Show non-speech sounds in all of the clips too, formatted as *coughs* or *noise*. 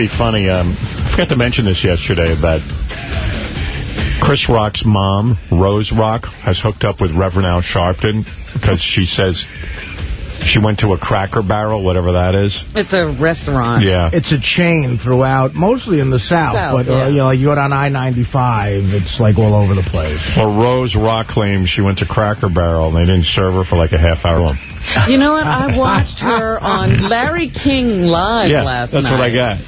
pretty funny. Um, I forgot to mention this yesterday about Chris Rock's mom, Rose Rock, has hooked up with Reverend Al Sharpton because she says she went to a Cracker Barrel, whatever that is. It's a restaurant. Yeah. It's a chain throughout, mostly in the South, South, but yeah. uh, you know, you go down I-95, it's like all over the place. Well, Rose Rock claims she went to Cracker Barrel and they didn't serve her for like a half hour. You know what? I watched her on Larry King Live yeah, last that's night. what I got.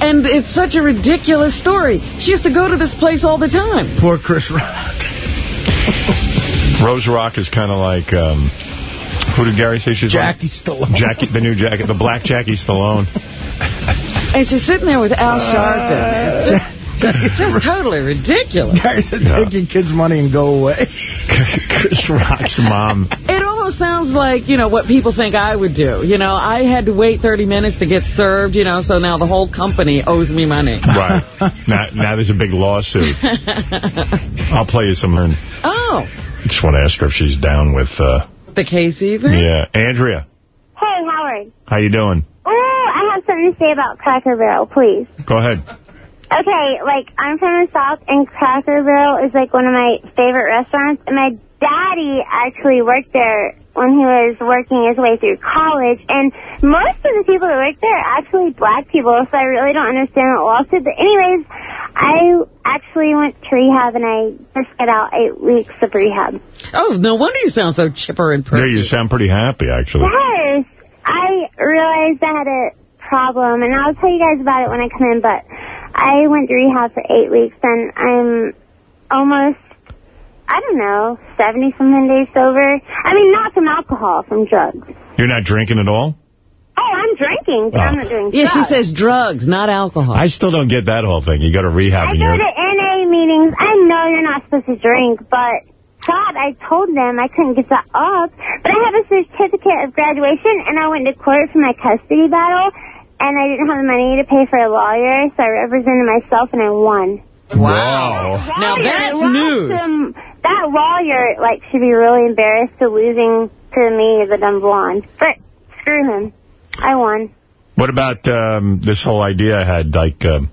And it's such a ridiculous story. She used to go to this place all the time. Poor Chris Rock. *laughs* Rose Rock is kind of like, um, who did Gary say she's Jackie like? Stallone. Jackie, the new Jackie, the black Jackie Stallone. *laughs* And she's sitting there with Al Sharpton. It's just, just totally ridiculous. Guys are taking kids' money and go away. *laughs* Chris Rock's mom. It almost sounds like, you know, what people think I would do. You know, I had to wait 30 minutes to get served, you know, so now the whole company owes me money. Right. *laughs* now, now there's a big lawsuit. *laughs* I'll play you some. Oh, I Just want to ask her if she's down with, uh, the case thing? yeah. Andrea, Hey, Howard. how you doing? Oh, I have something to say about Cracker Barrel, please. Go ahead. Okay, like, I'm from the South, and Cracker Barrel is, like, one of my favorite restaurants. And my daddy actually worked there when he was working his way through college. And most of the people that work there are actually black people, so I really don't understand that lawsuit. But anyways, I actually went to rehab, and I just got out eight weeks of rehab. Oh, no wonder you sound so chipper and Yeah, you sound pretty happy, actually. Yes, I realized I had a problem, and I'll tell you guys about it when I come in, but I went to rehab for eight weeks, and I'm almost, I don't know, 70-something days sober. I mean, not from alcohol, from drugs. You're not drinking at all? Oh, I'm drinking, but I'm not oh. doing drugs. Yeah, she says drugs, not alcohol. I still don't get that whole thing. You go to rehab I and go you're... to NA meetings. I know you're not supposed to drink, but God, I told them I couldn't get that up. But I have a certificate of graduation, and I went to court for my custody battle, and I didn't have the money to pay for a lawyer, so I represented myself, and I won. Wow. Now that's lost news. him- that lawyer, like, should be really embarrassed to losing to me that I'm blonde. But screw him. I won. What about um, this whole idea I had, like... Um,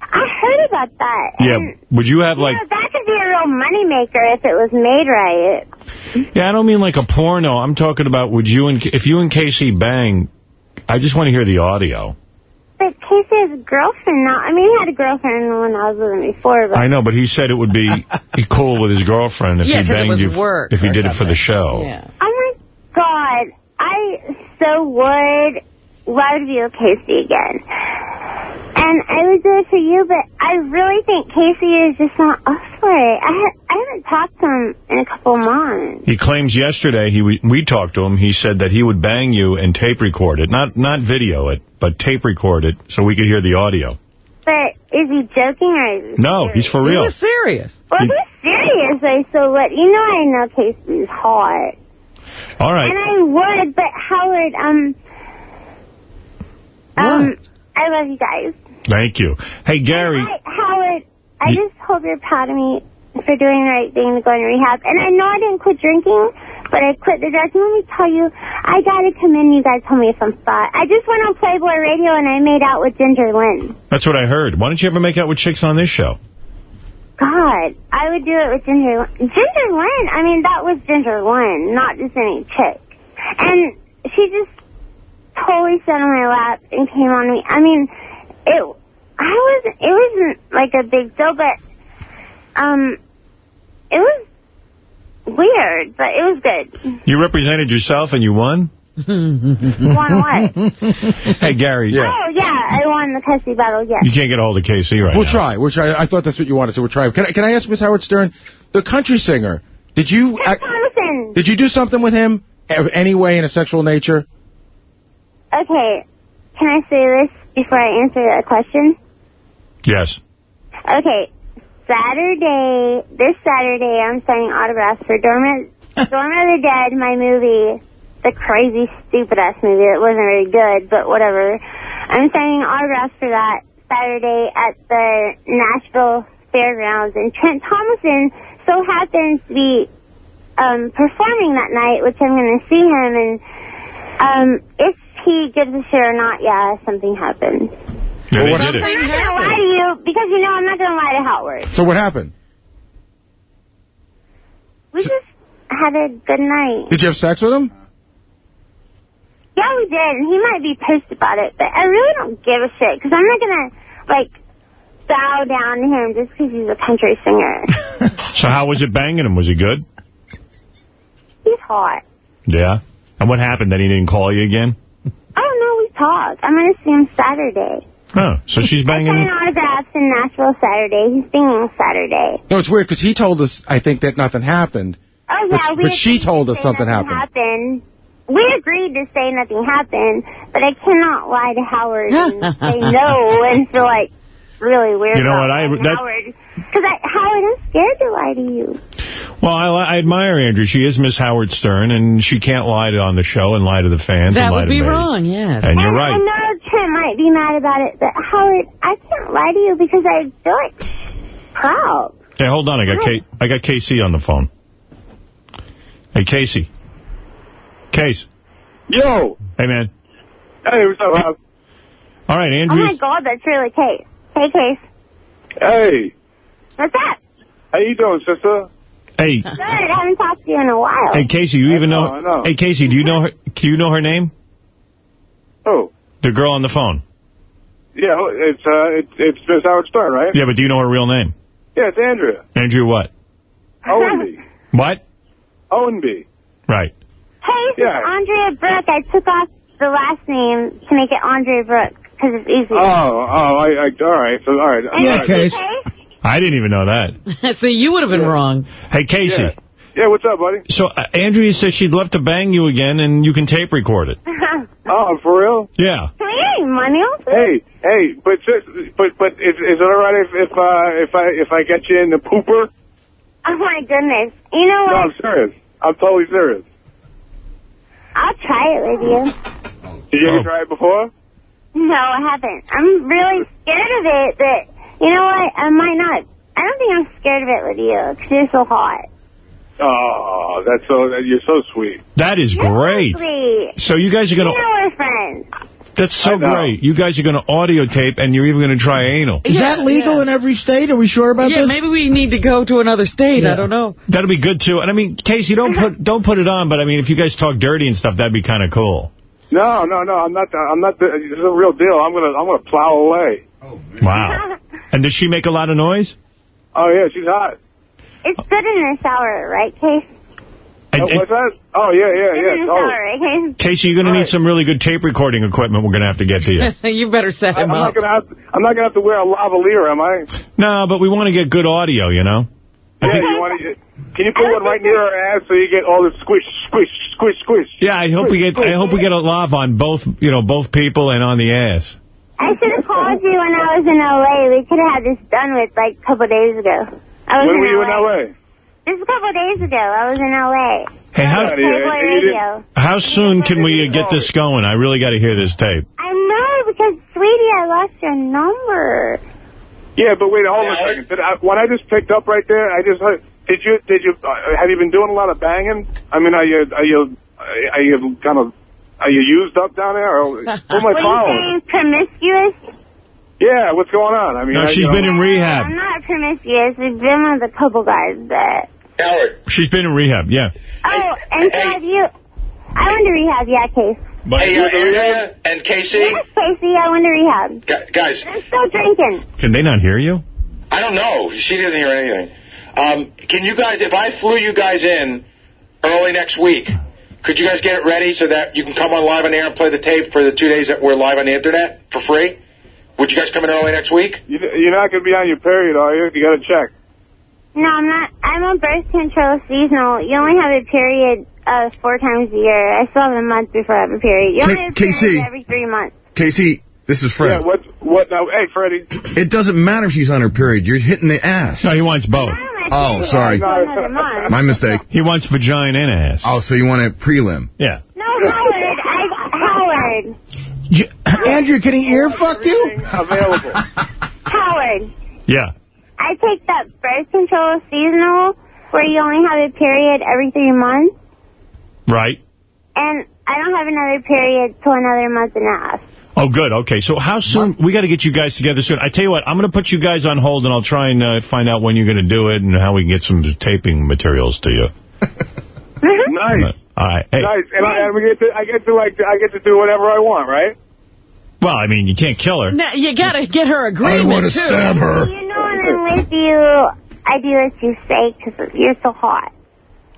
I heard about that. yeah, and, would you have, you like... know, that could be a real moneymaker if it was made right. Yeah, I don't mean like a porno. I'm talking about would you and if you and Casey bang, I just want to hear the audio. But Casey has a girlfriend now. I mean, he had a girlfriend when I was with him before, but I know, but he said it would be *laughs* cool with his girlfriend if Yeah, he 'cause it banged was you work if he or did it for the show. Yeah. oh my God, I so would love to be with Casey again. And I would do it for you, but I really think Casey is just not up for it. I, ha I haven't talked to him in a couple months. He claims yesterday he we talked to him. He said that he would bang you and tape record it, not not video it, but tape record it so we could hear the audio. But is he joking or is he No, serious? he's for He real. was serious. Well, if he's serious, I so what? You know I know Casey's hot. All right. And I would, but Howard, um, um, I love you guys. Thank you. Hey, Gary. I, Howard, I just hope you're proud of me for doing the right thing to go in rehab. And I know I didn't quit drinking, but I quit the drugs. And let me tell you, I got to commend you guys. Tell me if I'm fat. I just went on Playboy Radio and I made out with Ginger Lynn. That's what I heard. Why don't you ever make out with chicks on this show? God, I would do it with Ginger Lynn. Ginger Lynn, I mean, that was Ginger Lynn, not just any chick. And she just totally sat on my lap and came on me. I mean, it, I wasn't, it wasn't like a big deal, but, um, it was weird, but it was good. You represented yourself and you won? Won what? *laughs* Hey, Gary. Oh, yeah, I won the custody battle, yes. You can't get a hold of KC right We'll now. try. We'll try. I thought that's what you wanted, so we'll try. Can I, can I ask Miss Howard Stern, the country singer, did you Chris act, did you do something with him of any way in a sexual nature? Okay, can I say this before I answer a question? Yes. Okay, Saturday, this Saturday, I'm signing autographs for Dormant, *laughs* Dorm of the Dead, my movie, the crazy, stupid-ass movie that wasn't very good, but whatever. I'm signing autographs for that Saturday at the Nashville Fairgrounds, and Trent Thomason so happens to be um, performing that night, which I'm going to see him, and um, if he gives a shit or not, yeah, something happened. Yeah, they what happened? I'm not going to lie to you because, you know, I'm not going to lie to Howard. So what happened? We just had a good night. Did you have sex with him? Yeah, we did, and he might be pissed about it, but I really don't give a shit because I'm not going to, like, bow down to him just because he's a country singer. *laughs* So how was it banging him? Was he good? he's hot. Yeah. And what happened? Then he didn't call you again? No, we talked. I'm going to see him Saturday. Oh, So she's I banging signed him? autographs in Nashville Saturday. He's singing Saturday. No, it's weird because he told us, I think, that nothing happened. Oh, yeah. But- we but she told to us say something nothing happened. We agreed to say nothing happened, but I cannot lie to Howard and *laughs* say no and feel like really weird You know about what, I- lying to that- Howard. Because I, Howard, I'm scared to lie to you. Well, I, I admire Andrew. She is Miss Howard Stern, and she can't lie to, on the show and lie to the fans. That and lie would to be me. wrong, yes. And you're right. I know Trent might be mad about it, but Howard, I can't lie to you because I feel like proud. Hey, hold on. I got Kate. I got Casey on the phone. Hey, Casey. Case. Yo. Hey, man. Hey, what's up, House? All right, Andrew. Oh my God, that's really Case. Hey, Case. Hey. What's up? How you doing, sister? Hey, Good. I haven't talked to you in a while. hey, Casey. You even know, know? I know. Hey, Casey. Do you know her? Do you know her name? Oh. The girl on the phone. Yeah, it's, uh, it's, it's Miss Howard Stern, right? Yeah, but do you know her real name? Yeah, it's Andrea. Andrew what? Ownbey. *laughs* What? Ownbey. Right. Hey, this Yeah. is Andrea Brooke. I took off the last name to make it Andrea Brooke because it's easy. Oh, oh, I, I, all right, so, all right. all Yeah, right. Case. Case? I didn't even know that. *laughs* See, you would have been wrong. Hey, Casey. Yeah. Yeah, what's up, buddy? So uh, Andrea says she'd love to bang you again, and you can tape record it. *laughs* Oh, for real? Yeah. Hey, we get any money off? Hey, hey, but but but is, is it all right if if uh, if I if I get you in the pooper? Oh, my goodness. You know what? No. I'm serious. I'm totally serious. I'll try it with you. Did you Oh. ever try it before? No, I haven't. I'm really scared of it, but you know what? I might not. I don't think I'm scared of it with you because you're so hot. Oh, that's so you're so sweet. That is great. Sweet. So you guys are You going know to... we're friends. That's so great. You guys are going to audio tape, and you're even going to try anal. Is that legal in every state? Are we sure about Yeah, this? maybe we need to go to another state. I don't know. That'll be good, too. And, I mean, Casey, don't *laughs* put don't put it on, but, I mean, if you guys talk dirty and stuff, that'd be kind of cool. No, no, no. I'm not. I'm not. The, this is a real deal. I'm gonna. I'm gonna plow away. Oh, Wow. *laughs* And does she make a lot of noise? Oh yeah, she's hot. It's good in the shower, right, Case? Oh, and, Oh, and- what's that? Oh yeah, yeah, Good in yeah. the Oh. shower, right, Case? Casey, you're going to need Right. some really good tape recording equipment we're going to have to get to you. *laughs* you better set I, I'm him not gonna have. I'm not gonna have to wear a lavalier, am I? no, but we want to get good audio, you know? Yeah. think- You want to? Can you put one right near her ass so you get all the squish, squish, squish, squish? yeah, I hope we get I hope we get a lav on both, you know, both people and on the ass. I should have called you when I was in L.A. We could have had this done with like a couple days ago. I was When in were you in LA. L.A.? Just a couple days ago. I was in L.A. Hey, how Yeah, yeah, Playboy and you didn't- Radio. how soon can we get this going? I really got to hear this tape. I know because, sweetie, I lost your number. Yeah, but wait, hold on a second. Did I, what I just picked up right there, I just heard. Did you? Did you? Uh, have you been doing a lot of banging? I mean, are you? Are you? Are you kind of? Are you used up down there? Or, *laughs* who am I What are you following? promiscuous? Yeah, what's going on? I mean, No, I- she's you know- been in rehab. I'm not promiscuous. We've been with a couple guys, but... Howard, She's been in rehab, yeah. Oh, and hey. have you... I went to rehab, yeah, Case. But hey, uh, Andrea and Casey, Yes, Casey, I went to rehab. gu- guys, I'm still drinking. can they not hear you? I don't know. She doesn't hear anything. Um, can you guys, if I flew you guys in early next week, could you guys get it ready so that you can come on live on air and play the tape for the two days that we're live on the internet for free? Would you guys come in early next week? You, you're not going to be on your period, are you? You got to check. No, I'm not. I'm on birth control seasonal. You only have a period uh, four times a year. I still have a month before I have a period. You only K- have a period KC. every three months. Casey, this is Fred. Yeah. What? What? Now, hey, Freddie. It doesn't matter if she's on her period. You're hitting the ass. No, he wants both. I don't have Oh, sorry. for another month. My mistake. He wants vagina and ass. Oh, so you want a prelim? Yeah. No, Howard. I, Howard. Andrew, can he ear fuck you? Available. *laughs* Howard. Yeah. I take that birth control seasonal where you only have a period every three months, Right. and I don't have another period till another month and a half. Oh, good. Okay, so how soon? We got to get you guys together soon. I tell you what, I'm going to put you guys on hold, and I'll try and uh, find out when you're going to do it and how we can get some taping materials to you. *laughs* Nice. All right. Hey, Nice. And I, and we get to, I get to like, I get to do whatever I want, right? well, I mean, you can't kill her. Now, you got to get her agreement, too. I want to stab her. You know when I'm with you, I do as you say because you're so hot.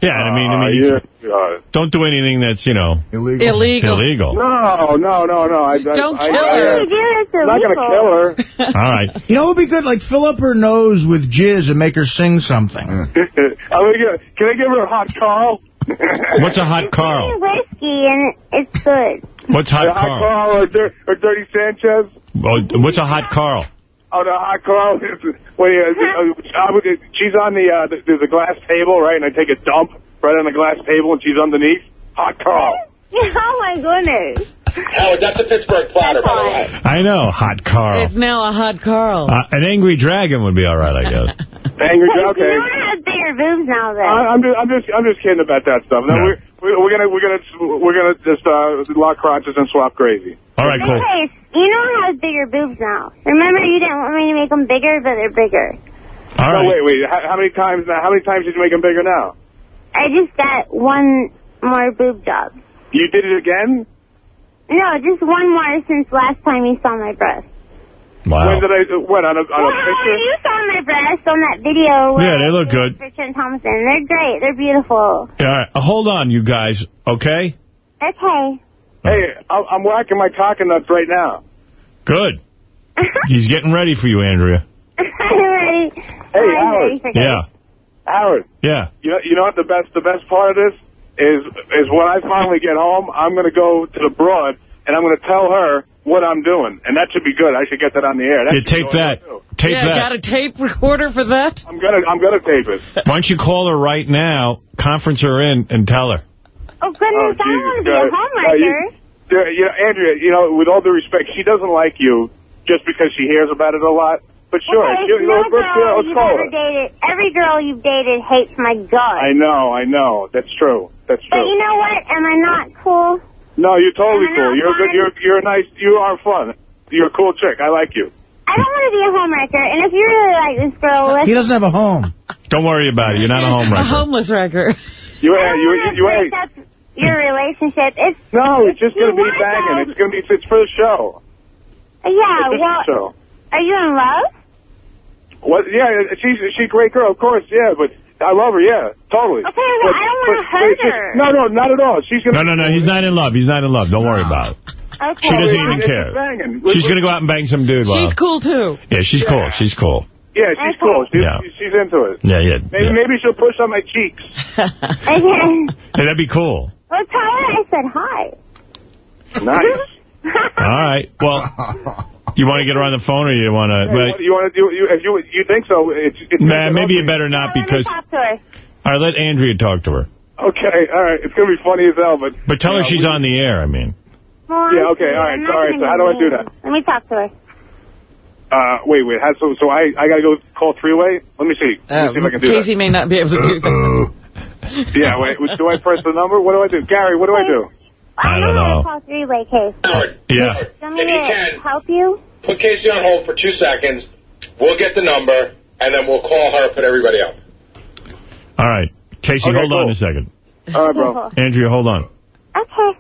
Yeah, I mean, I Uh, mean, you yeah. Uh, don't do anything that's, you know, Illegal. Illegal. illegal. no, no, no, no. I, I, Don't I, kill I, her. You do it's I'm not going to kill her. All right. You know what would be good? Like, fill up her nose with jizz and make her sing something. *laughs* I'm gonna can I give her a hot Carl? What's a hot Carl? whiskey and it's good. What's hot a hot Carl? Carl or, or Dirty Sanchez? What's a hot Carl? Oh, the hot Carl is when you, *laughs* uh, would, she's on the, uh, the, there's a glass table, right? And I take a dump right on the glass table and she's underneath. Hot Carl. *laughs* Oh my goodness. Howard, that's a Pittsburgh platter, by the way. I know, hot Carl. It's now a hot Carl. Uh, an angry dragon would be all right, I guess. *laughs* Angry, Hey, okay. You don't have bigger boobs now, though. I, I'm just, I'm just, I'm just kidding about that stuff. No, No. we're, we're, we're gonna, we're gonna, we're gonna just uh, lock crotches and swap crazy. All right, cool. Hey, you know I have bigger boobs now. Remember, you didn't want me to make them bigger, but they're bigger. All No, right. wait, wait. How, how many times? Now how many times did you make them bigger now? I just got one more boob job. You did it again? No, just one more since last time you saw my breast. Wow. When did I? What on a, on a Well, picture? you saw my breasts on that video. Yeah, they look good. For Trent Thompson. They're great. They're beautiful. All right, uh, hold on, you guys, okay? Okay. Hey, I'm I'm whacking my cocking nuts right now. Good. *laughs* He's getting ready for you, Andrea. I'm ready. Hey, I'm Howard. ready. Yeah, Howard, yeah. you know, you know what the best, the best part of this is, is when I finally get home, I'm gonna go to the broad and I'm gonna tell her what I'm doing, and that should be good. I should get that on the air. That Yeah, tape that. Tape yeah, that. got a tape recorder for that? I'm gonna, I'm gonna tape it. *laughs* Why don't you call her right now, conference her in, and tell her? Oh, goodness, I don't want to be a God. homewrecker. Uh, you- you know, Andrea, you know, with all due respect, she doesn't like you just because she hears about it a lot. But sure, okay, you, you no know, let's, girl let's you've call ever her. dated, every girl you've dated hates my guts. I know, I know. That's true. That's true. But you know what? Am I not cool? No, you're totally cool. not You're a good. You're you're a nice. You are fun. You're a cool chick. I like you. I don't want to be a homewrecker. And if you really like this girl, let's He doesn't have a home. Don't worry about it. You're not a home *laughs* A homeless wrecker. You, I uh, you, want to you, break you, up your relationship. It's *laughs* No, it's just gonna be banging. those- It's gonna be. It's for the show. yeah. It's just Well, show. are you in love? What? Yeah, she's she's a great girl, of course. Yeah, but I love her. Yeah, totally. Okay, well, But- I don't want to hurt just- her. No, no, not at all. She's gonna. No, no, no. He's not in love. He's not in love. Don't worry about it. Okay. She doesn't even care. She's going to go out and bang some dude. while- She's cool, too. Yeah, she's cool. She's cool. Yeah, she's cool. She's, Yeah. she's into it. Yeah, yeah. Maybe yeah. maybe she'll push on my cheeks. Okay. *laughs* Hey, that'd be cool. Well, tell her I said hi. Nice. *laughs* All right. Well, you want to get her on the phone or you want Hey, to... what, you want to do? You, if you you think so? It's, it's Nah, maybe you better not Let me because... talk to her. All right, let Andrea talk to her. Okay, all right. It's gonna be funny as hell, but But tell her Yeah, she's we- on the air, I mean. Well, Yeah, okay, sorry. all right, I'm not all right, gonna so how do I do that? Let me talk to her. Uh, wait, wait. How, so so I I gotta go call three way. Let me see. Let me see if I can do Casey may not be able to do that. that. *laughs* Yeah, wait. Do I press the number? What do I do, Gary? What do I do? I know don't how know. to call three-way case. Howard, Yeah. Howard, Do you want if me you can, help you? put Casey on hold for two seconds. We'll get the number, and then we'll call her, put everybody up. All right. Casey, Okay, hold on a second. All right, bro. *laughs* Andrea, hold on. Okay.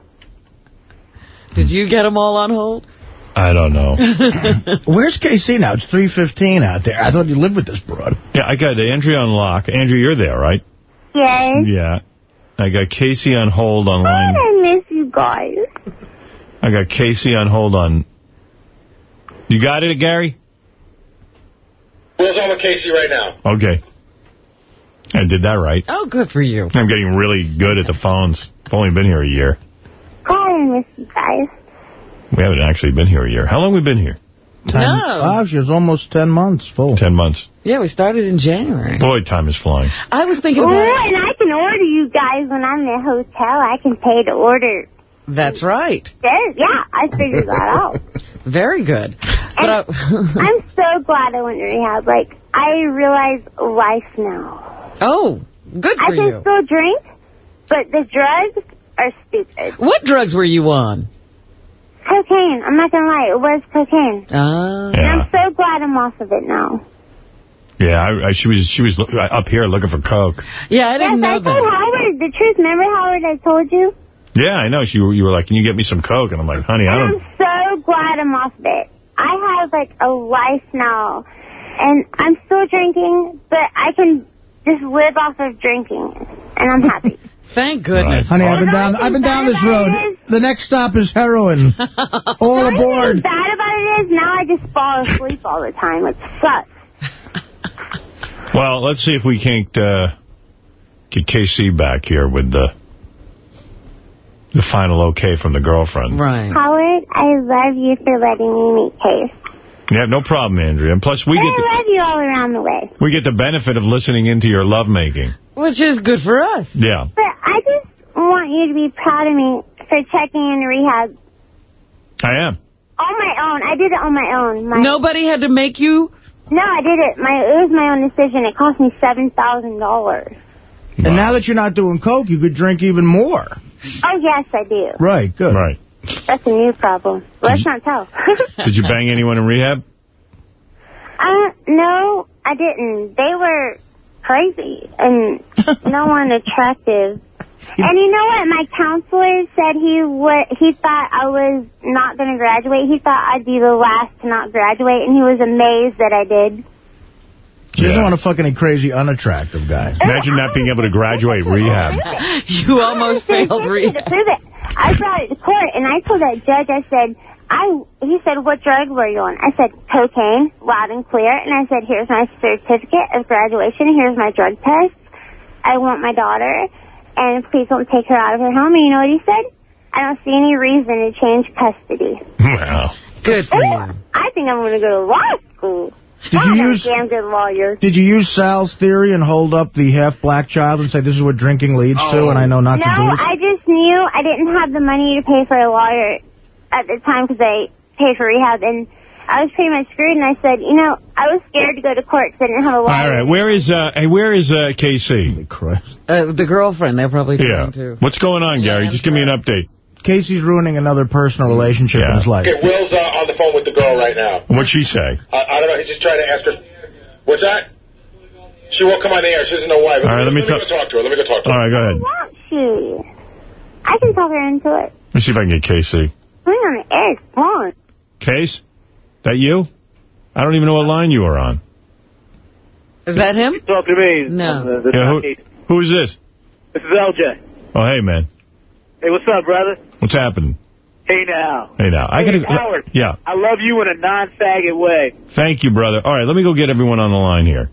Did you get them all on hold? I don't know. *laughs* Where's KC now? It's 3.15 out there. I thought you lived with this broad. Yeah, I got Andrea on lock. Andrea, you're there, right? Yes. Yeah. I got Casey on hold on line. I miss you guys. I got Casey on hold on. You got it, Gary? Will's on with Casey right now. Okay. I did that right. Oh, good for you. I'm getting really good at the phones. I've only been here a year. God, I miss you guys. We haven't actually been here a year. How long we been here? Ten, No. Wow, she almost 10 months full. Ten months. Yeah, we started in January. Boy, time is flying. I was thinking Ooh, about and I can order you guys when I'm in the hotel. I can pay to order. That's right. There, yeah, I figured that *laughs* out. Very good. But I, *laughs* I'm so glad I went to rehab. Like, I realize life now. oh, good I for can you. still drink, but the drugs are stupid. What drugs were you on? cocaine. I'm not gonna lie, it was cocaine. Ah. And I'm so glad I'm off of it now. Yeah, I, I, she was she was up here looking for coke. Yeah, I didn't yes, I know told. Howard the truth. Remember, Howard, I told you? Yeah, I know. She you were like, can you get me some coke? And I'm like, honey, I don't... I'm so glad I'm off of it. I have, like, a life now. And I'm still drinking, but I can just live off of drinking. And I'm happy. *laughs* Thank goodness. Honey, I've been down. I've been down this road. The next stop is heroin. *laughs* All aboard. thing bad about it is now I just fall asleep all the time. It sucks. Well, let's see if we can't uh, get KC back here with the the final okay from the girlfriend. Right. Howard, I love you for letting me meet Case. Yeah, no problem, Andrea. And plus, we And get the, I love you all around the way. we get the benefit of listening into your lovemaking. Which is good for us. Yeah. But I just want you to be proud of me for checking in rehab I am. on my own. I did it on my own. My, Nobody had to make you? No, I did it. My It was my own decision. It cost me $7,000. And now that you're not doing coke, you could drink even more. Oh, yes, I do. Right, good. Right. That's a new problem. Let's not tell. *laughs* Did you bang anyone in rehab? uh, no, I didn't. They were crazy and no *laughs* one attractive. And you know what? My counselor said he would. He thought I was not going to graduate. He thought I'd be the last to not graduate, and he was amazed that I did. She doesn't want to fuck any crazy, unattractive guy. Imagine not being able to graduate rehab. *laughs* You almost failed forced me rehab. to. I brought it to court, and I told that judge, I said, I. He said, what drug were you on? I said, cocaine, loud and clear. And I said, here's my certificate of graduation. Here's my drug test. I want my daughter, and please don't take her out of her home. And you know what he said? I don't see any reason to change custody. Wow. Good for you. I think I'm going to go to law school. Did I'm you use damn good lawyer. Did you use Sal's theory and hold up the half-black child and say this is what drinking leads to, and I know not no, to do it? No, I just knew I didn't have the money to pay for a lawyer at the time because I paid for rehab, and I was pretty much screwed. And I said, you know, I was scared to go to court because I didn't have a lawyer. All right, where is uh? Hey, where is uh? KC? Uh, the girlfriend, they're probably Yeah. trying to. What's going on, Gary? Just give me an update. Casey's ruining another personal relationship in his life. Okay, Will's uh, on the phone with the girl right now. What'd she say? I, I don't know. He's just trying to ask her. What's that? She won't come on the air. She doesn't know why. All right, let me go talk- talk to her. Let me go talk to her. All right, go ahead. Want she? I can talk her into it. Let's see if I can get KC. Put on the air. Come on. Case? That you? I don't even know what line you are on. Is that him? Talk to me. No. Uh, Yeah, who, is who is this? this is LJ. Oh, hey, man. Hey, what's up, brother? What's happening? Hey, now. Hey, now. I Hey, gotta. Howard. Yeah. I love you in a non-faggot way. Thank you, brother. All right, let me go get everyone on the line here.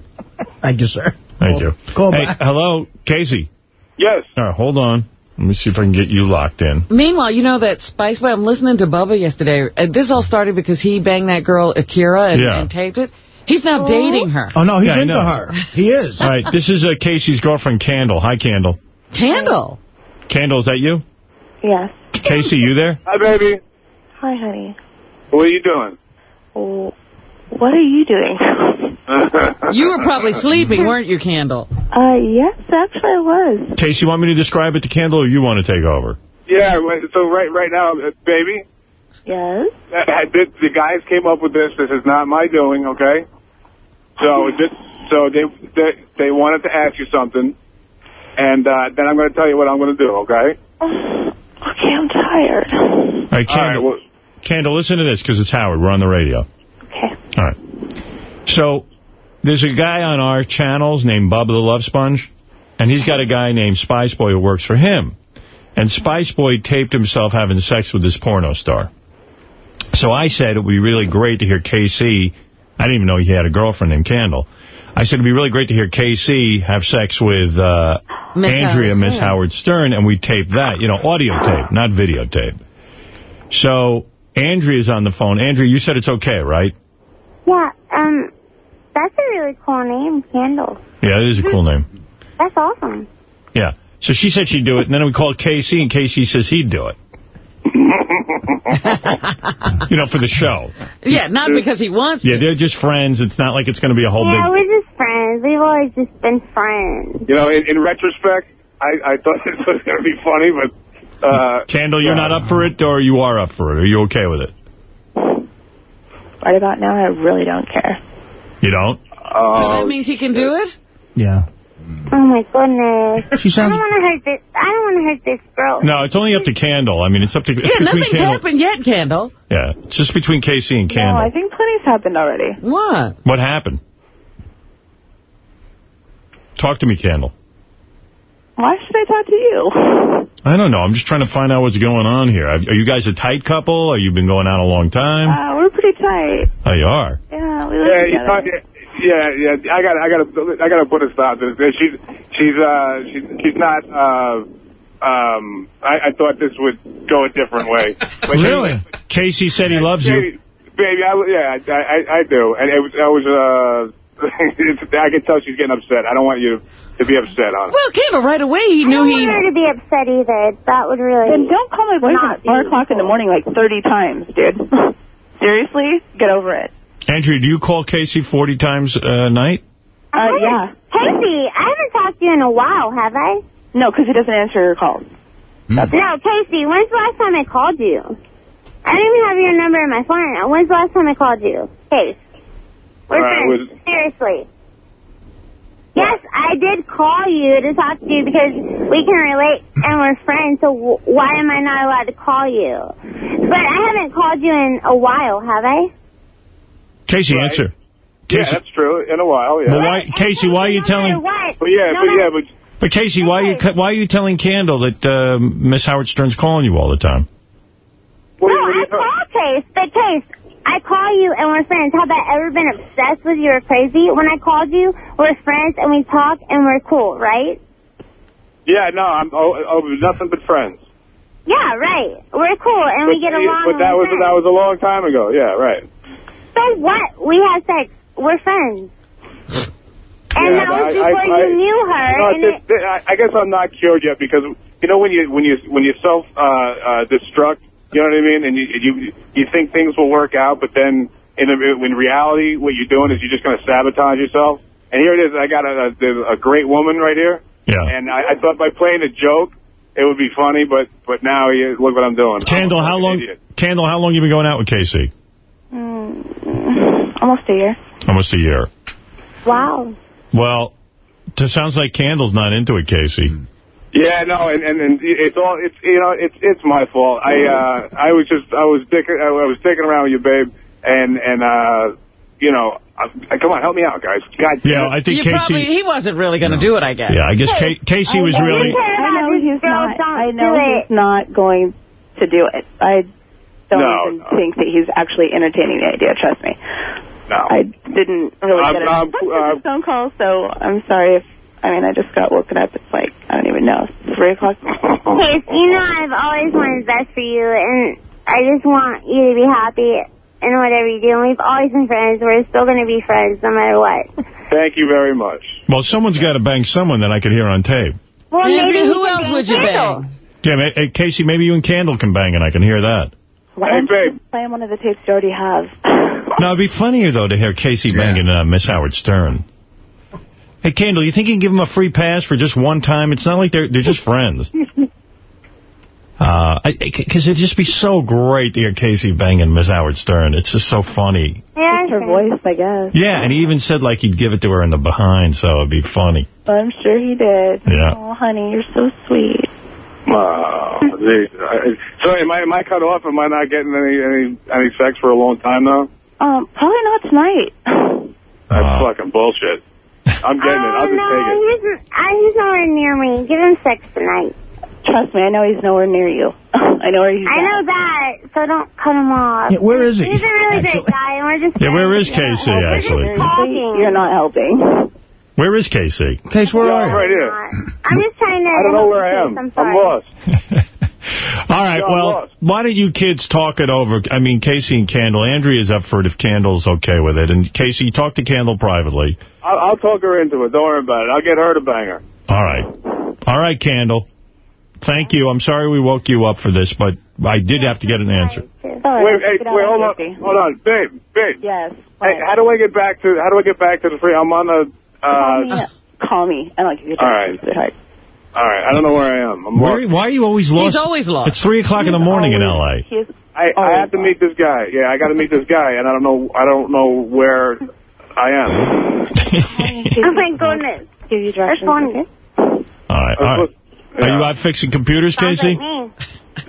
*laughs* Thank you, sir. Thank you. Call hey, back. hello, Casey. Yes. All right, hold on. Let me see if I can get you locked in. Meanwhile, you know that Spice Boy, I'm listening to Bubba yesterday. And this all started because he banged that girl, Akira, and, Yeah. and taped it. He's now dating her. Oh, no, he's Yeah, into her. He is. All right, this is uh, Casey's girlfriend, Candle. Hi, Candle. Candle. Candle, is that you? Yes. Casey, you there? Hi, baby. Hi, honey. What are you doing? What are you doing? *laughs* You were probably sleeping, weren't you, Candle? Uh, yes, actually I was. Casey, you want me to describe it to Candle, or you want to take over? yeah, so right right now, uh, baby, Yes? uh, the, the guys came up with this. This is not my doing, okay? So this, so they, they they wanted to ask you something, and uh, then I'm going to tell you what I'm going to do, okay? Okay, I'm tired. All right, Candle, All right, well, Candle listen to this, because it's Howard. We're on the radio. Okay. All right. So there's a guy on our channels named Bubba the Love Sponge, and he's got a guy named Spice Boy who works for him. And Spice Boy taped himself having sex with this porno star. So I said it would be really great to hear KC. I didn't even know he had a girlfriend named Candle. I said it'd be really great to hear KC have sex with uh, Miss Andrea, Howard Miss Stern. Howard Stern, and we tape that, you know, audio tape, not videotape. So Andrea's on the phone. Andrea, you said it's okay, right? Yeah, um, that's a really cool name, Candle. Yeah, it is a cool name. That's awesome. Yeah. So she said she'd do it, and then we called Casey, and Casey says he'd do it. *laughs* you know, for the show. Yeah, not because he wants to. Yeah, to. they're just friends. It's not like it's going to be a whole Yeah, big... we're just friends. We've always just been friends. you know, in, in retrospect, I, I thought *laughs* this was going to be funny, but Uh, Candle, you're not up for it, or you are up for it? Are you okay with it? Right about now, I really don't care. You don't? so that means he can do it? Yeah. Oh my goodness. She sounds- I don't want to hurt this. I don't want to hurt this girl. No, it's only up to Candle. I mean, it's up to... It's Yeah, nothing's Candle. happened yet, Candle. Yeah, it's just between Casey and No, Candle. I think plenty's happened already. What? What happened? Talk to me, Candle. Why should I talk to you? I don't know. I'm just trying to find out what's going on here. Are you guys a tight couple? Are you been going out a long time? Uh, we're pretty tight. Oh, you are? Yeah, we live Yeah, you together. Talk, yeah, yeah. I got, I got to, I got to put a stop to this. She's, she's, uh, she's, she's not. Uh, um, I, I thought this would go a different way. *laughs* But Really? Casey said he loves you. Baby, baby I, yeah, I, I, I do, and it was, I was, uh, *laughs* I can tell she's getting upset. I don't want you to be upset on it. Well, Candle, right away he knew he... I knew don't he... want her to be upset either. That would really. Then don't call my Not boyfriend at 4 o'clock in the morning like 30 times, dude. *laughs* Seriously? Get over it. Andrew, do you call Casey 40 times a night? Uh, yeah. Casey, I haven't talked to you in a while, have I? No, because he doesn't answer your calls. No, Casey, when's the last time I called you? I don't even have your number in my phone. Now. When's the last time I called you? Case. We're All right, friends. Seriously. Yes, I did call you to talk to you because we can relate and we're friends, so w- why am I not allowed to call you? But I haven't called you in a while, have I? Casey, Right. answer. Yeah, Casey, that's true. In a while, yeah. Well, why, Casey, why are you telling... matter. But yeah, but yeah, but But Casey, why are you why are you telling Candle that uh, Miss Howard Stern's calling you all the time? what, no, what do I call Case, but Case, I call you and we're friends. Have I ever been obsessed with you or crazy? When I called you, we're friends and we talk and we're cool, right? Yeah, no, I'm oh, oh, nothing but friends. Yeah, right. We're cool and we get along. But that was friends. that was a long time ago. Yeah, right. So what? We had sex. We're friends. *laughs* And Yeah, that was I- before I- you I- knew her. No, and it's- it, I I guess I'm not cured yet because you know when you when you when you self uh, uh, destruct, you know what I mean, and you you you think things will work out, but then in in reality, what you're doing is you're just going to sabotage yourself. And here it is. I got a, a, a great woman right here, Yeah. and I, I thought by playing a joke it would be funny, but but now you, look what I'm doing. Candle, I'm how long? idiot. Candle, how long you been going out with Casey? Mm, almost a year. Almost a year. wow. Well, it sounds like Candle's not into it, Casey. Yeah, no, and, and and it's all it's you know it's it's my fault. I uh I was just I was dicking I was dicking around with you, babe, and and uh you know I, come on help me out, guys. God, Yeah, I think you Casey. probably, he wasn't really going to do it, I guess. yeah, I guess Ca Casey was I really. I know this he's not. Don't I know he's not going to do it. I don't No, even no. think that he's actually entertaining the idea. Trust me. no. I didn't really I'm- get a I'm, bunch uh, of phone calls, so I'm sorry if. I mean, I just got woken up. It's like I don't even know. Three o'clock. *laughs* Case, you know I've always wanted the best for you, and I just want you to be happy in whatever you do. And we've always been friends. We're still going to be friends no matter what. Thank you very much. Well, someone's got to bang someone that I could hear on tape. Well, Andrea, maybe who else would you bang? Yeah, Casey, maybe you and Candle can bang and I can hear that. Why Hey, don't you babe. Play one of the tapes you already have. *laughs* No, it'd be funnier, though, to hear Casey Yeah. banging uh, Miss Howard Stern. Hey, Candle, you think you can give him a free pass for just one time? It's not like they're they're just friends. *laughs* Uh, Because it'd just be so great to hear Casey banging Miss Howard Stern. It's just so funny. Yeah, her voice, I guess. Yeah, and he even said, like, he'd give it to her in the behind, so it'd be funny. I'm sure he did. Yeah. Oh, honey, you're so sweet. Wow. Geez. So am I am I cut off? Am I not getting any any any sex for a long time now? Um, probably not tonight. That's Uh, fucking bullshit. I'm getting it. Oh, I'll just no, take it. he's, uh, he's nowhere near me. Give him sex tonight. Trust me, I know he's nowhere near you. *laughs* I know where he's I at. know that, so don't cut him off. Yeah, where is he? He's a really Actually- great guy, and we're just Yeah, where is friends. Casey, We're actually? just talking. You're not helping. Where is Casey? Case, where Yeah, are I'm you? right here. I'm just trying to. I don't know where I am. I'm I'm lost. *laughs* All right, No, I'm well, why don't you kids talk it over? I mean, Casey and Candle. Andrea's up for it if Candle's okay with it. And Casey, talk to Candle privately. I'll, I'll talk her into it. Don't worry about it. I'll get her to bang her. All right. All right, Candle. Thank you. I'm sorry we woke you up for this, but I did have to get an answer. Sorry, Wait, hey, get out wait, hold on, hold on, babe, babe. Yes. Hey, how do I get back to how do I get back to the free? I'm on the. Call me. Uh, Call me. And I'll give you a All right. sweetheart. All right, I don't know where I am. I'm Where, lost. why are you always lost? He's always lost. It's 3 o'clock in the morning in L.A. I, I have to meet this guy. Yeah, I got to meet this guy, and I don't know. I don't know where I am. I'm like going. Give you directions. Phone. All right, all right. Are you out fixing computers, Sounds Casey? like me.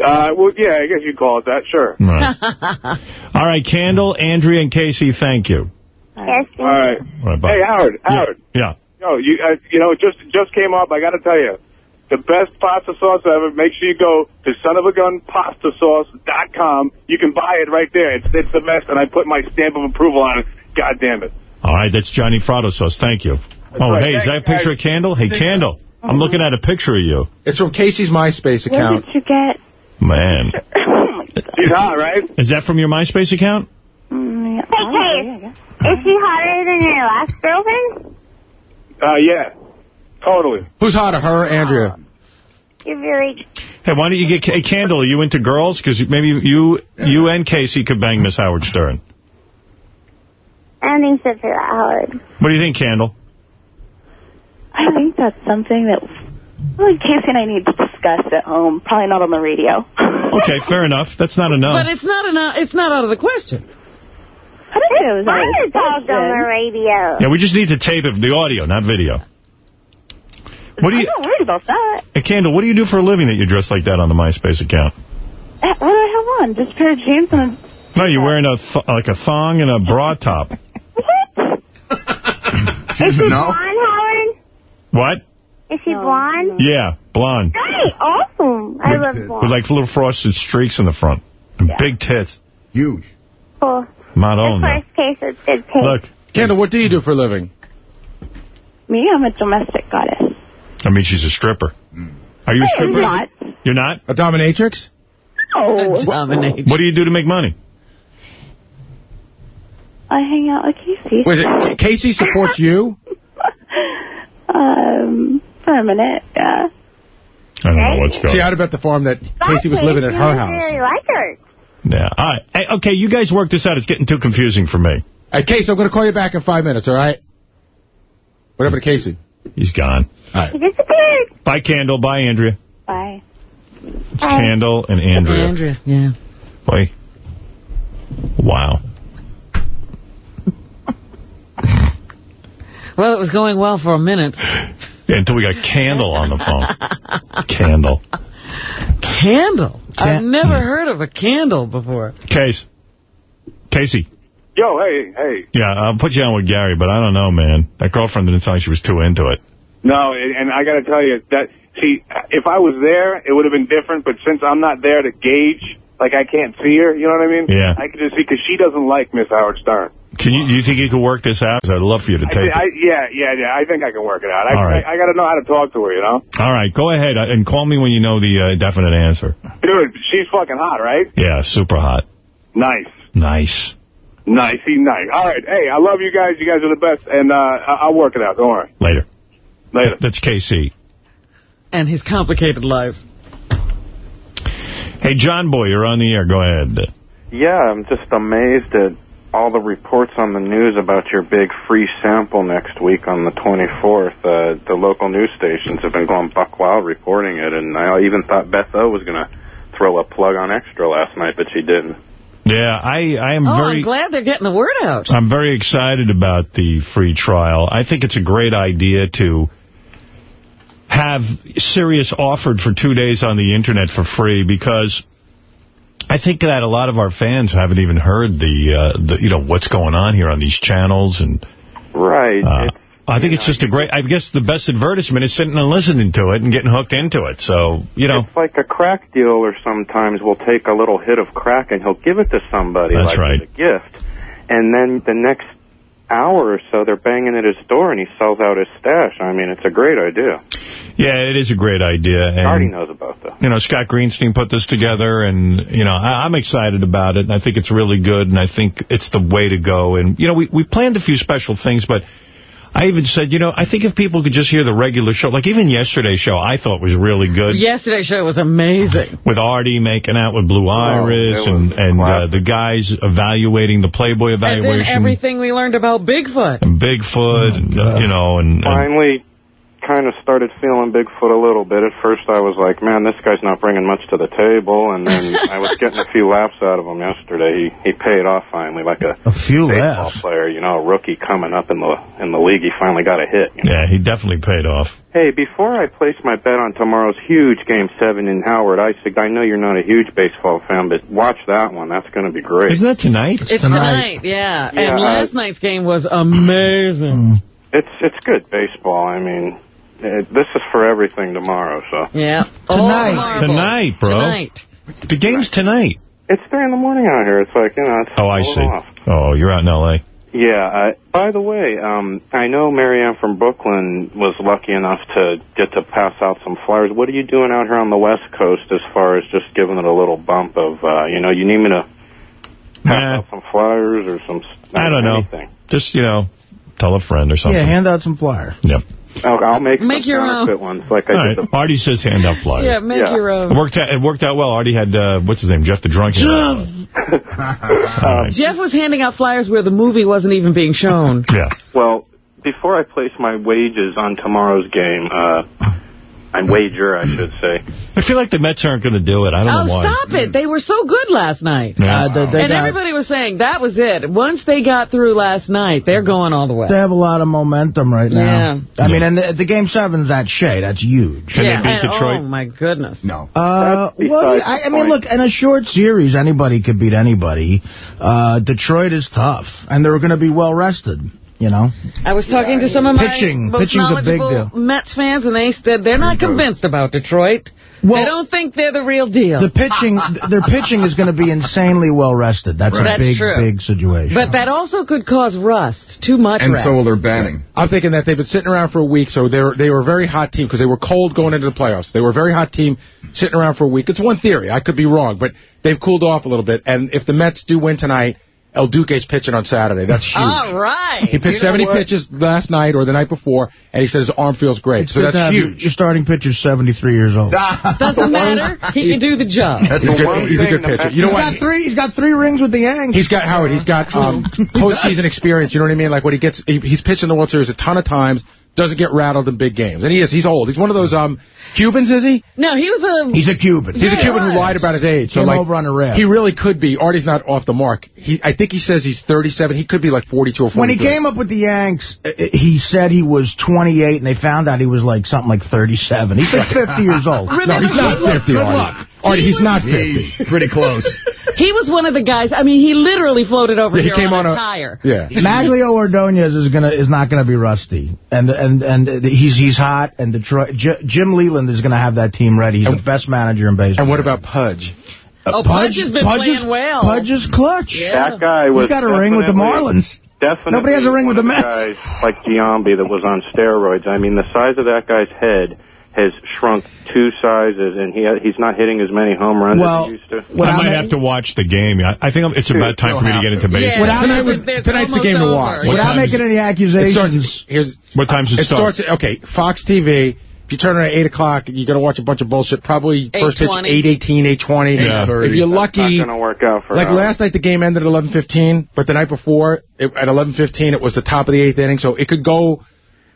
Uh, well, yeah, I guess you'd call it that. Sure. All right. All right, Candle, Andrea, and Casey, thank you. Yes. All right. All right. Hey, Howard. Howard. Yeah. Yo, you, uh, you know, it just just came up. I got to tell you, the best pasta sauce ever. Make sure you go to sonofagunpastasauce.com. You can buy it right there. It's it's the best, and I put my stamp of approval on it. God damn it. All right, that's Johnny Fratto sauce. Thank you. oh, right. hey, is that a picture of Candle? Hey, Candle, I'm looking at a picture of you. It's from Casey's MySpace Where account. did you get? Man. *coughs* She's hot, right? Is that from your MySpace account? Yeah, Hey, probably, I Case, guess. is she hotter than your last girlfriend? Uh, yeah. Totally. Who's hotter, her or Andrea? You're really... Hey, why don't you get... Hey, Candle, are you into girls? Because maybe you you and Casey could bang Miss Howard Stern. I don't think so for that, Howard. What do you think, Candle? I think that's something that well, Casey and I need to discuss at home. Probably not on the radio. Okay, fair enough. That's not *laughs* enough. But it's not enough. It's not out of the question. I didn't say it was Fun out to talk on the radio. Yeah, we just need to tape it, the audio, not video. What do you... I'm not worried about that. Hey, Candle, what do you do for a living that you're dressed like that on the MySpace account? Eh, What do I have on? Just a pair of jeans and a... No, you're wearing a th like a thong and a bra top. *laughs* Is she No. blonde, Howard? What? Is she blonde? Yeah, blonde. Great, awesome. I love blonde. With like little frosted streaks in the front. And big tits. Huge. Cool. Not This on there. first case is good taste. Look, Kendall, what do you do for a living? Me, I'm a domestic goddess. I mean, she's a stripper. Are you a I'm stripper? not. You're not? A dominatrix? No. Dominate. What do you do to make money? I hang out with Casey. Was it Casey supports you? *laughs* um, for a minute, yeah. I don't know what's going See, on. I'd have bet the farm that Casey was living at her don't house. really like her. Yeah. All right. Hey, okay, you guys work this out. It's getting too confusing for me. Hey, Casey, I'm going to call you back in five minutes, all right? Whatever to Casey. He's gone. She disappeared. Bye, Candle. Bye, Andrea. Bye. It's Candle and Andrea. Andrea, yeah. Boy. Wow. *laughs* Well, it was going well for a minute. Yeah, until we got Candle on the phone. *laughs* Candle. Candle? I've never hmm. heard of a candle before. Case. Casey. Yo, hey, hey. Yeah, I'll put you on with Gary, but I don't know, man. That girlfriend didn't sound like she was too into it. No, and, and I got to tell you that. See, if I was there, it would have been different. But since I'm not there to gauge, like I can't see her, you know what I mean? Yeah. I can just see because she doesn't like Miss Howard Stern. Can you? Do you think you could work this out? 'Cause I'd love for you to take I, it. yeah, yeah, yeah. I think I can work it out. I, All right. I, I got to know how to talk to her, you know? All right, go ahead uh, and call me when you know the uh, definite answer. Dude, she's fucking hot, right? Yeah, super hot. Nice. Nice. Nice. He's nice. All right. Hey, I love you guys. You guys are the best. And uh, I- I'll work it out. Don't worry. Later. Later. That's KC. And his complicated life. Hey, John Boy, you're on the air. Go ahead. Yeah, I'm just amazed at all the reports on the news about your big free sample next week on the 24th. Uh, the local news stations have been going buck wild reporting it, and I even thought Beth O was going to throw a plug on Extra last night, but she didn't. Yeah, I, I am Oh, very... I'm glad they're getting the word out. I'm very excited about the free trial. I think it's a great idea to have Sirius offered for two days on the Internet for free because I think that a lot of our fans haven't even heard the, uh, the you know, what's going on here on these channels. and Right. uh, I think it's just a great, I guess the best advertisement is sitting and listening to it and getting hooked into it. So, you know, It's like a crack dealer sometimes will take a little hit of crack and he'll give it to somebody That's like right. a gift. And then the next hour or so they're banging at his door and he sells out his stash. I mean, it's a great idea. Yeah, it is a great idea. And, Artie knows about that. you know, Scott Greenstein put this together, and, you know, I, I'm excited about it, and I think it's really good, and I think it's the way to go. And, you know, we, we planned a few special things, but I even said, you know, I think if people could just hear the regular show, like even yesterday's show, I thought was really good. Yesterday's show was amazing. With Artie making out with Blue Iris, it and, and uh, the guys evaluating, the Playboy evaluation. And then evaluation. everything we learned about Bigfoot. and Bigfoot, and, uh, you know, and, and Finally, kind of started feeling Bigfoot a little bit. At first, I was like, "Man, this guy's not bringing much to the table," and then I was getting a few laughs out of him yesterday. He he paid off finally, like a, A few baseball laughs. player, you know, a rookie coming up in the in the league. He finally got a hit. You know? Yeah, he definitely paid off. Hey, before I place my bet on tomorrow's huge Game Seven in Howard, I sig- I know you're not a huge baseball fan, but watch that one. That's going to be great. Isn't that tonight? It's tonight, yeah. Yeah, And uh, last night's game was amazing. It's it's good baseball. I mean, it, this is for everything tomorrow. So Yeah. Tonight. All marbles. Tonight, bro. Tonight. The game's tonight. it's three in the morning out here. It's like you know. It's Oh, I see. off. Oh, you're out in L.A. Yeah. Uh, by the way, um, I know Marianne from Brooklyn was lucky enough to get to pass out some flyers. What are you doing out here on the West Coast as far as just giving it a little bump of, uh, you know, you need me to pass Nah. out some flyers or some? I don't know. anything. Just, you know, tell a friend or something. Yeah, hand out some flyer. Yep. I'll, I'll make, Make your own. counterfeit ones like I All did right. the Artie says hand out flyers. Yeah, make Yeah. your It own. worked out. It worked out well. Artie had uh, what's his name, Jeff the Drunk. *laughs* All right. Jeff was handing out flyers where the movie wasn't even being shown. Yeah. Well, before I place my wages on tomorrow's game, uh, I wager, I should say. I feel like the Mets aren't going to do it. I don't Oh, know why. Oh, stop it. They were so good last night. Yeah. Uh, they, they and got- everybody was saying that was it. Once they got through last night, they're going all the way. They have a lot of momentum right now. Yeah. I mean, and the, the game seven's that Shea. That's huge. Can yeah, they beat and- Detroit? Oh, my goodness. No. Uh, well, I, I mean, look, in a short series, anybody could beat anybody. Uh, Detroit is tough, and they're going to be well rested. You know, I was talking to some of my Pitching- most pitching's a big knowledgeable deal. Mets fans, and they said they're not convinced about Detroit. Well- they don't think they're the real deal. the pitching, *laughs* their pitching is going to be insanely well rested. That's a That's big, true. big situation. but that also could cause rust. Too much And rust. so will their batting. I'm thinking that they've been sitting around for a week, so they were they were a very hot team because they were cold going into the playoffs. They were a very hot team sitting around for a week. It's one theory. I could be wrong, but they've cooled off a little bit. And if the Mets do win tonight, El Duque's pitching on Saturday. That's huge. All right. He pitched 70 pitches last night or the night before, and he said his arm feels great. It's so that's to have your- huge. Your starting pitcher's 73 years old. *laughs* Doesn't matter. He can do the job. He's, the good, one he's a good pitcher. You know he's what? got three. He's got three rings with the Yanks. He's got Howard. He's got um, *laughs* postseason experience. You know what I mean? Like when he gets, he, he's pitched in the World Series a ton of times. Doesn't get rattled in big games, and he is. He's old. He's one of those um Cubans, is he? No, he was a... He's a Cuban. He's a Cuban right. who lied about his age. So Came like, over on a rail. he really could be. Artie's not off the mark. He, I think he says he's 37. He could be like 42 or 43. When he came up with the Yanks, uh, he said he was 28, and they found out he was like something like 37. He's like *laughs* 50 years old. no, he's not he was- 50, Good luck. Artie, he's not 50. He's *laughs* pretty close. He was one of the guys. I mean, he literally floated over Yeah, he here came on, on a a- tire. Yeah. Magglio Ordonez is gonna is not gonna be rusty, and and and he's he's hot. And Detroit, J Jim Leyland is gonna have that team ready. He's the best manager in baseball. And what about Pudge? Oh, Pudge has been Pudge playing well. Pudge is clutch. Yeah. That guy was He's got a ring with the Marlins. Definitely Nobody has a ring one with the of Mets. Guys like Giambi that was on steroids. I mean, the size of that guy's head has shrunk two sizes, and he he's not hitting as many home runs Well, as he used to. What I might have to watch the game. I, I think I'm- it's about time for me to get into baseball. Yeah, Without tonight making- tonight's the almost game to over. watch. Yeah. Without making any accusations, starts. Here's What time's it it start? starts. Okay, Fox TV. If you turn it at 8 o'clock, you're going to watch a bunch of bullshit. Probably first pitch 8:20. 8.18, 8.20. Yeah. If you're That's lucky, not going to work out for like Howard. last night the game ended at 11.15, but the night before, it, at 11.15, it was the top of the eighth inning. So it could go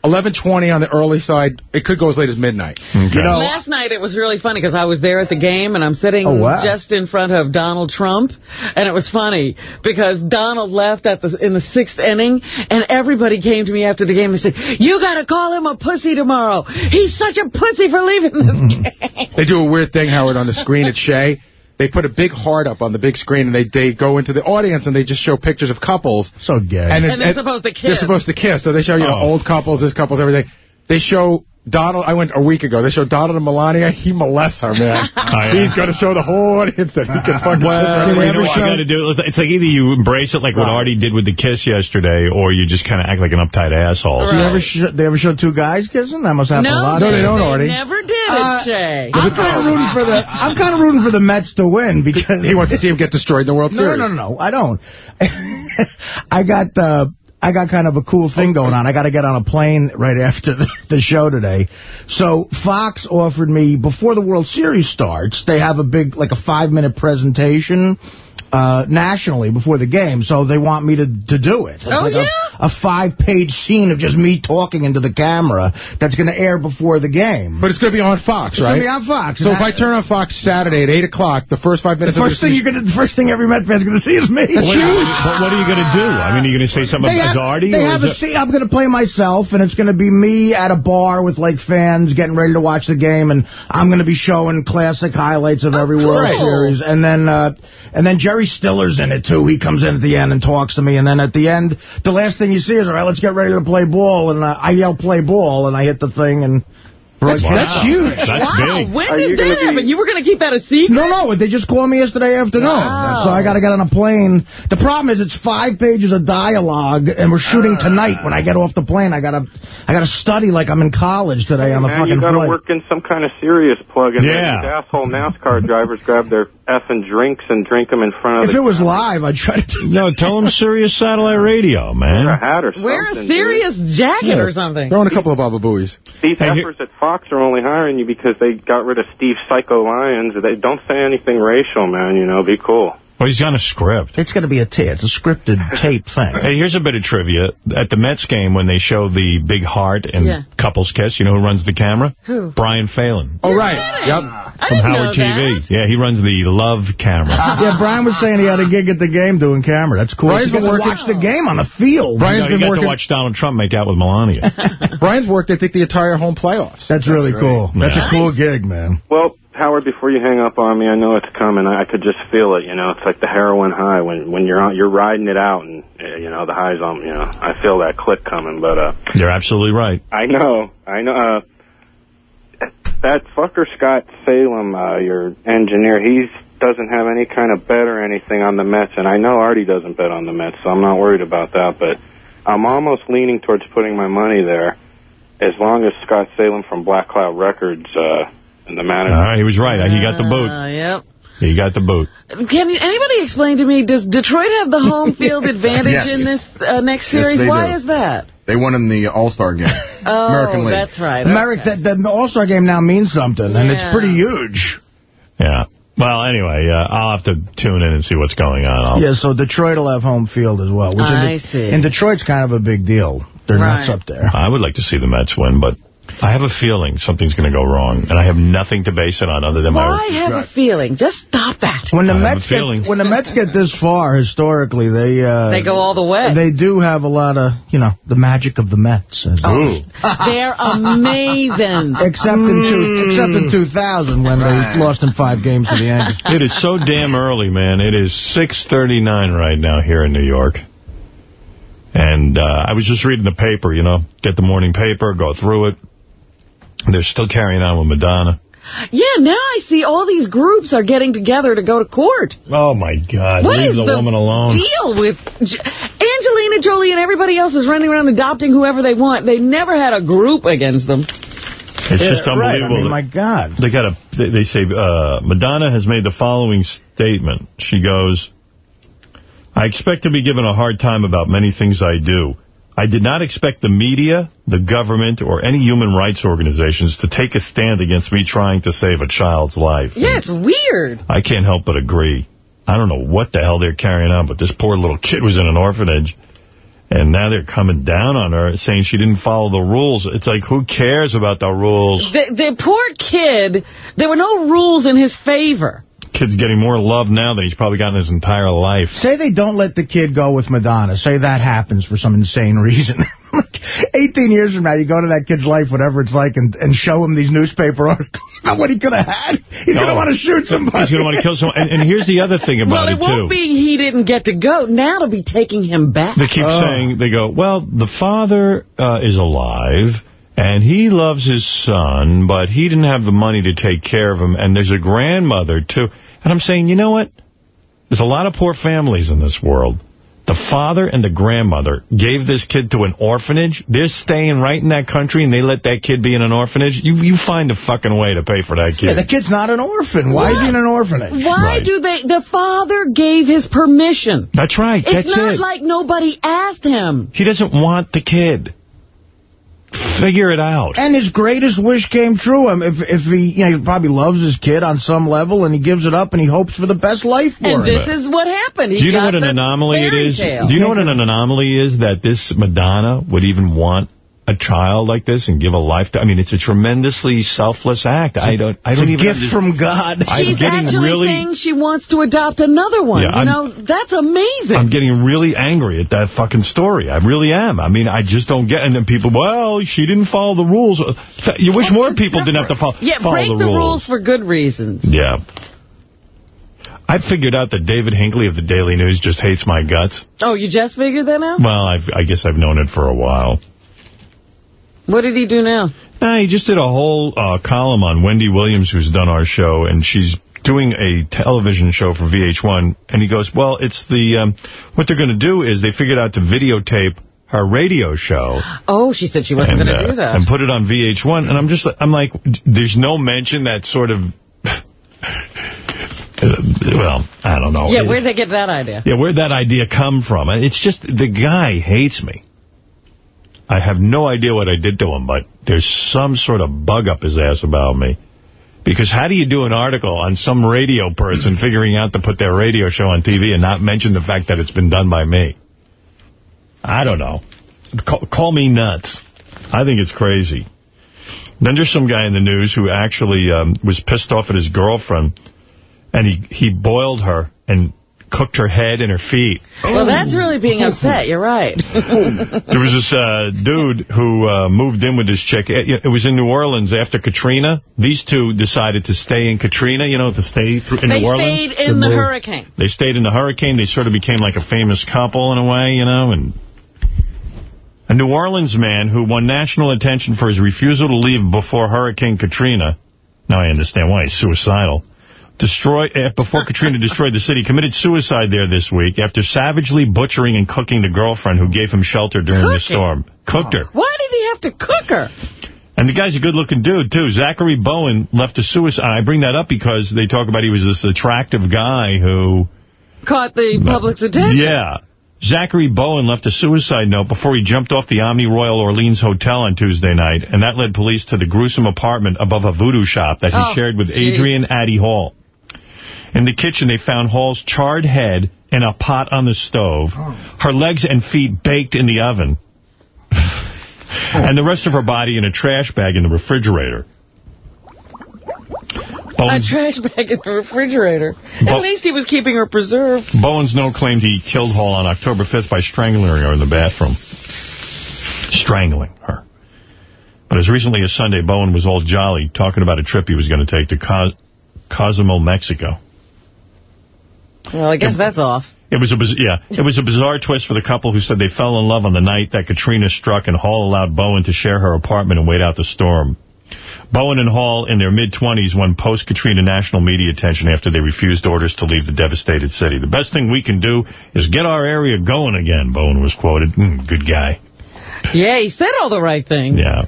11.20 on the early side. It could go as late as midnight. Okay. you know, Last night it was really funny because I was there at the game and I'm sitting Oh, wow. just in front of Donald Trump and it was funny because Donald left at the in the sixth inning and everybody came to me after the game and said, "You got to call him a pussy tomorrow. He's such a pussy for leaving this mm-hmm. *laughs* game." They do a weird thing, Howard, on the screen at Shea. They put a big heart up on the big screen, and they they go into the audience and they just show pictures of couples. so gay. And, it- And they're it- supposed to kiss. They're supposed to kiss. So they show you know, Oh. old couples, this couples, everything. They show Donald. I went a week ago. They showed Donald and Melania. He molests her, man. *laughs* Oh, yeah. He's going to show the whole audience that he can fucking kiss Well, her. they you ever know what you show- got to do? It's like either you embrace it like what Artie did with the kiss yesterday, or you just kind of act like an uptight asshole. Do you ever sh they ever show two guys kissing? That must happen no, a lot. No, they don't, they Artie. never did Uh, it, Shea. I'm kind of rooting for the I'm kind of rooting for the Mets to win because *laughs* He wants to see him get destroyed in the World No, Series. no, no, no, I don't. *laughs* I got uh, I got kind of a cool thing going on. I got to get on a plane right after *laughs* the, show today. So Fox offered me before the World Series starts. They have a big like a five minute presentation uh, nationally before the game, so they want me to, to do it. It's Oh, like yeah? a, a five-page scene of just me talking into the camera that's going to air before the game. But it's going to be on Fox, It's right? gonna be on Fox. So if I turn on Fox Saturday at 8 o'clock, the first five minutes The first of thing you're gonna, the first thing every Met fan's gonna see is me. What, but what are you going to do? I mean, are you going to say something They about have, Darty? they have a scene. I'm going to play myself, and it's going to be me at a bar with, like, fans getting ready to watch the game, and I'm going to be showing classic highlights of every World cool. Series. And then uh, and then Jerry Stiller's in it, too. He comes in at the end and talks to me, and then at the end, the last thing you see is, all right, let's get ready to play ball, and uh, I yell play ball, and I hit the thing, and... That's- Wow. that's huge. Wow, when Are did that gonna be- happen? You were going to keep that a secret? No, no, they just called me yesterday afternoon. Wow. So I got to get on a plane. The problem is it's five pages of dialogue, and we're shooting ah. tonight. When I get off the plane, I got to I got to study like I'm in college today on the Man, fucking you got to work in some kind of Sirius plug. And Yeah. these asshole NASCAR drivers grab their effing drinks and drink them in front of If the it was live, I'd try to do No, tell them Sirius Satellite Radio, man. Wear a hat or something. Wear a something, serious jacket or something. Throw in a couple of Baba Booies. These effers at Fox are only hiring you because they got rid of Steve Psycho Lyons. They don't say anything racial, man. You know, be cool. Well, he's on a script. It's going to be a t- it's a scripted *laughs* tape thing. Hey, here's a bit of trivia. At the Mets game, when they show the big heart and Yeah. couples kiss, you know who runs the camera? Who? Brian Phelan. Oh, right. Yep. I From Howard know TV. Yeah, he runs the love camera. *laughs* yeah, Brian was saying he had a gig at the game doing camera. That's cool. Brian's You get been to working- watch the game on the field. Brian's you know, been you got working- to watch Donald Trump make out with Melania. *laughs* Brian's worked, I think, the entire home playoffs. That's really cool. That's a cool gig, man. Well, Howard, before you hang up on me, I know it's coming. I, I could just feel it. You know, it's like the heroin high when when you're on, you're riding it out, and uh, you know the highs on. You know, I feel that click coming. But uh, You're absolutely right. I know, I know. Uh, that fucker Scott Salem, uh, your engineer, he doesn't have any kind of bet or anything on the Mets, and I know Artie doesn't bet on the Mets, so I'm not worried about that. But I'm almost leaning towards putting my money there, as long as Scott Salem from Black Cloud Records uh, and the manager. All right, he was right. He got the boot. Uh, yep. He got the boot. Can anybody explain to me, does Detroit have the home *laughs* field advantage Yes. in this uh, next series? they Why do. is that? They won in the All-Star game. *laughs* Oh, American League. that's right. America, okay. the, the All-Star game now means something, and it's pretty huge. Yeah. Well, anyway, uh, I'll have to tune in and see what's going on. I'll, Yeah, so Detroit will have home field as well. Which I De- see. And Detroit's kind of a big deal. They're Right. nuts up there. I would like to see the Mets win, but I have a feeling something's going to go wrong, and I have nothing to base it on other than Why my... I have a feeling? Just stop that. When the I have a Mets feeling. get when the Mets get this far historically, they uh, They go all the way. They do have a lot of you know the magic of the Mets. as- Ooh. *laughs* They're amazing. Except in two, except in 2000 when they lost in five games to the Yankees. *laughs* It is so damn early, man. It is 6.39 right now here in New York. And uh, I was just reading the paper, you know, get the morning paper, go through it. They're still carrying on with Madonna. Yeah, now I see all these groups are getting together to go to court. Oh, my God. What Leave is the, the woman alone. deal with J- Angelina Jolie and everybody else is running around adopting whoever they want? They never had a group against them. It's Yeah, just right. unbelievable. I mean, that- my God. They got a. They, they say uh, Madonna has made the following statement. She goes, "I expect to be given a hard time about many things I do. I did not expect the media, the government, or any human rights organizations to take a stand against me trying to save a child's life. Yeah, it's weird. I can't help but agree. I don't know what the hell they're carrying on, but this poor little kid was in an orphanage." And now they're coming down on her, saying she didn't follow the rules. It's like, who cares about the rules? The, the poor kid, there were no rules in his favor. Kid's getting more love now than he's probably gotten his entire life. Say they don't let the kid go with Madonna. Say that happens for some insane reason. *laughs* 18 years from now, you go to that kid's life, whatever it's like, and, and show him these newspaper *laughs* articles about what he could have had. He's going to want to shoot somebody. He's going to want to kill someone. And, and here's the other thing about well, it, it, won't too. be he didn't get to go. Now to be taking him back. They keep saying, they go, well, the father uh, is alive, and he loves his son, but he didn't have the money to take care of him, and there's a grandmother, too. And I'm saying, you know what? There's a lot of poor families in this world. The father and the grandmother gave this kid to an orphanage. They're staying right in that country, and they let that kid be in an orphanage. You you find a fucking way to pay for that kid. Yeah, the kid's not an orphan. Why is he in an orphanage? Why Right. do they... The father gave his permission. That's right. It's That's not it. like nobody asked him. He doesn't want the kid. Figure it out. And his greatest wish came true. Um, if if he, you know, he probably loves his kid on some level, and he gives it up, and he hopes for the best life for And him. this is what happened. He Do you know what an anomaly it is? tale. Do you know what an anomaly is that this Madonna would even want a child like this and give a life to? I mean, it's a tremendously selfless act. I don't. I It's a don't even. gift understand- from God. I'm She's getting actually really. saying she wants to adopt another one. Yeah, you I'm- know, that's amazing. I'm getting really angry at that fucking story. I really am. I mean, I just don't get. And then people, well, she didn't follow the rules. You wish more people didn't have to follow, yeah, follow break the, the rules. rules. for good reasons. Yeah. I figured out that David Hinckley of the Daily News just hates my guts. Oh, you just figured that out? Well, I've, I guess I've known it for a while. What did he do now? Nah, he just did a whole uh, column on Wendy Williams, who's done our show, and she's doing a television show for VH1. And he goes, well, it's the, um, what they're going to do is they figured out to videotape her radio show. Oh, she said she wasn't going to uh, do that. And put it on VH1. And I'm just, I'm like, there's no mention that sort of, *laughs* well, I don't know. yeah, where'd they get that idea? Yeah, where'd that idea come from? It's just, the guy hates me. I have no idea what I did to him, but there's some sort of bug up his ass about me. Because how do you do an article on some radio person *clears throat* figuring out to put their radio show on TV and not mention the fact that it's been done by me? I don't know. Call, call me nuts. I think it's crazy. Then there's some guy in the news who actually um, was pissed off at his girlfriend, and he, he boiled her and cooked her head and her feet. Well, that's really being upset. You're right. *laughs* There was this uh, dude who uh, moved in with this chick. It, it was in New Orleans after Katrina. These two decided to stay in Katrina, you know, to stay in they New Orleans. They stayed in the hurricane. They stayed in the hurricane. They sort of became like a famous couple in a way, you know, and a New Orleans man who won national attention for his refusal to leave before Hurricane Katrina. Now I understand why he's suicidal. Destroy uh, Before Katrina destroyed the city, committed suicide there this week after savagely butchering and cooking the girlfriend who gave him shelter during the storm. Cooked her. Why did he have to cook her? And the guy's a good-looking dude, too. Zachary Bowen left a suicide. I bring that up because they talk about he was this attractive guy who... Caught the public's attention. Yeah. Zachary Bowen left a suicide note before he jumped off the Omni Royal Orleans Hotel on Tuesday night, and that led police to the gruesome apartment above a voodoo shop that he Oh, shared with geez. Adrian Addie Hall. In the kitchen, they found Hall's charred head in a pot on the stove, oh. her legs and feet baked in the oven, and the rest of her body in a trash bag in the refrigerator. A trash bag in the refrigerator. Bo- At least he was keeping her preserved. Bowen's note claimed he killed Hall on October 5th by strangling her in the bathroom. Strangling her. But as recently as Sunday, Bowen was all jolly, talking about a trip he was going to take to Cos Cozumel, Mexico. Well, I guess that's off. It was a yeah, it was a bizarre twist for the couple who said they fell in love on the night that Katrina struck, and Hall allowed Bowen to share her apartment and wait out the storm. Bowen and Hall, in their mid-20s, won post-Katrina national media attention after they refused orders to leave the devastated city. The best thing we can do is get our area going again, Bowen was quoted. Mm, good guy. Yeah, he said all the right things. Yeah.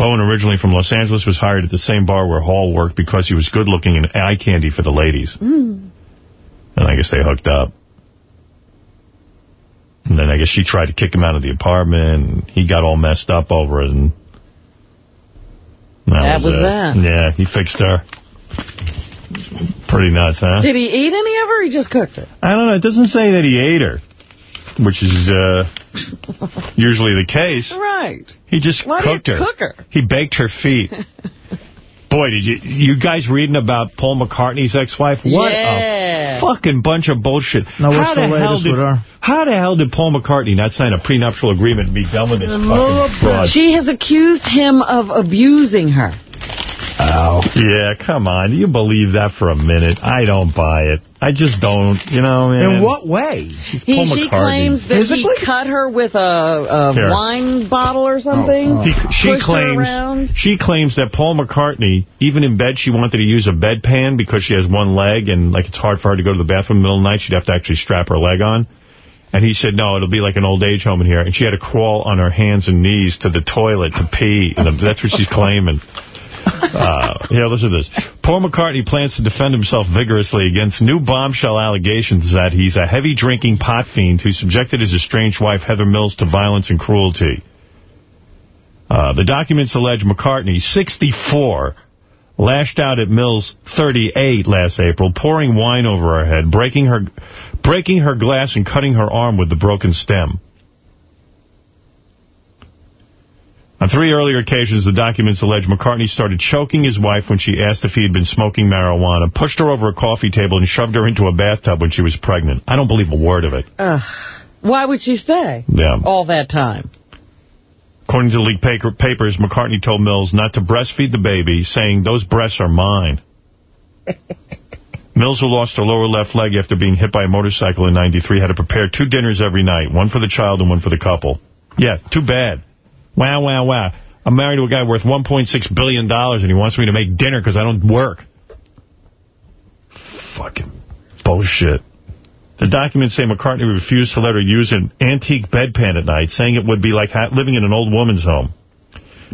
Bowen, originally from Los Angeles, was hired at the same bar where Hall worked because he was good-looking and eye candy for the ladies. Mm. And I guess they hooked up. And then I guess she tried to kick him out of the apartment, and he got all messed up over it. And That was it. that. Yeah, he fixed her. Pretty nuts, huh? Did he eat any of her or he just cooked her? I don't know. It doesn't say that he ate her, which is uh, *laughs* usually the case. Right. He just Why cooked her. cook her? He baked her feet. *laughs* Boy, did you you guys reading about Paul McCartney's ex-wife? What Yeah. a fucking bunch of bullshit. Now, what's how the hell latest did, with her? How the hell did Paul McCartney not sign a prenuptial agreement and be done with this fucking fraud? She has accused him of abusing her. Oh. Yeah, come on. Do you believe that for a minute? I don't buy it. I just don't, you know, man. In what way? He, she McCartney. claims that Physically? he cut her with a, a Here. wine bottle or something. Oh, He, she Pushed claims she claims that Paul McCartney, even in bed, she wanted to use a bedpan because she has one leg and like it's hard for her to go to the bathroom in the middle of the night. She'd have to actually strap her leg on. And he said, no, it'll be like an old age home in here. And she had to crawl on her hands and knees to the toilet to pee. And that's what she's claiming. Uh, yeah, listen to this. Paul McCartney plans to defend himself vigorously against new bombshell allegations that he's a heavy-drinking pot fiend who subjected his estranged wife, Heather Mills, to violence and cruelty. Uh, the documents allege McCartney, 64, lashed out at Mills, 38, last April, pouring wine over her head, breaking her, breaking her glass and cutting her arm with the broken stem. On three earlier occasions, the documents allege McCartney started choking his wife when she asked if he had been smoking marijuana, pushed her over a coffee table, and shoved her into a bathtub when she was pregnant. I don't believe a word of it. Ugh. Why would she stay Yeah. all that time? According to the leaked paper, papers, McCartney told Mills not to breastfeed the baby, saying, those breasts are mine. *laughs* Mills, who lost her lower left leg after being hit by a motorcycle in 93, had to prepare two dinners every night, one for the child and one for the couple. Yeah, too bad. Wow, wow, wow. I'm married to a guy worth $1.6 billion, dollars, and he wants me to make dinner because I don't work. Fucking bullshit. The documents say McCartney refused to let her use an antique bedpan at night, saying it would be like living in an old woman's home.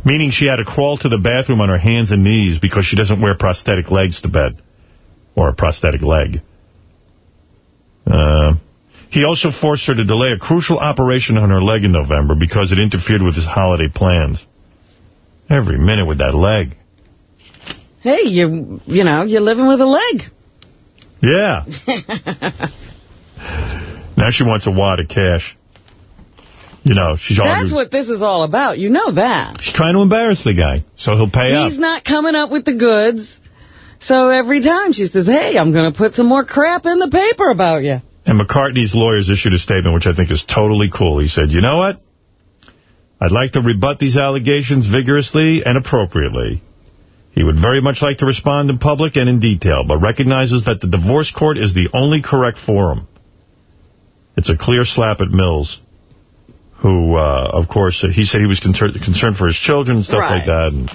Meaning she had to crawl to the bathroom on her hands and knees because she doesn't wear prosthetic legs to bed. Or a prosthetic leg. Uh, he also forced her to delay a crucial operation on her leg in November because it interfered with his holiday plans. Every minute with that leg. Hey, you you know, you're living with a leg. Yeah. *laughs* Now she wants a wad of cash. You know, she's all. That's what this is all about. You know that. She's trying to embarrass the guy, so he'll pay up. He's not coming up with the goods. So every time she says, hey, I'm going to put some more crap in the paper about you. And McCartney's lawyers issued a statement, which I think is totally cool. He said, you know what? I'd like to rebut these allegations vigorously and appropriately. He would very much like to respond in public and in detail, but recognizes that the divorce court is the only correct forum. It's a clear slap at Mills, who, uh, of course, he said he was concerned, concerned for his children and stuff Right. like that. And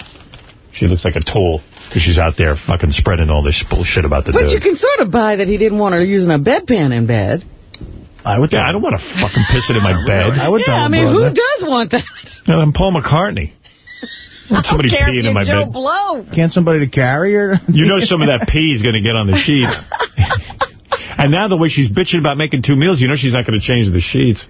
she looks like a tool because she's out there fucking spreading all this bullshit about the But dude. you can sort of buy that he didn't want her using a bedpan in bed. I would. Yeah, I don't want to fucking piss it in my *laughs* bed. I would. Yeah, I mean, who does want that? No, I'm Paul McCartney. Want *laughs* somebody I don't care peeing if in my Joe bed. Blow. Can't somebody to carry her? *laughs* You know some of that pee is going to get on the sheets. and now the way she's bitching about making two meals, you know she's not going to change the sheets.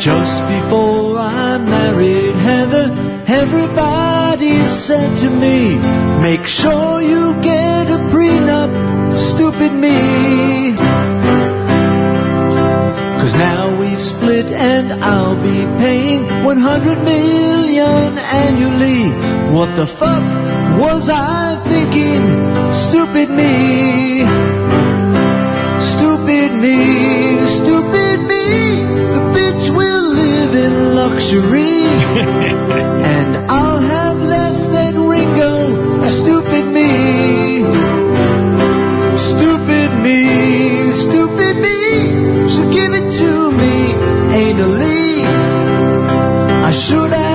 Just before I married Heather, everybody said to me, make sure you get a prenup, stupid me. Cause now we've split and I'll be paying 100 million annually. What the fuck was I thinking? Stupid me. Stupid me, luxury. *laughs* and I'll have less than Ringo. Stupid me. Stupid me, stupid me. So give it to me anally. I should have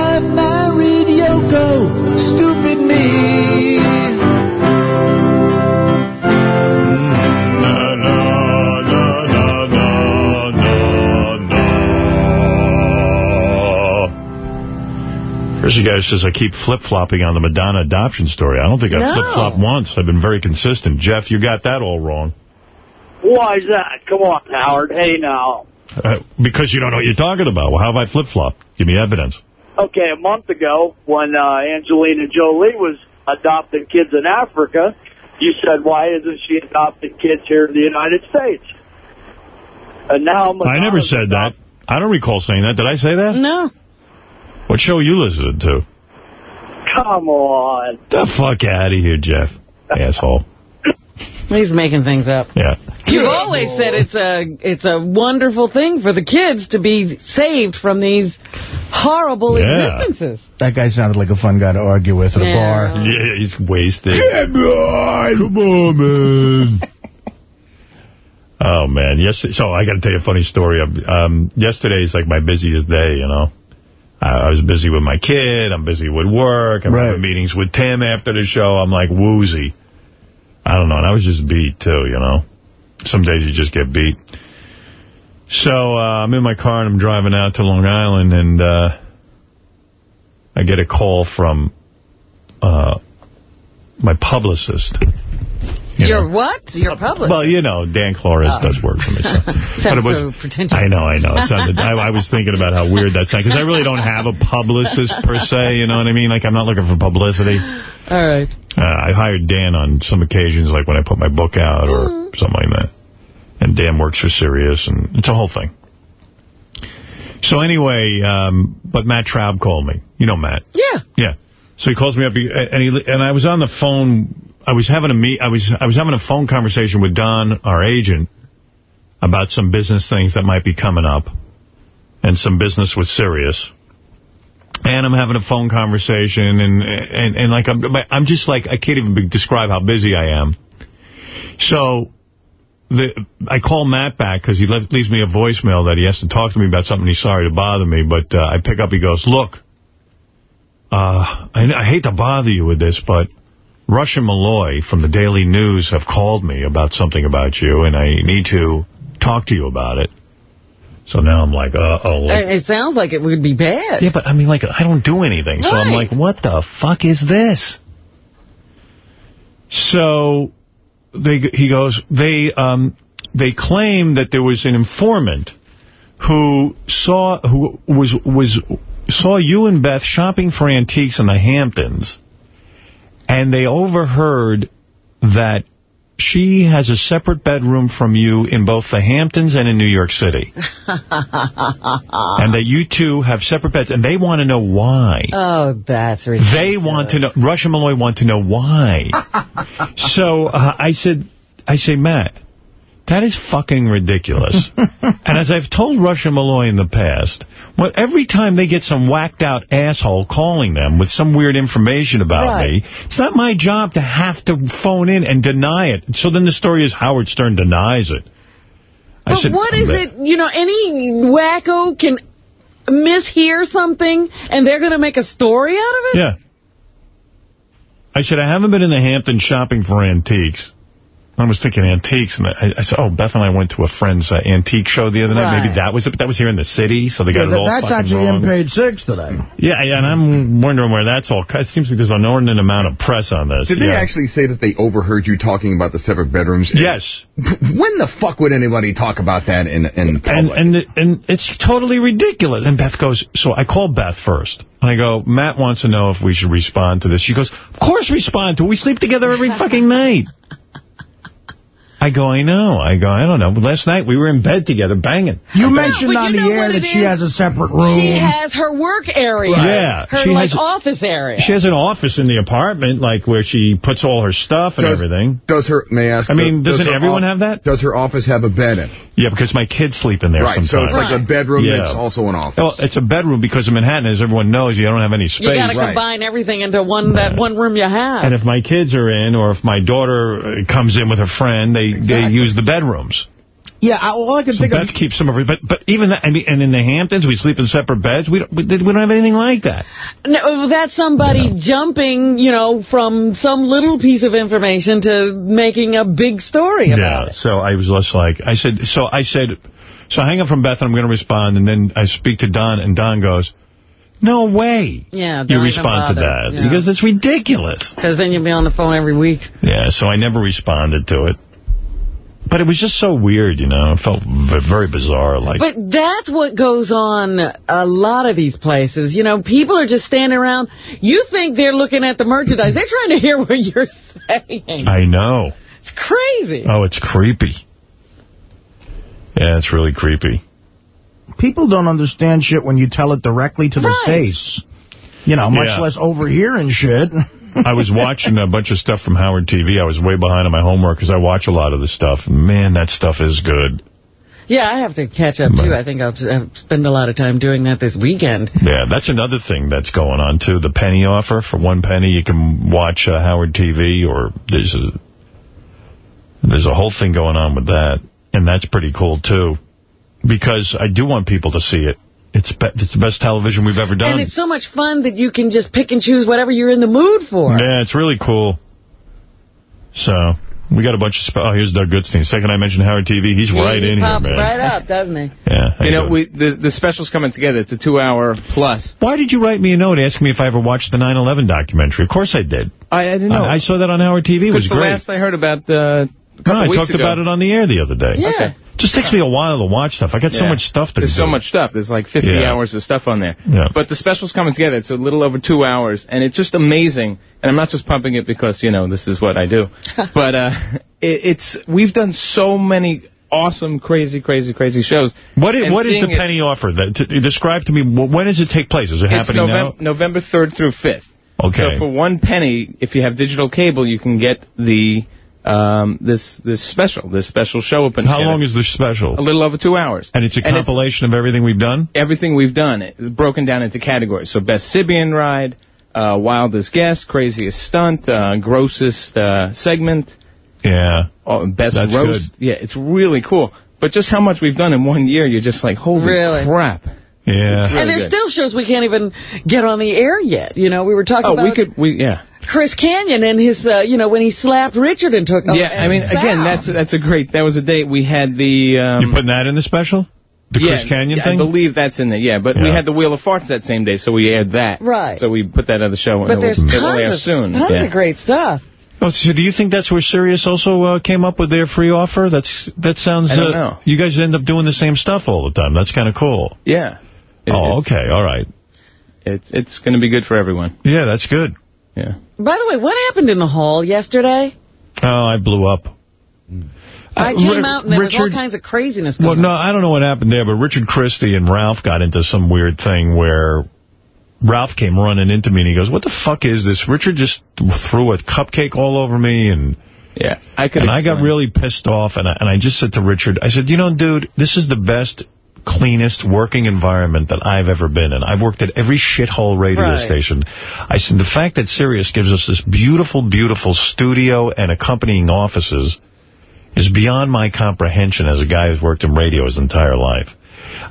First, guy says, I keep flip-flopping on the Madonna adoption story. I don't think I No. flip-flopped once. I've been very consistent. Jeff, you got that all wrong. Why is that? Come on, Howard. Hey, now. Uh, because you don't know what you're talking about. Well, how have I flip-flopped? Give me evidence. Okay, a month ago, when uh, Angelina Jolie was adopting kids in Africa, you said, why isn't she adopting kids here in the United States? And now I never said that. I don't recall saying that. Did I say that? No. What show you listened to? Come on. The fuck out of here, Jeff. *laughs* Asshole. He's making things up. Yeah. You've always said it's a it's a wonderful thing for the kids to be saved from these horrible Yeah. existences. That guy sounded like a fun guy to argue with at a bar. Yeah, he's wasted. Come on. Come on, man. Oh, man. Yes. So I got to tell you a funny story. Um, yesterday is like my busiest day, you know. I was busy with my kid. I'm busy with work. I'm having meetings with Tim after the show. I'm like woozy. I don't know. And I was just beat, too, you know. Some days you just get beat. So uh, I'm in my car and I'm driving out to Long Island and uh, I get a call from uh, my publicist. You Your know. what? Your public? Well, you know, Dan Klores Oh. does work for me. So. *laughs* Sounds so pretentious. I know, I know. Sounded, I, I was thinking about how weird that sounds, because I really don't have a publicist per se, you know what I mean? Like, I'm not looking for publicity. All right. Uh, I hired Dan on some occasions, like when I put my book out or Mm. something like that. And Dan works for Sirius, and it's a whole thing. So anyway, um, but Matt Traub called me. You know Matt. Yeah. Yeah. So he calls me up, and he and I was on the phone. I was having a meet. I was I was having a phone conversation with Don, our agent, about some business things that might be coming up, and some business with Sirius. And I'm having a phone conversation, and and and like I'm I'm just like I can't even describe how busy I am. So. The, I call Matt back because he leaves me a voicemail that he has to talk to me about something. He's sorry to bother me, but uh, I pick up. He goes, "Look, uh, I, I hate to bother you with this, but Rush and Malloy from the Daily News have called me about something about you, and I need to talk to you about it. So now I'm like, uh-oh. It sounds like it would be bad. yeah, but I mean, like, I don't do anything. So I'm like, what the fuck is this? So they he goes, they um they claim that there was an informant who saw who was was saw you and Beth shopping for antiques in the Hamptons, and they overheard that she has a separate bedroom from you in both the Hamptons and in New York City. *laughs* and that you two have separate beds, and they want to know why. Oh, that's ridiculous. They want to know, Rush and Malloy want to know why. *laughs* so uh, I said, I say, Matt, that is fucking ridiculous. *laughs* and as I've told and Malloy in the past, well, every time they get some whacked out asshole calling them with some weird information about Right. me, it's not my job to have to phone in and deny it. So then the story is Howard Stern denies it. I But said, what is it, you know, any wacko can mishear something and they're going to make a story out of it? Yeah. I said, I haven't been in the Hamptons shopping for antiques. I was thinking antiques, and I, I said, oh, Beth and I went to a friend's uh, antique show the other night. Right. Maybe that was it, but that was here in the city, so they got Yeah, it all that's fucking actually wrong. in page six today. Yeah, yeah, and I'm wondering where that's all. It seems like there's an inordinate amount of press on this. Did they actually say that they overheard you talking about the separate bedrooms? Yes. When the fuck would anybody talk about that in in And, public? and and it's totally ridiculous. And Beth goes, so I called Beth first. And I go, Matt wants to know if we should respond to this. She goes, of course respond to it. We sleep together every fucking night. I go, I know. I go, I don't know. Last night we were in bed together banging. You mentioned but on you the air that she is? has a separate room. She has her work area. Yeah, Her, she like, has- office area. She has an office in the apartment, like, where she puts all her stuff and Does- everything. Does her, may I ask? I mean, does doesn't her everyone have that? Does her office have a bed in? Yeah, because my kids sleep in there Right, so sometimes. it's like a bedroom Yeah. that's also an office. Well, it's a bedroom because in Manhattan, as everyone knows, you don't have any space. You got to combine everything into one that one room you have. And if my kids are in, or if my daughter uh, comes in with her friend, they they use the bedrooms. Yeah, I, all I can So think Beth of... keeps some of her, but but even that, I mean, and in the Hamptons, we sleep in separate beds. We don't we, we don't have anything like that. No, that's somebody jumping, you know, from some little piece of information to making a big story about yeah. it. So I was just like, I said, so I said, so I hang up from Beth and I'm going to respond, and then I speak to Don, and Don goes, "No way." Yeah, You respond to that. Yeah. because it's ridiculous. Because then you'll be on the phone every week. Yeah, so I never responded to it. But it was just so weird, you know. It felt v- very bizarre. Like, But that's what goes on a lot of these places. You know, people are just standing around. You think they're looking at the merchandise. They're trying to hear what you're saying. I know. It's crazy. Oh, it's creepy. Yeah, it's really creepy. People don't understand shit when you tell it directly to their face. You know, much Yeah. less overhearing shit. *laughs* I was watching a bunch of stuff from Howard TV. I was way behind on my homework because I watch a lot of this stuff. Man, that stuff is good. Yeah, I have to catch up, too. I think I'll I'll spend a lot of time doing that this weekend. Yeah, that's another thing that's going on, too. The penny offer. For one penny, you can watch uh, Howard TV, or there's a, there's a whole thing going on with that. And that's pretty cool, too. Because I do want people to see it. It's, be it's the best television we've ever done. And it's so much fun that you can just pick and choose whatever you're in the mood for. Yeah, it's really cool. So, We got a bunch of... Sp oh, here's Doug Goodstein. Second I mentioned Howard TV, he's He- right he in here, pops man. right up, doesn't he? *laughs* Yeah. how You know, we the the special's coming together. It's a two-hour plus. Why did you write me a note asking me if I ever watched the 9/11 documentary? Of course I did. I, I didn't know. I, I saw that on Howard TV. It was Because the great. last I heard about uh, a couple No, I talked ago. about it on the air the other day. Yeah. Okay. Just takes me a while to watch stuff. I got so much stuff to There's do. so much stuff. There's like 50 Yeah. hours of stuff on there. Yeah. But the special's coming together. It's a little over two hours, and it's just amazing. And I'm not just pumping it because, you know, this is what I do. *laughs* but uh, it, it's we've done so many awesome, crazy, crazy, crazy shows. What is, what is the seeing it- penny offer? That, to, describe to me, when does it take place? Is it It's happening November, November 3rd through 5th. Okay. So for one penny, if you have digital cable, you can get the um, this this special, this special show up in now? How long is the special? A little over two hours. And it's a compilation of everything we've done? everything we've done is broken down into categories. So best Sybian ride, uh, wildest guest, craziest stunt, uh, grossest uh, segment, Yeah. oh, best That's roast. Yeah, it's really cool. But just how much we've done in one year, you're just like, holy Really? crap. Yeah. really and there's good. still shows we can't even get on the air yet. You know, we were talking Oh, about we could, we yeah. Chris Kanyon and his, uh, you know, when he slapped Richard and took. Yeah, I mean, again, that's that's a great. That was a date we had the. Um, you putting that in the special? The yeah, Chris Kanyon I thing? I believe that's in there. Yeah, but we had the Wheel of Farts that same day, so we aired that. Right. So we put that on the show. and But there's will, it will air tons, of, soon. tons yeah. of great stuff. Oh, so do you think that's where Sirius also uh, came up with their free offer? That's That sounds... I don't uh, know. You guys end up doing the same stuff all the time. That's kind of cool. Yeah. It- oh, okay. All right. It's it's going to be good for everyone. Yeah, that's good. Yeah. By the way, what happened in the hall yesterday? Oh, I blew up. I Uh, came Ri- out and there was all kinds of craziness Well, going no. I don't know what happened there, but Richard Christie and Ralph got into some weird thing where Ralph came running into me and he goes, what the fuck is this? Richard just threw a cupcake all over me and... Yeah, I could And I got really pissed off, and I, and I just said to Richard, I said, you know, dude, this is the best, cleanest working environment that I've ever been in. I've worked at every shithole radio Right. station. I said, the fact that Sirius gives us this beautiful, beautiful studio and accompanying offices is beyond my comprehension as a guy who's worked in radio his entire life.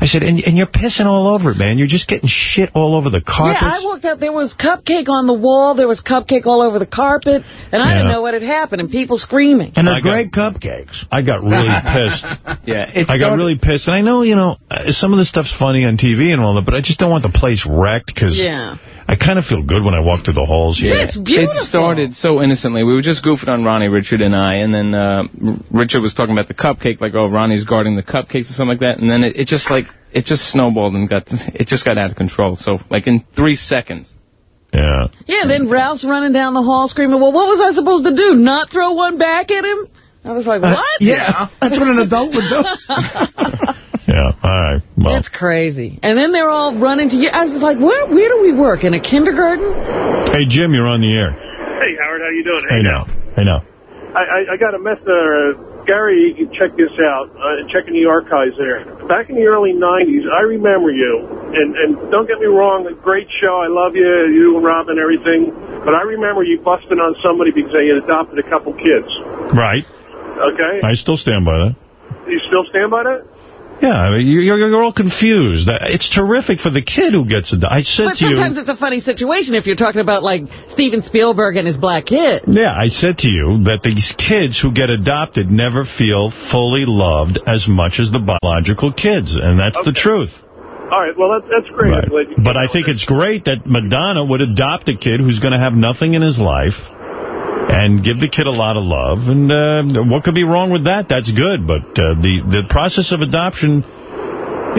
I said, and, and you're pissing all over it, man. You're just getting shit all over the carpet. Yeah, I walked out, there was cupcake on the wall, there was cupcake all over the carpet, and I didn't know what had happened, and people screaming. And they're I got- great cupcakes. I got really *laughs* pissed. Yeah, it's I got really pissed. And I know, you know, uh, some of the stuff's funny on TV and all that, but I just don't want the place wrecked because Yeah. I kind of feel good when I walk through the halls here. Yeah, it's beautiful. It started so innocently. We were just goofing on Ronnie, Richard, and I, and then uh, Richard was talking about the cupcake, like, oh, Ronnie's guarding the cupcakes or something like that, and then it, it just, like, it just snowballed and got, *laughs* it just got out of control. So, like, in three seconds. Yeah. Yeah, and then Ralph's running down the hall screaming, well, what was I supposed to do, not throw one back at him? I was like, what? Yeah, *laughs* that's what an adult would do. *laughs* Yeah. All right. Well, It's crazy. And then they're all running to you. I was just like, where, where do we work? In a kindergarten? hey, Jim, you're on the air. Hey, Howard, how you doing? Hey, now. Hey, now. I, I, I got a message. Uh, Gary, you can check this out. Uh, checking the archives there. Back in the early 90s, I remember you. And, and don't get me wrong, a great show. I love you, you and Rob and everything. But I remember you busting on somebody because they had adopted a couple kids. Right. Okay? I still stand by that. You still stand by that? Yeah, I mean, you're, you're you're all confused. Uh, it's terrific for the kid who gets it. I said But to you... But sometimes it's a funny situation if you're talking about, like, Steven Spielberg and his black kid. Yeah, I said to you that these kids who get adopted never feel fully loved as much as the biological kids, and that's the truth. All right, well, that, that's great. I'm glad you- But I think it's great that Madonna would adopt a kid who's going to have nothing in his life and give the kid a lot of love. And uh, what could be wrong with that? That's good. But uh, the, the process of adoption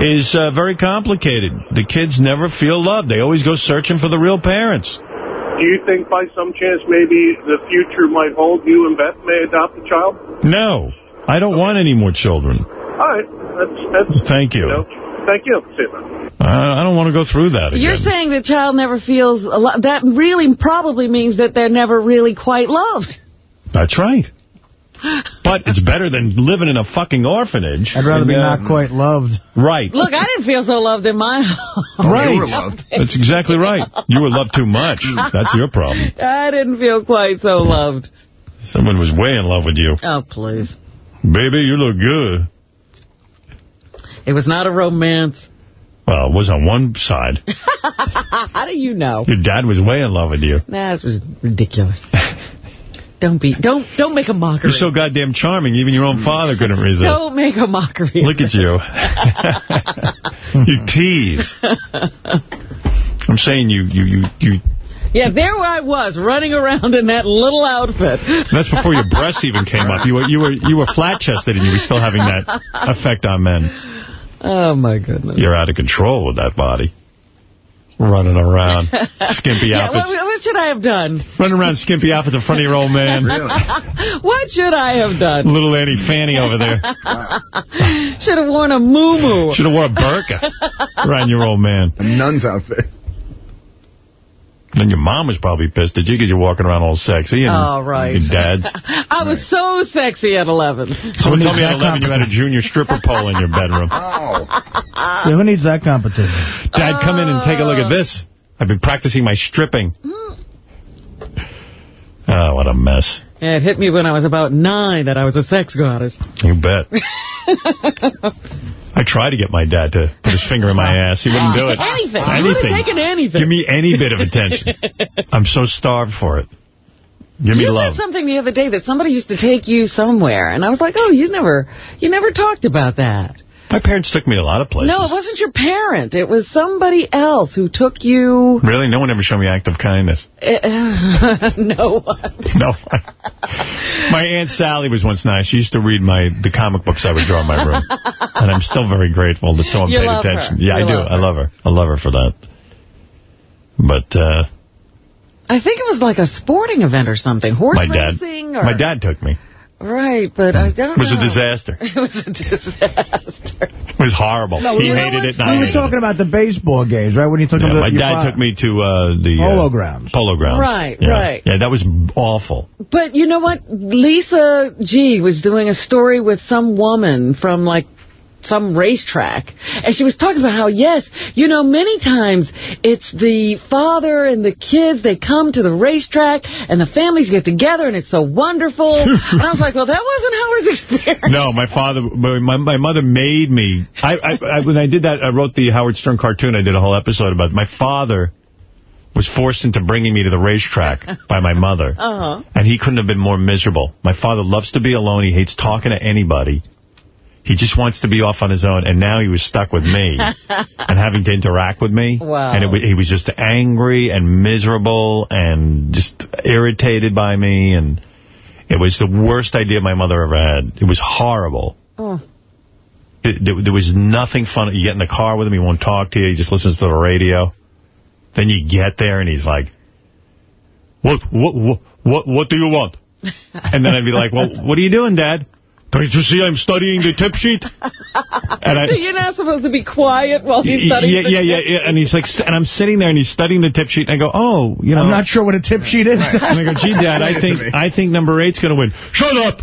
is uh, very complicated. The kids never feel loved. They always go searching for the real parents. Do you think by some chance maybe the future might hold you and Beth may adopt a child? No, I don't want any more children. All right, that's that's. Thank you. know, thank you. See you, man. I I don't want to go through that again. You're saying the child never feels a lot. That really probably means that they're never really quite loved. That's right. But it's better than living in a fucking orphanage. I'd rather And, be uh, not quite loved. Right. Look, I didn't feel so loved in my home. right. That's exactly right. You were loved too much. That's your problem. I didn't feel quite so loved. Someone was way in love with you. Oh, please. Baby, you look good. It was not a romance. Well, it was on one side. *laughs* How do you know? Your dad was way in love with you. Nah, this was ridiculous. *laughs* Don't be, don't, don't make a mockery. You're so goddamn charming, even your own father couldn't resist. *laughs* Don't make a mockery. Look at you. you tease. I'm saying you, you, you, you. Yeah, there I was, running around in that little outfit. That's before your breasts even came up. You were, you were, you were flat-chested, and you were still having that effect on men. Oh, my goodness. You're out of control with that body. Running around, *laughs* skimpy Yeah, outfits. what, what should I have done? Running around skimpy outfits in front of your old man. *laughs* Really? What should I have done? Little Annie Fanny over there. *laughs* Should have worn a moo-moo. Should have worn a burqa around your old man. A nun's outfit. And your mom was probably pissed at you because you're walking around all sexy. And Oh, right. Your dad's. *laughs* I was so sexy at 11. Someone told me at 11 you had a junior stripper pole in your bedroom. *laughs* Yeah, who needs that competition? Dad, come in and take a look at uh, this. I've been practicing my stripping. Oh, what a mess. It hit me when I was about nine that I was a sex goddess. You bet. I tried to get my dad to put his finger in my *laughs* ass. He wouldn't do it. Anything. Have taken anything. Give me any bit of attention. *laughs* I'm so starved for it. Give me you love. said something the other day that somebody used to take you somewhere, and I was like, oh, you never, you never talked about that. My parents took me a lot of places. No, it wasn't your parent. It was somebody else who took you. Really? No one ever showed me act of kindness. *laughs* no one. *laughs* No. my Aunt Sally was once nice. She used to read my the comic books I would draw in my room. *laughs* and I'm still very grateful that someone You paid love her. attention. Yeah, You I do. love I love her. I love her for that. But uh, I think it was like a sporting event or something. Horse my dad, racing or... my dad took me. Right, but I don't It was a disaster. *laughs* It was a disaster. It was horrible. No, he we hated it, and I We were hated it. talking about the baseball games, right? When you took Yeah, him to my dad father. took me to uh, the Polo uh, grounds. Polo grounds. Right, Yeah. right. Yeah, that was awful. But you know what? Lisa G was doing a story with some woman from like some racetrack. And she was talking about how, yes, you know, many times it's the father and the kids, they come to the racetrack and the families get together and it's so wonderful. *laughs* and I was like, well, that wasn't Howard's experience. No, my father, my my mother made me. I, I, I when I did that, I wrote the Howard Stern cartoon. I did a whole episode about it. My father was forced into bringing me to the racetrack by my mother. *laughs* Uh-huh. And he couldn't have been more miserable. My father loves to be alone. He hates talking to anybody. He just wants to be off on his own. And now he was stuck with me *laughs* and having to interact with me. Wow. And it, he was just angry and miserable and just irritated by me. And it was the worst idea my mother ever had. It was horrible. Oh. It, there, there was nothing fun. You get in the car with him, he won't talk to you. He just listens to the radio. Then you get there, and he's like, "What, what, what, what, what do you want?" *laughs* And then I'd be like, "Well, what are you doing, Dad?" Don't you see I'm studying the tip sheet? *laughs* And I, so you're not supposed to be quiet while he's studying yeah, the yeah, yeah, yeah. And he's like, and I'm sitting there, and he's studying the tip sheet, and I go, "Oh, you know." I'm not sure what a tip sheet is. And I go, gee, *laughs* Dad, I think I think number eight's going to win. Shut up!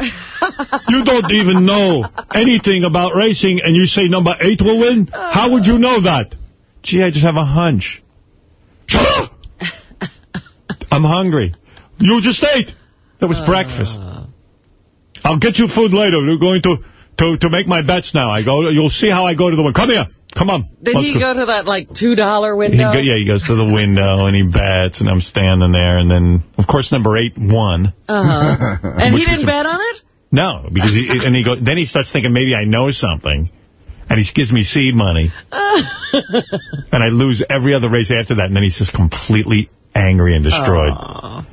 You don't even know anything about racing, and you say number eight will win? How would you know that? Gee, I just have a hunch. Shut up! *laughs* I'm hungry. You just ate. That was breakfast. I'll get you food later. We're going to, to, to make my bets now. I go. You'll see how I go to the one. Come here. Come on. Did he go. go to that, like, $2 He window? go, yeah, he goes to the window and he bets, and I'm standing there, and then, of course, number eight won. Uh-huh. And *laughs* he didn't bet on it? No, because he, and he go, then he starts thinking maybe I know something, and he gives me seed money, *laughs* and I lose every other race after that, and then he's just completely angry and destroyed.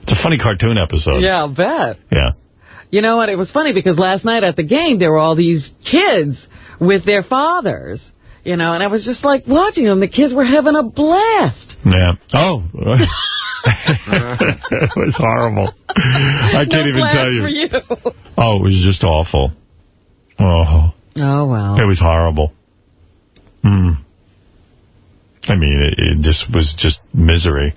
It's a funny cartoon episode. Yeah, I'll bet. Yeah. You know what? It was funny because last night at the game, there were all these kids with their fathers. You know, and I was just like watching them. The kids were having a blast. Yeah. Oh. *laughs* it was horrible. I can't no even tell you. for you. Oh, it was just awful. Oh. Oh, wow. It was horrible. Hmm. I mean, it, it just was just misery.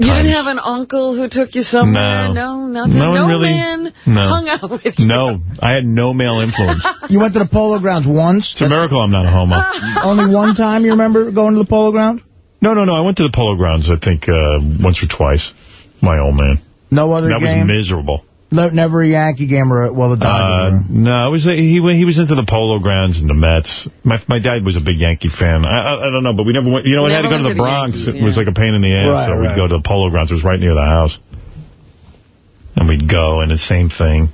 You didn't have an uncle who took you somewhere? No. No, nothing? No one really- man no. hung out with you? No, I had no male influence. *laughs* You went to the polo grounds once? It's a miracle I'm not a homo. *laughs* Only one time you remember going to the polo ground? No, no, no. I went to the polo grounds, I think, uh, once or twice. My old man. No other That game? was miserable. No, never a Yankee game or, a, well, the Dodgers. Uh, no, it was he he was into the polo grounds and the Mets. My my dad was a big Yankee fan. I I, I don't know, but we never went. You know, we had to go to the the Bronx. Yankees, It was like a pain in the ass, Right, so we'd go to the polo grounds. It was right near the house. and we'd go, and the same thing.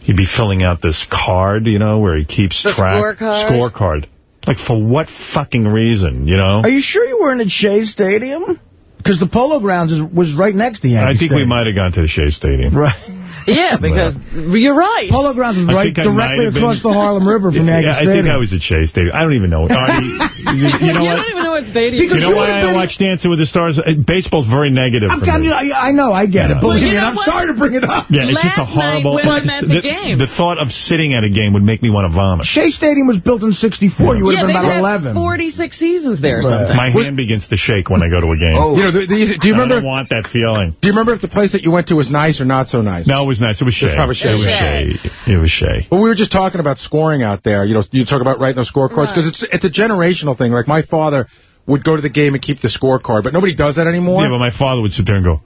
He'd be filling out this card, you know, where he keeps The track. scorecard? Scorecard. Like, for what fucking reason, you know? Are you sure you weren't at Shea Stadium? Because the Polo Grounds is, was right next to the Yankee I think we might have gone to the Shea Stadium. Right. *laughs* Yeah, because you're right. Polo Grounds is right think I might directly across been- the Harlem River from Yankee *laughs* Yeah, I think I was at Shea Stadium. I don't even know. *laughs* Artie, you, you know you what? Don't even know what stadium. you know why I don't watch Dancing with the Stars? Uh, Baseball's very negative I'm, for I'm. I, I know, I get Yeah. it. But Well, I you mean, know I'm what? sorry to bring it up. Yeah, it's just a Last night horrible... when the game. the thought of sitting at a game would make me want to vomit. Shea Stadium was built in 64. You would yeah, have been about 11. 46 seasons there or Right. something. My hand begins to shake when I go to a game. Oh, You know, the, the, do you I remember? don't want that feeling. Do you remember if the place that you went to was nice or not so nice? No, it was nice. It was Shea. probably Shea. It was Shea. Shea. It was Shea. But we were just talking about scoring out there. You know, you talk about writing those scorecards because it's it's a generational thing. Like my father would go to the game and keep the scorecard, but nobody does that anymore. Yeah, but my father would sit there and go,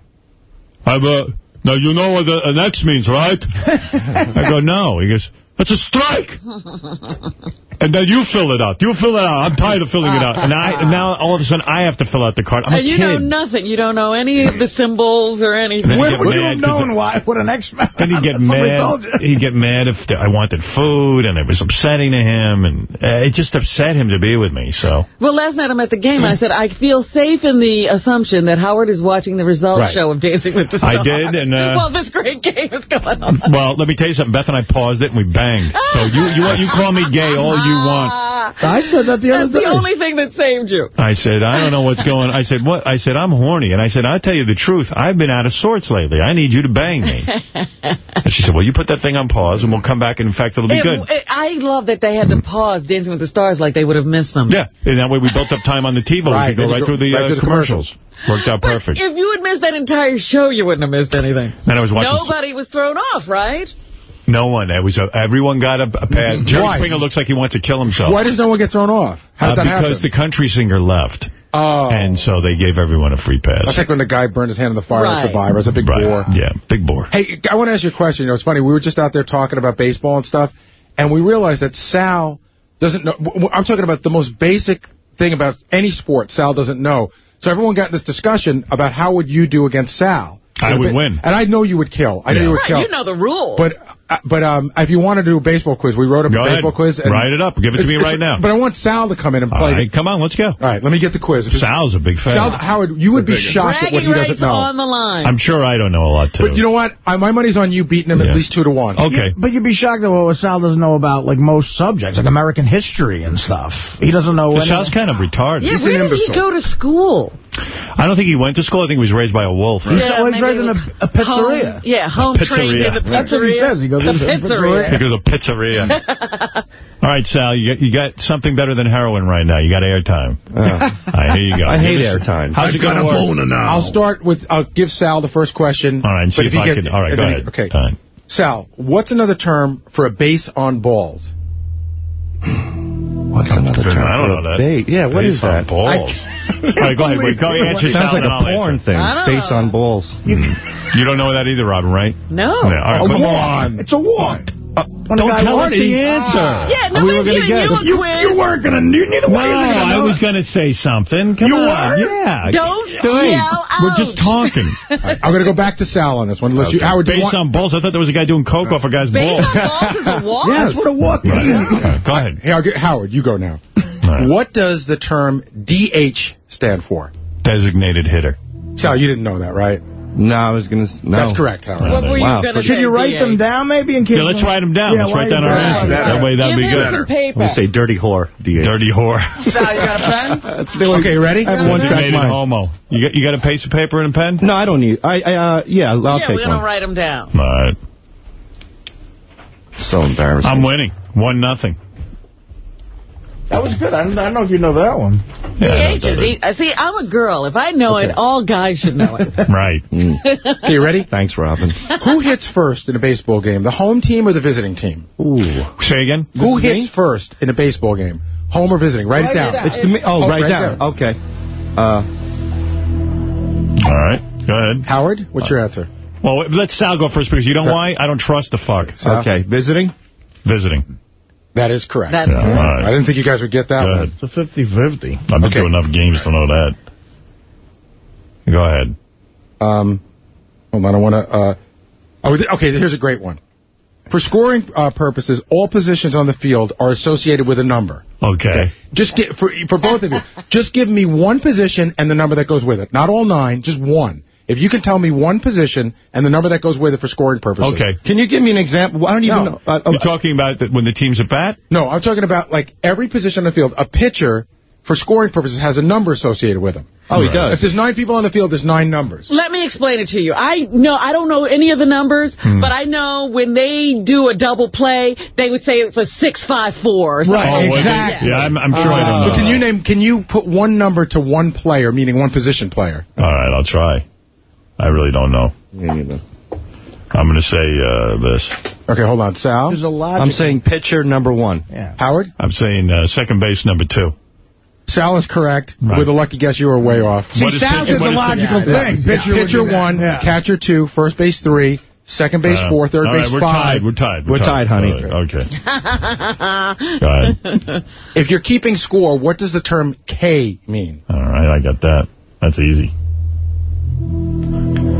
I'm, uh, now you know what an X means, right? *laughs* I go, no. He goes, that's a strike. *laughs* And then you fill it out. You fill it out. I'm tired of filling it out. *laughs* And I and now all of a sudden I have to fill out the card. I'm and a you kid. know nothing. You don't know any of the symbols or anything. Then When would you have known why, what an X-Men Then he'd get *laughs* Somebody told mad. you. He'd get mad if I wanted food, and it was upsetting to him, and uh, it just upset him to be with me. So Well, last night I'm at the game. I said, I feel safe in the assumption that Howard is watching the results Right. show of Dancing with the Stars. I did, and, uh, Well, this great game is going on. Well, let me tell you something. Beth and I paused it and we banged. So you you you call me gay all you want. Ah, I said that the other That's the only thing that saved you. I said I don't know what's going. I said what? I said I'm horny, and I said I'll tell you the truth. I've been out of sorts lately. I need you to bang me. *laughs* and she said, well, you put that thing on pause, and we'll come back, and in fact, it'll be It- good. it- I love that they had to pause Dancing with the Stars like they would have missed something. Yeah, and that way we built up time on the TiVo. Right, we could go right go through the, right uh, the commercials. Worked out perfect. If you had missed that entire show, you wouldn't have missed anything. Then I was watching. Nobody was thrown off, right? No one. It was a, everyone got a, a pad. Jerry Why? Springer looks like he wants to kill himself. Why does no one get thrown off? How Uh, that because happen? the country singer left, oh, and so they gave everyone a free pass. I think when the guy burned his hand in the fire Right. at Survivor, it's a big right. bore. Yeah, big bore. Hey, I want to ask you a question. You know, it's funny. We were just out there talking about baseball and stuff, and we realized that Sal doesn't know. I'm talking about the most basic thing about any sport Sal doesn't know. So everyone got in this discussion about how would you do against Sal. I would win. And I know you would kill. I know Yeah. you would Right, kill. you know the rules. But uh, but um, if you want to do a baseball quiz, we wrote up Go a ahead. baseball quiz. And Write it up. Give it to me right now. But I want Sal to come in and play. right, come on, let's go. All right, let me get the quiz. Sal's a big fan. Sal, Howard, you would be shocked at what he doesn't know. on the line. I'm sure I don't know a lot, too. But you know what? I, my money's on you beating him Yeah. at least two to one. okay. But you'd be shocked at what Sal doesn't know about like most subjects, like American history and stuff. He doesn't know. But Sal's kind of retarded. yeah, where did he go to school? I don't think he went to school. I think he was raised by a wolf. He's Yeah, always raised in a, a pizzeria. Home, yeah, home trained pizzeria. in the pizzeria. That's what he says. He goes the into a pizzeria. He goes to pizzeria. *laughs* All right, Sal, you got, you got something better than heroin right now. You got airtime. All right, here you go. I hate Give us- airtime. How's it going to work? I'll start with, I'll give Sal the first question. All right, and see But if I get- can. All right, go then he- ahead. Okay. All right. Sal, what's another term for a base on balls? What's another term? I don't for know a that. ba- Yeah, what Base is on that? balls. All right, go ahead. Wait, go answer Sounds like a porn answer. thing. I don't Base on balls. *laughs* You don't know that either, Robin, right? No. Yeah, all right, A come walk. on. It's a walk. Uh, when a Don't tell walks- us the answer. Yeah, we were nobody's gonna giving get you it. a You, quiz. you weren't going to, neither No, one of you were I was going to say something. Come You on. were? Yeah. Don't Hey, yell out. We're just talking. *laughs* I'm going to go back to Sal on this one. Unless you, Okay. Howard, do you Based on balls, I thought there was a guy doing coke off a guy's Base balls. on balls is a *laughs* walk? That's what a walk is. Right. Go ahead. Hey, Howard, you go now. right. What does the term DH stand for? Designated hitter. Sal, you didn't know that, right? No, I was going to... No. That's correct, Howard. What were you Wow. going to say? Should you write DA? them down maybe in case... Yeah, let's write them down. Yeah, let's write down our doing answers. that? That way, that'd Give be him good. some paper. We say dirty whore. DH. Dirty whore. *laughs* Sal, you got a pen? *laughs* That's the Okay, ready? I have one track Designated mind. homo. You got, you got a piece of paper and a pen? No, I don't need... I, I uh, yeah, I'll yeah, take we're going to write them down. All right. So embarrassing. I'm winning. One nothing. That was good. I don't, I don't know if you know that one. Yeah, I know is that. e- uh, See, I'm a girl. If I know it, all guys should know it. *laughs* Right. Mm. Okay, you ready? Thanks, Robin. *laughs* Who hits first in a baseball game, the home team or the visiting team? Ooh. Say again? Who is me? hits first in a baseball game, home or visiting? Write, Write it down. it. It's the. Oh, Oh, right, right down. there. Okay. Uh, All right. Go ahead. Howard, what's your answer? Well, let Sal go first because you know Sure. why? I don't trust the fuck. Sal? okay. Visiting? Visiting. That is correct. That's Yeah, correct. right. I didn't think you guys would get that Go one. ahead. It's a 50-50. I've been Okay. to enough games to know that. Go ahead. Um, hold on, I want to. Uh, Oh, okay, here's a great one. For scoring uh, purposes, all positions on the field are associated with a number. Okay. Just get for for both of you. Just give me one position and the number that goes with it. Not all nine, just one. If you can tell me one position and the number that goes with it for scoring purposes. Okay. Can you give me an example? I don't even No. know. Uh, You're talking about that when the team's at bat? No, I'm talking about like every position on the field. A pitcher, for scoring purposes, has a number associated with him. Oh, he does. If there's nine people on the field, there's nine numbers. Let me explain it to you. I know I don't know any of the numbers, Hmm. but I know when they do a double play, they would say it's a six five four. Or something. Right, Oh, exactly. Yeah, I'm, I'm sure I don't know. So can you name? Can you put one number to one player, meaning one position player? All right, I'll try. I really don't know. I'm going to say uh, this. Okay, hold on, Sal. There's a logic. I'm saying pitcher number one. Yeah. Howard. I'm saying uh, second base number two. Sal is correct. Right. With a lucky guess, you were way off. See, What is Sal's pitch- is the logical pitch- thing. Yeah. Pitcher, would Pitcher one, Yeah. catcher two, first base three, second base Uh, four, third all base right, we're five. tied. We're tied. We're tied, honey. All right, Okay. *laughs* Go ahead. If you're keeping score, what does the term K mean? All right, I got that. That's easy.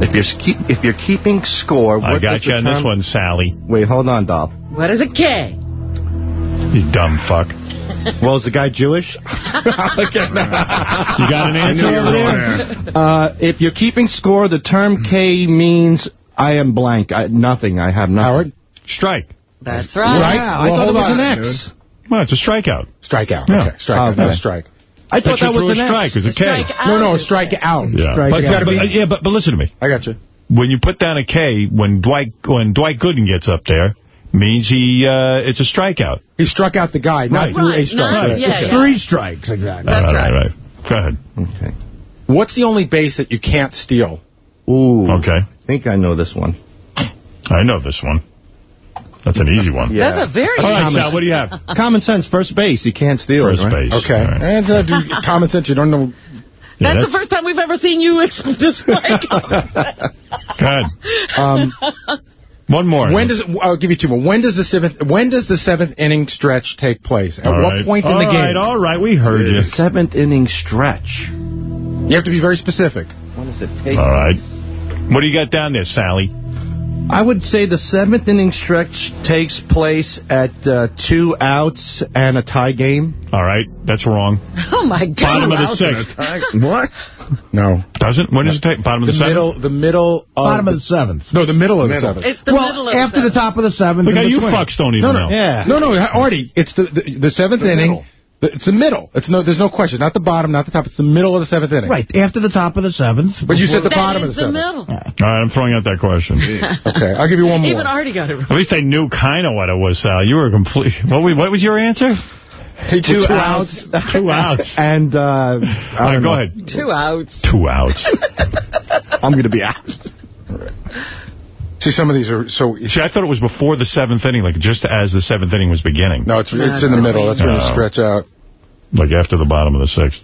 If you're keep, if you're keeping score, what I got does you the on term... this one, Sally. Wait, hold on, Doll. What is a K? You dumb fuck. *laughs* Well, is the guy Jewish? *laughs* You got an answer over there? Uh, if you're keeping score, the term K means I am blank. I, nothing. I have nothing. Howard? Strike. That's right. Right? Yeah, I thought it was on, an X. Well, it's a strikeout. Strikeout. Yeah. Okay, strikeout. Okay. No strike. I thought that was threw an a X. strike. It was a K. Strike out. No, no, strike out. Yeah. Strike but, out. but- yeah, but, but listen to me. I got you. When you put down a K, when Dwight when Dwight Gooden gets up there, means he uh, it's a strikeout. He struck out the guy, not Right. threw a Right, strike. not- yeah, It's yeah. three strikes, exactly. That's All right. right, right. Go ahead. Okay. What's the only base that you can't steal? Ooh. Okay. I think I know this one. I know this one. That's an easy one. Yeah. That's a very All right, easy Sal, what do you have? *laughs* Common sense, first base. You can't steal First it, right? base. Okay. All right. And uh, do *laughs* common sense, you don't know. Yeah, That's the first time we've ever seen you ex- *laughs* display. Go ahead. Um, One more. when does it, I'll give you two more. When does the seventh When does the seventh inning stretch take place? At All what right. point in All the right, game? All right, all right, we heard you. Seventh inning stretch. You have to be very specific. What does it take? All right. What do you got down there, Sally? I would say the seventh inning stretch takes place at uh, two outs and a tie game. All right, that's wrong. *laughs* oh, my God. Bottom of the sixth. What? No. Doesn't? When does it take? Bottom of The the seventh? middle. The middle. Of Bottom of the seventh. No, the middle of the seventh. It's the middle Well, of after the seventh. top of the seventh. Look how you between. fucks don't even No, no. know. Yeah. No, no, Artie. It's the the, the seventh inning. The- It's the middle. It's no. There's no question. Not the bottom. Not the top. It's the middle of the seventh inning. Right, after the top of the seventh. But you said the bottom of the the seventh. middle. All right, I'm throwing out that question. *laughs* Okay, I'll give you one *laughs* more. Even Artie got it right. At least I knew kind of what it was, Sal. You were complete. What, was- what was your answer? Two, Two outs. *laughs* Two outs. And, uh, I right, don't go know. ahead. Two outs. Two outs. I'm going to be out. See, some of these are so. See, I thought it was before the seventh inning, like just as the seventh inning was beginning. No, it's it's in the middle. That's where you stretch out. Like after the bottom of the sixth.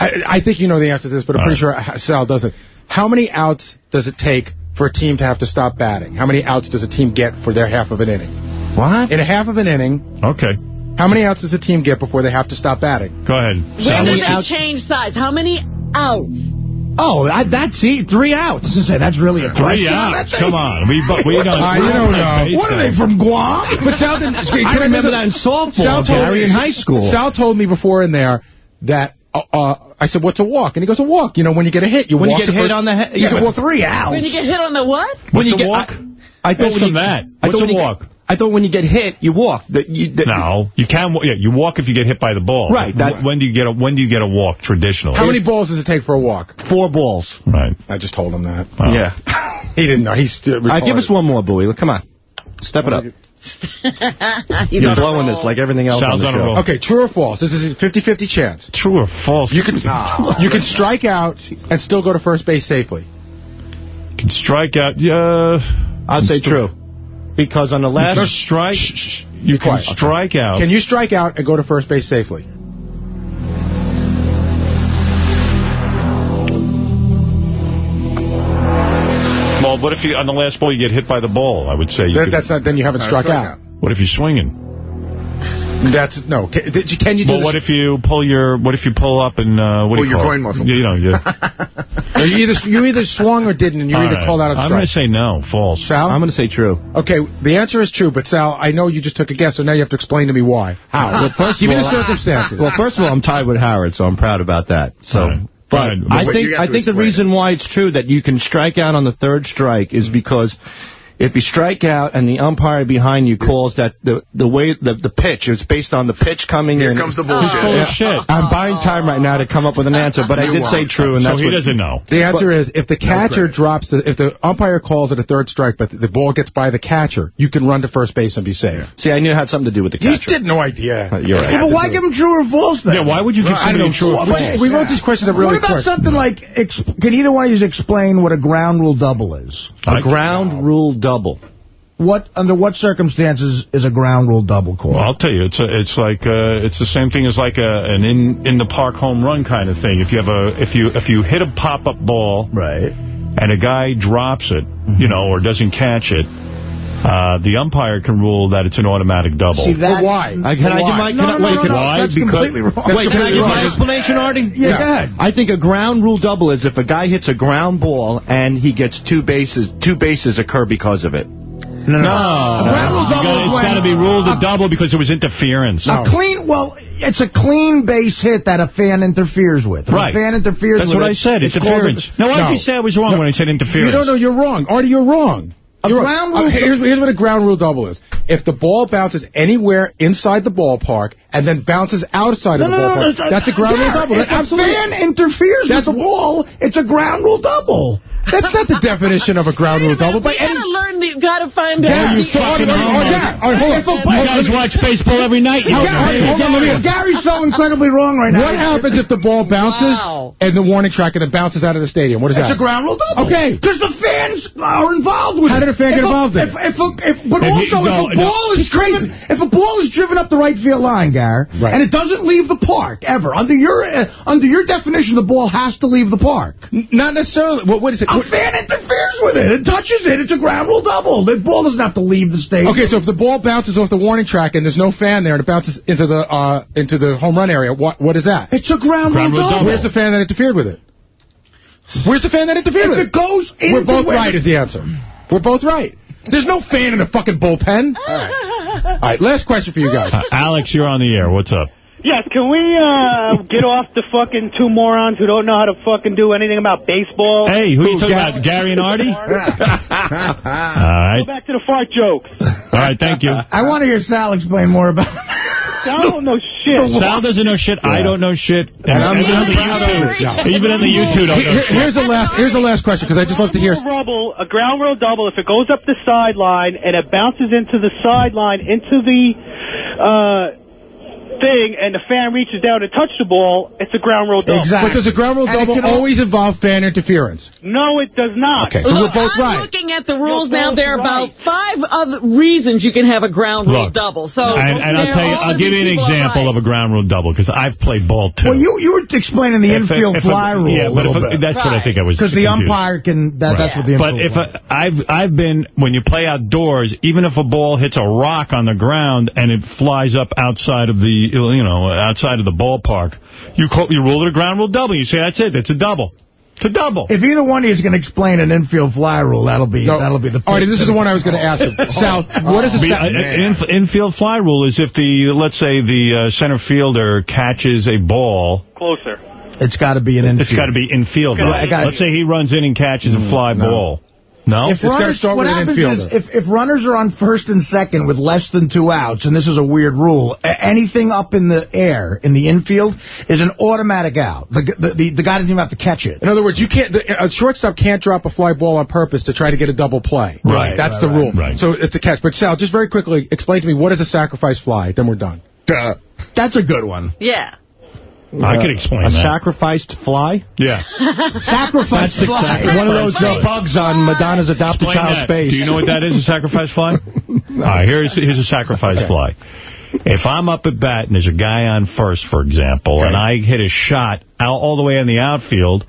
I, I think you know the answer to this, but I'm All pretty sure Sal doesn't. How many outs does it take for a team to have to stop batting? How many outs does a team get for their half of an inning? What? In a half of an inning, Okay. how many outs does a team get before they have to stop batting? Go ahead. When many did they change sides? How many outs? Oh, I, that's see, three outs. Say, that's really a Three question. outs. Come on. We, but we don't, you don't know. base What are they from Guam? *laughs* But Sal didn't. I remember that in softball, Sal told Gary, me- in high school. Sal told me before in there that. Uh, uh, I said, "What's a walk?" And he goes, "A walk. You know, when you get a hit, you When you get the hit first- on the head- You yeah, can walk Three outs. When you get hit on the what? when What's you a get, walk? I, I thought What's when from you, that? I What's thought a when you walk? Get, I thought when you get hit, you walk. That you, that No, you can. Yeah, you walk if you get hit by the ball. Right, that's- when do you get a When do you get a walk traditionally? How many balls does it take for a walk? four balls. Right. I just told him that. Oh. Yeah. *laughs* He didn't know. He's still. All right, give us one more, Bowie. Come on. Step it up. *laughs* *laughs* He's You're blowing this like everything else Sal's on on the show. Okay, true or false? This is a 50-50 chance. True or false? You can you can strike out and still go to first base safely. can strike out. Yeah. I'd say true. Because on the You last... can strike. You can quiet. strike out. Can you strike out and go to first base safely? Well, what if you on the last ball you get hit by the ball? I would say you That, could, that's not. Then you haven't struck out. What if you're swinging? That's no. Can, did you, can you do Well, what if you pull your, what if you pull up and, uh, what do Pull you your call groin it? muscle. You know, you... *laughs* Or you either you either swung or didn't, and you All either right. called out a I'm going to say no, false. Sal? I'm going to say true. Okay, the answer is true, but Sal, I know you just took a guess, so now you have to explain to me why. How? Well, first Give of me all, the circumstances. Well, first of all, I'm tied with Howard, so I'm proud about that. So, but but I think I think the explain reason why it's true that you can strike out on the third strike is because if you strike out and the umpire behind you calls that the the way the the pitch is based on the pitch coming Here in. comes the bullshit. Yeah. Full of shit. I'm buying time right now to come up with an answer, but I did say true, and So that's he what, doesn't know. The answer But- is if the catcher credit. drops, the, if the umpire calls it a third strike, but the ball gets by the catcher, you can run to first base and be safe. See, I knew it had something to do with the catcher. You catcher. did no idea. Uh, You're right. Yeah, but why give him true or false then? Yeah, why would you give I somebody don't true know. or We- false? We wrote these questions up What really about quick. something like, can either one of you explain what a ground rule double is? A ground rule double. What Under what circumstances is a ground rule double called? Well, I'll tell you, it's a, it's like uh, it's the same thing as like a, an in in the park home run kind of thing. If you have a if you if you hit a pop up ball, right, and a guy drops it, you know, or doesn't catch it, uh, the umpire can rule that it's an automatic double. See, that's... why? I, can I give my... Can No, I, no, wait, no, can, no, why? that's Because- completely wrong. Wait, can I give my explanation, Artie? Yeah, go ahead. I think a ground rule double is if a guy hits a ground ball and he gets two bases, two bases occur because of it. No, no, No, A ground rule You gotta- is it's when got to be ruled a a- double because it was interference. A clean, well, it's a clean base hit that a fan interferes with. If Right. a fan interferes That's with what it, I said. it's called a- Interference. Now, why did No. you say I was wrong No. when I said interference? You don't know. You're wrong. Artie, you're wrong. A You're ground rule- Uh, here's, here's what a ground rule double is. If the ball bounces anywhere inside the ballpark and then bounces outside No, of the no, no, ballpark, no, that's a ground rule double. If That's a absolutely. fan interferes That's- with the ball, it's a ground rule double. That's not the definition of a ground rule double. We By any, gotta learn, the, gotta find Yeah, out. you the- fucking Artie, Artie, yeah, Artie, hold on. If a You guys watch *laughs* baseball every night. You Hey, know. Hold on, let me- Gary's so incredibly wrong right now. What happens if the ball bounces Wow. and the warning track and it bounces out of the stadium? What is that? It's that? a ground rule double. Okay. Because the fans are involved with How it. How did a fan If get involved in if, it? if, if, if, But If he- also, no, if a no. ball is driven, if a ball is driven up the right field line, Gar, Right. and it doesn't leave the park ever, under your uh, under your definition, the ball has to leave the park. Not necessarily. What, what is it? A What- fan interferes with it. It touches it. It's a ground rule double. The ball doesn't have to leave the stadium. Okay, so if the ball bounces off the warning track and there's no fan there and it bounces into the uh, into the home run area, what what is that? It's a ground, Ground rule rule double. double. Where's the fan that interfered with it? Where's the fan that interfered If with it goes into We're both where right is the answer. We're both right. There's no fan in the fucking bullpen. *laughs* All right. All right, last question for you guys. Uh, Alex, you're on the air. What's up? Yes, can we uh get off the fucking two morons who don't know how to fucking do anything about baseball? Hey, who, you talking Gar- about? Gary and Artie? *laughs* All Go back to the fart jokes. All right, thank you. I want to hear Sal explain more about I don't know shit. *laughs* Sal doesn't know shit. I don't know shit. And, And I'm- even on the I'm proud of YouTube, it. Yeah. even on the YouTube, don't know Here- shit. here's the last here's the last question because I just love to hear. A rubble, a ground rule double, if it goes up the sideline and it bounces into the sideline, into the uh, thing, and the fan reaches down to touch the ball, it's a ground rule double. But does a ground rule it double can always involve fan interference? No, it does not. Okay, so we're both I'm right. looking at the rules now. There are right. about five other reasons you can have a ground rule Look, double. So and, and I'll tell you, I'll give you an example right. of a ground rule double because I've played ball too. Well, you you were explaining the If infield if a- fly rule Yeah, a but if little a, bit. that's what I think I was Because the umpire can, that, that's what the But infield if a, I've I've been when you play outdoors, even if a ball hits a rock on the ground and it flies up outside of the you know outside of the ballpark, you call, you rule it a ground rule double. You say that's it. That's a double. It's a double. If either one of you is going to explain an infield fly rule, that'll be No. that'll be the. Artie, this is the one I was going to ask you. *laughs* Sal, what is the Be- uh, in, infield fly rule is if the let's say the uh, center fielder catches a ball, Closer. It's got to be an infield. it's got to be infield. Right? be. Let's say he runs in and catches a fly no. ball. No, If It's gotta runners, start what with an happens is if, if runners are on first and second with less than two outs, and this is a weird rule, anything up in the air in the infield is an automatic out. The, the, the, the guy doesn't even have to catch it. In other words, you can't. The, a shortstop can't drop a fly ball on purpose to try to get a double play. Right, That's right, the right, rule. right. So it's a catch. But Sal, just very quickly, explain to me what is a sacrifice fly. Then we're done. That's a good one. Yeah. I could explain A that. sacrificed fly? yeah. *laughs* Sacrifice That's fly. exactly one of those uh, bugs on Madonna's adopted Explain child's that. face. Do you know what that is, a sacrifice fly? *laughs* All right, here's, here's a sacrifice fly. If I'm up at bat and there's a guy on first, for example, and I hit a shot out all the way in the outfield,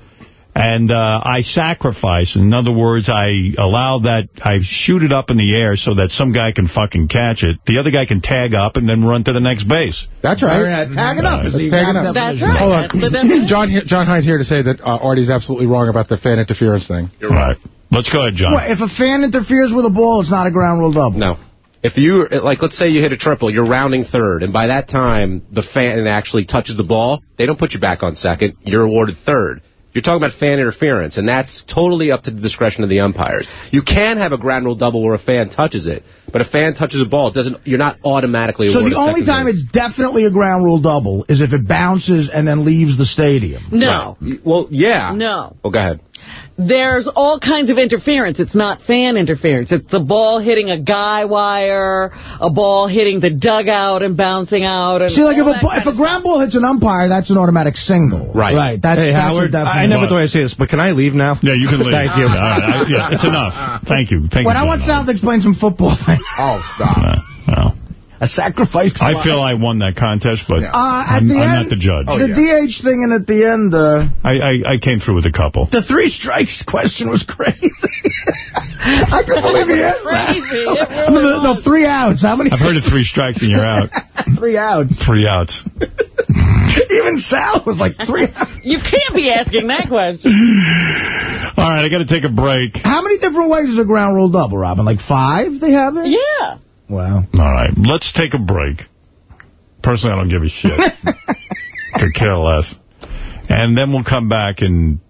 And uh, I sacrifice. In other words, I allow that, I shoot it up in the air so that some guy can fucking catch it. The other guy can tag up and then run to the next base. That's right. Yeah, tag it up. Nice. is the Tag it up. That's right. Hold on. definition. John, John Hines here to say that uh, Artie's absolutely wrong about the fan interference thing. You're right. Let's go ahead, John. What, if a fan interferes with a ball, it's not a ground rule double? No. If you, like, let's say you hit a triple, you're rounding third, and by that time the fan actually touches the ball, they don't put you back on second, you're awarded third. You're talking about fan interference, and that's totally up to the discretion of the umpires. You can have a ground rule double where a fan touches it, but a fan touches a ball, doesn't. You're not automatically So the only time base. it's definitely a ground rule double is if it bounces and then leaves the stadium. No. Well, yeah. No. Well, go ahead. There's all kinds of interference. It's not fan interference. It's the ball hitting a guy wire, a ball hitting the dugout and bouncing out. And See, like if a, that bu- kind if a ground ball hits an umpire, that's an automatic single. Right. Right. That's, hey, that's Howard. I never thought I'd say this, but can I leave now? Yeah, you can *laughs* leave. Thank you. All right, I- yeah, it's enough. Thank you. Thank When you. I want John. Sal to explain some football *laughs* thing. Oh, stop. Uh, well, A sacrifice. to I life. feel I won that contest, but Uh, at I'm, the I'm end, not the judge. the DH thing, and at the end, uh, I, I, I came through with a couple. the three strikes question was crazy. *laughs* I couldn't believe he asked that. Crazy. It *laughs* I mean, really no, was. three outs. How many? I've heard of three strikes and you're out. *laughs* three outs. Three outs. Even Sal was like three outs. You can't be asking that question. All right, I got to take a break. How many different ways is a ground rule double, Robin? Like five they have it? Yeah. Wow. All right, let's take a break. Personally, I don't give a shit. *laughs* Could care less. And then we'll come back and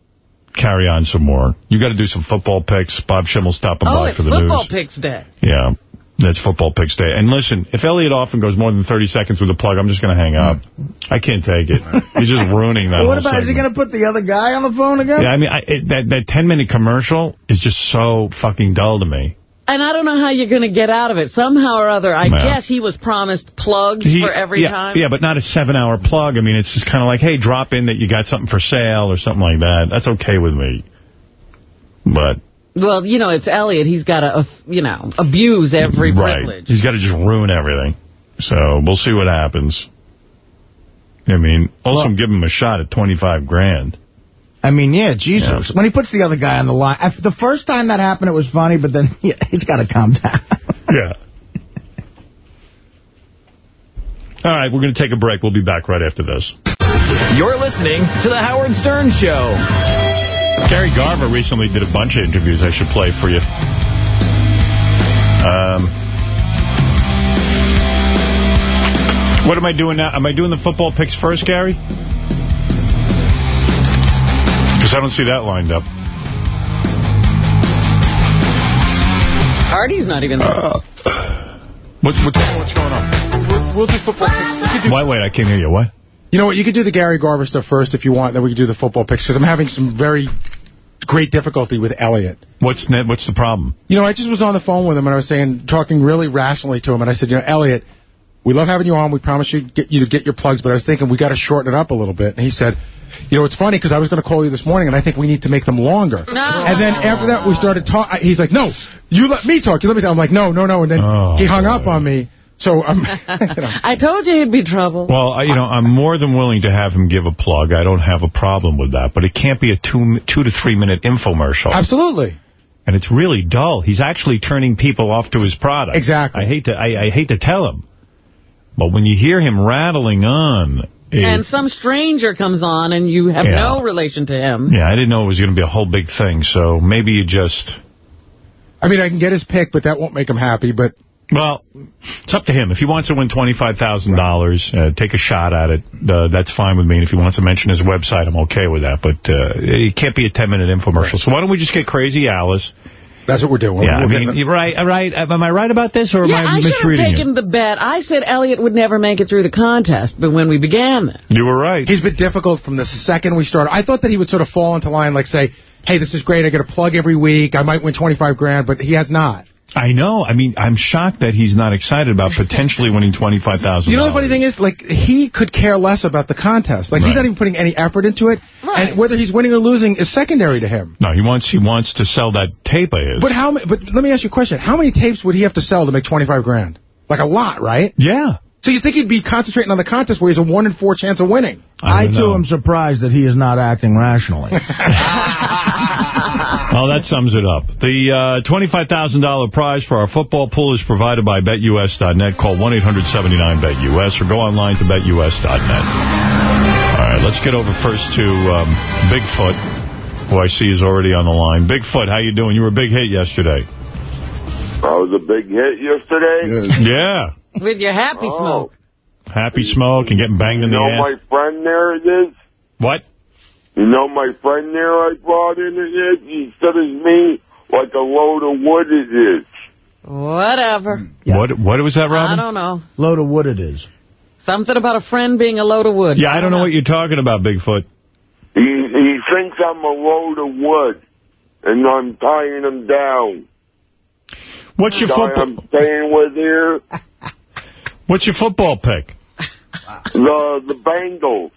carry on some more. You got to do some football picks. Bob Schimmel stopping Oh, by for the news. Oh, it's football picks day. Yeah, that's football picks day. And listen, if Elliot often goes more than 30 seconds with a plug, I'm just going to hang up. I can't take it. He's just ruining that Well, what whole about, is he going to put the other guy on the phone again? Yeah, I mean, I, it, that that 10 minute commercial is just so fucking dull to me. And I don't know how you're going to get out of it. Somehow or other, I Yeah. guess he was promised plugs He- for every yeah, time. Yeah, but not a seven hour plug. I mean, it's just kind of like, hey, drop in that you got something for sale or something like that. That's okay with me. But Well, you know, it's Elliot. He's got to, uh, you know, abuse every right, privilege. he's got to just ruin everything. So we'll see what happens. I mean, also give him a shot at 25 grand. I mean, yeah, Jesus. When he puts the other guy on the line. I, the first time that happened, it was funny, but then *laughs* yeah, he's got to calm down. *laughs* Yeah. All right, we're going to take a break. We'll be back right after this. You're listening to The Howard Stern Show. Gary Garver recently did a bunch of interviews I should play for you. Um, what am I doing now? Am I doing the football picks first, Gary? Because I don't see that lined up. Artie's not even there. Uh, what's, what's, what's going on? We'll do football picks. Wait, wait, I can't hear you. What? You know what? You could do the Gary Garver stuff first if you want. Then we could do the football picks because I'm having some very great difficulty with Elliot. What's net, What's the problem? You know, I just was on the phone with him and I was saying, talking really rationally to him, and I said, you know, Elliot, we love having you on. We promise you get you to get your plugs, but I was thinking we got to shorten it up a little bit. And he said, you know, it's funny because I was going to call you this morning, and I think we need to make them longer. No. And then after that, we started talking. He's like, no, you let me talk. You let me talk. I'm like, no, no, no. And then Oh, he hung up on me. So I'm, um, *laughs* you know. I told you he'd be trouble. Well, I- you know, I'm more than willing to have him give a plug. I don't have a problem with that. But it can't be a two, two to three minute infomercial. Absolutely. And it's really dull. He's actually turning people off to his product. Exactly. I hate to I, I hate to tell him. But when you hear him rattling on, it- and some stranger comes on and you have Yeah. no relation to him. yeah, I didn't know it was going to be a whole big thing. So maybe you just, I mean, I can get his pick, but that won't make him happy. But well, it's up to him. If he wants to win $25,000, uh, take a shot at it. Uh, that's fine with me. And if he wants to mention his website, I'm okay with that. But uh, it can't be a 10-minute infomercial. So why don't we just get Crazy Alice? That's what we're doing. Yeah, I We're mean, getting- you're right, uh, right. Uh, am I right about this, or yeah, am I I should have misreading taken you? the bet. I said Elliot would never make it through the contest, but when we began this. You were right. He's been difficult from the second we started. I thought that he would sort of fall into line, like say, hey, this is great. I get a plug every week. I might win 25 grand, but he has not. I know. I mean, I'm shocked that he's not excited about potentially winning $25,000. You know the funny thing is, like, he could care less about the contest. Like, he's not even putting any effort into it. Right. And whether he's winning or losing is secondary to him. No, he wants he wants to sell that tape of his. But how? But let me ask you a question. How many tapes would he have to sell to make 25 grand? Like a lot, right? yeah. So you think he'd be concentrating on the contest where he has a one in four chance of winning? I, too, am surprised that he is not acting rationally. *laughs* Well, that sums it up. The uh, $25,000 prize for our football pool is provided by BetUS.net. Call 1-800-79-BET-US or go online to BetUS.net. All right, let's get over first to um, Bigfoot, who I see is already on the line. Bigfoot, how you doing? You were a big hit yesterday. I was a big hit yesterday. Yeah. With your happy Oh. smoke. Happy smoke and getting banged You in the ass. You know my friend there is? What? You know my friend there I brought in it is? He said it's me like a load of wood it is. Whatever. What What was that, Robin? I Robin? don't know. Load of wood it is. Something about a friend being a load of wood. Yeah, I don't know what you're talking about, Bigfoot. He, he thinks I'm a load of wood, and I'm tying him down. What's your guy football? I'm staying with here, *laughs* What's your football pick? the the Bengals.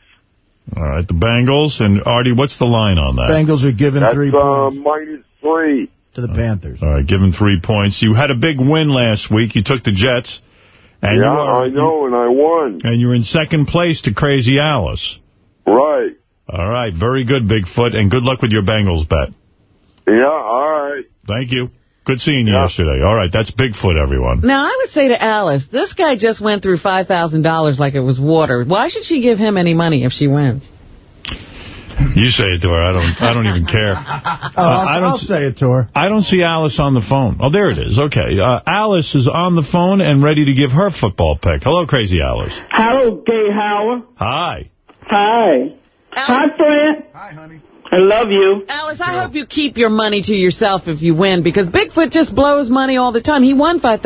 All right, the Bengals. And Artie, what's the line on that? Bengals are given That's three uh, points minus three. to the Panthers. All right, given three points. You had a big win last week. You took the Jets. And yeah, you are, I know, and I won. And you're in second place to Crazy Alice. Right. All right, very good, Bigfoot, and good luck with your Bengals bet. Yeah, all right. Thank you. Good seeing you yesterday. All right, that's Bigfoot, everyone. Now, I would say to Alice, this guy just went through $5,000 like it was water. Why should she give him any money if she wins? You say it to her. I don't. I don't even care. Oh, *laughs* Uh, I'll, I don't I'll say it to her. I don't see Alice on the phone. Oh, there it is. Okay. Uh, Alice is on the phone and ready to give her football pick. Hello, Crazy Alice. Hello, Gay Howard. Hi. Hi. Hi, friend. Hi, honey. I love you. Alice, I hope you keep your money to yourself if you win, because Bigfoot just blows money all the time. He won $5,000,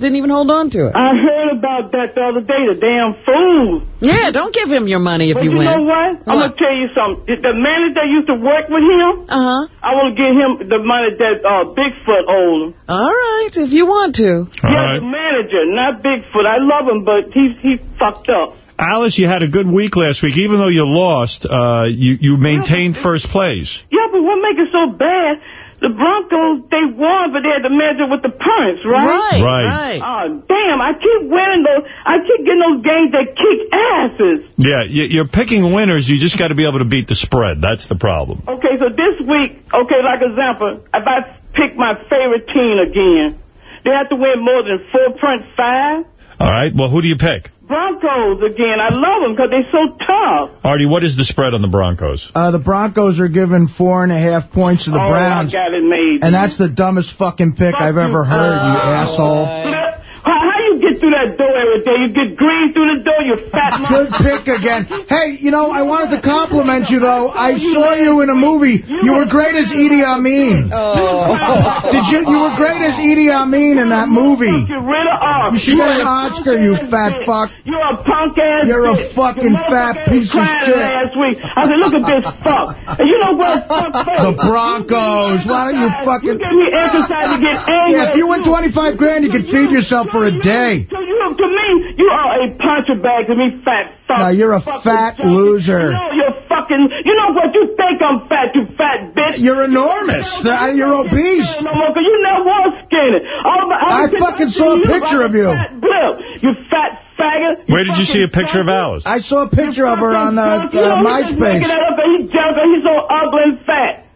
didn't even hold on to it. I heard about that the other day, the damn fool. Yeah, don't give him your money if but you, you win. know what? I'm going to tell you something. The- The manager that used to work with him, Uh-huh. I want to give him the money that uh, Bigfoot owed him. All right, if you want to. yeah, the manager, not Bigfoot. I love him, but he's he fucked up. Alice, you had a good week last week. Even though you lost, uh, you, you maintained first place. Yeah, but what makes it so bad? The Broncos, they won, but they had to measure with the punch, right? Right, Right. right. Oh, damn, I keep winning those. I keep getting those games that kick asses. Yeah, you- you're picking winners. You just got to be able to beat the spread. That's the problem. Okay, so this week, okay, like example, if I pick my favorite team again, they have to win more than 4.5. All right. Well, who do you pick? Broncos again, I love them because they're so tough. Artie, what is the spread on the Broncos? Uh, the Broncos are given four and a half points to the oh, Browns. I got it made. And that's the dumbest fucking pick I've ever heard, you asshole. How, how you get through that door every day? You get green through the door, you fat *laughs* Good pick again. Hey, you know, I wanted to compliment you, though. I saw you in a movie. You were great as Edie oh. Amin. Did you? You were great as Idi Amin in that movie. Get rid of us. You should get an Oscar, you fat fuck. You're a punk ass You're a fucking fat piece of shit. Last week, I said, look at this fuck. And you know what? *laughs* Fuck face. The Broncos. Why don't you fucking... You give me exercise to get angry. Yeah, if you win 25 grand, you could feed yourself for a day. So you, to me, you are a puncher bag to me, fat fuck. No, you're a fat loser. No, you're fucking. You know what? You think I'm fat, you fat bitch. You're enormous. Th- You're obese. No more, 'cause you never was skinny. All the, I fucking saw a picture of you. Fat blip. You fat faggot. Where did you see a picture of Alice? I saw a picture of her on uh, You uh, know, he's MySpace. up, and he's jealous, and he's so ugly and fat.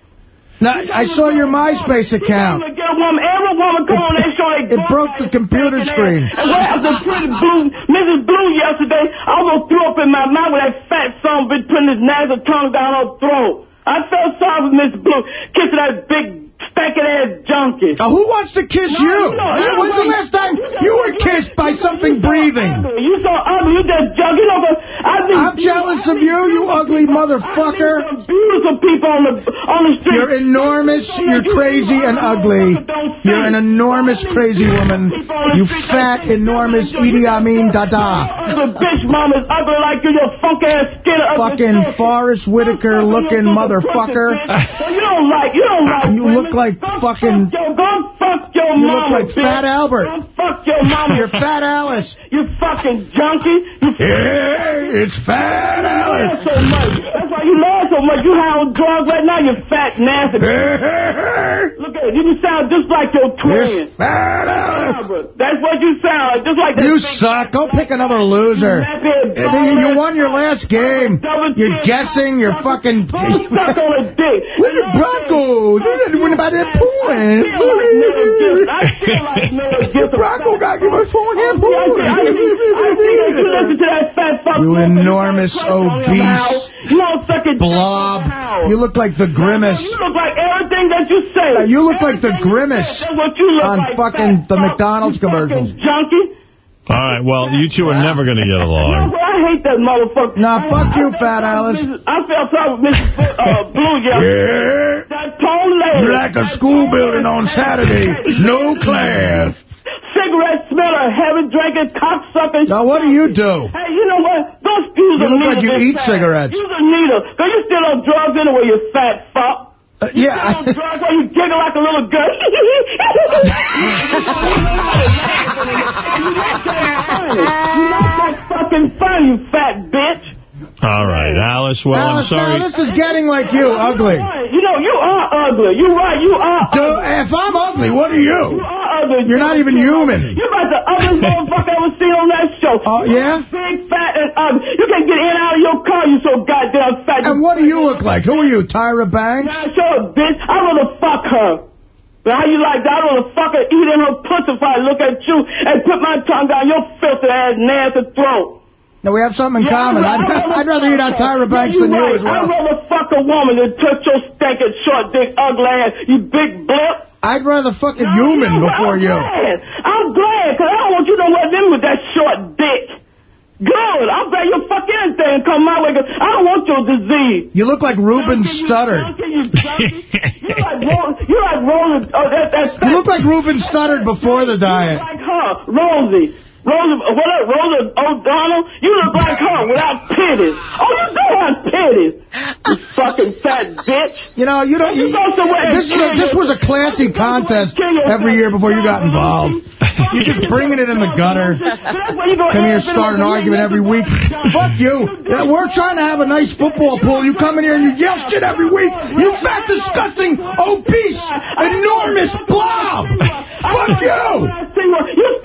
No, I saw your MySpace account. Get a woman, every woman come on showing It broke the computer screen. And what happened Pretty Blue, Mrs. Blue yesterday, I almost threw up in my mouth with that fat son bitch putting his nasal tongue down her throat. I felt sorry for Miss Blue, kissing that big, ass junkie. Uh, who wants to kiss you? you know, When's the last time you were kissed by something breathing? You so ugly, you just. You know, I think I'm jealous of you, you ugly motherfucker. beautiful people on the on the street. You're enormous, you're crazy and ugly. You're an enormous crazy woman. You fat, enormous Idi Amin Dada. Ugly bitch mama's ugly like you, your funk ass skin. Fucking Forest Whitaker looking motherfucker. You don't like, you don't *laughs* like. You look like fucking... Yo, go fuck your You mama. look like bitch. Fat Albert. Fuck your mama. You're Fat Alice. You fucking junkie. You Yeah, it's Fat laugh so much. That's why you laugh so much. You high on drugs right now, you fat nasty. Look at it. You sound just like your twin. Fat That's what you sound like. Just like. You suck. Go pick another loser. You you won your last game. You're guessing. You're fucking... Suck on a dick. Look at Bronco. They didn't win by that point. Bronco got you by four and a half points. You enormous, obese You don't suck it. blob. You look like the grimace. You look like everything that you say. You look like the grimace That's what you look on fucking the McDonald's commercials. Junkie. All right, well, you two are never going to get You know along. *laughs* what? I hate that motherfucker. Nah, fuck you, Fat Alice. I felt sorry with Mrs. Bu- uh, Blue yesterday. That tall lady. You like a school building on Saturday. *laughs* No class. Cigarette smeller, heavy drinking, cocksucker. Now, what do you do? Hey, you know what? Don't use You look like you this eat fast. cigarettes. Use a needle. Because you still on drugs anyway, you fat fuck. Uh, yeah. You on drugs while you giggle like a little girl. You're not that fucking funny, you fat bitch. All right, Alice, well, I'm Alice, sorry. Alice is getting like you, ugly. You know, you are ugly. You're right, you are Duh, if I'm ugly, what are you? You are ugly. You're not even human. You're about the ugliest motherfucker I ever seen on that show. Oh, yeah? Big, fat, and ugly. You can't get in and out of your car, You're so goddamn fat. And what do you look like? Who are you, Tyra Banks? Nah, sure, bitch. I'd rather fuck her. But how you like that? I'd rather fuck her, eat in her pussy if I look at you and put my tongue down your filthy ass nasty throat. No, we have something in Yeah, common. I'd, I'd I'd rather eat on Tyra Banks than you as well. I'd rather fuck a woman than touch your stinking short dick ugly ass, you big blip. I'd rather fuck a human before I'm you. Glad. I'm glad, because I don't want you to know what them with that short dick. Good. I'll bet you fuck anything and come my way, 'cause I don't want your disease. You look like Ruben Studdard. *laughs* You like Ro- you like. Oh, that, that's You look like Ruben Studdard before the diet. like her, Rosie. Rosie, what up, Rosie O'Donnell? You look like her without pitties. Oh, you do have pitties. You fucking fat bitch. You know, you don't. You, this, is a, this was a classy contest every year before you got involved. *laughs* You're just bringing it in the gutter. Come here, start an argument every week. Fuck you. We're trying to have a nice football pool. You come in here and you yell shit every week. You fat, disgusting, obese, enormous blob. Fuck you.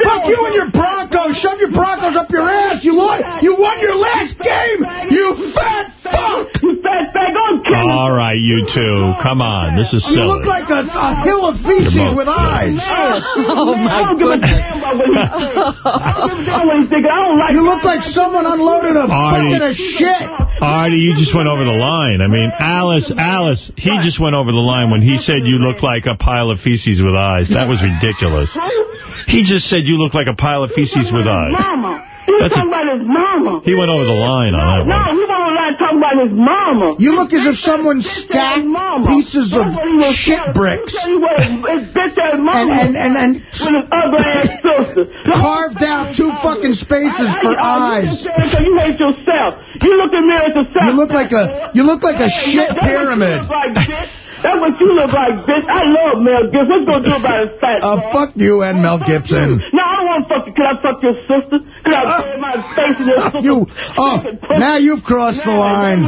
Fuck you and your Broncos. Shove your Broncos up your ass. You won, you won your last game. You fat fuck. You fat fag. Go All right, you two. Come on. This is silly. You look like a, a hill of feces with eyes. *laughs* Oh, my goodness. You look like someone unloaded a Artie. bucket of shit. Artie, you just went over the line. I mean, Alice, Alice, he just went over the line when he said you look like a pile of feces with eyes. That was ridiculous. He just said you look like a pile of feces with eyes. Mama. He was That's a- talking about his mama. He went over the line on that No, one. he went over the line talking about his mama. You look as if someone stacked pieces of shit bricks His bitch ass mama. and, and, and, and with his ugly ass *laughs* sister. carved out two fucking spaces for eyes. So you hate yourself. You look at me as yourself. You look like a you look like a shit pyramid. That's what you look like, bitch. I love Mel Gibson. What you gonna do about his fat? Uh, fuck you and Mel Gibson. No, I don't want to fuck you. Can I fuck your sister? Can I put my face in your sister? You oh now you've crossed the line.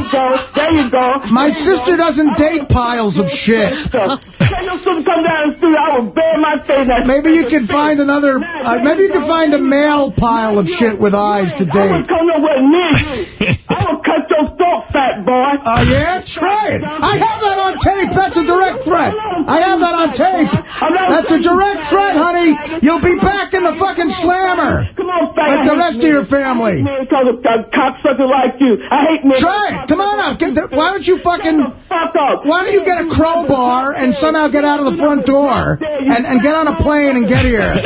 There you go. My sister doesn't date piles of shit. Can your sister come down and see? I will bury my face. Maybe you can find another. Uh, maybe you can find a male pile of shit with eyes to I date. will come nowhere near you. I will cut your throat, fat boy. Oh yeah, try it. I have that on tape. That's a direct threat. I have that on tape. That's a direct threat, honey. You'll be back in the fucking slammer. Come on, fat. Like the rest of your family. Man, because of a cocksucker like you. I hate men. Try it. Come on the, why don't you fucking... Fuck up. Why don't you get a crowbar and somehow get out of the front door and, and get on a plane and get here?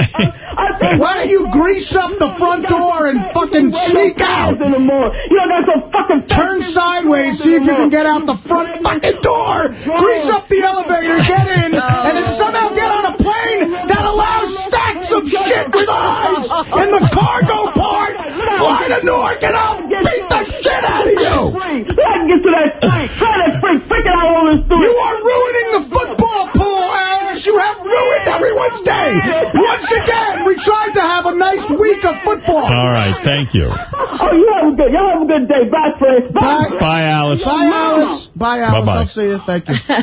Why don't you grease up the front door and fucking sneak out? Anymore. You know, that's a fucking... Turn sideways, see if you can get out the front fucking door. Grease up the elevator, get in, and then somehow get on a plane that allows stacks of shit with eyes in the cargo part. Fly to Newark and I'll beat the shit out of you. I can get to that freak. Try that freak. Freak it out on this You are ruining ruined everyone's day. Once again, we tried to have a nice week of football. All right, thank you. Oh, you have a good, y'all have a good day. Bye, friends. Bye. Bye, Alice. Bye, Alice. Bye, Alice. Bye-bye. I'll see you. Thank you. Oh,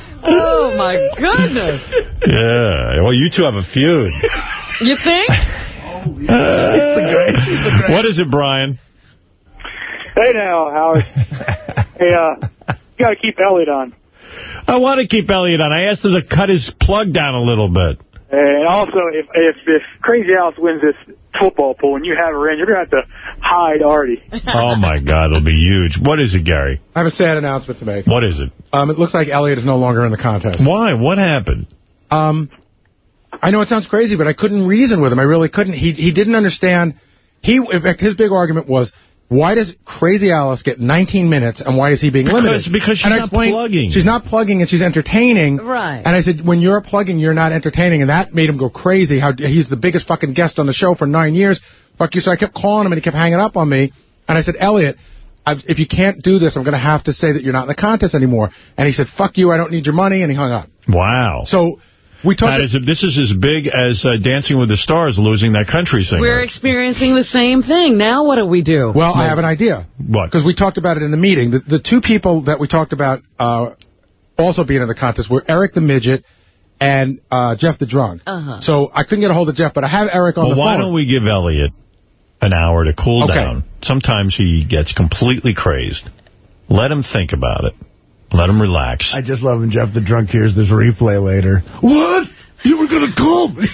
*laughs* *laughs* Oh, my goodness. Yeah. Well, you two have a feud. You think? it's the great. What is it, Brian? Hey now, Howard. *laughs* hey, uh, you got to keep Elliot on. I want to keep Elliot on. I asked him to cut his plug down a little bit. And also, if if if Crazy Alice wins this football pool and you have her in, you're going to have to hide Artie. *laughs* Oh, my God. It'll be huge. What is it, Gary? I have a sad announcement to make. What is it? Um, it looks like Elliot is no longer in the contest. Why? What happened? Um, I know it sounds crazy, but I couldn't reason with him. I really couldn't. He he didn't understand. He in fact, his big argument was, why does Crazy Alice get 19 minutes, and why is he being limited? Because, because she's And not explained, plugging. She's not plugging, and she's entertaining. Right. And I said, when you're plugging, you're not entertaining, and that made him go crazy. How he's the biggest fucking guest on the show for nine years. Fuck you. So I kept calling him, and he kept hanging up on me. And I said, Elliot, I've, if you can't do this, I'm going to have to say that you're not in the contest anymore. And he said, fuck you, I don't need your money, and he hung up. Wow. So we talked. That is, this is as big as uh, Dancing with the Stars losing that country singer. We're experiencing the same thing. Now what do we do? Well, I have an idea. What? Because we talked about it in the meeting. The, the two people that we talked about uh, also being in the contest were Eric the Midget and uh, Jeff the Drunk. Uh-huh. So I couldn't get a hold of Jeff, but I have Eric on well, the phone. why don't we give Elliot an hour to cool Okay. down? Sometimes he gets completely crazed. Let him think about it. Let him relax. I just love him, Jeff the Drunk hears this replay later. What? You were going to call me. *laughs*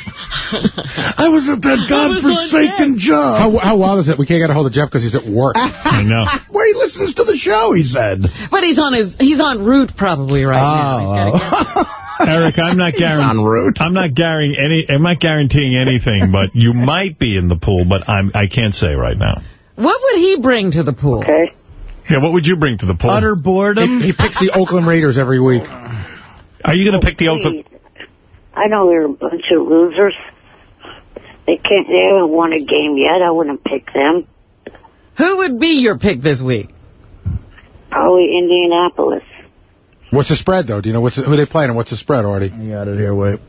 I was at that godforsaken job. How, how wild is it? We can't get a hold of Jeff because he's at work. *laughs* I know. Where he listens to the show, he said. But he's on his he's on route probably right now. He's Oh. gotta get- *laughs* Eric, I'm not He's en guaranteeing. route. I'm not guaranteeing any. I'm not guaranteeing anything, but you might be in the pool. But I'm. I can't say right now. What would he bring to the pool? Okay. Yeah, what would you bring to the pool? Utter boredom. He, he picks the Oakland Raiders every week. Are you going to pick the Oakland? I know they're a bunch of losers. They can't. They haven't won a game yet. I wouldn't pick them. Who would be your pick this week? Probably Indianapolis. What's the spread, though? Do you know what's the, who they playing and what's the spread, Artie? I got it here, wait.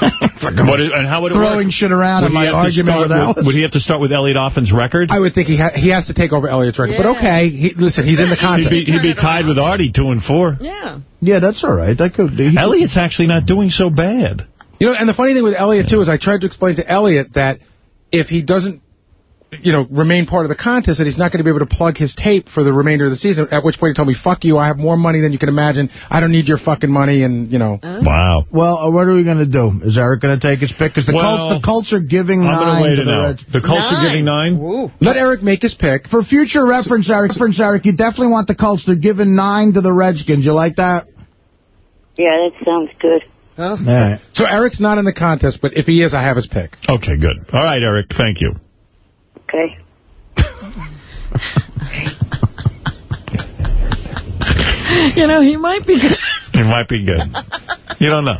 *laughs* What is, and how would it Throwing work? shit around Would in he my have to argument start with Alice. Would he have to start with Elliot Offen's record? I would think he ha he has to take over Elliot's record. But okay, he, listen, he's in the He'd contest. be, he'd be tied with Artie, two and four. Yeah. Yeah, that's all right. That could be. Elliot's actually not doing so bad. You know, and the funny thing with Elliot, too, is I tried to explain to Elliot that if he doesn't, you know, remain part of the contest, that he's not going to be able to plug his tape for the remainder of the season, at which point he told me, fuck you, I have more money than you can imagine. I don't need your fucking money, and, you know. Wow. Well, uh, what are we going to do? Is Eric going to take his pick? Because the, Well, Colts, the Colts are giving I'm going nine to wait it the out. Reds. The Colts are giving nine? Ooh. Let Eric make his pick. For future reference, Eric, reference, Eric, you definitely want the Colts. They're giving nine to the Redskins. You like that? Yeah, that sounds good. Oh. All right. So Eric's not in the contest, but if he is, I have his pick. Okay, good. All right, Eric, thank you. Okay. You know, he might be good. It might be good. You don't know.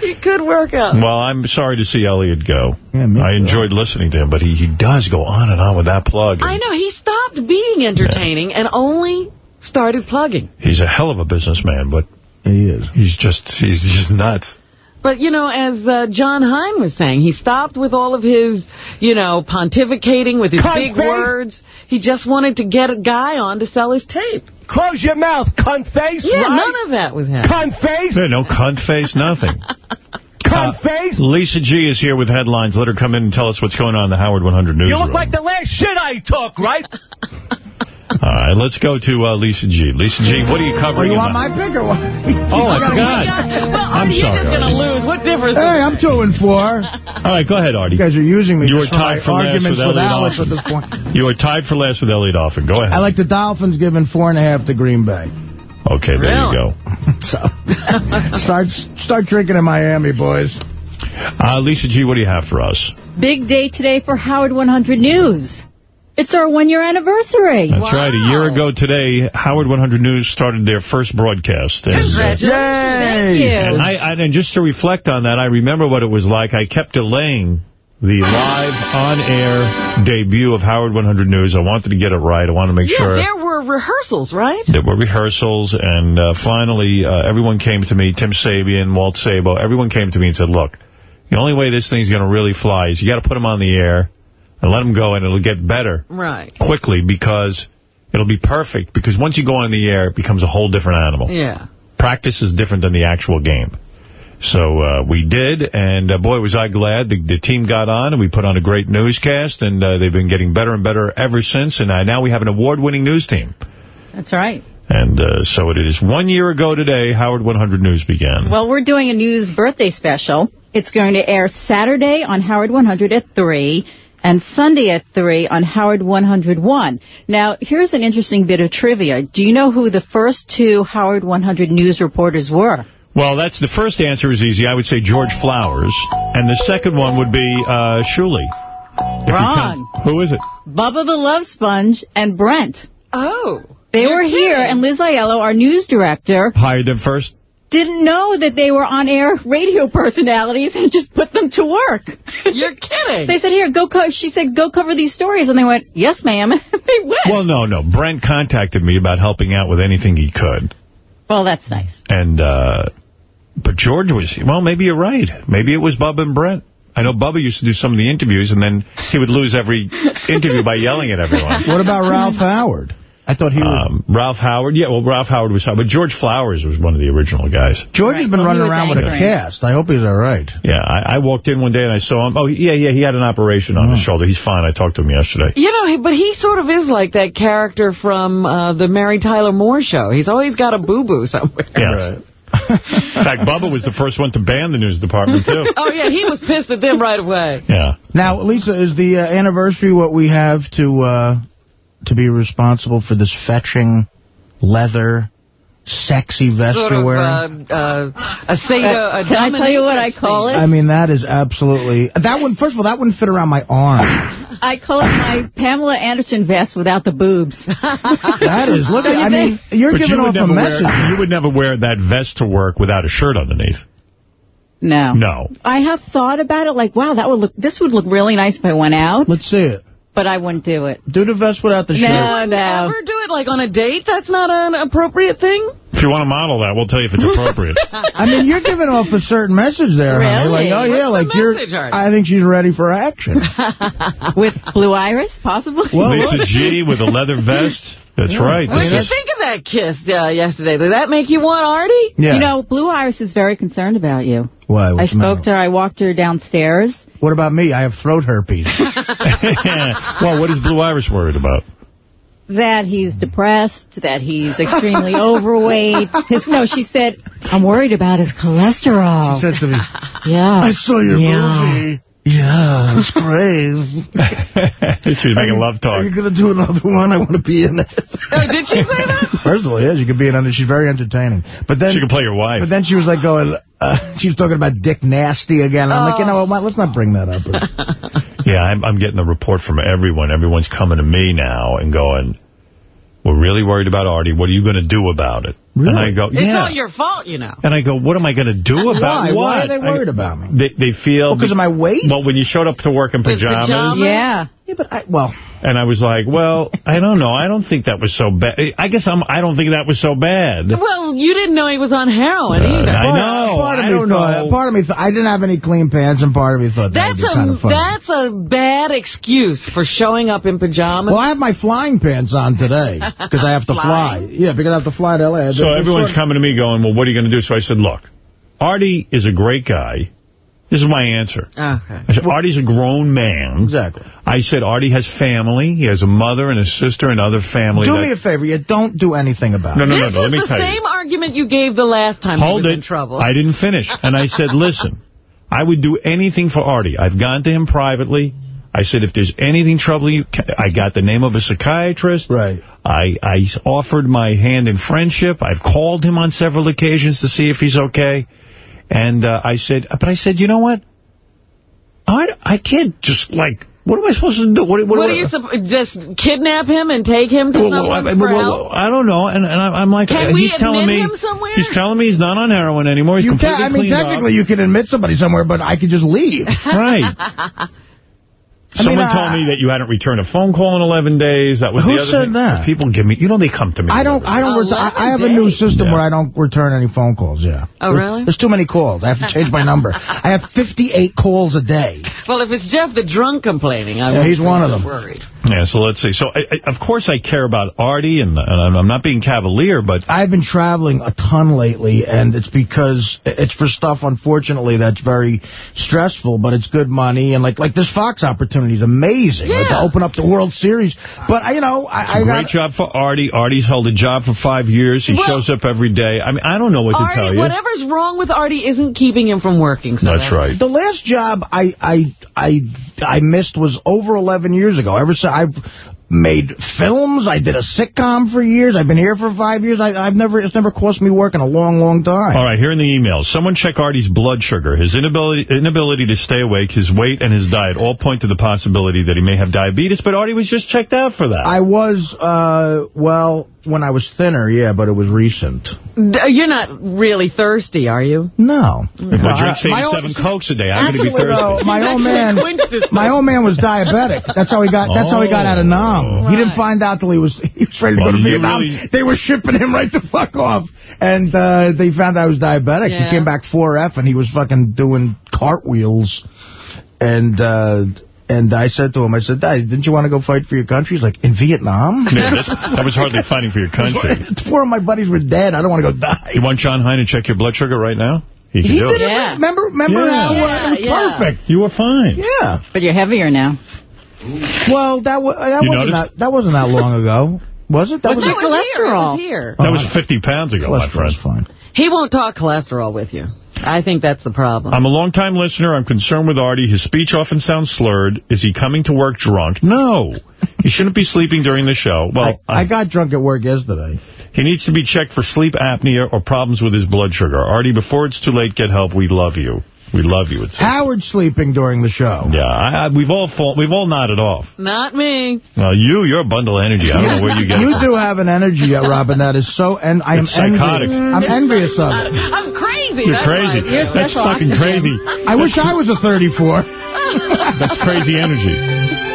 He could work out. Well, I'm sorry to see Elliot go. Yeah, I too. enjoyed listening to him, but he, he does go on and on with that plug. I know, he stopped being entertaining and only started plugging. He's a hell of a businessman, but He is. he's just he's just nuts. But, you know, as uh, Jon Hein was saying, he stopped with all of his, you know, pontificating with his Cunt big face. words. He just wanted to get a guy on to sell his tape. Close your mouth, cunt face, Yeah, right? none of that was happening. Cunt face, Yeah, no cunt face, nothing. *laughs* cunt face. Lisa G is here with headlines. Let her come in and tell us what's going on in the Howard 100 News. You look like the last shit I took, right? *laughs* *laughs* All right, let's go to uh, Lisa G. Lisa G, what are you Oh, covering? you want the- my pick or what? *laughs* Oh, I forgot. Well, I'm you're sorry, just going to lose. What difference Hey, I'm two and four. *laughs* All right, go ahead, Artie. You guys are using me You were just for my tied for last arguments with with, Elliot at this point. You were tied for last with Elliot Offen. Go ahead. I like the Dolphins giving four and a half to Green Bay. okay, there Really? you go. So start start drinking in Miami, boys. Uh, Lisa G, what do you have for us? Big day today for Howard 100 News. It's our one-year anniversary. That's right. A year ago today, Howard 100 News started their first broadcast. And, uh, Congratulations. Thank you. And, I, I, and just to reflect on that, I remember what it was like. I kept delaying the live on-air debut of Howard 100 News. I wanted to get it right. I wanted to make Yeah, sure. there were rehearsals, right? There were rehearsals, and uh, finally, uh, everyone came to me, Tim Sabean, Walt Sabo, everyone came to me and said, look, the only way this thing's going to really fly is you got to put them on the air and let them go, and it'll get better Right. quickly because it'll be perfect. Because once you go on the air, it becomes a whole different animal. Yeah. practice is different than the actual game. So uh, we did, and uh, boy, was I glad. The, the team got on, and we put on a great newscast, and uh, they've been getting better and better ever since, and uh, now we have an award-winning news team. That's right. And uh, so it is one year ago today, Howard 100 News began. Well, we're doing a news birthday special. It's going to air Saturday on Howard 100 at 3 and Sunday at 3 on Howard 101. Now, here's an interesting bit of trivia. Do you know who the first two Howard 100 News reporters were? Well, that's the first answer is easy. I would say George Flowers. And the second one would be uh, Shuli. Wrong. Who is it? Bubba the Love Sponge and Brent. Oh. They You're were here, and Liz Aiello, our news director, Hired them first? Didn't know that they were on-air radio personalities and just put them to work. You're kidding. They said, here, go co she said, go cover these stories. And they went, yes, ma'am. *laughs* they went. Well, no, no. Brent contacted me about helping out with anything he could. Well, that's nice. And, uh, but George was, well, maybe you're right. Maybe it was Bubba and Brent. I know Bubba used to do some of the interviews, and then he would lose every *laughs* interview by yelling at everyone. What about Ralph Howard? I thought he was... Um, Ralph Howard, yeah, well, Ralph Howard was, but George Flowers was one of the original guys. George has been running around with a cast. I hope he's all right. Yeah, I, I walked in one day and I saw him. Oh, yeah, yeah, he had an operation on his shoulder. He's fine. I talked to him yesterday. You know, but he sort of is like that character from uh, the Mary Tyler Moore show. He's always got a boo-boo somewhere. Yes. *laughs* In fact, Bubba was the first one to ban the news department, too. *laughs* oh, yeah, he was pissed at them right away. Yeah. Now, Lisa, is the uh, anniversary what we have to uh, to be responsible for this fetching leather, sexy vest Sort of wearing? uh, uh, a Seda, a Can I tell you what I call it? I mean, that is absolutely... That one, first of all, that wouldn't fit around my arm. I call it my Pamela Anderson vest without the boobs. *laughs* That is, look, at, I mean, you're But giving you off a message. Wear, you would never wear that vest to work without a shirt underneath. No. No. I have thought about it like, wow, that would look. this would look really nice if I went out. Let's see it. But I wouldn't do it. Do the vest without the shirt. No, no. Ever do it like on a date? That's not an appropriate thing? If you want to model that, we'll tell you if it's appropriate. *laughs* I mean, you're giving off a certain message there, honey. Like, oh, yeah, What's the like you're... message, I think she's ready for action. *laughs* With Blue Iris, possibly? Lisa G with a leather vest. That's right. What did you think of that kiss uh, yesterday? Did that make you want Artie? Yeah. You know, Blue Iris is very concerned about you. Why? I What's the matter? spoke to her. I walked her downstairs. What about me? I have throat herpes. *laughs* well, what is Blue Iris worried about? That he's depressed, that he's extremely *laughs* overweight. His, no, she said, I'm worried about his cholesterol. She said to me, *laughs* yeah. I saw your Yeah. movie. Yeah, it's great. *laughs* She's making love talk. Are you going to do another one? I want to be in it. Oh, did she say that? First of all, yeah, she could be in it. She's very entertaining. But then She can play your wife. But then she was like going, uh, she was talking about Dick Nasty again. I'm like, you know what, let's not bring that up. Yeah, I'm, I'm getting a report from everyone. Everyone's coming to me now and going, we're really worried about Artie. What are you going to do about it? And I go, It's yeah. not your fault, you know. And I go, what am I going to do about Why? what? Why are they I- worried about me? They, they feel... Because of my weight? Well, when you showed up to work in pajamas... Yeah. Yeah, but I, well... And I was like, well, I don't know. I don't think that was so bad. I guess I'm, I don't think that was so bad. Well, you didn't know he was on heroin Uh, either. I know. Part of I me don't thought, know. Part of me, th I didn't have any clean pants, and part of me thought that would That's be kind a of that's a bad excuse for showing up in pajamas. Well, I have my flying pants on today because I have to *laughs* fly. Yeah, because I have to fly to L.A. So everyone's coming to me going, well, what are you going to do? So I said, look, Artie is a great guy. This is my answer. Okay. I said, Artie's a grown man. Exactly. I said, Artie has family. He has a mother and a sister and other family. Do that- me a favor. You don't do anything about No, it. no, no, this no, let is me the tell you. same argument you gave the last time Hold he was it. in trouble. I didn't finish. And I said, listen, I would do anything for Artie. I've gone to him privately. I said, if there's anything troubling you, I got the name of a psychiatrist. Right. I, I offered my hand in friendship. I've called him on several occasions to see if he's okay. And uh, I said, but I said, you know what? I, I can't just, like, what am I supposed to do? What, what, What do you supp- just kidnap him and take him to well, someone well, for well, help? well, I don't know, and, and I'm I'm like, Can uh, we he's telling admit me him somewhere? he's telling me he's not on heroin anymore. He's You completely can, I mean, cleaned up. technically, you can admit somebody somewhere, but I could just leave. Right. *laughs* I mean, Someone I- told me that you hadn't returned a phone call in 11 days. That was Who the other said thing. that? People give me, you know, they come to me. I don't. I don't. Return, I, I have a new system where I don't return any phone calls. Yeah. Oh, really? There's too many calls. I have to change my number. *laughs* I have 58 calls a day. Well, if it's Jeff the drunk complaining, I Yeah, he's one of them. worried. Yeah, so let's see. So, I, I, of course, I care about Artie, and, and I'm not being cavalier, but... I've been traveling a ton lately, and it's because it's for stuff, unfortunately, that's very stressful, but it's good money. And, like, like this Fox opportunity is amazing Yeah. like, to open up the World Series. But, I- you know, I, It's I a great got... job for Artie. Artie's held a job for five years. He Well- shows up every day. I mean, I don't know what to tell you. whatever's wrong with Artie isn't keeping him from working. So That's right. The last job I I I I missed was over 11 years ago. Ever since I've made films, I did a sitcom for years. I've been here for five years. I, I've never it's never cost me work in a long, long time. All right, here in the emails. Someone check Artie's blood sugar. His inability inability to stay awake, his weight, and his diet all point to the possibility that he may have diabetes, but Artie was just checked out for that. I was uh well when I was thinner, yeah, but it was recent. D- You're not really thirsty, are you? No. if I drink my own- 87 Cokes a day, I'm going to be thirsty. though, my old man, my old man was diabetic. That's how he got. That's how he got out of Nam. He didn't find out till he was *laughs* he was ready to Well, go to Vietnam. really- They were shipping him right the fuck off, and uh, they found out I was diabetic. Yeah. He came back 4F, and he was fucking doing cartwheels, and. uh and I said to him, I said, Dad, didn't you want to go fight for your country? He's like, in Vietnam? *laughs* Yeah, that's, that was hardly fighting for your country. *laughs* Four of my buddies were dead. I don't want to go die. You want Jon Hein to check your blood sugar right now? He can He do did it. it. Remember, remember Yeah. how uh, it was Yeah, yeah. perfect. You were fine. Yeah. But you're heavier now. Well, that was that You wasn't that, that wasn't that long ago, was it? That What's was your cholesterol? Here. That was 50 pounds ago, my friend. Cholesterol's fine. He won't talk cholesterol with you. I think that's the problem. I'm a long-time listener. I'm concerned with Artie. His speech often sounds slurred. Is he coming to work drunk? No. He shouldn't be sleeping during the show. Well, I, I got drunk at work yesterday. He needs to be checked for sleep apnea or problems with his blood sugar. Artie, before it's too late, get help. We love you. We love you. It's Howard sleeping during the show. yeah, I, I, we've all fall, we've all nodded off. Not me. Well, you, you're a bundle of energy. I don't know where you get it. *laughs* You it. do have an energy, uh, Robin, that is so, and I am psychotic. envious. I'm envious of it. I'm crazy. You're that's crazy. why. You're That's special fucking oxygen. crazy. I wish I was a 34. That's crazy energy. *laughs*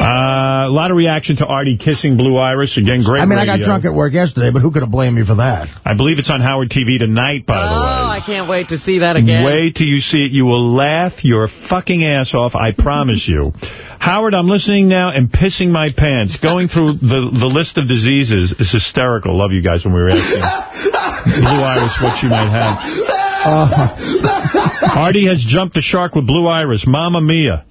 Uh, a lot of reaction to Artie kissing Blue Iris. Again, great I mean, I got drunk at work yesterday, but who could have blamed me for that? I believe it's on Howard TV tonight, by the way. Oh. I can't wait to see that again. Wait till you see it. You will laugh your fucking ass off, I promise you. Howard, I'm listening now and pissing my pants. Going through the, the list of diseases is hysterical. Love you guys when we were asking Blue Iris what you might have. *laughs* Artie has jumped the shark with Blue Iris. Mamma mia.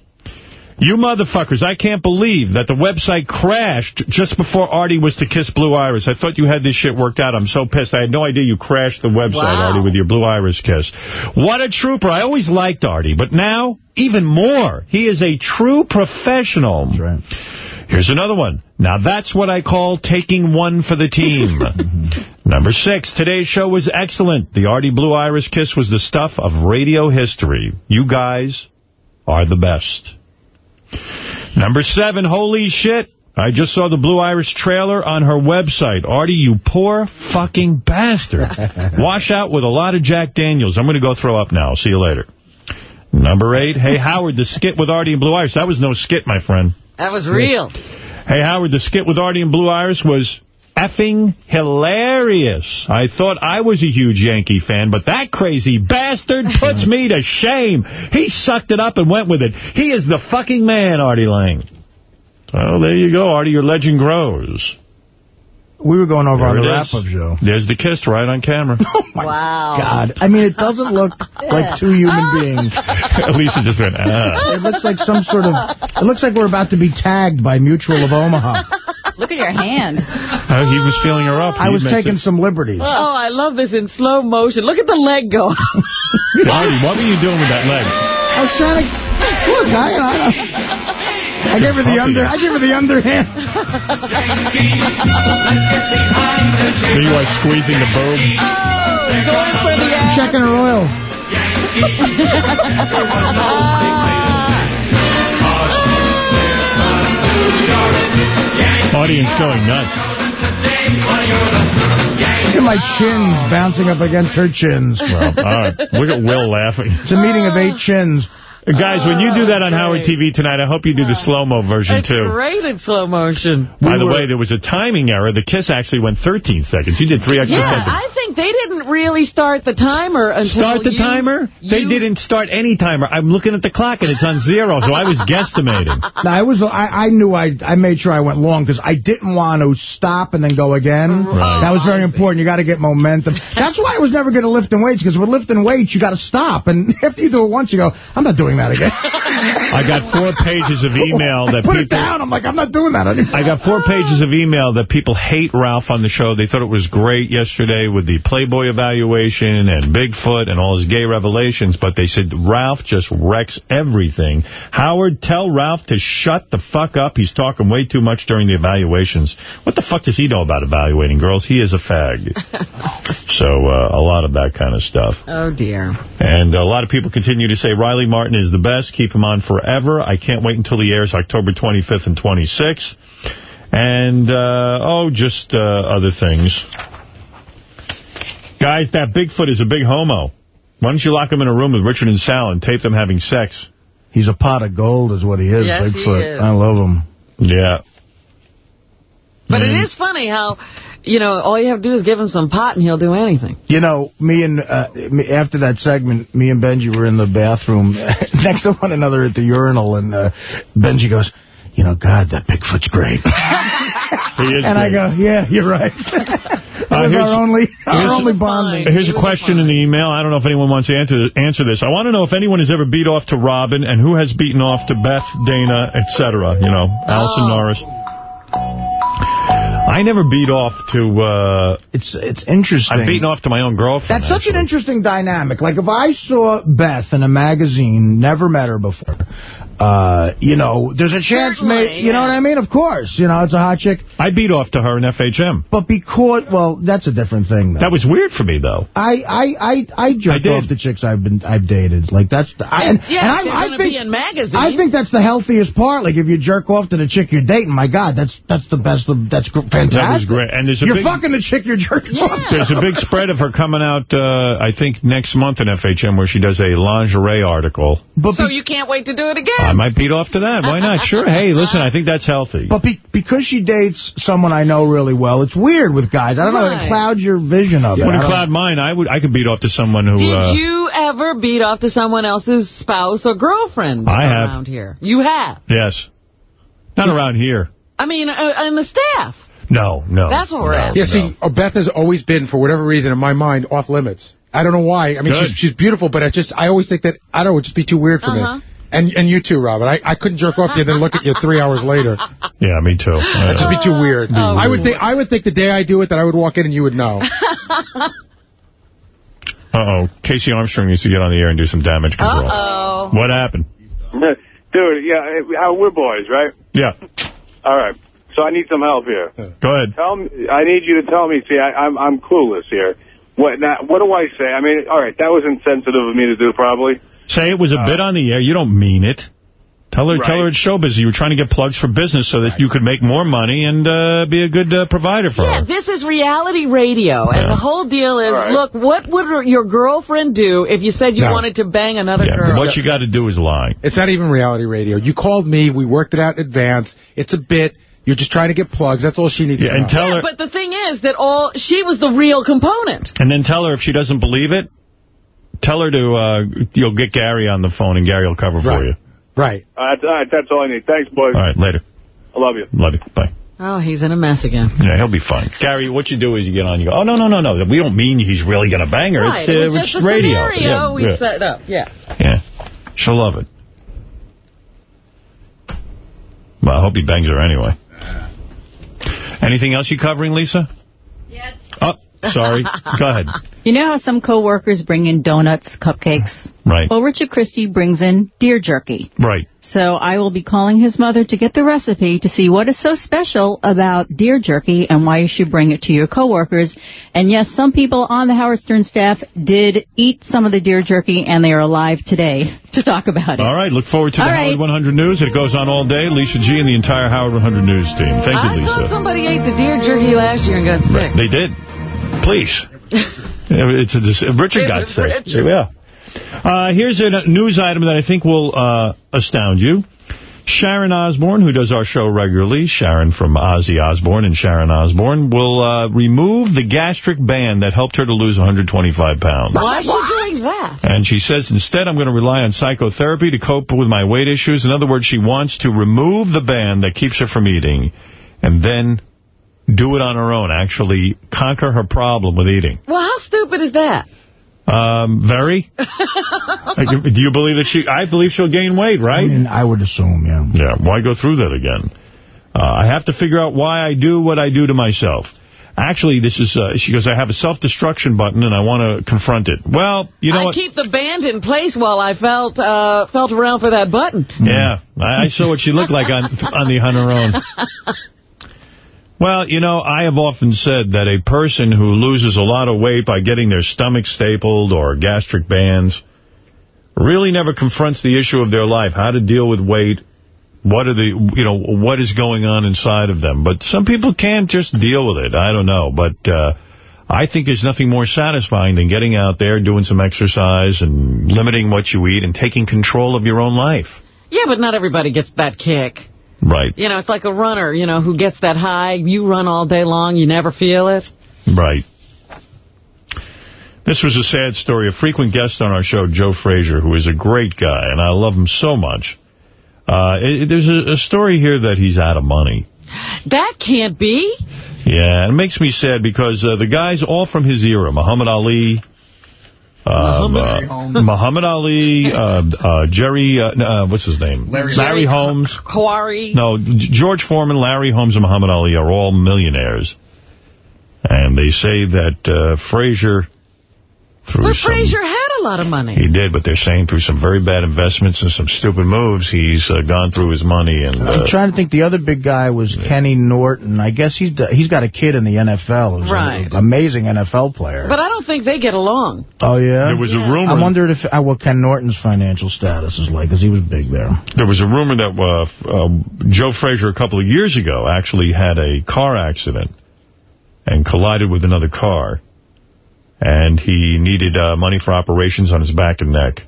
You motherfuckers, I can't believe that the website crashed just before Artie was to kiss Blue Iris. I thought you had this shit worked out. I'm so pissed. I had no idea you crashed the website, Wow. Artie, with your Blue Iris kiss. What a trooper. I always liked Artie, but now, even more. He is a true professional. That's right. Here's another one. Now that's what I call taking one for the team. *laughs* Number six, today's show was excellent. The Artie Blue Iris kiss was the stuff of radio history. You guys are the best. Number seven, holy shit. I just saw the Blue Iris trailer on her website. Artie, you poor fucking bastard. *laughs* Wash out with a lot of Jack Daniels. I'm going to go throw up now. See you later. Number eight, hey, Howard, the skit with Artie and Blue Iris. That was no skit, my friend. That was real. Hey, Howard, the skit with Artie and Blue Iris was effing hilarious. I thought I was a huge Yankee fan, but that crazy bastard *laughs* puts me to shame. He sucked it up and went with it. He is the fucking man, Artie Lange. Well, there you go, Artie. Your legend grows. We were going over There on the wrap-up show. There's the kiss right on camera. *laughs* Oh wow. God. I mean, it doesn't look like two human *laughs* beings. Lisa just went, ah. It looks like some sort of... It looks like we're about to be tagged by Mutual of Omaha. Look at your hand. Uh, *laughs* he was feeling her up. I He was taking it. some liberties. Oh, I love this in slow motion. Look at the leg go. *laughs* Artie, what were you doing with that leg? I was trying to... Look, I, I, I gave her the under. I gave her the underhand. There you are squeezing the boob. Oh, Going for the ass. Checking her oil. *laughs* Audience going nuts. Look at my chins bouncing up against her chins. Well, all right. Look at Will laughing. It's a meeting of eight chins. Guys, when you do that on oh, Howard TV tonight, I hope you do the slow-mo version, It's too. great in slow motion. By the way, there was a timing error. The kiss actually went 13 seconds. You did three extra Yeah, seconds. I think they didn't really start the timer until Start the you- timer? They didn't start any timer. I'm looking at the clock, and it's on zero, so I was guesstimating. *laughs* No, I was. I, I knew I. I made sure I went long because I didn't want to stop and then go again. Right. That was very important. You got to get momentum. *laughs* That's why I was never good at lifting weights because with lifting weights you got to stop, and *laughs* after you do it once, you go, I'm not doing that again. *laughs* I got four pages of email that Put people... it down. I'm like, I'm not doing that anymore. I got four pages of email that people hate Ralph on the show. They thought it was great yesterday with the Playboy evaluation and Bigfoot and all his gay revelations, but they said Ralph just wrecks everything. Howard, tell Ralph to shut the fuck up. He's talking way too much during the evaluations. What the fuck does he know about evaluating girls? He is a fag. *laughs* so uh, a lot of that kind of stuff. Oh, dear. And a lot of people continue to say Riley Martin is the best. Keep him on forever. I can't wait until he airs October 25th and 26th. And, uh, oh, just uh, other things. Guys, that Bigfoot is a big homo. Why don't you lock him in a room with Richard and Sal and tape them having sex? He's a pot of gold is what he is, Yes, he Bigfoot. is. I love him. Yeah. But Mm-hmm. it is funny how, you know, all you have to do is give him some pot and he'll do anything. You know, me and uh, me, after that segment, me and Benjy were in the bathroom *laughs* next to one another at the urinal, and uh, Benjy goes, "You know, God, that Bigfoot's great." *laughs* He is and I go, "Yeah, you're right." that Uh, *laughs* was here's- our only our here's- only bonding. Here's a question in the email. I don't know if anyone wants to answer, answer this. I want to know if anyone has ever beat off to Robin and who has beaten off to Beth, Dana, etc. You know, Allison Oh. Norris. I never beat off to... Uh, it's it's interesting. I've beaten off to my own girlfriend. That's such an interesting dynamic. Like, if I saw Beth in a magazine, never met her before, uh, you know, there's a chance, may, you know what I mean? Of course. You know, it's a hot chick. I beat off to her in FHM. But because, well, that's a different thing, though. That was weird for me, though. I I I I jerked off the chicks I've been I've dated. Like that's the, I, and, yeah, and I, I think be in magazines. I think that's the healthiest part. Like if you jerk off to the chick you're dating, my God, that's that's the best. That's gr- fantastic. That was great. And there's a you're big, fucking the chick you're jerking off. There's a big spread of her coming out, uh, I think, next month in FHM where she does a lingerie article. But so you can't wait to do it again. I might beat off to that. Why not? Sure. Hey, listen, I think that's healthy. But be, because she dates someone I know really well, it's weird with guys. I don't know. It Right. clouds your vision of it. Wouldn't I cloud mine. I would. I could beat off to someone who. Did uh, you ever beat off to someone else's spouse or girlfriend I have. around here? You have. Yes. Not around here. I mean, uh, and the staff. No, no. That's what we're no, at. Yeah, see, uh, Beth has always been, for whatever reason, in my mind, off limits. I don't know why. I mean, she's, she's beautiful, but I just, I always think that, I don't know, it would just be too weird for Uh-huh. me. And and you too, Robert. I, I couldn't jerk off to you and then look at you three hours later. *laughs* Yeah, me too. That'd just be too weird. Oh, I would think I would think the day I do it that I would walk in and you would know. *laughs* Uh-oh. Casey Armstrong needs to get on the air and do some damage control. Uh-oh. What happened? Dude, yeah, we're boys, right? Yeah. All right. So I need some help here. Go ahead. Tell me, I need you to tell me. See, I, I'm I'm clueless here. What now, What do I say? I mean, all right, that was insensitive of me to do, probably. Say it was a bit on the air. You don't mean it. Tell her, tell her it's show busy. You were trying to get plugs for business so that you could make more money and uh, be a good uh, provider for Yeah, her. this is reality radio, and the whole deal is, All right. look, what would your girlfriend do if you said you No. wanted to bang another Yeah, girl? what you got to do is lie. It's not even reality radio. You called me. We worked it out in advance. It's a bit. You're just trying to get plugs. That's all she needs Yeah, to and know. tell yeah, her, but the thing is that all she was the real component. and then tell her if she doesn't believe it, tell her to, uh, you'll get Gary on the phone and Gary will cover for you. Right. All right, all right, that's all I need. Thanks, boys. All right, later. I love you. Love you. Bye. Oh, he's in a mess again. Yeah, he'll be fine. Gary, what you do is you get on, you go, oh, no, no, no, no. We don't mean he's really going to bang her. Right, it's, it uh, was it's just a radio. scenario Yeah, we yeah. set up. Yeah. Yeah. She'll love it. Well, I hope he bangs her anyway. Anything else you covering, Lisa? Yes. Sorry. Go ahead. You know how some coworkers bring in donuts, cupcakes? Right. Well, Richard Christie brings in deer jerky. Right. So I will be calling his mother to get the recipe to see what is so special about deer jerky and why you should bring it to your coworkers. And yes, some people on the Howard Stern staff did eat some of the deer jerky, and they are alive today *laughs* to talk about it. All right. Look forward to the All right. Howard 100 News. It goes on all day. Lisa G and the entire Howard 100 News team. Thank you, I thought Lisa. somebody ate the deer jerky last year and got sick. They did. Please. *laughs* Yeah, It's a, Richard It got was sick. Richard. Yeah. Uh, here's a news item that I think will uh, astound you. Sharon Osbourne, who does our show regularly, Sharon from Ozzy Osbourne and Sharon Osbourne, will uh, remove the gastric band that helped her to lose 125 pounds. Why is she doing that? And she says, instead, I'm going to rely on psychotherapy to cope with my weight issues. In other words, she wants to remove the band that keeps her from eating and then do it on her own, actually conquer her problem with eating. Well, how stupid is that? Um, very? *laughs* Do you believe that she... I believe she'll gain weight, right? I mean, I would assume, yeah. Yeah, why go through that again? Uh, I have to figure out why I do what I do to myself. Actually, this is, uh, she goes, I have a self-destruction button and I want to confront it. Well, you know I what? keep the band in place while I felt uh, felt around for that button. Yeah, I, I saw what she looked like on, on the on her own. *laughs* Well, you know, I have often said that a person who loses a lot of weight by getting their stomach stapled or gastric bands really never confronts the issue of their life, how to deal with weight, what are the, you know, what is going on inside of them. But some people can't just deal with it. I don't know. But uh, I think there's nothing more satisfying than getting out there, doing some exercise and limiting what you eat and taking control of your own life. Yeah, but not everybody gets that kick. Right. You know, it's like a runner, you know, who gets that high. You run all day long, you never feel it. Right. This was a sad story. A frequent guest on our show, Joe Frazier, who is a great guy, and I love him so much. Uh, it, there's a, a story here that he's out of money. That can't be. Yeah, it makes me sad because uh, the guys all from his era, Muhammad Ali, uh, Muhammad uh, *laughs* Muhammad Ali, uh, uh, Jerry, uh, uh, what's his name? Larry- Larry Holmes. Quarry. No, George Foreman, Larry Holmes, and Muhammad Ali are all millionaires. And they say that uh, Frazier, through But some... Frazier had a lot of money. He did, but they're saying through some very bad investments and some stupid moves, he's uh, gone through his money. and I'm uh, trying to think. The other big guy was Kenny Norton. I guess he's he's got a kid in the NFL. Who's Right. an amazing NFL player. But I don't think they get along. oh, yeah? There was a rumor- I wondered if uh, what Ken Norton's financial status is like, because he was big there. There was a rumor that uh, uh, Joe Frazier a couple of years ago actually had a car accident and collided with another car. And he needed uh, money for operations on his back and neck.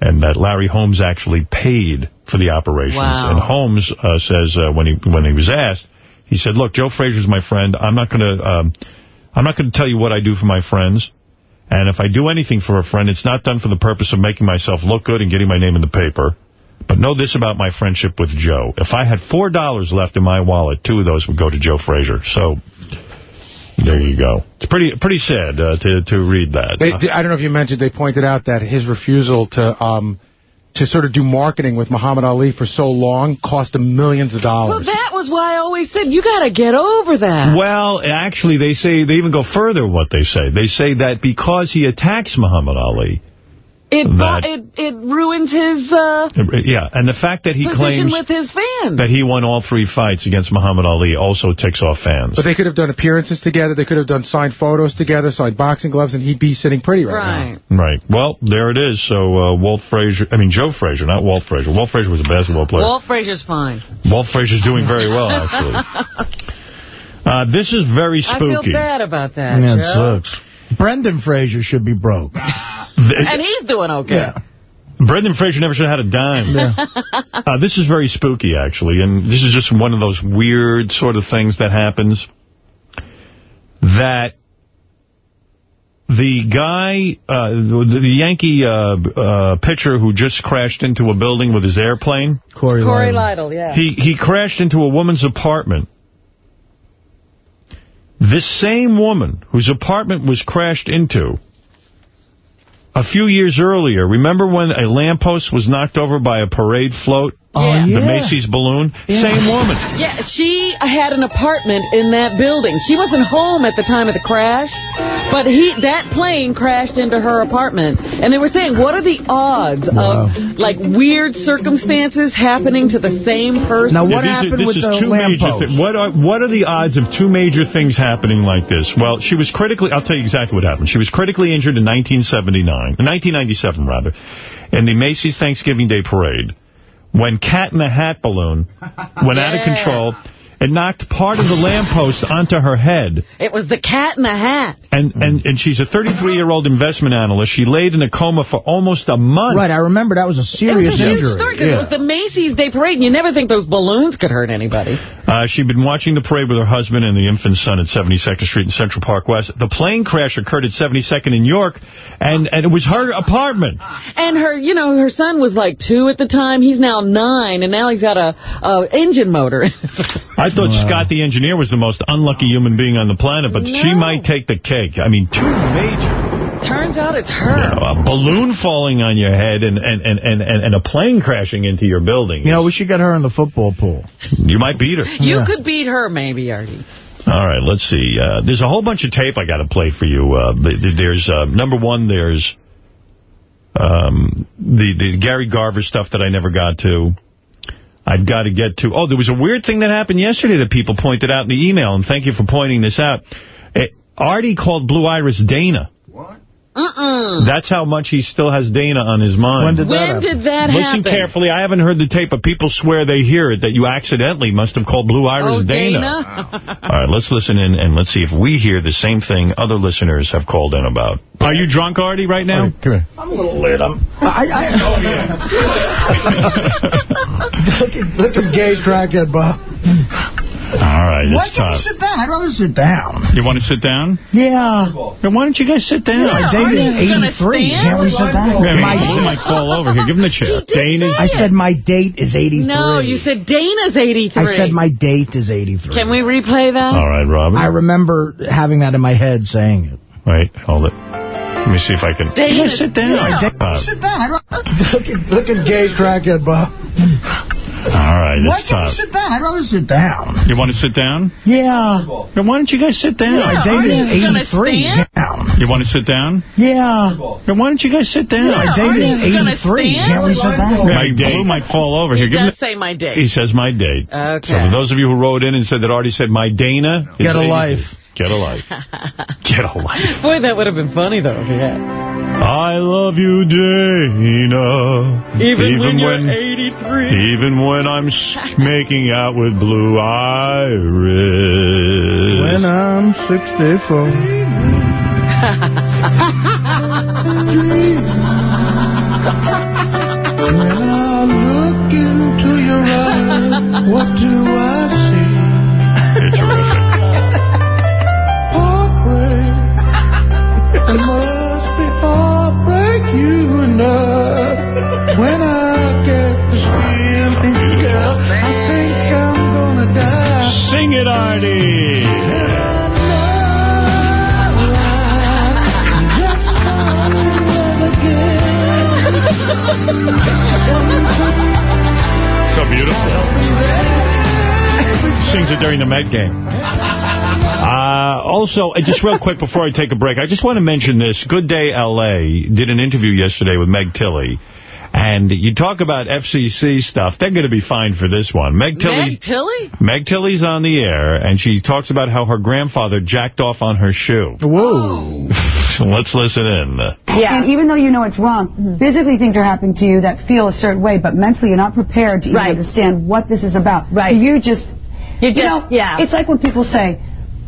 And that Larry Holmes actually paid for the operations. Wow. And Holmes uh, says uh, when he when he was asked, he said, "Look, Joe Frazier's my friend. I'm not going to um, I'm not going to tell you what I do for my friends. And if I do anything for a friend, it's not done for the purpose of making myself look good and getting my name in the paper. But know this about my friendship with Joe. If I had $4 left in my wallet, two of those would go to Joe Frazier. So there you go. It's pretty pretty sad uh, to to read that. They, I don't know if you mentioned, they pointed out that his refusal to um, to sort of do marketing with Muhammad Ali for so long cost him millions of dollars. Well, dollars. that was why I always said, you got to get over that. Well, actually, they say they even go further. What they say, they say that because he attacks Muhammad Ali, It, that- it it ruins his uh, yeah, and the fact that he position claims with his fans. that he won all three fights against Muhammad Ali also ticks off fans. But they could have done appearances together. They could have done signed photos together, signed boxing gloves, and he'd be sitting pretty right, Right. Right. Well, there it is. So uh, Walt Frazier, I mean Joe Frazier, not Walt Frazier. Walt Frazier was a basketball player. Walt Frazier's fine. Walt Frazier's doing very well, *laughs* actually. Uh, this is very spooky. I feel bad about that, Yeah, it Joe. sucks. Brendan Fraser should be broke. *laughs* And he's doing okay. Yeah. Brendan Fraser never should have had a dime. *laughs* Uh, this is very spooky, actually, and this is just one of those weird sort of things that happens. That the guy, uh, the, the Yankee uh, uh, pitcher who just crashed into a building with his airplane, Corey, Cory Lidle. Lidle, yeah. he he crashed into a woman's apartment. This same woman whose apartment was crashed into a few years earlier, remember when a lamppost was knocked over by a parade float? Oh, Yeah. yeah. The Macy's balloon? Yeah. Same woman. Yeah, she had an apartment in that building. She wasn't home at the time of the crash, but he that plane crashed into her apartment. And they were saying, what are the odds Wow. of, like, weird circumstances happening to the same person? Now, what these are- happened this with is the two major lamppost? thi- What are, what are the odds of two major things happening like this? Well, she was critically, I'll tell you exactly what happened. She was critically injured in 1979, 1997 rather, in the Macy's Thanksgiving Day Parade when Cat in the Hat balloon went out of control. It knocked part of the lamppost onto her head. It was the cat in the hat. And, and, and she's a 33-year-old investment analyst. She laid in a coma for almost a month. Right, I remember that was a serious injury. It serious was a huge story because Yeah. it was the Macy's Day Parade, and you never think those balloons could hurt anybody. Uh, she'd been watching the parade with her husband and the infant son at 72nd Street in Central Park West. The plane crash occurred at 72nd in York, and, and it was her apartment. And her, you know, her son was like two at the time. He's now nine, and now he's got a, a engine motor. *laughs* I thought Scott the engineer was the most unlucky human being on the planet, but she might take the cake. I mean, two major. Turns out it's You her. know, a balloon falling on your head and, and, and, and, and a plane crashing into your building. You know, we should get her in the football pool. You might beat her. You could beat her, maybe, Artie. All right, let's see. Uh, there's a whole bunch of tape I got to play for you. Uh, th- th- there's, uh, number one, there's um, the, the Gary Garver stuff that I never got to. I've got to get to... Oh, there was a weird thing that happened yesterday that people pointed out in the email, and thank you for pointing this out. Eh, Artie called Blue Iris Dana. Mm-mm. That's how much he still has Dana on his mind. When did that When happen? did that Listen happen? carefully. I haven't heard the tape, but people swear they hear it, that you accidentally must have called Blue Iris Oh, Dana. Dana? *laughs* All right, let's listen in and let's see if we hear the same thing other listeners have called in about. Are you drunk, Artie, right now? Come here. I'm a little lit. I'm. I. I *laughs* oh yeah. *laughs* look at look at gay crackhead Bob. All right, Why it's can't you sit down? I'd rather sit down. You want to sit down? Yeah. Then why don't you guys sit down? My date is 83. Can't we sit down? Yeah, My- Blue might fall over here. Give him the chair. Dana's. I said my date is 83. No, you said Dana's 83. I said my date is 83. Can we replay that? All right, Robin. I remember having that in my head saying it. Wait, hold it. Let me see if I can. Dana, sit down. Yeah. Uh, Sit down. Look at look at gay crackhead Bob. All right, Why it's can't time. we sit down? I'd rather sit down. You want to sit down? Yeah. Then why don't you guys sit down? My date Artie's gonna 83. stand? Down. You want to sit down? Yeah. Then why don't you guys sit down? My date Artie's gonna 83. stand? Can't we sit down? My Blue might fall over here. He Give him does say my date. He says my date. Okay. So for those of you who wrote in and said that Artie said my Dana. Get a life. Get a life. *laughs* Get a life. Boy, that would have been funny, though, if he had. I love you, Dana. Even, when you're 83. even when I'm making out with Blue Iris. When I'm 64. When I look into your eyes, what do I see? You're *laughs* terrific. Heartbreak. *laughs* It it, Artie. So beautiful. Sings it during the Met game. Uh, also, uh, just real quick before I take a break, I just want to mention this. Good Day L.A. did an interview yesterday with Meg Tilly. And you talk about FCC stuff, they're going to be fine for this one. Meg Tilly, Meg Tilly? Meg Tilly's on the air, and she talks about how her grandfather jacked off on her shoe. Whoa. Oh. *laughs* Let's listen in. Yeah. And even though you know it's wrong, physically things are happening to you that feel a certain way, but mentally you're not prepared to even Right. understand what this is about. Right. So you just, You're you know, yeah. it's like when people say,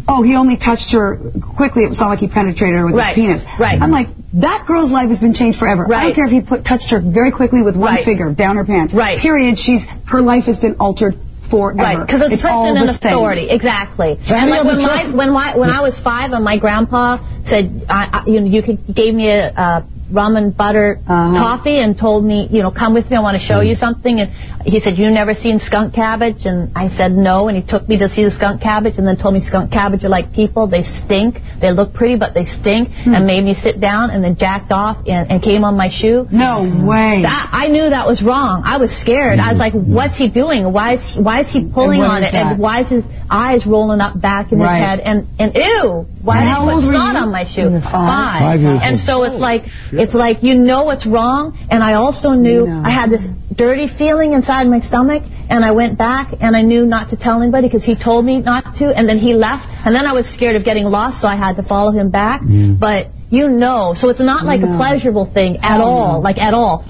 oh, he only touched her quickly. It sounded like he penetrated her with Right. his penis. Right. I'm like, that girl's life has been changed forever. Right. I don't care if he put touched her very quickly with one Right. finger down her pants. Right. Period. She's her life has been altered forever. Right, because it's, precedent the and same. authority. Exactly. So how like when my, when my when I was five and my grandpa said, I, I, you know, you could, gave me a, uh rum and butter Uh-huh. coffee and told me, you know, come with me. I want to show you something. And he said, you never seen skunk cabbage? And I said no. And he took me to see the skunk cabbage and then told me skunk cabbage are like people. They stink. They look pretty, but they stink. Hmm. And made me sit down and then jacked off and, and came on my shoe. No way. That, I knew that was wrong. I was scared. I was like, what's he doing? Why is he, why is he pulling on it? that? And why is his eyes rolling up back in Right. his head? And, and ew, why And did how he put snot on my shoe? You were five. Five years And so it's like, it's like you know what's wrong. And I also knew I had this dirty feeling inside my stomach. And I went back and I knew not to tell anybody because he told me not to. And then he left. And then I was scared of getting lost, so I had to follow him back. But you know, so it's not like a pleasurable thing at Oh, all, no. like at all.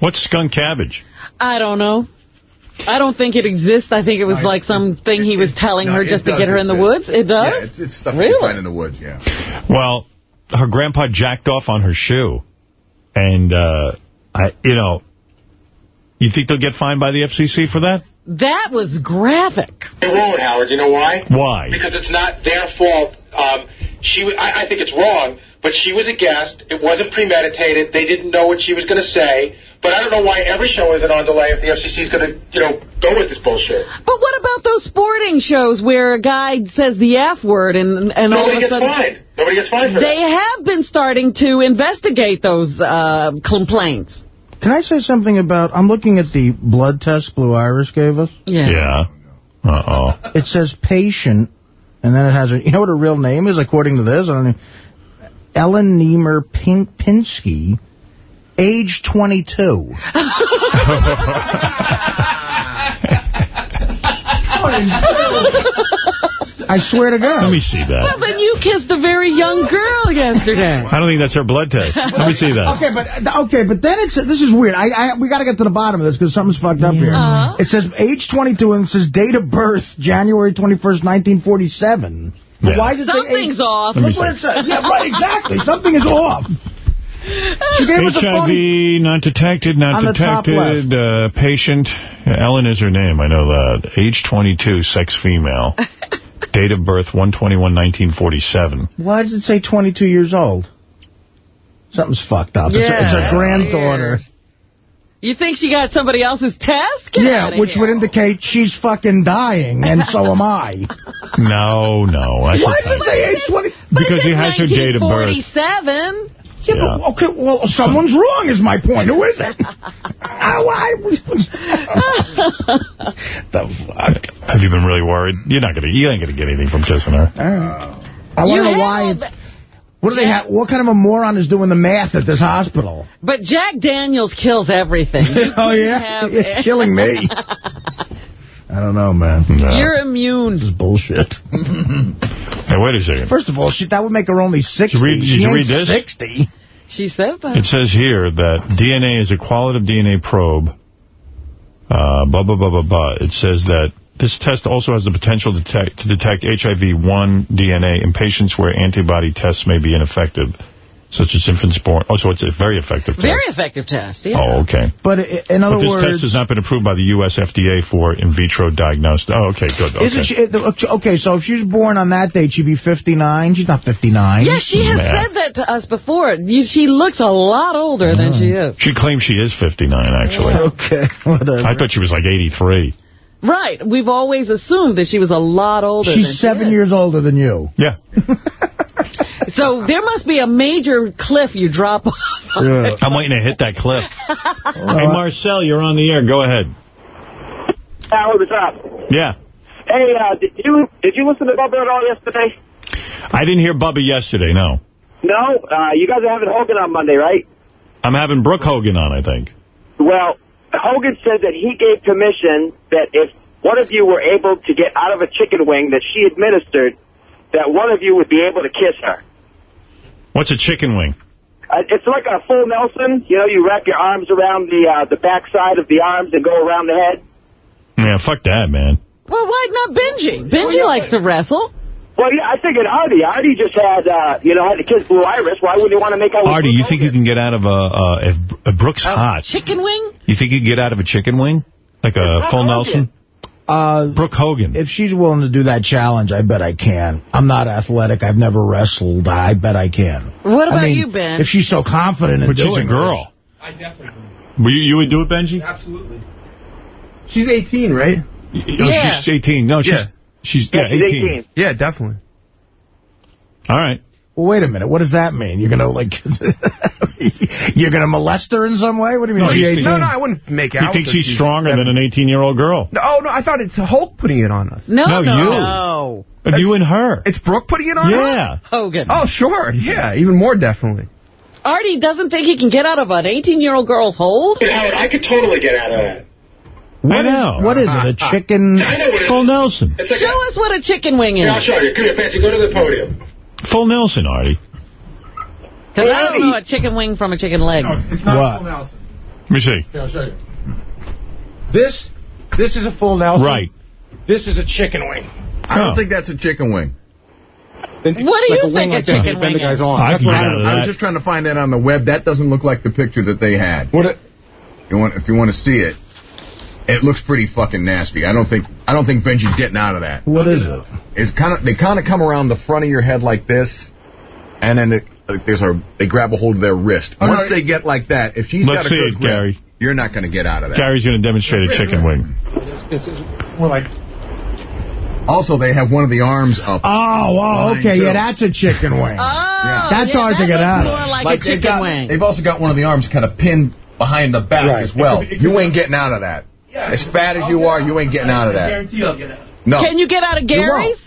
What's skunk cabbage? I don't know. I don't think it exists. I think it was like something he was telling No, her just to get her in the woods. It does? Yeah, it's, it's stuff Really? you find in the woods, yeah. Well, her grandpa jacked off on her shoe. And, uh, I, you know, you think they'll get fined by the FCC for that? That was graphic. It won't, Howard. You know why? Why? Because it's not their fault. Um, she, w- I, I think it's wrong, but she was a guest. It wasn't premeditated. They didn't know what she was going to say. But I don't know why every show isn't on delay if the FCC is going to, you know, go with this bullshit. But what about those sporting shows where a guy says the F word and, and all of a gets sudden... fined. Nobody gets fined for They that. have been starting to investigate those uh, complaints. Can I say something about, I'm looking at the blood test Blue Iris gave us. Yeah. Yeah. Uh-oh. It says patient, and then it has, a, you know what her real name is according to this? I don't know. Ellen Niemer Pink Pinsky, age 22. *laughs* *laughs* I swear to God. Let me see that. Well, then you kissed a very young girl yesterday. I don't think that's her blood test. Let me see that. Okay, but okay, but then it's this is weird. I, I we got to get to the bottom of this because something's fucked up here. Uh-huh. It says age 22 and it says date of birth January 21st, 1947. Yeah. why does it say age? Something's off. Look what it says. Yeah, right, exactly. Something is off. She gave us a HIV, phony... not detected, not On the top detected, uh, patient. Ellen is her name, I know that. Age 22, sex female. *laughs* Date of birth 121-1947. Why does it say 22 years old? Something's fucked up. It's, a, it's her granddaughter. You think she got somebody else's test? Get Yeah, which here. would indicate she's fucking dying, and so am I. *laughs* No, no. I Why does it say age 20? Because he has her date of birth. 1947. Yeah, but, okay, well, someone's wrong is my point. Who is it? *laughs* I, I, *laughs* the fuck? Have you been really worried? You're not gonna. You ain't gonna get anything from kissing her. Uh, I want You to know have why it's... What do they have? What kind of a moron is doing the math at this hospital? But Jack Daniels kills everything. *laughs* Oh, yeah? It's killing me. I don't know, man. You're immune. This is bullshit. Hey, wait a second. First of all, she, that would make her only 60. Did you read- did she you read this? 60. She said that. It says here that DNA is a qualitative DNA probe. Uh, blah, blah, blah, blah, blah. It says that this test also has the potential to detect, to detect HIV-1 DNA in patients where antibody tests may be ineffective, such as infants born. Oh, so it's a very effective test. Very effective test, yeah. Oh, okay. But in other but this words... test has not been approved by the U.S. FDA for in vitro diagnosis. Oh, okay, good. Okay. Isn't she, uh, okay, so if she was born on that date, she'd be 59. She's not 59. Yeah, she has Man. said that to us before. She looks a lot older than she is. She claims she is 59, actually. Okay, *laughs* whatever. I thought she was like 83. Right. We've always assumed that she was a lot older than She's seven is. years older than you. Yeah. *laughs* So there must be a major cliff you drop off. I'm waiting to hit that cliff. hey, Marcel, you're on the air. Go ahead. Howard, what's up? Yeah. Hey, uh, did you did you listen to Bubba at all yesterday? I didn't hear Bubba yesterday, no. No? Uh, you guys are having Hogan on Monday, right? I'm having Brooke Hogan on, I think. Well, Hogan said that he gave permission that if one of you were able to get out of a chicken wing that she administered, that one of you would be able to kiss her. What's a chicken wing? Uh, it's like a full Nelson. You know, you wrap your arms around the uh, the backside of the arms and go around the head. Yeah, fuck that, man. Well, why not Benjy? Benjy likes to wrestle. Well, yeah, I figured Artie. Artie just had, uh, you know, had to kiss Blue Iris. Why would he want to make out with Artie, you think you can get out of a, uh, if, if Brooke's hot, Chicken wing? you think you can get out of a chicken wing? Like a full Hogan. Nelson? Uh, Brooke Hogan. if she's willing to do that challenge, I bet I can. I'm not athletic. I've never wrestled. I bet I can. What about I mean, you, Ben? If she's so confident in But she's a girl. I definitely Will you, you would do it, Benjy? Absolutely. She's 18, right? No, she's 18. No, she's, Yeah. she's, yeah, she's 18. 18. Yeah, definitely. All right. Well, wait a minute. What does that mean? You're going to, like, *laughs* you're going to molest her in some way? What do you mean No, she's you 18? think- No, no, I wouldn't make out You think with her. she's stronger than an 18-year-old girl? No, oh, no, I thought it's Hulk putting it on us. No, No, no, you. no. Of you and her. It's Brooke putting it on us? Yeah. Hogan. Oh, sure. Yeah, even more definitely. Artie doesn't think he can get out of an 18-year-old girl's hold? Hey, Howard, I could totally get out of that. I know. What is it, a chicken? I know what it Full. Nelson. It's like Show a, us what a chicken wing is. Here, I'll show you. Come here, Patsy. Go to the podium. Full Nelson, Artie. Because I don't know a chicken wing from a chicken leg. It's not What? full Nelson. Let me see. Here, I'll show you. This, This is a full Nelson. Right. This is a chicken wing. I don't think that's a chicken wing. What do like you a think like a that, chicken bend the wing guy's is? I, That's what I, I was just trying to find that on the web. That doesn't look like the picture that they had. What? You want if you want to see it, it looks pretty fucking nasty. I don't think I don't think Benjy's getting out of that. What is it? It's kind of they kind of come around the front of your head like this, and then it, like, there's a they grab a hold of their wrist. Oh, Once no, they get like that, if she's Let's got a see good it, grip, Gary. you're not going to get out of that. Gary's going to demonstrate a chicken wing. It's, it's, we're like, Also, they have one of the arms up. Oh, oh wow, okay, too. yeah, that's a chicken wing. *laughs* Oh, That's yeah, hard to get out of. more like, Like a they've chicken got, wing. they've also got one of the arms kind of pinned behind the back Right. as well. *laughs* You ain't getting out of that. As fat as you are, you ain't getting out of that. I guarantee you I'll get out. No. Can you get out of Gary's?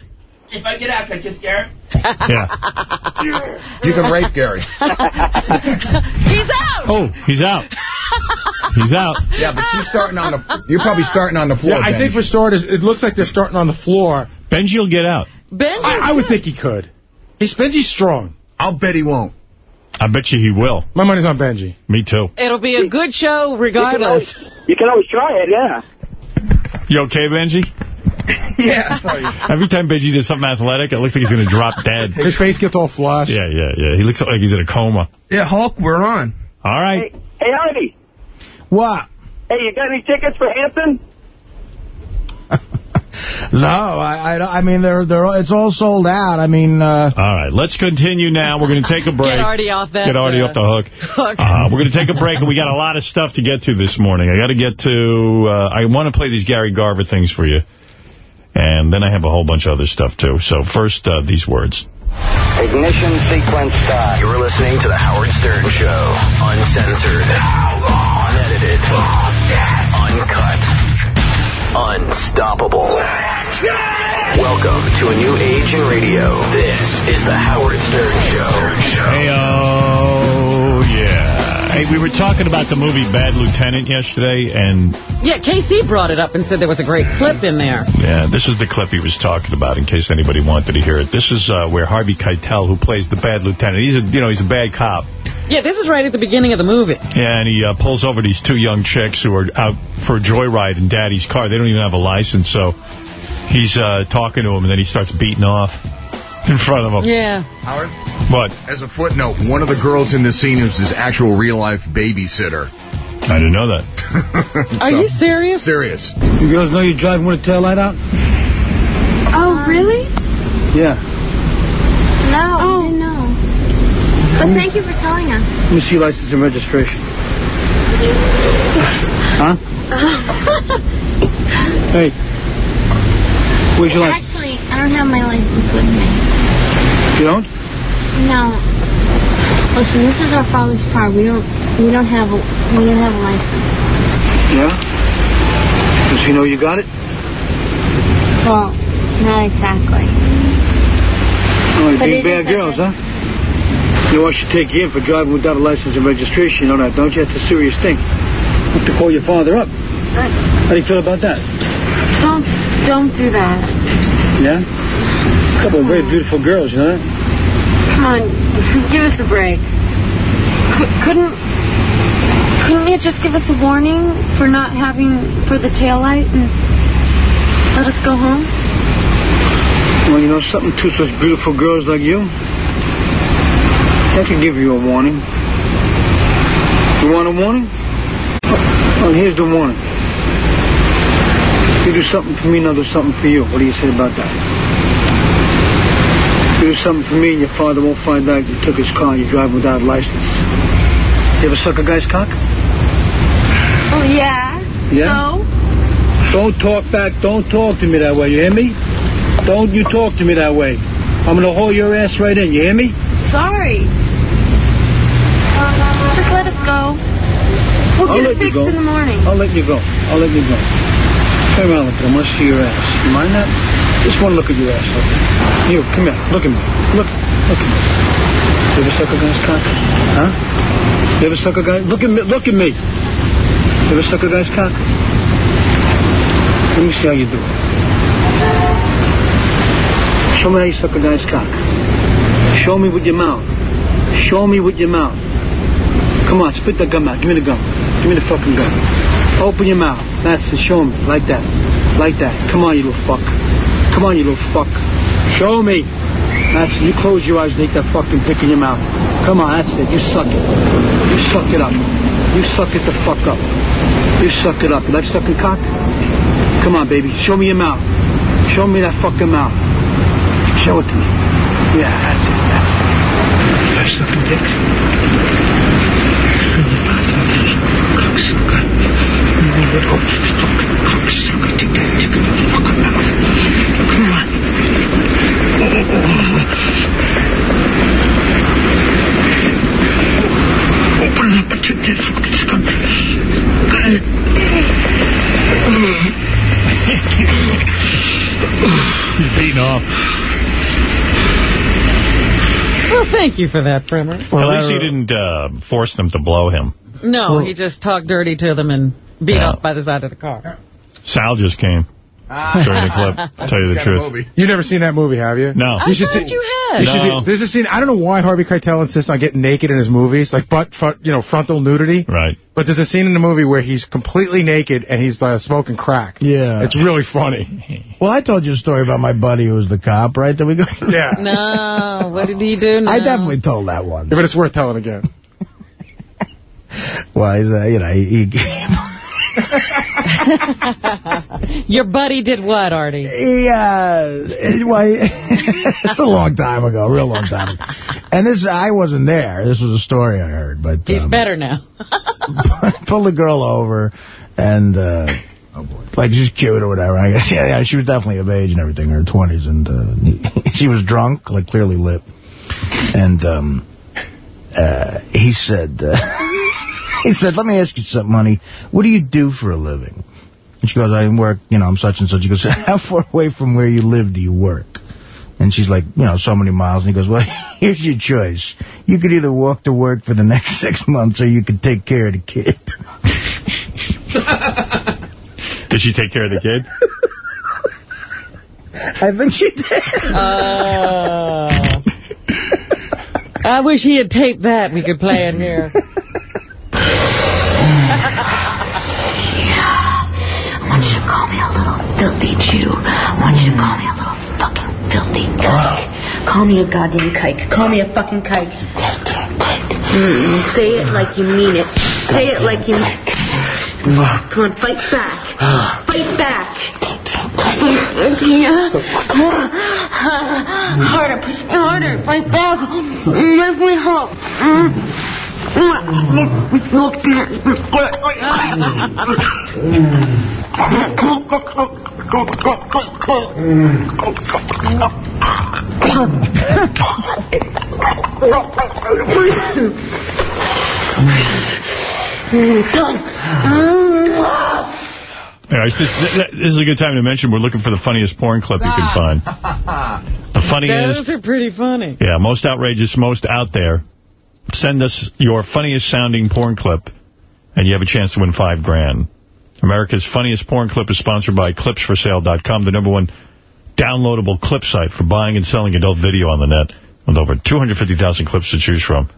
If I get out, can I kiss Garrett? *laughs* Yeah. You can rape Gary. *laughs* He's out. Oh, he's out. He's out. Yeah, but she's starting on the. You're probably starting on the floor. yeah, I think for starters, it looks like they're starting on the floor. Benjy will get out. Benjy. I, I would think he could. He's Benjy's strong. I'll bet he won't. I bet you he will. My money's on Benjy. Me too. It'll be a good show regardless. You can always try it, yeah. You okay, Benjy? *laughs* Yeah. Every time Benjy does something athletic, it looks like he's going to drop dead. *laughs* His face gets all flushed. Yeah, yeah, yeah. He looks like he's in a coma. Yeah, Hulk, we're on. All right. Hey, Artie. What? Hey, you got any tickets for Hampton? No, I, I, I mean, they're, they're, it's all sold out. I mean, uh, All right, let's continue now. We're going to take a *laughs* break. Get Artie off that. Get Artie uh, off the hook. *laughs* hook. Uh, we're going to take a break, and we got a lot of stuff to get to this morning. I got to get to, uh, I want to play these Gary Garver things for you. And then I have a whole bunch of other stuff, too. So first, uh, these words. Ignition sequence start. You're listening to The Howard Stern Show. Uncensored. Unedited. Uncut. Unstoppable. Welcome to a new age in radio. This is The Howard Stern Show. Hey, oh, yeah. Hey, we were talking about the movie Bad Lieutenant yesterday, and Yeah, KC brought it up and said there was a great clip in there. Yeah, this is the clip he was talking about, in case anybody wanted to hear it. This is uh, where Harvey Keitel, who plays the bad lieutenant, he's a you know he's a bad cop. Yeah, this is right at the beginning of the movie. Yeah, and he uh, pulls over these two young chicks who are out for a joyride in Daddy's car. They don't even have a license, so he's uh, talking to him, and then he starts beating off in front of him. Yeah. Howard? What? As a footnote, one of the girls in this scene is his actual real-life babysitter. I didn't know that. Are you *laughs* serious? Serious. you girls know you're driving with a tail light out? Oh, really? Yeah. No, I didn't know. But thank you for telling us. Let me see license and registration. *laughs* Huh? *laughs* Hey. Where's your license? Actually, I don't have my license with me. You don't? No. Listen, this is our father's car. We don't. We don't have a. We don't have a license. Yeah? Does he know you got it? Well, not exactly. Oh, being bad girls, huh? You know, I should take you in for driving without a license and registration. You know that, don't you? That's a serious thing. You have to call your father up. How do you feel about that? Don't. Don't that. Yeah? A couple of very beautiful girls, you know that? Come on, *laughs* give us a break. C- couldn't. Couldn't you just give us a warning for not having for the tail light and let us go home? Well, you know something? Two such beautiful girls like you, I could give you a warning. You want a warning? Well, here's the warning. You do something for me, and I'll do something for you. What do you say about that? You do something for me, and your father won't find out you took his car and you're driving without a license. You ever suck a guy's cock? Oh yeah. Yeah? No. Don't talk back. Don't talk to me that way. You hear me? Don't you talk to me that way. I'm going to hold your ass right in. You hear me? Sorry. Just let us go. We'll I'll get it fixed in the morning. I'll let you go. I'll let you go. Turn around, look. I want to see your ass. You mind that? Just one look at your ass. Okay? You, come here. Look at me. Look. Look at me. You ever suck a guy's cock? Huh? You ever suck a guy? Look at me. Look at me. You ever suck a guy's cock? Let me see how you do it. Show me how you suck a guy's cock. Show me with your mouth. Show me with your mouth. Come on, spit the gum out. Give me the gum. Give me the fucking gum. Open your mouth. That's it. Show me. Like that. Like that. Come on, you little fuck. Come on, you little fuck. Show me. That's it. You close your eyes, take that fucking pick in your mouth. Come on, that's it. You suck it. You suck it up. You suck it the fuck up. You suck it up. You like sucking cock? Come on, baby. Show me your mouth. Show me that fucking mouth. Show it to me. Yeah, that's it. That's it. You like sucking dick? Cocksucker. You little fucking cocksucker. Take that dick in your fucking mouth. Come on. Open up and take that fucking skunk. He's beating off. Well, thank you for that, Primer. At least he didn't uh, force them to blow him. No, he just talked dirty to them and beat Yeah. up by the side of the car. Sal just came during the clip. I'll *laughs* Tell you the truth. You've never seen that movie, have you? No. I You should thought see- you had. You should see- No. there's a scene. I don't know why Harvey Keitel insists on getting naked in his movies, like butt, front, you know, frontal nudity. Right. But there's a scene in the movie where he's completely naked and he's uh, smoking crack. Yeah. It's really funny. Well, I told you a story about my buddy who was the cop, right? That we go. Yeah. No, what did he do *laughs* now? I definitely told that one. But it's worth telling again. *laughs* Well, he's, uh, you know, he, he *laughs* Your buddy did what, Artie? He, uh, *laughs* well, it's a long time ago, real long time ago. And this, I wasn't there. This was a story I heard, but He's um, better now. *laughs* pulled the girl over, and uh, like she's cute or whatever. I guess yeah, yeah, she was definitely of age and everything, in her 20s, and uh, she was drunk, like clearly lit. And um, uh, he said, uh, he said, "Let me ask you something, honey. What do you do for a living?" And she goes, "I work, you know, I'm such and such." He goes, *laughs* "How far away from where you live do you work?" And she's like, you know, so many miles. And he goes, well, *laughs* here's your choice. You could either walk to work for the next *laughs* six months or you could take care of the kid. Did she take care of the kid? I think she did. Uh, I wish he had taped that. We could play it here. I want you to call me a little filthy Jew. I want you to call me a little fucking filthy kike. Call me a goddamn kike. Call me a fucking kike. Mm, say it like you mean it. Say it like you... Come on, fight back. Fight back. Yeah. Come on. Harder, harder. Fight back. Mm, Let me help. Right, this, this is a good time to mention we're looking for the funniest porn clip you can find. *laughs* The funniest, Those are pretty funny. yeah, most outrageous, most out there. Send us your funniest sounding porn clip, and you have a chance to win five grand. America's funniest porn clip is sponsored by ClipsForSale.com, the number one downloadable clip site for buying and selling adult video on the net, with over 250,000 clips to choose from.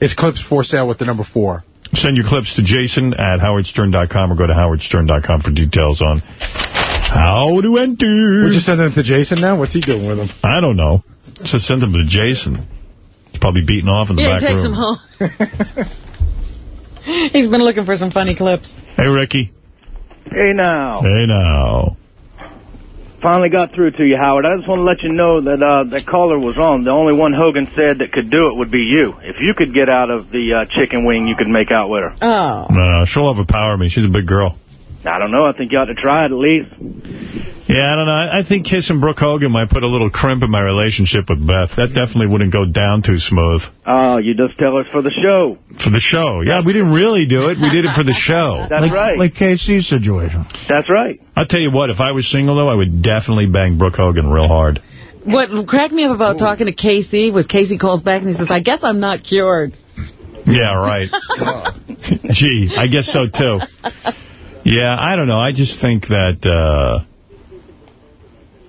It's clips for sale with the number four. Send your clips to Jason at howardstern.com or go to howardstern.com for details on how to enter. We're just sending them to Jason now? What's he doing with them? I don't know. Just send them to Jason. He's probably beating off in the Yeah, back he takes room. him home. *laughs* He's been looking for some funny clips. Hey, Ricky. Hey now. Hey, now. Finally got through to you, Howard. I just want to let you know that uh, that caller was wrong. The only one Hogan said that could do it would be you. If you could get out of the uh, chicken wing, you could make out with her. Oh. No, she'll overpower me. She's a big girl. I don't know. I think you ought to try it at least. Yeah, I don't know. I I think kissing Brooke Hogan might put a little crimp in my relationship with Beth. That definitely wouldn't go down too smooth. Oh, you just tell us for the show. For the show. Yeah, we didn't really do it. We did it for the show. *laughs* That's like, right. Like KC's situation. That's right. I'll tell you what, if I was single, though, I would definitely bang Brooke Hogan real hard. What cracked me up about talking to Casey was Casey calls back and he says, I guess I'm not cured. Yeah, right. *laughs* Gee, I guess so, too. *laughs* Yeah, I don't know. I just think that... Uh,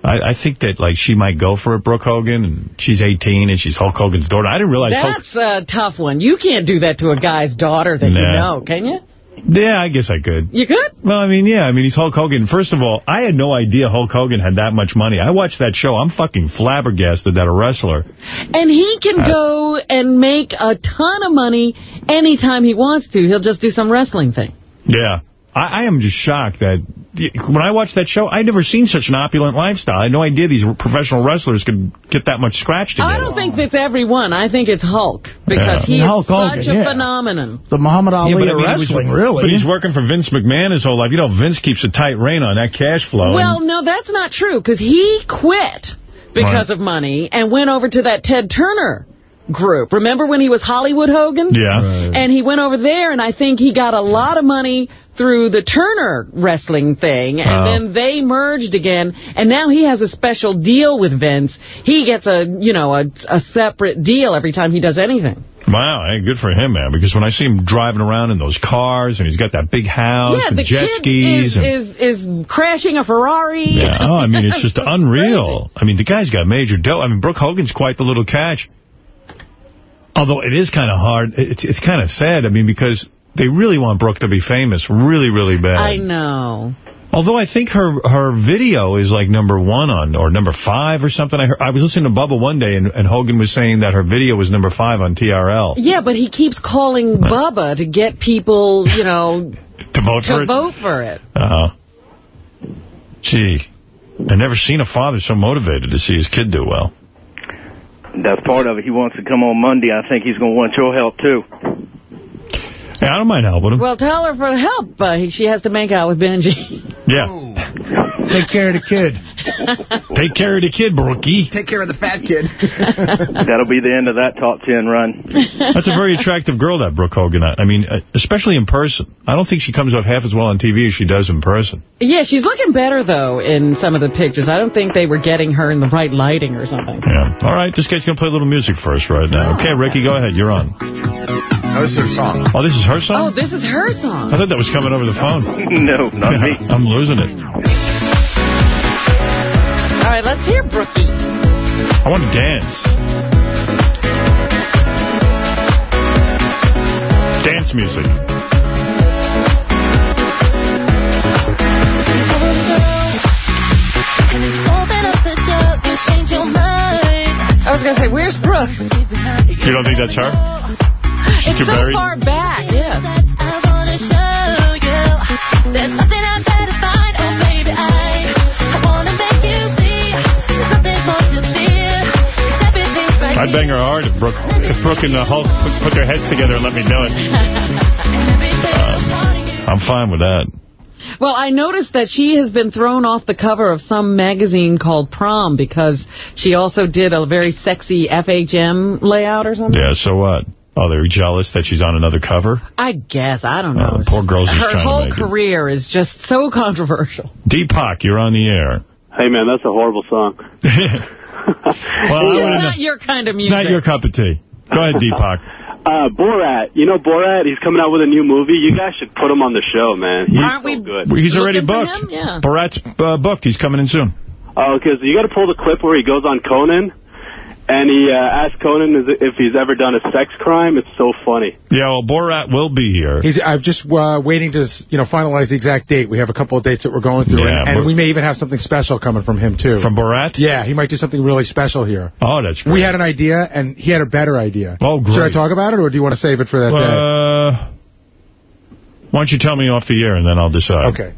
I, I think that, like, she might go for it, Brooke Hogan, and she's 18, and she's Hulk Hogan's daughter. I didn't realize Hulk... That's a tough one. You can't do that to a guy's daughter that you know, can you? Yeah, I guess I could. You could? Well, I mean, yeah. I mean, he's Hulk Hogan. First of all, I had no idea Hulk Hogan had that much money. I watched that show. I'm fucking flabbergasted that a wrestler. And he can Uh, go and make a ton of money anytime he wants to. He'll just do some wrestling thing. Yeah. I, I am just shocked that when I watched that show, I'd never seen such an opulent lifestyle. I had no idea these professional wrestlers could get that much scratch together. I don't think it's everyone. I think it's Hulk. Because Yeah. he is Hulk such Hogan, a yeah. phenomenon. The Muhammad Ali Yeah, but I of mean, he was- wrestling, really. But he's working for Vince McMahon his whole life. You know, Vince keeps a tight rein on that cash flow. Well, and- no, that's not true, because he quit because Right. of money and went over to that Ted Turner group. Remember when he was Hollywood Hogan? Yeah. Right. And he went over there, and I think he got a lot of money through the Turner wrestling thing, and Oh. then they merged again, and now he has a special deal with Vince. He gets a, you know, a, a separate deal every time he does anything. Wow, hey, good for him, man. Because when I see him driving around in those cars, and he's got that big house yeah, and the jet kid skis. is, and, is, is crashing a Ferrari. yeah, oh, I mean, it's *laughs* just unreal. I mean, the guy's got major dough. I mean, Brooke Hogan's quite the little catch. Although it is kind of hard. It's, it's kind of sad. I mean, because they really want Brooke to be famous really, really bad. I know. Although I think her her video is like number one on, or number five or something. I heard, I was listening to Bubba one day, and, and Hogan was saying that her video was number five on TRL. Yeah, but he keeps calling Bubba to get people, you know, *laughs* To vote for to it? vote for it. Uh, gee, I've never seen a father so motivated to see his kid do well. That's part of it. He wants to come on Monday. I think he's going to want your help, too. Yeah, I don't mind helping him. Well, tell her for help. Uh, she has to make out with Benjy. Yeah. Take care of the kid. *laughs* Take care of the kid, Brookie. Take care of the fat kid. *laughs* That'll be the end of that top 10 run. That's a very attractive girl, that Brooke Hogan. I mean, uh, especially in person. I don't think she comes off half as well on TV as she does in person. yeah, she's looking better, though, in some of the pictures. I don't think they were getting her in the right lighting or something. Yeah. All right, this guy's going to play a little music for us right now. Okay, Ricky, go ahead. You're on. Oh, this is her song. Oh, this is her Oh, song? this is her song. I thought that was coming over the phone. *laughs* no, not me. *laughs* I'm losing it. All right, let's hear Brookie. I want to dance. Dance music. I was going to say, where's Brooke? You don't think that's her? She's It's too so buried? far back, yeah. I'd bang her hard if Brooke, if Brooke and the Hulk put, put their heads together and let me do it. *laughs* Um, I'm fine with that. Well, I noticed that she has been thrown off the cover of some magazine called Prom because she also did a very sexy FHM layout or something. Yeah, so what? Oh, they're jealous that she's on another cover? I guess. I don't know. Oh, poor girl's just Her trying to whole make it. career is just so controversial. Deepak, you're on the air. Hey, man, that's a horrible song. *laughs* *laughs* Well, it's I just not know- your kind of It's music. not your cup of tea. Go ahead, Deepak. *laughs* Uh, Borat, you know Borat? He's coming out with a new movie. You guys should put him on the show, man. He's Aren't so we good. He's already booked. Yeah. Borat's uh, booked. He's coming in soon. Oh, because you got to pull the clip where he goes on Conan, and he uh, asks Conan if he's ever done a sex crime. It's so funny. Yeah, well, Borat will be here. He's, I'm just uh, waiting to, you know, finalize the exact date. We have a couple of dates that we're going through, Yeah, and, and we may even have something special coming from him, too. From Borat? Yeah, he might do something really special here. Oh, that's great. We had an idea, and he had a better idea. Oh, great. Should I talk about it, or do you want to save it for that day? Uh, why don't you tell me off the air, and then I'll decide. Okay.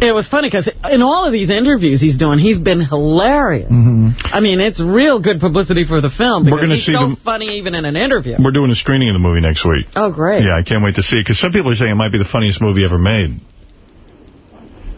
It was funny because in all of these interviews he's doing, he's been hilarious. Mm-hmm. I mean, it's real good publicity for the film We're gonna he's see so them- funny even in an interview. We're doing a screening of the movie next week. Oh, great. Yeah, I can't wait to see it, because some people are saying it might be the funniest movie ever made.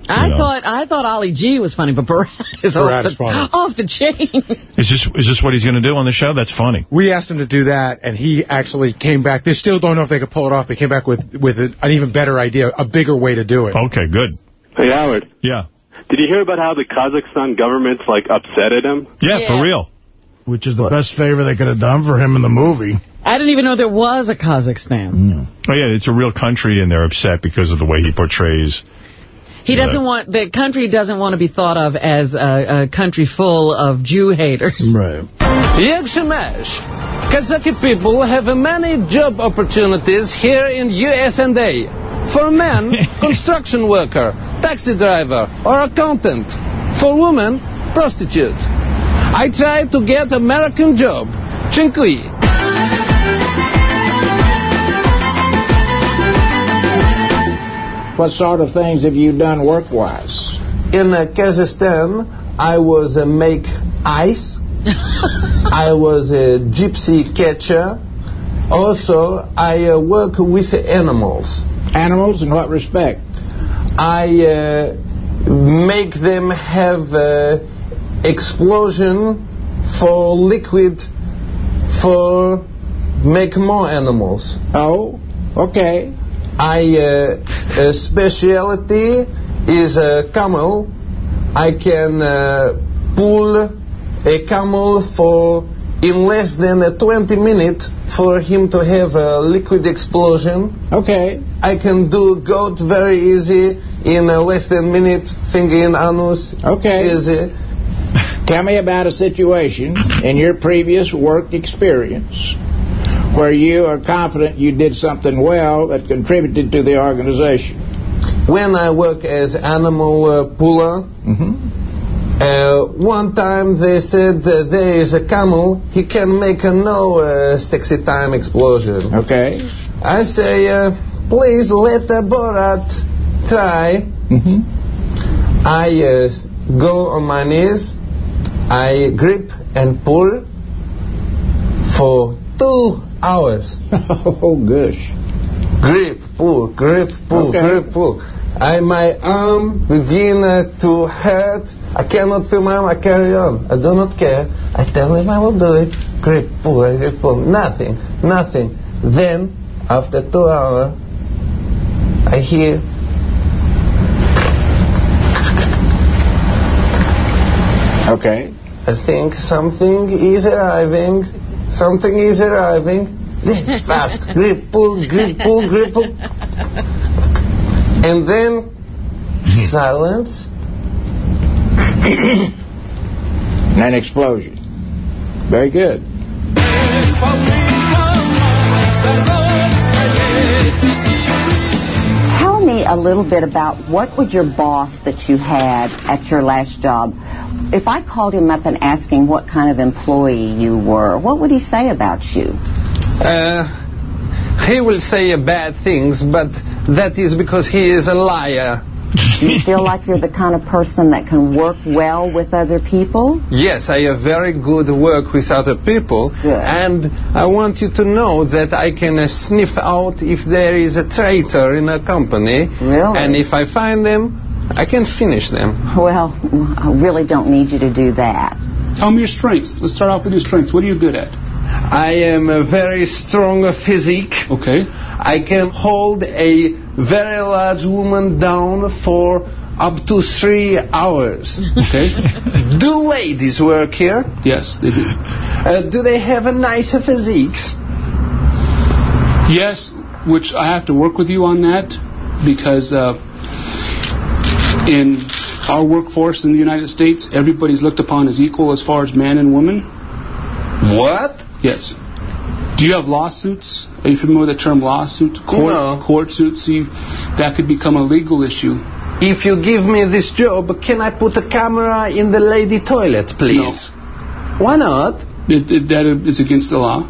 I Yeah. thought I thought Ali G was funny, but Borat *laughs* is, Borat off, the, funny. *laughs* off the chain. Is this is this what he's going to do on the show? That's funny. We asked him to do that, and he actually came back. They still don't know if they could pull it off. They came back with, with an even better idea, a bigger way to do it. Okay, good. Hey, Howard. Yeah. Did you hear about how the Kazakhstan government's, like, upset at him? Yeah, for real. Which is the best favor they could have done for him in the movie. I didn't even know there was a Kazakhstan. Oh, yeah, it's a real country, and they're upset because of the way he portrays. He doesn't want the country doesn't want to be thought of as a, a country full of Jew haters. Right. Jak się? Kazakh people have many job opportunities here in USA. For men, *laughs* construction worker, taxi driver, or accountant. For women, prostitute. I try to get American job. Dziękuję. What sort of things have you done work-wise? In uh, Kazakhstan, I was a make ice. *laughs* I was a gypsy catcher. Also, I uh, work with animals. Animals in what respect? I uh, make them have uh, explosion for liquid for make more animals. Oh, okay. I uh, a specialty is a camel. I can uh, pull a camel for in less than uh, 20 minutes for him to have a liquid explosion. Okay. I can do goat very easy in less than minute, finger in anus. Okay. Easy. *laughs* Tell me about a situation in your previous work experience where you are confident you did something well that contributed to the organization. When I work as animal uh, puller, uh, one time they said there is a camel, he can make a no uh, sexy time explosion. Okay. I say, uh, please let the Borat try. I uh, go on my knees, I grip and pull for two hours. *laughs* Oh, gosh. Grip, pull, grip, pull, Okay. grip, pull. I, my arm begin uh, to hurt. I cannot feel my arm. I carry on. I do not care. I tell him I will do it. Grip, pull, grip, pull. Nothing, nothing. Then, after two hours, I hear Okay. I think something is arriving. Something is arriving. Then fast, grip, pull, grip, pull, grip, pull. And then silence. *coughs* And an explosion. Very good. A little bit about what was your boss that you had at your last job? If I called him up and asked him what kind of employee you were, what would he say about you? Uh, he will say bad things, but that is because he is a liar. Do you feel like you're the kind of person that can work well with other people? Yes, I have very good work with other people, and I want you to know that I can uh, sniff out if there is a traitor in a company, Really? and if I find them, I can finish them. Well, I really don't need you to do that. Tell me your strengths. Let's start off with your strengths. What are you good at? I am a very strong physique. Okay. I can hold a very large woman down for up to three hours. Okay. *laughs* do ladies work here? Yes, they do. Uh, do they have a nice physiques? Yes, which I have to work with you on that because uh, in our workforce in the United States, everybody's looked upon as equal as far as man and woman. What? Yes. Do you have lawsuits? Are you familiar with the term lawsuit? Court, No. Court suits. See, that could become a legal issue. If you give me this job, can I put a camera in the lady toilet, please? Why not? It, it, that is against the law.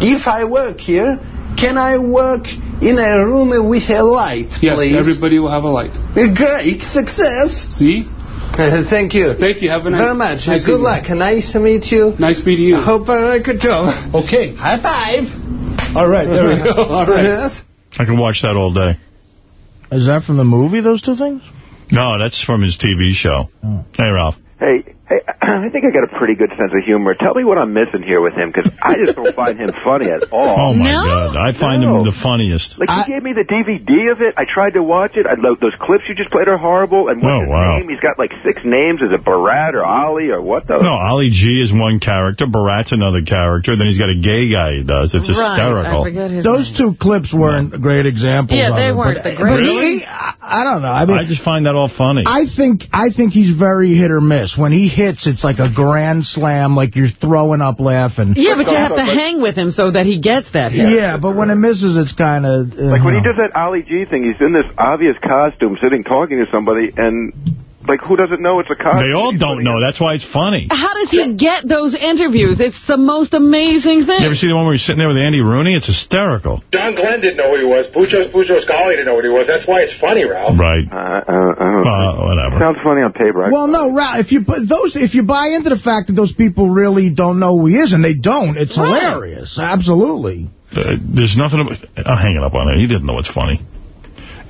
If I work here, can I work in a room with a light, Yes, please? everybody will have a light. Great success. See? Uh, thank you. Thank you. Have a nice Very much. Nice Good evening. luck. Nice to meet you. Nice meeting you. I hope I make a job. Okay. High five. All right, there we go. All right. Yes. I can watch that all day. Is that from the movie, those two things? No, that's from his TV show. Hey, Ralph. Hey, hey, *clears throat* I think I got a pretty good sense of humor. Tell me what I'm missing here with him, because I just don't find him funny at all. Oh, my God. I find No. him the funniest. Like, he gave me the DVD of it. I tried to watch it. I love those clips you just played are horrible. And what's Oh, his wow. name? He's got like six names. Is it Barat or Ali or what the? No, Ali G is one character. Barat's another character. Then he's got a gay guy he does. It's hysterical. Those two clips weren't great examples. Yeah, they it, weren't but- the but greatest. he- I I don't know. I mean, I just find that all funny. I think I think he's very hit or miss. When he hits, it's like a grand slam, like you're throwing up laughing. Yeah, but you have to hang with him so that he gets that hit. Yeah, but when it misses, it's kind of... Uh, Like when he does that Ali G thing, he's in this obvious costume, sitting talking to somebody, and like who doesn't know it's a costume? They all don't know. That's why it's funny. How does he get those interviews? It's the most amazing thing. You ever see the one where he's sitting there with Andy Rooney? It's hysterical. John Glenn didn't know who he was. Boutros Boutros-Ghali didn't know what he was. That's why it's funny, Ralph. Right. Uh, uh, uh, whatever. Sounds funny on paper. I- Well, no, Ralph, if you put those, if you buy into the fact that those people really don't know who he is, and they don't, it's hilarious. Absolutely. Uh, there's nothing... About, I'm hanging up on it. He didn't know what's funny.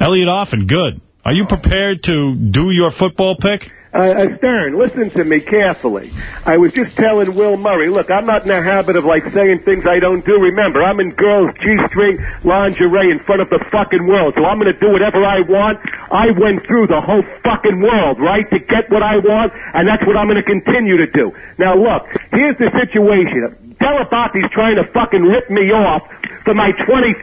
Elliot Offen, good. Are you prepared to do your football pick? Uh, Stern, listen to me carefully. I was just telling Will Murray, look, I'm not in the habit of like saying things I don't do. Remember, I'm in girls' G-string lingerie in front of the fucking world, so I'm going to do whatever I want. I went through the whole fucking world, right, to get what I want, and that's what I'm going to continue to do. Now look, here's the situation. Dell'Abate's trying to fucking rip me off for my 25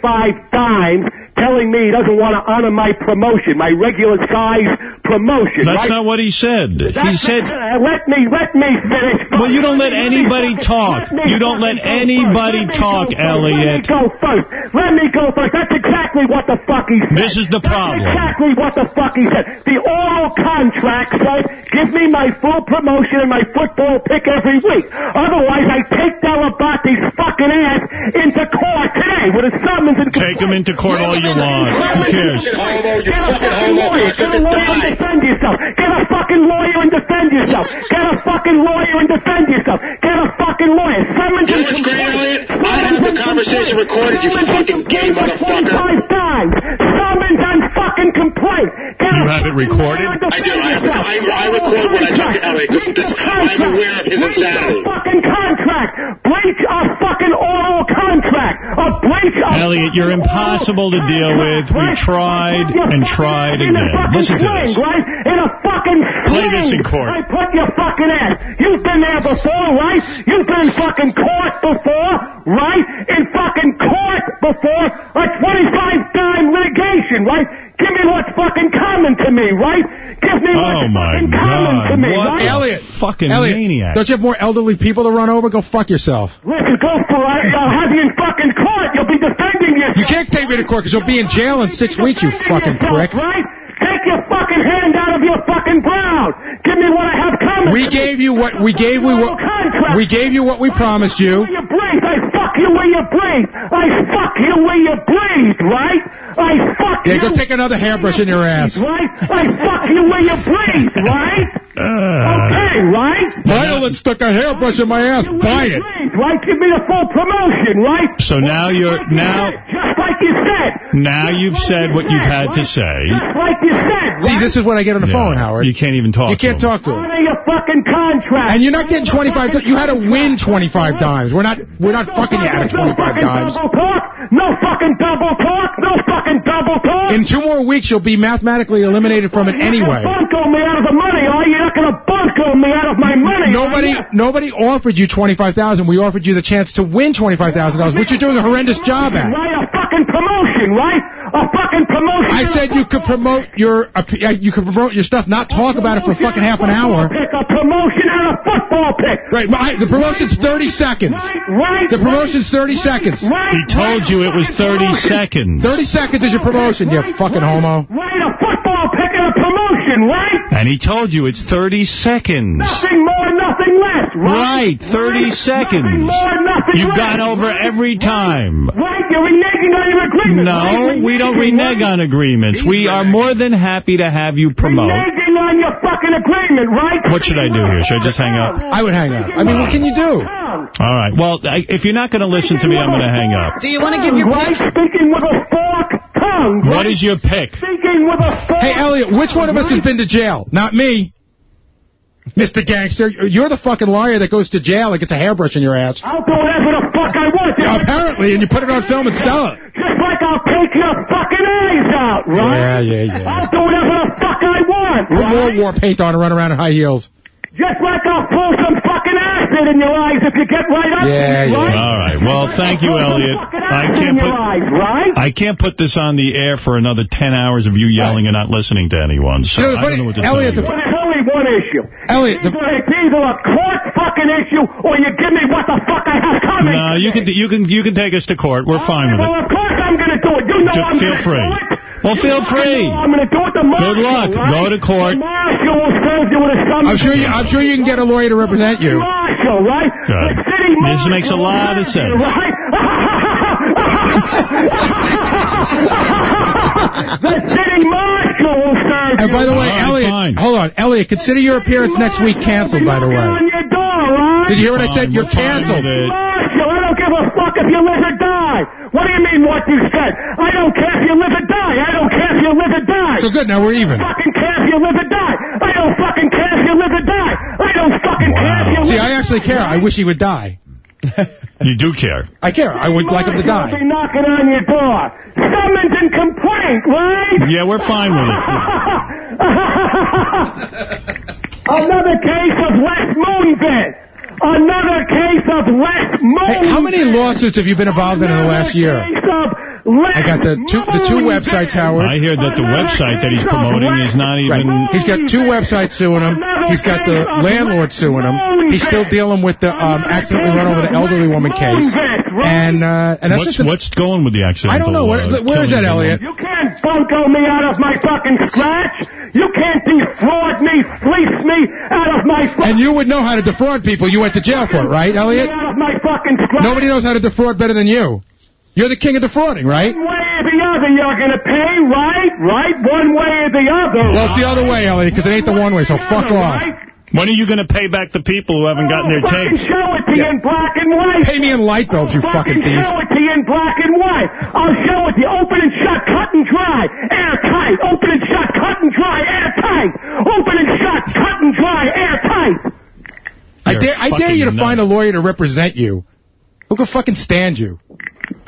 dimes, telling me he doesn't want to honor my promotion, my regular size promotion. That's right? not what he said. He said... uh, let me let me finish. Well, you don't let anybody talk. Let You don't let anybody. Let talk. Elliot. Let me go first. Let me go first. That's exactly what the fuck he said. This is the problem. That's exactly what the fuck he said. The oral contract said, give me my full promotion and my football pick every week. Otherwise, I take Dell'Abate's fucking ass into court today with a summons and Take him into court all you want. Who cares? Get a fucking fucking lawyer. Get a lawyer and defend yourself. Get a fucking lawyer and defend yourself. Get a fucking lawyer and defend yourself. Get a fucking lawyer. Summons and complaint. I have the conversation recorded, you fucking gay motherfucker. Summons and fucking complaint. Get You a have it recorded? I do. I, have, yourself. I, I record when I talk to Elliot because I'm aware of his insanity. Fucking contract. Breach of fucking oral contract. A breach of Elliot, you're impossible to deal with. We tried and tried in a again. fucking Listen to sling, this. right? In a fucking Play sling. this in court. I put your fucking ass. You've been there before, right? You've been in fucking court before, right? In fucking court before. A 25 dime litigation, right? Give me what's fucking common to me, right? Give me Oh, what's my fucking common to me, What right? the Elliot. fucking Elliot, maniac. don't you have more elderly people to run over? Go fuck yourself. Listen, go for it. I'll have you in fucking court. You'll be defending yourself. You can't take me to court because you'll be in jail in six weeks, you fucking prick. Right? Take your fucking hand out of your fucking brow. Give me what I have coming. We gave you what we gave we what we gave you what we promised you. Where you breathe. I fuck you where you breathe. I fuck you where you breathe, right? I fuck Yeah, you. go take another hairbrush in your ass. Right? I fuck you where you breathe, right? Okay, right? Violet stuck a hairbrush in my ass. Buy it. Breathe, right? Give me the full promotion, right? So now you're now Just like you said. now you've said what you've had to say. Just like you said, See, this is what I get on the Yeah. phone, Howard. You can't even talk. You can't to him. talk to him. Honor your fucking contract. And you're not getting 25. You had to win 25 dimes. We're not. We're not fucking you out of 25 no dimes. Double talk. No fucking double talk. No fucking double talk. In two more weeks, you'll be mathematically eliminated from it anyway. Bunko me out of the money, are you? You're not going to bunko me out of my money. Nobody, are nobody offered you 25,000. We offered you the chance to win $25,000, which you're doing a horrendous job at. Right, a fucking promotion, right? A fucking promotion. I said you could promote your uh, you could promote your stuff, not talk about it for fucking half an hour. Pick a promotion and a football pick. Right, my- the promotion's 30 seconds. Right. right. The promotion's 30 seconds. Right. He told you it was 30 seconds. 30 seconds is your promotion, you fucking homo. Right, a football pick and a promotion, right? And he told you it's 30 seconds. Nothing more, nothing less, right? Right, 30 seconds. Nothing more, nothing You've less. gone over every time. Right, you're reneging on your agreement. right? No, we don't Reneging, renege right? on agreements. We are more than happy to have you promote. Reneging on your fucking agreement, right? What should I do here? Should I just hang up? I would hang up. I mean, what can you do? All right. Well, I, if you're not going to listen to me, I'm going to hang up. Do you want to give your Right, speaking with a fork tongue. What is your pick? Speaking with a. Hey, Elliot, which one of us has been to jail? Not me. Mr. Gangster, you're the fucking liar that goes to jail and gets a hairbrush in your ass. I'll do whatever the fuck I want. Yeah, apparently, and you put it on film and sell it. Just like I'll take your fucking eyes out, right? Yeah, yeah, yeah. I'll do whatever the fuck I want, Put more war paint on and run around in high heels. Just like I'll pull some fucking acid in your eyes if you get right up Yeah, to yeah. right? All right. Well, thank you, Elliot. I can't put eyes, right? I can't put this on the air for another 10 hours of you yelling and not listening to anyone. So You know, I don't know what to Elliot, tell the you. But it's only only one issue. Elliot, it's, either, it's either a court fucking issue or you give me what the fuck I have coming. No, you can you can you can take us to court. We're fine with Well, it. of course I'm going to do it. You know Just I'm feel gonna free. Well, feel free. I'm going to do it the marshal. Good luck. Right? Go to court. The marshal will serve you with a summons. I'm sure you. I'm sure you can get a lawyer to represent you. Marshal, right? Good. The city This makes a lot of sense. Right? *laughs* the city marshal will serve And by the way, right, Elliot, fine. hold on, Elliot, consider your appearance next week canceled. By the way, on your door, right? did you hear what I said? You're canceled. With it. Marshal, I don't give a fuck if you live or die. What do you mean what you said? I don't care if you live or die. I don't care if you live or die. So good. Now we're even. I don't fucking care if you live or die. I don't fucking care if you live or die. I don't fucking care if you live See, live I actually care. I wish he would die. *laughs* You do care. I care. I would like him to Marshal will die. be knocking on your door. Summons and complaint, right? Yeah, we're fine with it. *laughs* *laughs* Another case of Les Moonves. Another case of Les Moonves. Hey, how many lawsuits have you been involved in in the last year? Case of I got the two the two websites, Howard. I hear that the website that he's promoting is not Right. even. He's got two websites suing him. He's got the landlord suing him. He's still dealing with the um, accidentally run over the elderly woman case. And uh, and that's What's just a, what's going with the accident? I don't know. Where, where is that, Elliot? You can't bunko me out of my fucking scratch. You can't defraud me, fleece me out of my fucking... And you would know how to defraud people. You went to jail for it, right, Elliot? out of my fucking. Nobody knows how to defraud better than you. You're the king of defrauding, right? One way or the other, you're going to pay, right? Right? One way or the other. Well, it's the other way, Elliot, because it ain't the one way, so fuck off. When are you going to pay back the people who haven't gotten their oh, fucking tapes? show it to you in black and white. Pay me in light bulbs, you fucking thief. show it to you in black and white. I'll show it to you. Open and shut, cut and dry, airtight. Open and shut, cut and dry, airtight. Open and shut, cut and dry, airtight. I dare, I dare you to nuts. find a lawyer to represent you. Who can fucking stand you?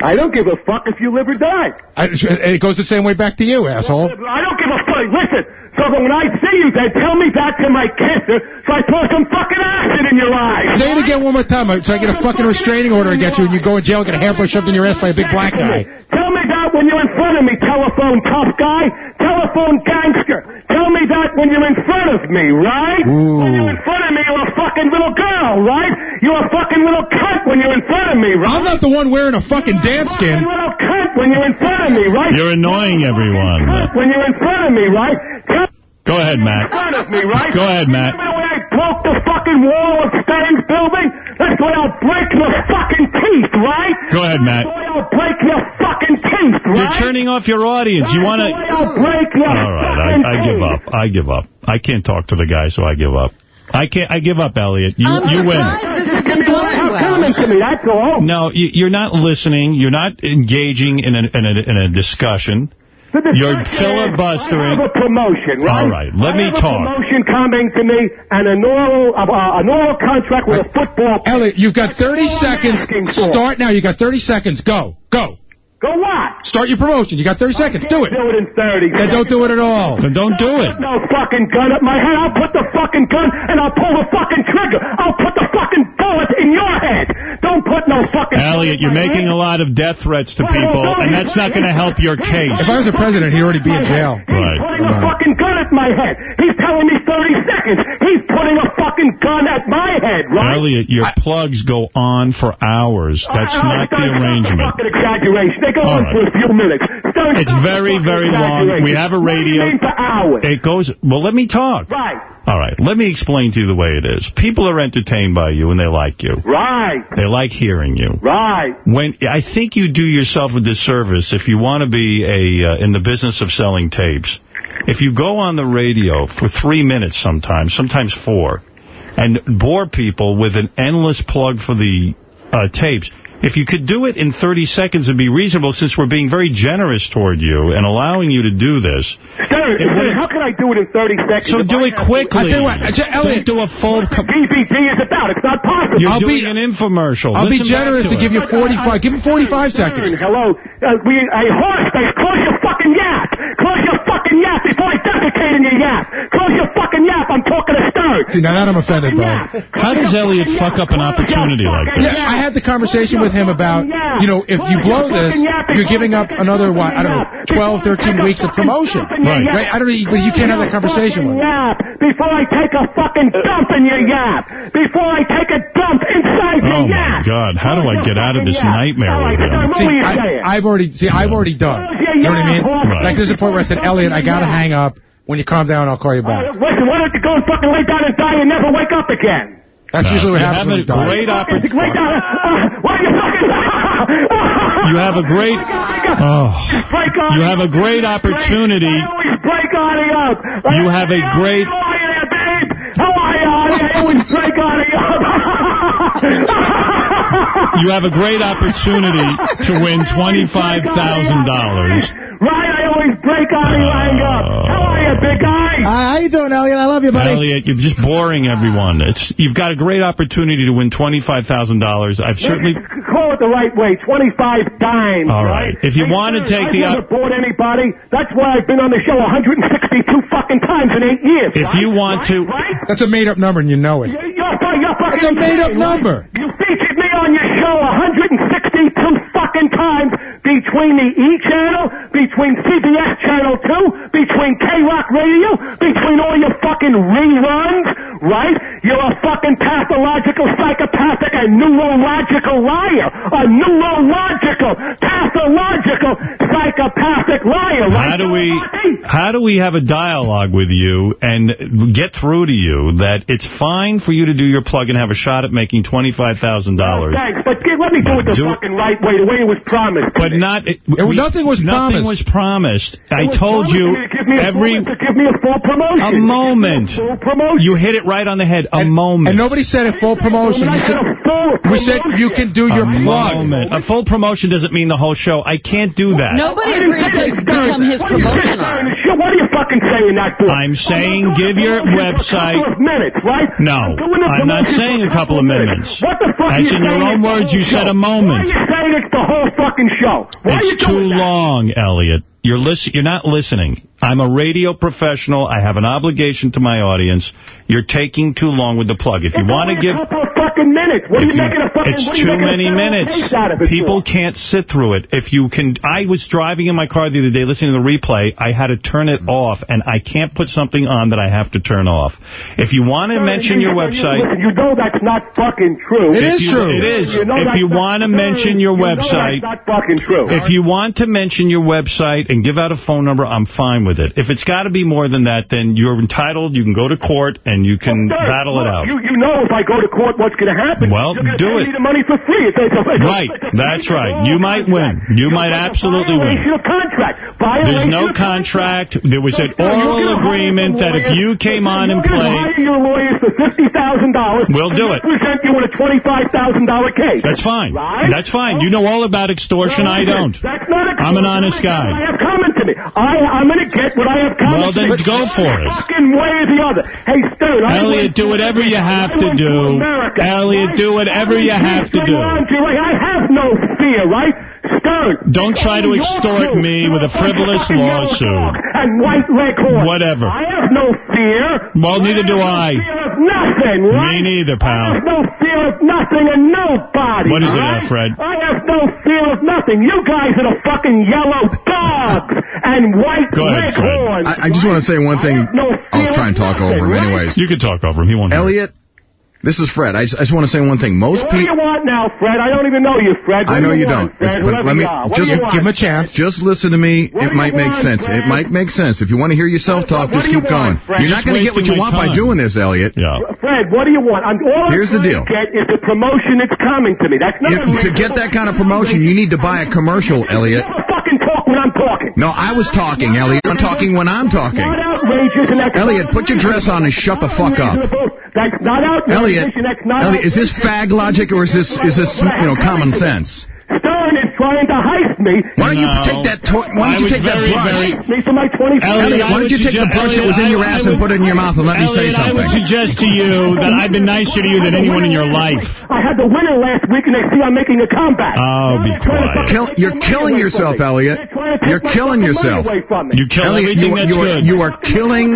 I don't give a fuck if you live or die. I, it goes the same way back to you, asshole. I don't give a fuck. Listen, so that when I see you, they tell me that to my kisser, so I pour some fucking acid in your eyes. Say it again one more time, so I get a fucking restraining order against you and you go in jail and get a hamper shoved in your ass by a big black guy. Tell me when you're in front of me, telephone tough guy, telephone gangster. Tell me that when you're in front of me, right? When you're in front of me, you're a fucking little girl, right? You're a fucking little cunt when you're in front of me, right? I'm not the one wearing a fucking Danskin. You're Fucking little cunt when you're in front of me, right? You're annoying everyone. Cunt When you're in front of me, right? Tell Go ahead, in Matt. front of me, right? Go ahead, Matt. Remember when I broke the fucking wall of Stein's building? That's why I'll break your fucking teeth, right? Go ahead, Matt. That's why I'll break your fucking teeth, right? You're turning off your audience. You want to... That's why I'll break your All right, I, I give up. I give up. I can't talk to the guy, so I give up. I can't. I give up, Elliot. You I'm you win. surprised this isn't going How well. coming to me, that's all. No, you, you're not listening. You're not engaging in a, in a, in a discussion. You're filibustering. I have a promotion, right? All right, let I me have a promotion coming to me and a normal, uh, a normal contract with a football. Elliot, you've got 30 That's all I'm seconds. Start now. You've got 30 seconds. Go. Go. Go what? Start your promotion. You got 30 seconds. Do it. Do it in 30 Then don't do it at all. Then don't do it. No fucking gun at my head. I'll put the fucking gun and I'll pull the fucking trigger. I'll put the fucking bullet in your head. Don't put no fucking. Elliot, you're bullet in my making head. a lot of death threats to people, and that's not going to help your case. If I was the president, he'd already be in jail. He's Right. putting a fucking gun at my head. He's telling me 30 seconds. He's putting a fucking gun at my head, right? Elliot, your plugs go on for hours. That's Uh, not the Stern, stop arrangement. fucking exaggeration. All on for a few minutes. Stern, It's very, very long. We have a What do you radio. It goes. Well, let me talk. Right. All right. Let me explain to you the way it is. People are entertained by you, and they like you. Right. They like hearing you. Right. When I think you do yourself a disservice if you want to be a uh, in the business of selling tapes. If you go on the radio for three minutes sometimes, sometimes four, and bore people with an endless plug for the uh, tapes, if you could do it in 30 seconds and be reasonable, since we're being very generous toward you and allowing you to do this, Stern, It how can I do it in 30 seconds? so do I it have to- quickly. I tell you what, Elliot- Don't do a full... What is about. It's not possible. You're I'll doing be- an infomercial. I'll be Listen back generous to and it. give you 45. Give him 45 Stern, seconds. Hello. Uh, we, a horse face. Close your fucking yap. Close your fucking yap before I defecate in your yap. Close your fucking yap. I'm talking to Stern. See, now that I'm offended by. How does Elliot fuck up an opportunity like that? Yeah, I had the conversation with him about, you know, if you blow this, you're giving up another, what, I don't know, 12, 13 weeks of promotion. Right. Right? I don't know, but you can't have that conversation with him. Yap before I take a fucking dump in your yap. Before I take a dump inside your yap. Oh, your my yap. God. How do I get out of this nightmare with him? See, I, I've already, see, I've already done. You know what I mean? Right. Like, there's a point where I said, Elliot, I gotta hang up. When you calm down, I'll call you back. Listen, why don't you go and fucking lay down and die and never wake up again? That's No, usually what you happens have when a you die. great opportunity. Lay down. Uh, why you fucking... *laughs* You have a great... Oh. Break on You have a great opportunity. always break Artie up. You have a great... How are you there, babe? How are you, Artie? I always break Artie up. *laughs* *laughs* You have a great opportunity to win *laughs* $25,000. Right, I always break Artie Lange up. Oh. How are you, big guy? Hi, how you doing, Elliot? I love you, buddy. Elliot, you're just boring everyone. It's You've got a great opportunity to win $25,000. I've certainly... Call it the right way, 25 dimes. All right. If you want to sir, take I've the... never bought anybody. That's why I've been on the show 162 fucking times in eight years. If you want to... That's a made-up number, and you know it. You're, you're fucking It's a made-up insane, right? number. You featured me on your show 162 fucking times between the E channel, between CBS channel 2, between K-Rock Radio, between all your fucking reruns, right? You're a fucking pathological, psychopathic, and neurological liar. A neurological, pathological, psychopathic liar, right? How do we how do we have a dialogue with you and get through to you that it's fine for you to do your plug and have a shot at making $25,000? Uh, thanks, but get, let me do it the Do it- fucking right way, the way it was promised. But not... It, was- nothing was Nothing promised. was promised. I was told promised you to give me a every... full, to give me a full promotion. A moment. Full promotion. You hit it right on the head. A moment. And nobody said a full promotion. When We said, said full we said you can do your a plug. moment. A full promotion doesn't mean the whole show. I can't do that. Nobody agreed to become his promotional. What are you fucking saying that for? I'm saying give your website... A couple of minutes, right? No, doing the I'm not saying a couple of minutes. What the fuck That's are you in your own words. whole You said a moment. Why are you saying it's the whole fucking show? Why are you It's too that? long, Elliot. You're listen. You're not listening. I'm a radio professional. I have an obligation to my audience. You're taking too long with the plug. If you want to give... a couple of fucking minutes. What are if you making a fucking... it's what are you too many minutes. taste out of it People for? can't sit through it. If you can, I was driving in my car the other day listening to the replay. I had to turn it mm-hmm. off, and I can't put something on that I have to turn off. If you want to mention your website, Listen, you know that's not fucking true. If you- It is. You know if you want to mention your You know that's website, not fucking true. if you want to mention your website and give out a phone number, I'm fine with it. If it's got to be more than that, then you're entitled. You can go to court and you can Sir, battle it out. You, you know if I go to court what's going to happen. Well, You're do it. the money for free. It's, it's, it's, Right, that's right. You might win. You might absolutely win. contract. There's no of contract. There was an You're oral agreement that if you came on and You're gonna played, hire your lawyers for $50,000. We'll do it. Represent you in a $25,000 case. that's fine. Right? That's fine. You know all about extortion. I don't. That's not a I'm an honest guy. I have coming to me. I, I'm going to get what I have coming Well, to then go for it. Fucking way or the other. Hey, Stern. I Elliot, do whatever you have to do. Elliot, do whatever you have to do. I have no fear, right? Stern. Don't try to extort cute. me with a frivolous fucking yellow lawsuit. And white leghorn. Whatever. I have no fear. Well, neither do I. Fear of nothing, right? Me neither, pal. I pal. have no fear of nothing and nobody. What is it, right? Fred? I have no fear of nothing. You guys are the fucking yellow dogs and white Go ahead, Fred. leghorns. I, I just want to say one thing. no I'll try and talk over him anyways. You can talk over him. He won't. hear. Elliot, this is Fred. I just, I just want to say one thing. Most people. What do people... you want now, Fred? I don't even know you, Fred. What I know do you want, don't. Fred? But let me you are. What just do you want? Give him a chance. Just listen to me. What it might make want, sense. Fred? It might make sense. If you want to hear yourself talk, What just do you keep going. want, You're not going to get what you want my by doing this, Elliot. Yeah. Fred, what do you want? I'm, all Here's I'm the deal. to get is the promotion that's coming to me. That's not If- to get that kind of promotion, you need to buy a commercial, Elliot. Talk when I'm talking. No, I was talking, Elliot. I'm talking when I'm talking. Not outrageous and that's Elliot, put your dress on and shut the fuck up. That's not outrageous Elliot, and that's not Elliot, is this fag logic or is this is this you know common sense? Stern is trying to heist me. Why don't you No. take that? To- why don't you was take that very, brush? very- Me for my 20 Elliot, Elliot, why don't you take the suggest- brush that was in your I ass would- and put it in your mouth and let me say something? I would suggest to you that I've been nicer to you than anyone in your life. I had the winner last week and they see I'm making a comeback. Oh, be Now they're trying to quiet. Kill, you're killing yourself. Elliot. They're trying to take You're killing yourself. away from me. You kill Elliot, everything you, are- that's you are good. you are killing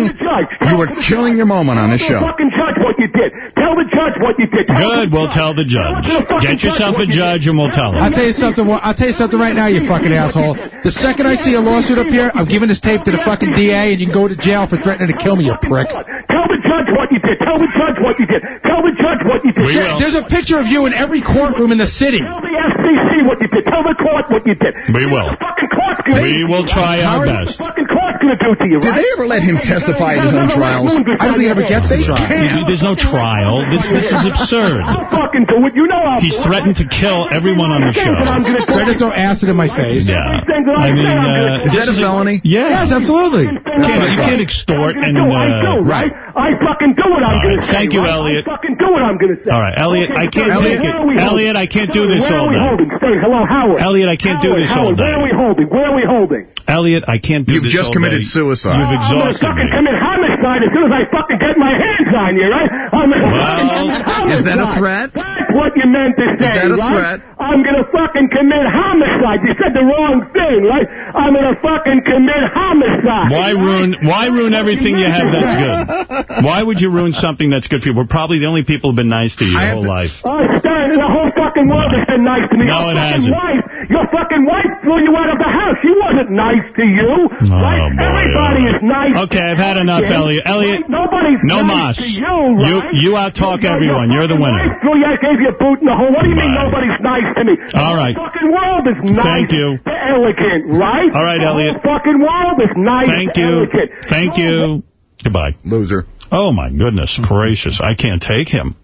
you are killing your moment on this I'm show. fucking judge. What what you did. Tell the judge what you did. Good, we'll tell the judge. Get yourself a judge and we'll tell him. I'll him. tell you something. I'll tell you something right now, you fucking asshole. The second I see a lawsuit up here, I'm giving this tape to the fucking DA, and you can go to jail for threatening to kill me, you prick. Tell the judge what you did. Tell the judge what you did. Tell the judge what you did. There- There's a picture of you in every courtroom in the city. Tell the FCC what you did. Tell the court what you did. We will. Fucking court's gonna We will try our best. Fucking court's gonna do to you, Did they ever let him testify at his own trials? I don't think he ever gets to trial. There's no trial. This this is absurd. I'll fucking do it. You know I'll He's threatened to kill everyone on the Things that I'm show. gonna do. Ready to throw acid in my face? Yeah. I mean, say I'm gonna uh. Is that a felony? Yeah. Yes, absolutely. You can't, you can't extort and... do. I do, Uh, right? I fucking do what I'm All right. gonna say. Thank you, right? Elliot. I fucking do what I'm gonna say. all right, Elliot, I can't Elliot, take it. where are we holding? Elliot, I can't do this all day. where all are we holding? Stay. Hello, Howard. Elliot, I can't do Howard, this all Howard, day. Where are we holding? Where are we holding? Elliot, I can't do this. You've just committed suicide. You've exhausted me. I'm gonna fucking commit homicide as soon as I fucking get my hands on you, right? I'm gonna fucking commit homicide. is that a threat? That's what you meant to say, that a right? threat? I'm gonna fucking commit homicide. You said the wrong thing, right? I'm gonna fucking commit homicide. Why ruin Why ruin everything you have that's good? Why would you ruin something that's good for you? We're probably the only people who've been nice to you your whole life. Oh, Stern, the whole fucking world has been nice to me. No, your it fucking hasn't. Wife, your fucking wife threw you out of the house. She wasn't nice to you. Oh, right? boy, oh, Everybody oh. is nice. Okay, I've had enough, Elliot. Elliot, Right? Nobody's no nice mas. to you, right? You you out-talk Your- your everyone. You're the winner. Wife threw you, I gave you a boot in the hole. What do you mean Right. nobody's nice to me? All right. The fucking world is nice. Thank you. to elegant, right? All right, the Elliot. whole fucking world is nice. Thank to you. Elegant. Thank you. Goodbye. Loser. Oh, my goodness gracious. I can't take him.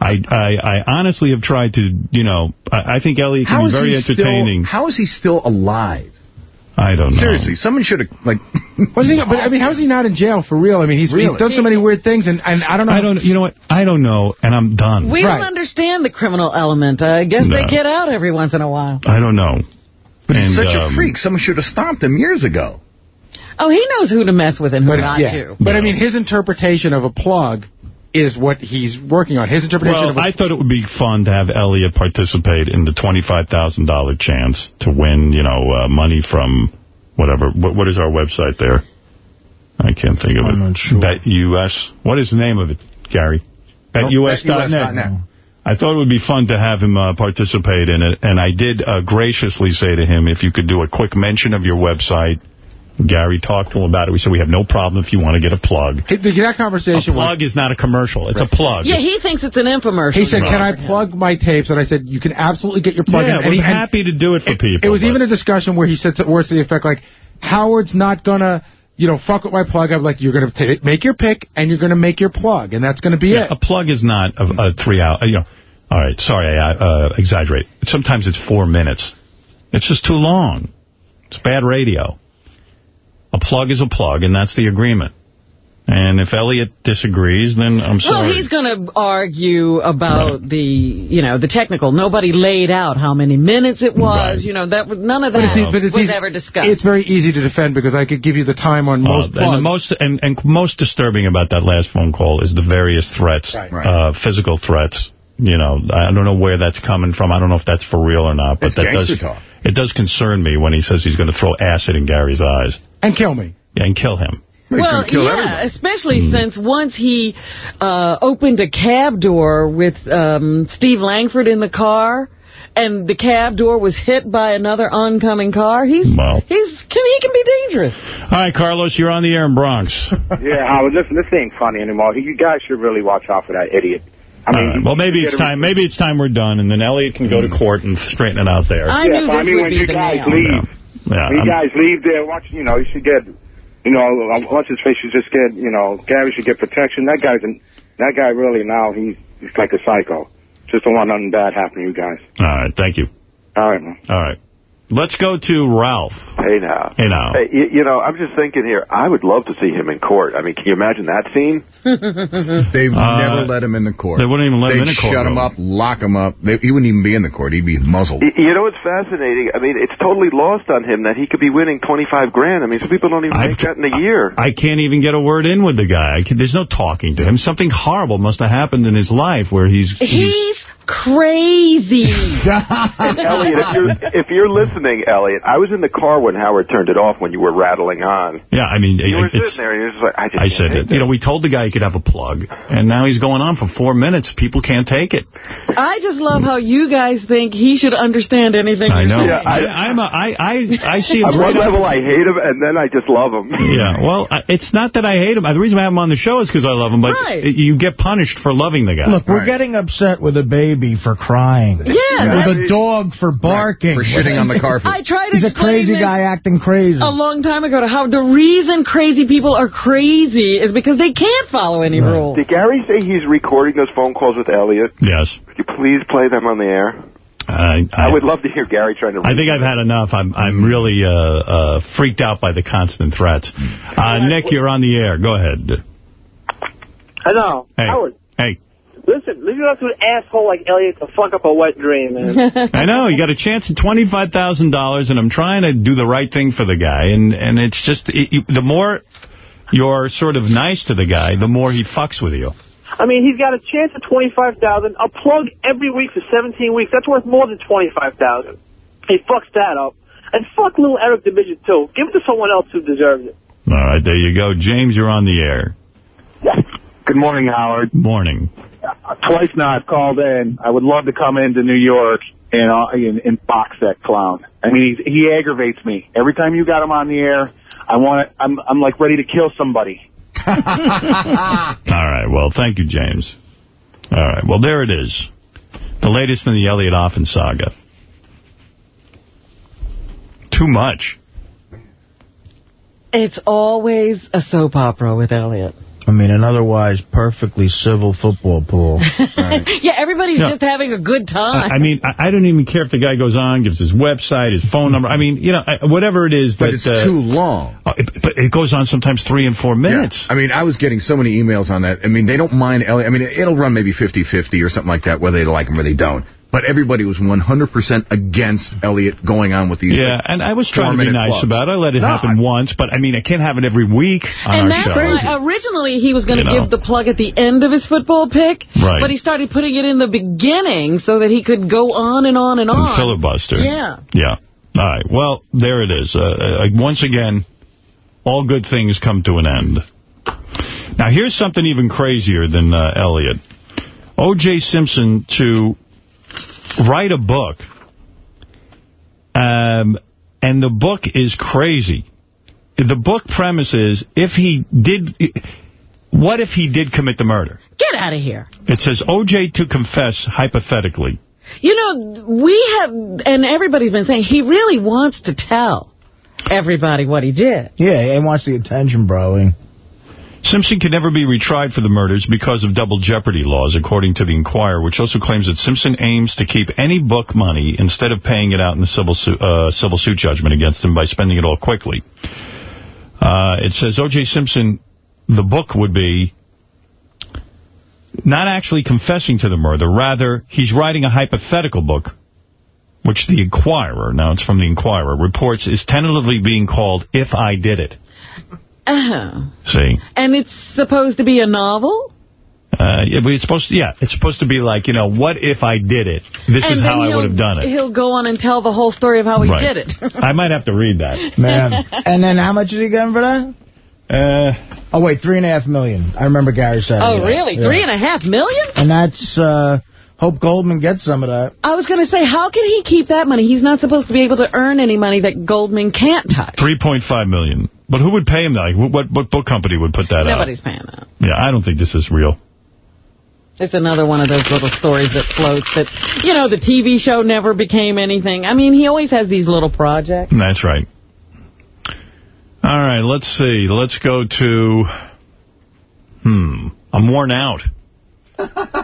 I, I, I honestly have tried to, you know, I, I think Elliot can How be is very entertaining. Still, how is he still alive? I don't know. Seriously, someone should have, like... *laughs* Was he, but I mean, how's he not in jail for real? I mean, he's, Really? he's done so many weird things, and, and I don't know. I don't, you know what? I don't know, and I'm done. We Right. don't understand the criminal element. I guess they get out every once in a while. I don't know. But he's such um, a freak. Someone should have stopped him years ago. Oh, he knows who to mess with and who But, not yeah. to. but I mean, his interpretation of a plug is what he's working on. His interpretation Well, of a I thought it would be fun to have Elliot participate in the $25,000 chance to win, you know, uh, money from whatever. What, what is our website there? I can't think of it. I'm not sure. Bet US. What is the name of it, Gary? BetUS.net. BetUS.net. I thought it would be fun to have him uh, participate in it, and I did uh, graciously say to him, if you could do a quick mention of your website. Gary talked to him about it. We said, we have no problem if you want to get a plug. Hey, the- that A conversation was. plug is not a commercial. It's a plug. Yeah, he thinks it's an infomercial. He said, Right. can I plug my tapes? And I said, you can absolutely get your plug Yeah, in. And we're he- happy to do it for people. It was but- even a discussion where he said some words to the effect like, Howard's not going to, you know, fuck with my plug. I'm like, you're going to make your pick and you're going to make your plug. And that's going to be Yeah, it. a plug is not a, a three hour, you know, all right, sorry, I uh, exaggerate. Sometimes it's four minutes. It's just too long. It's bad radio. A plug is a plug, and that's the agreement. And if Elliot disagrees, then I'm sorry. Well, he's going to argue about the, you know, the technical. Nobody laid out how many minutes it was. Right. You know, that was none of But that it's, but it's was easy- ever discussed. It's very easy to defend because I could give you the time on Uh, most and the most and, and most disturbing about that last phone call is the various threats, Right. Right. Uh, physical threats. You know, I don't know where that's coming from. I don't know if that's for real or not, but It's that does talk. it does concern me when he says he's going to throw acid in Gary's eyes and kill me. yeah, and kill him. Well, kill yeah, everybody. especially Hmm. since once he uh, opened a cab door with um, Steve Langford in the car, and the cab door was hit by another oncoming car. He's Well. he's can he can be dangerous. Hi, Carlos, you're on the air in Bronx. *laughs* Yeah, Howard, listen, this ain't funny anymore. You guys should really watch out for that idiot. I mean, right. Well, maybe it's time. Maybe it's time we're done, and then Elliot can go to court and straighten it out there. I yeah, knew this I mean, would when be you the guys nail. leave, Yeah, you I'm- guys leave there, watch, you know, you should get, you know, what's his face should just get, you know, Gary should get protection. That guy's, an, that guy really now, he's, he's like a psycho. Just don't want nothing bad happen to you guys. All right, thank you. All right, man. All right. Let's go to Ralph. Hey now. Hey now. Hey, you, you know, I'm just thinking here, I would love to see him in court. I mean, can you imagine that scene? *laughs* They've Uh, never let him in the court. they wouldn't even let him They'd in a court shut him up, lock him up. They, he wouldn't even be in the court. He'd be muzzled. Y- You know what's fascinating? I mean, it's totally lost on him that he could be winning 25 grand. I mean, some people don't even I've make that in a year. I can't even get a word in with the guy. I can, there's no talking to him. Something horrible must have happened in his life where he's... He's crazy. *laughs* Elliot, if you're, if you're listening, Elliot, I was in the car when Howard turned it off when you were rattling on. Yeah, I mean, You were it's, sitting there, and you were just like, I just I said take it. You know, we told the guy he could have a plug, and now he's going on for four minutes. People can't take it. I just love how you guys think he should understand anything I know. saying. I, I'm a, I, I, I see him On one right up- level, I hate him, and then I just love him. Yeah, well, it's not that I hate him. The reason I have him on the show is because I love him, but Right. you get punished for loving the guy. Look, we're getting upset with a baby for crying. Yeah, With a dog for barking. For shitting on the *laughs* carpet. I tried to He's a crazy guy acting crazy. a long time ago to how the reason crazy people are crazy is because they can't follow any rules. Did Gary say he's recording those phone calls with Elliot? Yes. Could you please play them on the air? I, I would love to hear Gary trying to... I think I've had enough. I'm I'm really uh, uh, freaked out by the constant threats. Uh, Nick, you're on the air. Go ahead. Hello, Hey. Howard. Hey. Listen, leave it up to an asshole like Elliot to fuck up a wet dream, man. *laughs* I know. You got a chance at $25,000, and I'm trying to do the right thing for the guy. And, and it's just, it, you, the more you're sort of nice to the guy, the more he fucks with you. I mean, he's got a chance at $25,000. A plug every week for 17 weeks. That's worth more than $25,000. He fucks that up. And fuck little Eric Division, too. Give it to someone else who deserves it. All right, there you go. James, you're on the air. Good morning, Howard. Morning. *laughs* Twice now I've called in. I would love to come into New York and, uh, and, and box that clown. I mean, he's, he aggravates me. Every time you got him on the air, I want to, I'm, I'm like ready to kill somebody. *laughs* All right, well, thank you, James. All right, well, there it is. The latest in the Elliot Offen saga. Too much. It's always a soap opera with Elliot. I mean, an otherwise perfectly civil football pool. *laughs* Yeah, everybody's Yeah. just having a good time. I I mean, I I don't even care if the guy goes on, gives his website, his phone number. I mean, you know, I- whatever it is. But that, it's uh, too long. oh, it- But it goes on sometimes three and four minutes. I mean, I was getting so many emails on that. I mean, they don't mind Elliot. I mean, it'll run maybe 50-50 or something like that, whether they like them or they don't. But everybody was 100% against Elliot going on with these Yeah, and I was trying to be nice clubs. about it. I let it No, happen once, but I mean, I can't have it every week on and our that's show. why originally he was going to You know. give the plug at the end of his football pick, Right. but he started putting it in the beginning so that he could go on and on and And on. filibuster. Yeah. Yeah. All right. Well, there it is. Uh, uh, once again, all good things come to an end. Now, here's something even crazier than uh, Elliot. O.J. Simpson to write a book, um, and the book is crazy. The book premise is, if he did... What if he did commit the murder? Get out of here. It says, O.J. to confess, hypothetically. You know, we have, and everybody's been saying, he really wants to tell everybody what he did. Yeah, he wants the attention, bro. Simpson can never be retried for the murders because of double jeopardy laws, according to the Inquirer, which also claims that Simpson aims to keep any book money instead of paying it out in the civil, su uh, civil suit judgment against him by spending it all quickly. Uh, it says O.J. Simpson, the book would be not actually confessing to the murder, rather he's writing a hypothetical book, which the Inquirer, now it's from the Inquirer, reports is tentatively being called If I Did It. Uh-huh. See? And it's supposed to be a novel? Uh, yeah, but it's supposed to, yeah, it's supposed to be like, you know, what if I did it? This and is how I he'll- would have done it. He'll go on and tell the whole story of how he Right. did it. *laughs* I might have to read that. *laughs* Man. and then how much is he getting for that? Uh, oh, wait, three and a half million. I remember Gary said. oh, that. really? Yeah. Three and a half million? And that's, uh, Hope Goldman gets some of that. I was going to say, how can he keep that money? He's not supposed to be able to earn any money that Goldman can't touch. 3.5 million. But who would pay him that? Like, what, what book company would put that Nobody's out? paying that. Yeah, I don't think this is real. It's another one of those little stories that floats that, you know, the TV show never became anything. I mean, he always has these little projects. That's right. All right, let's see. Let's go to... Hmm. I'm worn out.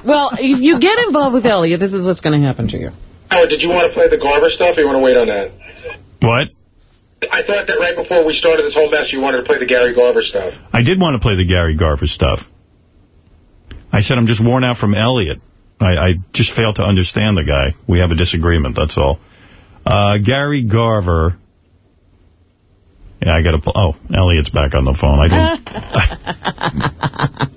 Well, if you get involved with Elliot, this is what's going to happen to you. Howard, did you want to play the Garver stuff, or you want to wait on that? What? I thought that right before we started this whole mess, you wanted to play the Gary Garver stuff. I did want to play the Gary Garver stuff. I said I'm just worn out from Elliot. I, I just fail to understand the guy. We have a disagreement, that's all. Uh, Gary Garver Yeah, I got to... Oh, Elliot's back on the phone. I didn't...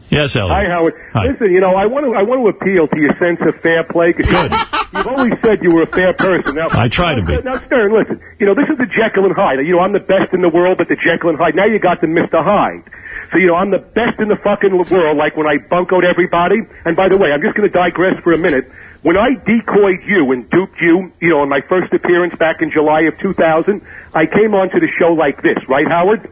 *laughs* yes, Elliot. Hi, Howard. Listen, you know, I want to I want to appeal to your sense of fair play. Cause Good. You've always said you were a fair person. Now, I try to be. Now, Stern, listen. You know, this is the Jekyll and Hyde. You know, I'm the best in the world, but the Jekyll and Hyde. Now you got the Mr. Hyde. So, you know, I'm the best in the fucking world, like when I bunkoed everybody. And by the way, I'm just going to digress for a minute. When I decoyed you and duped you, you know, on my first appearance back in July of 2000, I came onto the show like this, right, Howard?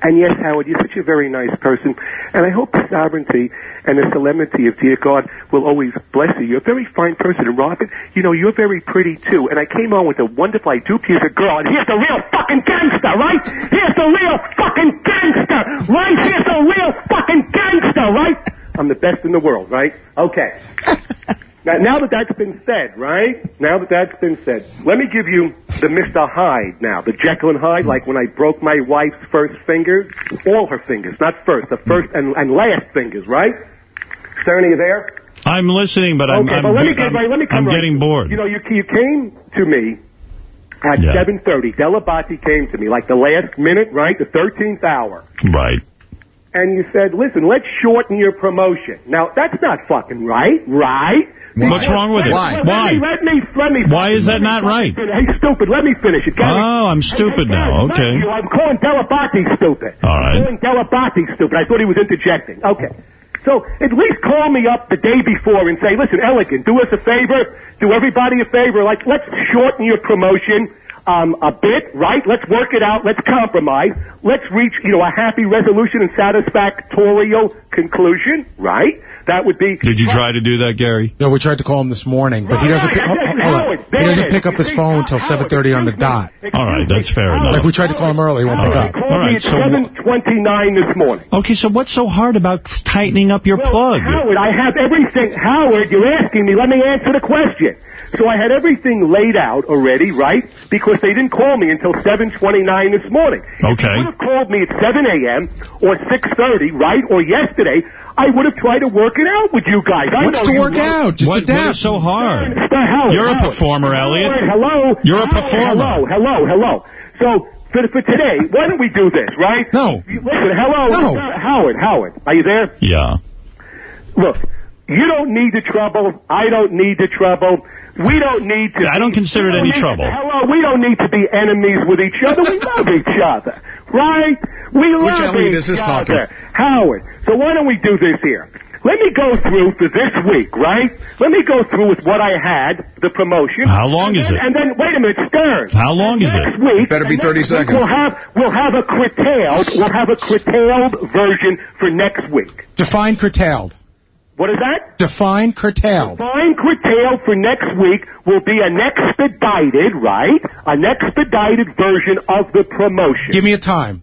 And yes, Howard, you're such a very nice person. And I hope the sovereignty and the solemnity of dear God will always bless you. You're a very fine person. And Robin, you know, you're very pretty too. And I came on with a wonderful, I duped you as a girl. And here's the real fucking gangster, right? Here's the real fucking gangster, right? Here's the real fucking gangster, right? I'm the best in the world, right? Okay. *laughs* Now, now that that's been said, right? Now that that's been said, let me give you the Mr. Hyde now, the Jekyll and Hyde, like when I broke my wife's first finger, all her fingers, not first, the first and, and last fingers, right? Stern, you there? I'm listening, but I'm, okay, I'm, but let me, I'm, right, let me come I'm right getting bored. You know, you, you came to me at Yeah. 7.30. Dell'Abate came to me, like the last minute, right? The 13th hour. Right. And you said, listen, let's shorten your promotion. Now, that's not fucking right, right? What's wrong with it? Let, Why? Let me, let me, let me. Why is that not right? Hey, stupid, let me finish it. Gary. Oh, I'm stupid now. Not Okay. you. I'm calling Dell'Abate stupid. All right. I'm calling Dell'Abate stupid. I thought he was interjecting. Okay. So at least call me up the day before and say, listen, Elegant, do us a favor, do everybody a favor, like let's shorten your promotion um, a bit, right? Let's work it out. Let's compromise. Let's reach, you know, a happy resolution and satisfactorial conclusion, right? That would be. Did you try to do that, Gary? No, we tried to call him this morning, but he doesn't pick, Right, hold- right, hold on. Howard, he doesn't pick up his phone until 7.30 on the dot. All right, that's fair enough. Like, we tried to call him early, he won't pick All up. All right, so 7:29 this morning. Okay, so what's so hard about tightening up your plug? Howard, I have everything. Howard, you're asking me. Let me answer the question. So I had everything laid out already, right? Because they didn't call me until 7:29 this morning. If Okay. you would have called me at 7 a.m. or 6:30, right, or yesterday, I would have tried to work it out with you guys. I What's to work won't. out? Just What, what adapt. is so hard? Mr. Howard, You're a performer, Elliot. Howard, hello. You're a performer. Hello, hello, hello. So for, for today, why don't we do this, right? No. Listen, hello. No. Howard, Howard, are you there? Yeah. Look, you don't need the trouble. I don't need the trouble. We don't need to. I don't consider it any don't need- trouble. Hello, we don't need to be enemies with each other. We love each other, right? We love Which love Elliot each is this other. talking? Howard, so why don't we do this here? Let me go through for this week, right? Let me go through with what I had, the promotion. How long is then, it? And then, wait a minute, Stern. How long is Next it? week, Better be 30 next seconds. We'll have we'll have a curtailed we'll have a curtailed version for next week. Define curtailed. What is that? Define curtail. Fine curtailed for next week will be an expedited, right? An expedited version of the promotion. Give me a time.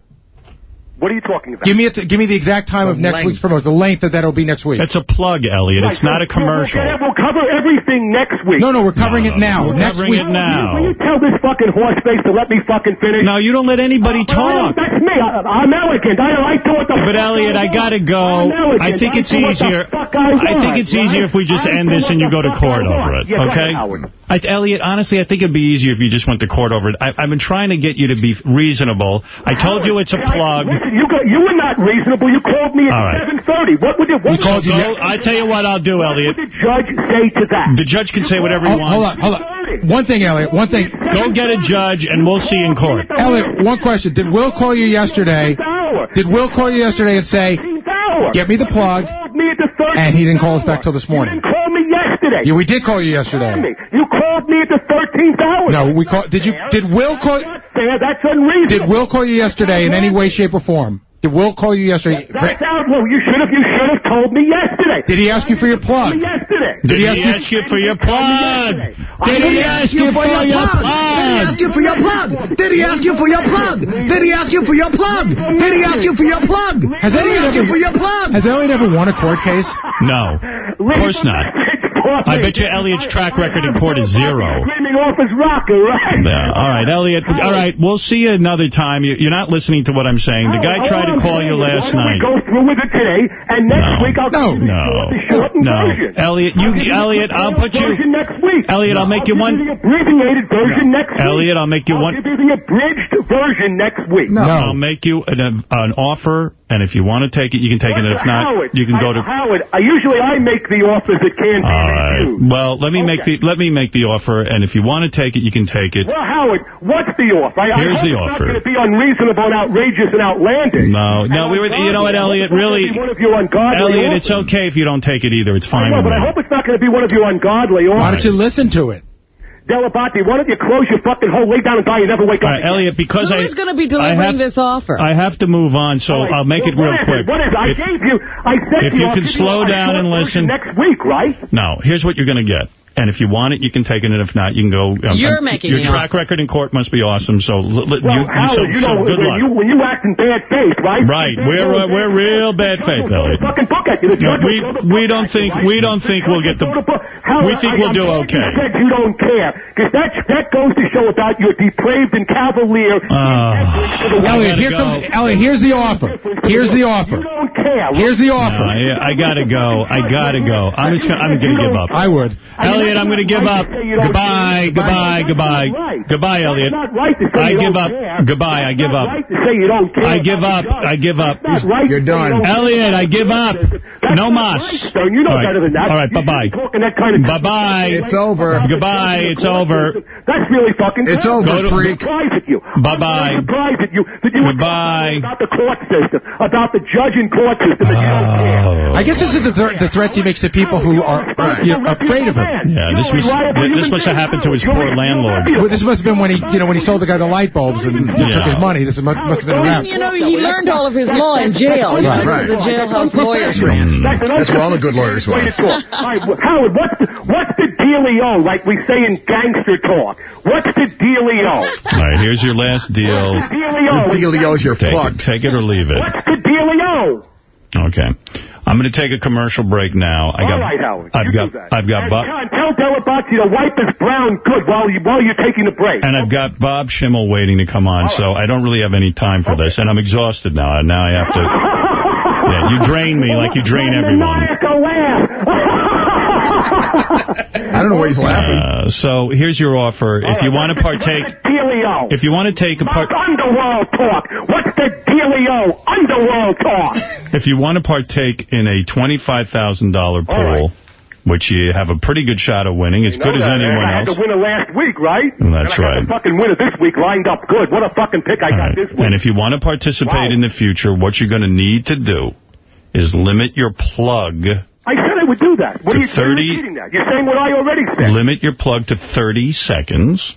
What are you talking about? Give me a t- give me the exact time The of next length. week's promotion. The length that that'll be next week. It's a plug, Elliot. Right, It's not a commercial. We'll, we'll cover everything next week. no, no, we're covering No, it now. we're next covering week. it now. Will you tell this fucking horse face to let me fucking finish? No, you don't let anybody But I don't- talk. That's me. I, I'm elegant. I, I do what the But fuck Elliot, I want. gotta go. I'm elegant. I think it's do what the easier. fuck I, I think want, it's easier if we just I end this and you go to court over it. Yeah, go ahead, Okay? I, Elliot, honestly, I think it'd be easier if you just went to court over it. I, I've been trying to get you to be reasonable. I told you it's a plug. Listen, you, got, you were not reasonable. You called me at right. 7.30. What would you... What We called you Go, I tell you what I'll do, What Elliot. would the judge say to that? The judge can say whatever he Hold, hold on, wants. hold on. One thing, Elliot. One thing. Go get a judge, and we'll see in court. Elliot, one question. Did Will call you yesterday? Did Will call you yesterday and say, 13th get me the plug, You called me at the 13th and he didn't call us back till this You morning? Didn't call me yesterday. Yeah, we did call you yesterday. You called me at the 13th hour. No, we called. Did you? Did Will call? That's fair. That's unreasonable. Did Will call you yesterday in any way, shape, or form? Did Will call you yesterday? That's out. Well, you should have. You should have told me yesterday. Did he ask you for your plug? Yesterday. Did he ask you- ask you for your plug? Did he ask you for your Did he ask plug? you for your plug? Did he ask you for your plug? Did he ask you for your plug? Did he ask you for your plug? Has Did he Elliot ask you ever- for your plug? Has Elliot ever won a court case? No. Of course not. I bet you Elliot's track record in court is zero. Screaming the office rocker, right? Yeah, all right, Elliot. All right, we'll see you another time. You- You're not listening to what I'm saying. The guy Howard, tried to call you saying is, last why don't night. we go through with it today, and next week I'll No, give you no, the shortened no. version. Elliot, you, I'll give you Elliot, the I'll put you. version next week. Elliot, I'll make you give one. the abbreviated version next week. Elliot, I'll make you I'll one. give you the abridged version next week. I'll make you an, an offer, and if you want to take it, you can take it. If not, Howard, you can go I, to. Howard. I usually I make the offers that can't All right. refused. Well, let me make the let me make the offer, and if you want to take it, you can take it. Well, Howard, what's the offer? I, Here's I hope the it's offer. not going to be unreasonable and outrageous and outlandish. No, no, we were. You know what, Elliot? Really, One of your ungodly Elliot, offers. it's okay if you don't take it either. It's fine I know, but I hope it's not going to be one of your ungodly offers. Why don't you listen to it? Dell'Abate, why don't you close your fucking hole, lay down and die, and never wake All up uh, right, Elliot, because I Who's going to be I delivering have, this offer? I have to move on, so All right, I'll make it real what is quick. What is it? I If- gave you, I said if to you can slow a down and listen. Next week, right? No, here's what you're going to get. And if you want it, you can take it, and if not, you can go. um, You're um, making Your the track record in court must be awesome, so l- l- Well, you, you, Howard, so, you so know, good when luck. you, when you act in bad faith, right? Right, we're uh, we're real bad faith, Elliot. Fucking book at you. The No, judge we the we don't at you, think right? we don't think we'll get the. Howard, We think I- we'll I'm do okay. You said you don't care, because that that goes to show about your depraved and cavalier. Uh, Elliot, here comes Elliot. Here's the offer. Here's the offer. You don't care. Here's the offer. No, I, I gotta go. I gotta go. I'm just. Gonna, I'm gonna give up. I would. Elliot, I'm gonna give up. Goodbye. Goodbye. Goodbye. Goodbye, Elliot. I give up. Goodbye. I give up. say you don't care. I give up. I give up. You're done. Elliot, I give up. No mas. You know All right. better than that. All right. Bye-bye. talking that kind of Bye-bye. It's over. Goodbye. It's over. That's really fucking It's over, I'm freak. surprised you. Bye-bye. I'm surprised at you that you were Goodbye. about the court system, about the judge and court system, and you don't care. Oh. I guess this is the, threats he makes to people who are afraid of him. Yeah, this was this must have happened to his poor landlord. Well, this must have been when he, you know, when he sold the guy the light bulbs and Yeah. took his money. This must, must have been around. You know, he learned all of his law in jail. He Right, went right. to the jailhouse lawyers rant. That's where all the good lawyers Way were. to talk. All right, well, Howard, what's the, what's the dealio, like we say in gangster talk? What's the dealio? All right, here's your last deal. What's the dealio? The dealio's your Take fuck. it, take it or leave it. What's the dealio? Okay. I'm going to take a commercial break now. I got, All right, Howard. I've you got, do that. I've got and Bob, John, tell Dell'Abate to wipe his brown good while, you, while you're taking a break. and I've got Bob Schimmel waiting to come on, so I don't really have any time for this, and I'm exhausted now. Now I have to. *laughs* Yeah, you drain me like you drain everyone. I don't know why he's laughing. Uh, so here's your offer. If you want to partake, Dealio. if you want to take a part, Underworld talk. What's the dealio? Underworld talk. If you want to partake in a $25,000 pool, which you have a pretty good shot of winning, as You good as that, anyone eh? I had else. the winner last week, right? That's and I right. got the fucking winner this week lined up good. What a fucking pick I got this week. And if you want to participate in the future, what you're going to need to do is limit your plug. I said I would do that. What are you 30 you're that? You're saying what I already said. Limit your plug to 30 seconds.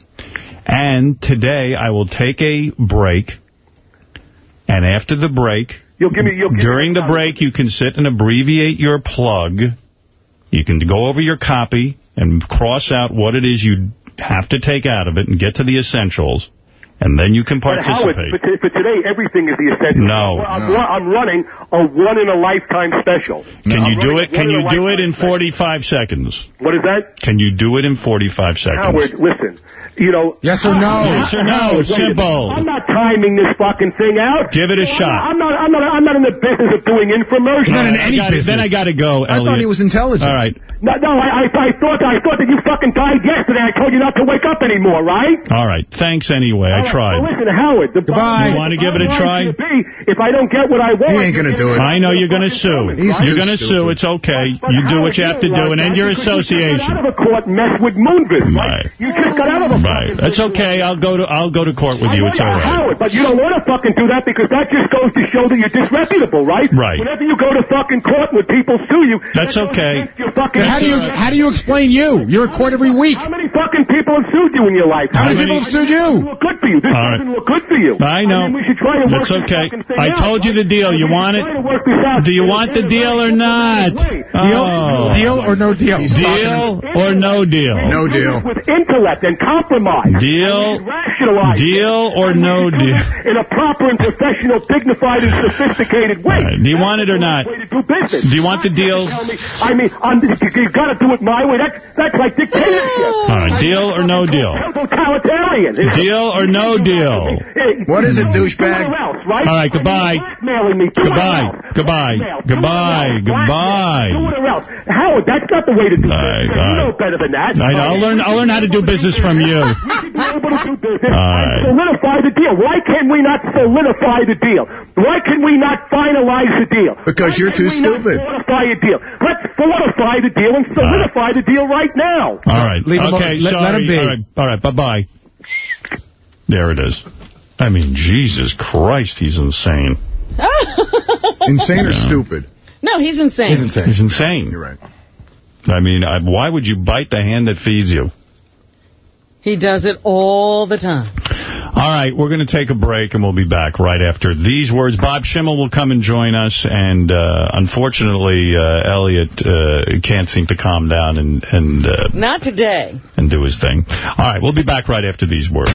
And today I will take a break. And after the break, You'll give me. You'll give during me the break, you can sit and abbreviate your plug. You can go over your copy and cross out what it is you have to take out of it and get to the essentials. And then you can But Howard, participate. for, today, everything is the essential. No, I'm, no. I'm running a one-in-a-lifetime special. Can I'm you do it? Can you do it one-in-a-lifetime in 45 seconds? What is that? Can you do it in 45 seconds? Howard, listen. You know... Yes or no? Yes or no? Howard, Simple. I'm not timing this fucking thing out. Give it a I'm shot. Not, I'm not. I'm not. I'm not in the business of doing infomercials. All right, I gotta- Then I got to go, I thought he was intelligent. All right. No, no. I, I, I thought. I thought that you fucking died yesterday. I told you not to wake up anymore, right? All right. Thanks anyway. I All right, tried. Well, listen, Howard. The Goodbye. bottom You wanna give it a try? Be, if I don't get what I want, He ain't gonna do it. I know you're going to sue. He's You're going to sue. It's okay. But You do what you have to do and end your because You just got association. out of a court and mess with Moonves, right? Right. You just got out of a Right. That's okay. I'll go to I'll go to court with I you. It's all right. Howard, but you don't want to fucking do that because that just goes to show that you're disreputable, right? Right. Whenever you go to fucking court when people sue you, That's that okay. against Your fucking How do you how do you explain you? You're in court every week. How many fucking people have sued you in your life? How many many- people have sued you? Look good for you. you. This All right. doesn't look good for you. I know. mean, we should try to work That's this okay. fucking thing I out, told you right? the deal. You We want it? try to work this out. Do you want the deal or not? Deal, Oh. deal or no deal? Deal or no deal? No deal. With intellect and compromise. Deal, And we should rationalize. deal or no deal? in a proper and professional, dignified and sophisticated way. All right. Do you want it or not? Way to do business. Do you want the deal? Me, I mean, I'm, you've got to do it my way. That's that's like dictatorship. All right. Deal or no deal? Totalitarian. Deal or no deal? What is it, douchebag? Right? All right. Goodbye. Blackmailing me. Goodbye. Goodbye. Goodbye. Goodbye. Somewhere else. Howard, that's not the way to do All right, business. all You know better than that. I know. I'll learn. I'll learn how to do business from you. We should be able to do business All and right. solidify the deal. Why can we not solidify the deal? Why can we not finalize the deal? Because Why you're can too we not stupid. Fortify a deal. Let's fortify the deal and solidify the deal right now. All right. Leave him okay. alone. Let- sorry. let him be. All right. All right. Bye bye. There it is. I mean, Jesus Christ, he's insane. *laughs* Insane or stupid? no, he's insane. He's insane. He's insane. You're right. I mean, I, why would you bite the hand that feeds you? He does it all the time. All right, we're going to take a break, and we'll be back right after these words. Bob Schimmel will come and join us, and uh, unfortunately, uh, Elliot uh, can't seem to calm down and and uh, Not today. and do his thing. All right, we'll be back right after these words.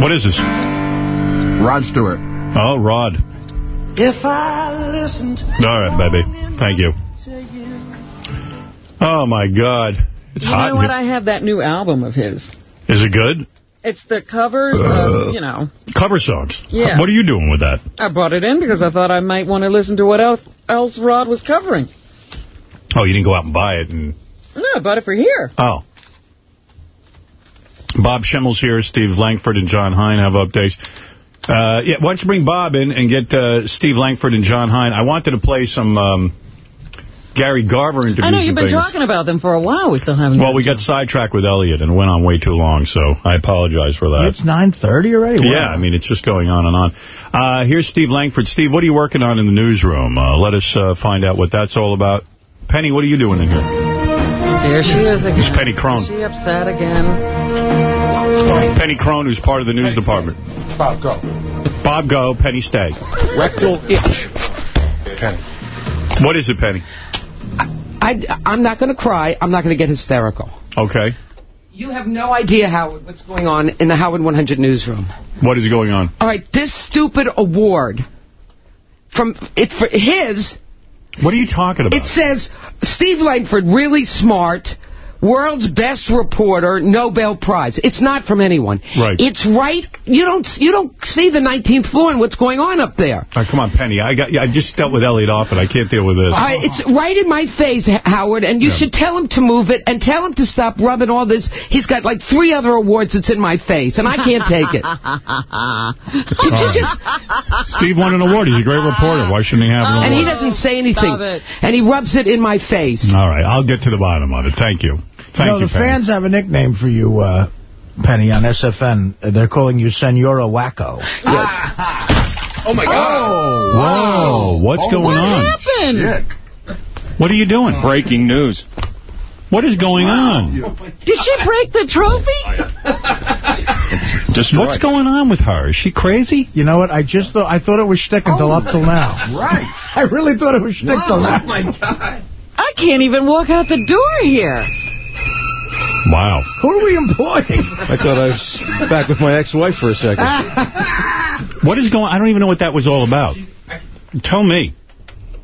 What is this? Rod Stewart. Oh, Rod. If I listened. All right, baby. Thank you. Oh, my God. It's you hot. know what? I have that new album of his. Is it good? It's the covers of, uh, you know. Cover songs. Yeah. What are you doing with that? I brought it in because I thought I might want to listen to what else, else Rod was covering. Oh, you didn't go out and buy it. and No, I bought it for here. Oh. Bob Schimmel's here. Steve Langford and Jon Hein have updates. Uh, yeah, why don't you bring Bob in and get uh, Steve Langford and Jon Hein. I wanted to play some um, Gary Garver interviews I know you've been things. talking about them for a while. We still haven't. Well, we got sidetracked with Elliot and it went on way too long, so I apologize for that. It's 9.30 already? Yeah, I mean, it's just going on and on. Uh, here's Steve Langford. Steve, what are you working on in the newsroom? Uh, let us uh, find out what that's all about. Penny, what are you doing in here? There she is again. It's Penny Crone. Is she upset again? Penny Crone, who's part of the news department. Bob, go. Bob, go. Penny, stay. Rectal itch. Penny. What is it, Penny? I, I'm not going to cry. I'm not going to get hysterical. Okay. You have no idea, Howard, what's going on in the Howard 100 newsroom. What is going on? All right, this stupid award, from it for his, What are you talking about? it says Steve Langford, really smart, world's best reporter, Nobel Prize. It's not from anyone. Right. It's right. You don't you don't see the 19th floor and what's going on up there. All right, come on, Penny. I got. I just dealt with Elliot off it. I can't deal with this. I, it's right in my face, Howard, and you Yeah. should tell him to move it and tell him to stop rubbing all this. He's got like three other awards that's in my face, and I can't take it. *laughs* Could you just... Steve won an award. He's a great reporter. Why shouldn't he have an award? And he doesn't say anything. Stop it. And he rubs it in my face. All right, I'll get to the bottom of it. Thank you. Thank you know, you, the Penny. fans have a nickname for you, uh, Penny, on SFN. Uh, They're calling you Senora Wacko. *laughs* Oh, my God. Whoa, what's going what on? What happened? What are you doing? Breaking news. What is going on? Did she break the trophy? Just What's going on with her? Is she crazy? You know what? I just thought I thought it was shtick until up till now. *laughs* Right. I really thought it was shtick till now. Oh, my God. I can't even walk out the door here. Wow. Who are we employing? I thought I was back with my ex-wife for a second. *laughs* What is going I don't even know what that was all about. Tell me.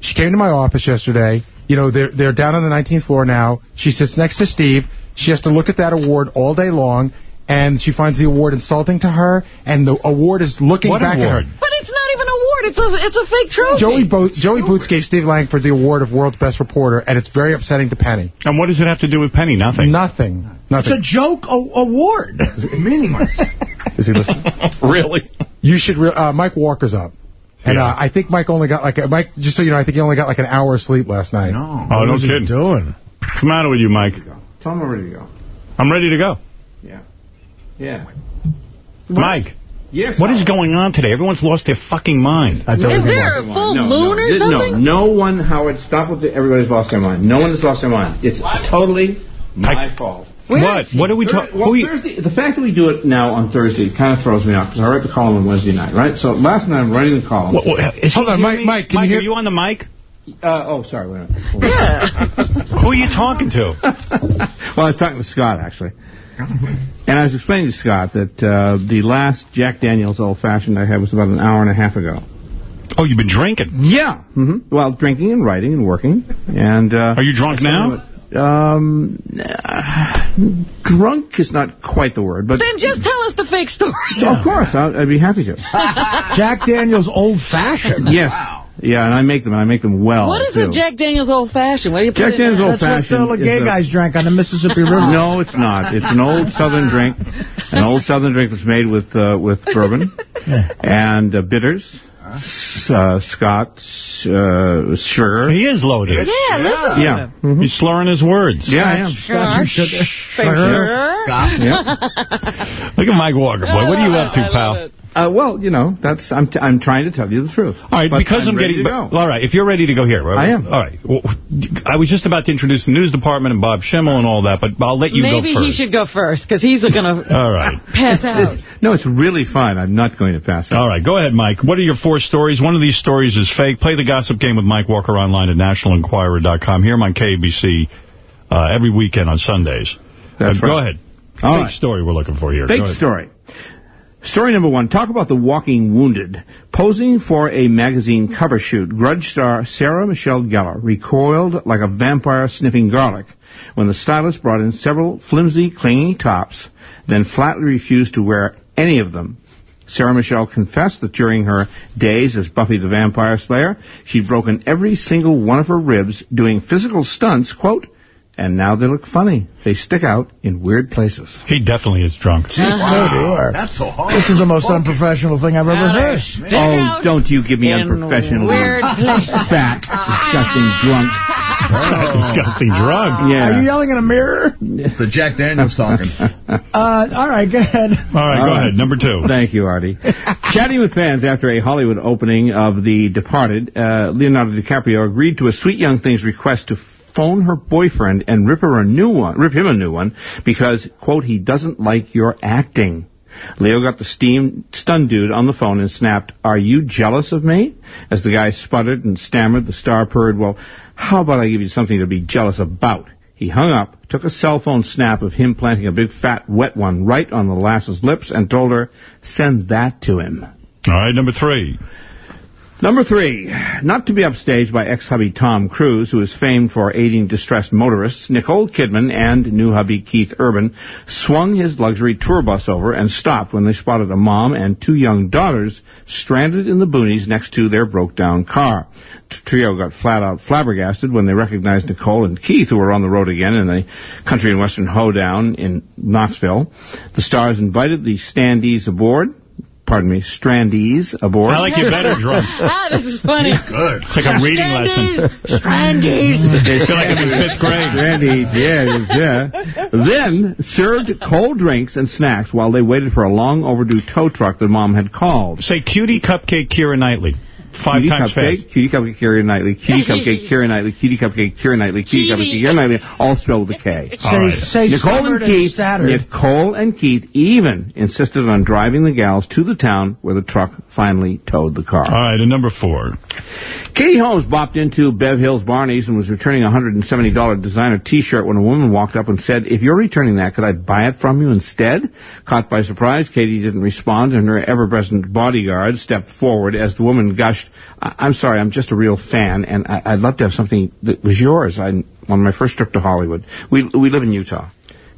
She came to my office yesterday. You know, they're, they're down on the 19th floor now. She sits next to Steve. She has to look at that award all day long, and she finds the award insulting to her, and the award is looking What back award? at her. But it's not even an award. It's a it's a fake trophy. Joey, Bo Joey Boots gave Steve Langford the award of World's Best Reporter, and it's very upsetting to Penny. And what does it have to do with Penny? Nothing. Nothing. Nothing. It's a joke award. *laughs* Meaningless. Is he listening? *laughs* really? You should. Re uh, Mike Walker's up. And Yeah. uh, I think Mike only got like a, Mike. Just so you know, I think he only got like an hour of sleep last night. No. Oh, no What's he kidding. doing? What's the matter with you, Mike? Tell him I'm ready to go. I'm ready to go. Yeah. Yeah. Mike. Yes. What is going on today? Everyone's lost their fucking mind. Is there a full no, moon no, or something? No, no one, Howard, stop with the, everybody's lost their mind. No one has lost their mind. It's totally my fault. What? What are we talking? Well, Thursday, the fact that we do it now on Thursday kind of throws me off because I write the column on Wednesday night, right? So last night I'm writing the column. What- what- is Hold on, Mike. Mike, can Mike, you hear? are you on the mic? Uh, oh, sorry. Wait a minute. Who are you talking to? *laughs* Well, I was talking to Scott, actually. And I was explaining to Scott that uh, the last Jack Daniels old-fashioned I had was about an hour and a half ago. Oh, you've been drinking? Yeah. hmm Well, drinking and writing and working. And uh, Are you drunk now? Um, uh, drunk is not quite the word, but Then just tell us the fake story. of course, I'd, I'd be happy to. *laughs* Jack Daniels old-fashioned. yes. Yeah, and I make them, and I make them well, What is too. a Jack Daniels old fashioned? What do you put Jack in Daniels that? Old That's what the is gay a- guys drank on the Mississippi *laughs* River. No, it's not. It's an old Southern drink. An old Southern drink that's made with uh, with bourbon and uh, bitters, s- uh, Scott, uh, sugar. He is loaded. Yeah, listen to Yeah. him. He's slurring his words. Yeah, I am. Sure. Sure. Yeah. *laughs* Look at Mike Walker, boy. What are you up to, I love pal? it. Uh, well, you know, that's I'm t- I'm trying to tell you the truth. All right, But because I'm, ready getting... to go. All right, if you're ready to go here. I am. All right. Well, I was just about to introduce the news department and Bob Schimmel and all that, but I'll let you Maybe go he should go first, because he's going *laughs* to All right. pass out. No, it's really fine. I'm not going to pass out. All right, go ahead, Mike. What are your four stories? One of these stories is fake. Play the gossip game with Mike Walker online at nationalenquirer.com. Here on KBC uh, every weekend on Sundays. That's Uh, Go ahead. All fake right. story we're looking for here. Fake story. Story number one. Talk about the walking wounded. Posing for a magazine cover shoot, grudge star Sarah Michelle Gellar recoiled like a vampire sniffing garlic when the stylist brought in several flimsy, clingy tops, then flatly refused to wear any of them. Sarah Michelle confessed that during her days as Buffy the Vampire Slayer, she'd broken every single one of her ribs doing physical stunts, quote, and now they look funny. They stick out in weird places. He definitely is drunk. So do I. That's so hard. This is the most unprofessional thing I've ever heard. Oh, don't you give me unprofessional, weird *laughs* places. fat, disgusting drunk. *laughs* Disgusting drunk. Yeah. Are you yelling in a mirror? It's the Jack Daniels talking. *laughs* Uh, all right, go ahead. All right, go All right. ahead. Number two. Thank you, Artie. Chatting with fans after a Hollywood opening of The Departed, uh, Leonardo DiCaprio agreed to a sweet young thing's request to phone her boyfriend and rip her a new one, rip him a new one because, quote, he doesn't like your acting. Leo got the steam stunned dude on the phone and snapped, Are you jealous of me? As the guy sputtered and stammered, the star purred, Well, how about I give you something to be jealous about? He hung up, took a cell phone snap of him planting a big fat wet one right on the lass's lips and told her, Send that to him. All right, number three. Number three, not to be upstaged by ex-hubby Tom Cruise, who is famed for aiding distressed motorists, Nicole Kidman and new hubby Keith Urban swung his luxury tour bus over and stopped when they spotted a mom and two young daughters stranded in the boonies next to their broke-down car. The trio got flat out flabbergasted when they recognized Nicole and Keith, who were on the road again in a country and western hoedown in Knoxville. The stars invited the standees aboard. Pardon me, strandees aboard. I like you better *laughs* drunk. ah, this is funny. Good. It's like a reading lesson. Strandies. I *laughs* feel like I'm in fifth grade. Strandies, yeah, yeah. Then served cold drinks and snacks while they waited for a long overdue tow truck that mom had called. Say cutie cupcake Keira Knightley. Five cutie times cupcake, fast. cutie cupcake, Keira Knightley, *laughs* cutie cupcake, Keira Knightley, cutie cupcake, Keira Knightley, cutie cupcake, Keira Knightley, all spelled with a K. Say, right. say Nicole and Keith, stuttered. Nicole and Keith even insisted on driving the gals to the town where the truck finally towed the car. All right, and number four. Katie Holmes bopped into Bev Hills Barney's and was returning a $170 designer T-shirt when a woman walked up and said, if you're returning that, could I buy it from you instead? Caught by surprise, Katie didn't respond, and her ever-present bodyguard stepped forward as the woman gushed, I- I'm sorry, I'm just a real fan, and I- I'd love to have something that was yours I- on my first trip to Hollywood. We, we live in Utah.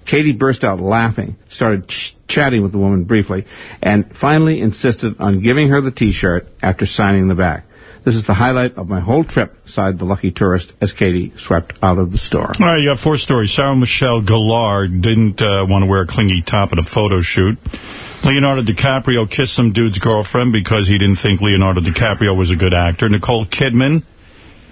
Katie burst out laughing, started ch- chatting with the woman briefly, and finally insisted on giving her the T-shirt after signing the back. This is the highlight of my whole trip, sighed the lucky tourist as Katie swept out of the store. All right, you have four stories. Sarah Michelle Gellar didn't uh, want to wear a clingy top at a photo shoot. Leonardo DiCaprio kissed some dude's girlfriend because he didn't think Leonardo DiCaprio was a good actor. Nicole Kidman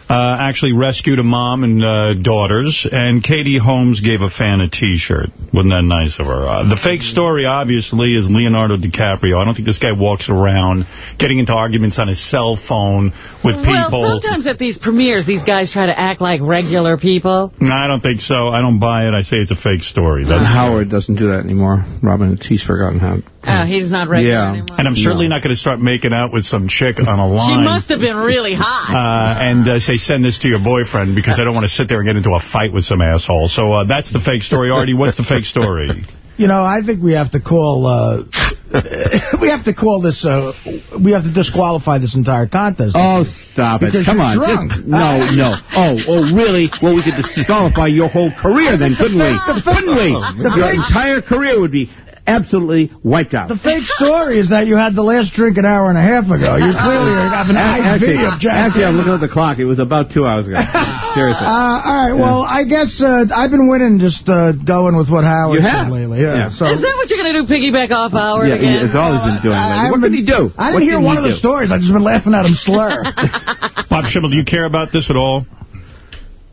uh, actually rescued a mom and uh, daughters, and Katie Holmes gave a fan a T-shirt. Wasn't that nice of her? Uh, the fake story, obviously, is Leonardo DiCaprio. I don't think this guy walks around getting into arguments on his cell phone with people. Well, sometimes at these premieres, these guys try to act like regular people. No, I don't think so. I don't buy it. I say it's a fake story. That's Howard doesn't do that anymore. Robin, he's forgotten how. Oh, he's not regular yeah. anymore. And I'm certainly not going to start making out with some chick on a line. She must have been really *laughs* hot. Uh, and uh, say, send this to your boyfriend because I don't want to sit there and get into a fight with some asshole. So uh, that's the fake story. Artie, what's the fake story? *laughs* You know, I think we have to call, uh, *laughs* we have to call this, uh, we have to disqualify this entire contest. Oh, stop it. Come on. drunk. Just, no, no. Oh, oh, really? Well, we could disqualify your whole career then, couldn't we? couldn't we? Your entire career would be absolutely wiped out. The fake story is that you had the last drink an hour and a half ago. You *laughs* clearly have an Actually, IV of Jack actually, I'm looking at the clock. It was about two hours ago. *laughs* Seriously. Uh, all right, well, I guess uh, I've been winning just uh, going with what Howard You said have? lately. Yeah. Yeah. So, Is that what you're going to do, piggyback off Howard yeah, again? it's all he's been doing I lately. What haven't did he do? I What didn't hear did one he of the stories. I've just been laughing at him slur. *laughs* Bob Schimmel, do you care about this at all?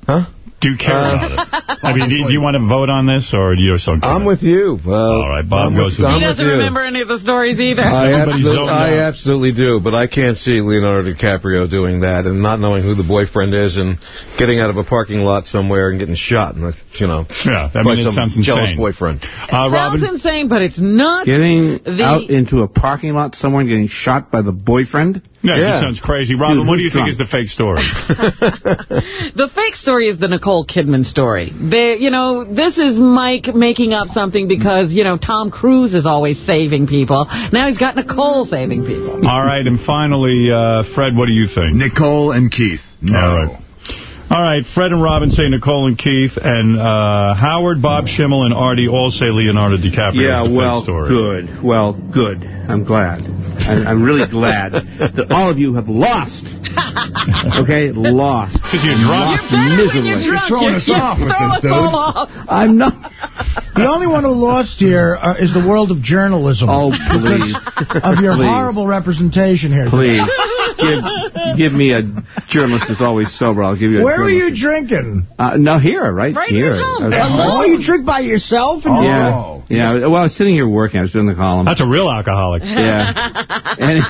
Huh? Do you care Uh, about it? I mean, do, do you want to vote on this, or do you just don't? I'm with you. Uh, All right, Bob I'm goes with, with I'm he doesn't you. remember any of the stories either. I, absolutely, I absolutely do, but I can't see Leonardo DiCaprio doing that and not knowing who the boyfriend is and getting out of a parking lot somewhere and getting shot, and you know, Yeah, I by mean, it some sounds jealous insane. boyfriend. Uh, Robin? Sounds insane, but it's not. Getting The- out into a parking lot somewhere and getting shot by the boyfriend? Yeah, Yeah. that sounds crazy. Robin, Dude, what do you who's think is the fake story? *laughs* The fake story is the Nicole Kidman story. They, you know, this is Mike making up something because, you know, Tom Cruise is always saving people. Now he's got Nicole saving people. All right, and finally, uh, Fred, what do you think? Nicole and Keith. No. All right. All right, Fred and Robin say Nicole and Keith, and uh, Howard, Bob Schimmel, and Artie all say Leonardo DiCaprio Yeah, is the well, fake story. good. Well, good. I'm glad. I, I'm really glad that all of you have lost. *laughs* Okay, lost. Because you're drunk. Lost Better when miserably. you're drunk. throwing You- us you off with this, dude. off. I'm not. the only one who lost here uh, is the world of journalism. Oh, please. Of your Please. horrible representation here. Please. Give, give me a journalist who's always sober. I'll give you a Where were you drinking? Uh, no, here, right, Right in here. his home. I was- Oh, you drink by yourself? And Yeah. Yeah. Well, I was sitting here working. I was doing the column. That's a real alcoholic. *laughs* Yeah. *laughs* And-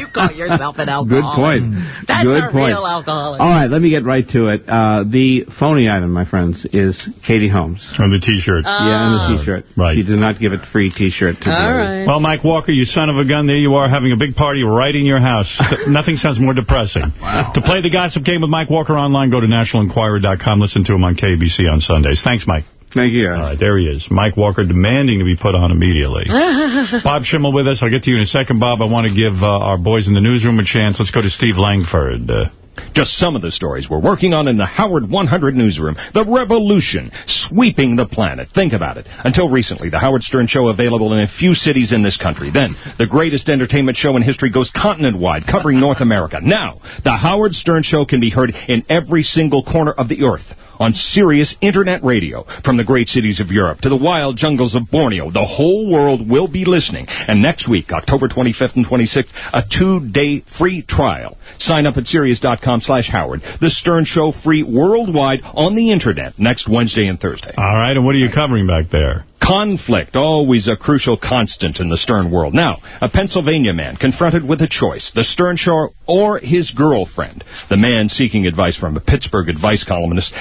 you call yourself an alcoholic. *laughs* Good alcoholic. point. That's Good a point. real alcoholic. All right, let me get right to it. Uh, the phony item, my friends, is Katie Holmes. On the T-shirt. yeah, and the T-shirt. Right. She did not give it free T-shirt to All. Well, Mike Walker, you son of a gun, there you are having a big party right in your house. Nothing sounds more depressing. Wow. To play the gossip game with Mike Walker online, go to nationalenquirer.com. Listen to him on KBC on Sundays. Thanks, Mike. Thank you. All right, there he is. Mike Walker demanding to be put on immediately. *laughs* Bob Schimmel with us. I'll get to you in a second, Bob. I want to give uh, our boys in the newsroom a chance. Let's go to Steve Langford. Uh, Just some of the stories we're working on in the Howard 100 newsroom. The revolution sweeping the planet. Think about it. Until recently, the Howard Stern Show available in a few cities in this country. Then, the greatest entertainment show in history goes continent-wide, covering North America. Now, the Howard Stern Show can be heard in every single corner of the earth on Sirius Internet Radio. From the great cities of Europe to the wild jungles of Borneo, the whole world will be listening. And next week, October 25th and 26th, a two-day free trial. Sign up at Sirius.com slash Howard. The Stern Show free worldwide on the Internet next Wednesday and Thursday. all right, and what are you covering back there? Conflict, always a crucial constant in the Stern world. Now, a Pennsylvania man confronted with a choice, the Stern Show or his girlfriend. The man seeking advice from a Pittsburgh advice columnist.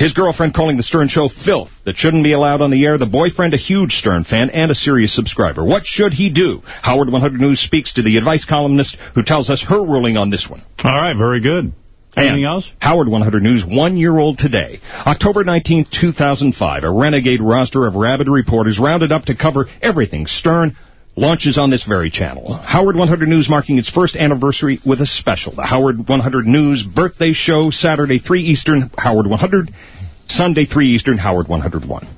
His girlfriend calling the Stern Show filth that shouldn't be allowed on the air. The boyfriend a huge Stern fan and a Sirius subscriber. What should he do? Howard 100 News speaks to the advice columnist who tells us her ruling on this one. All right, very good. Anything else? Howard 100 News, one year old today. October 19, 2005, a renegade roster of rabid reporters rounded up to cover everything Stern launches on this very channel. Howard 100 News marking its first anniversary with a special. The Howard 100 News birthday show, Saturday 3 Eastern, Howard 100. Sunday 3 Eastern, Howard 101.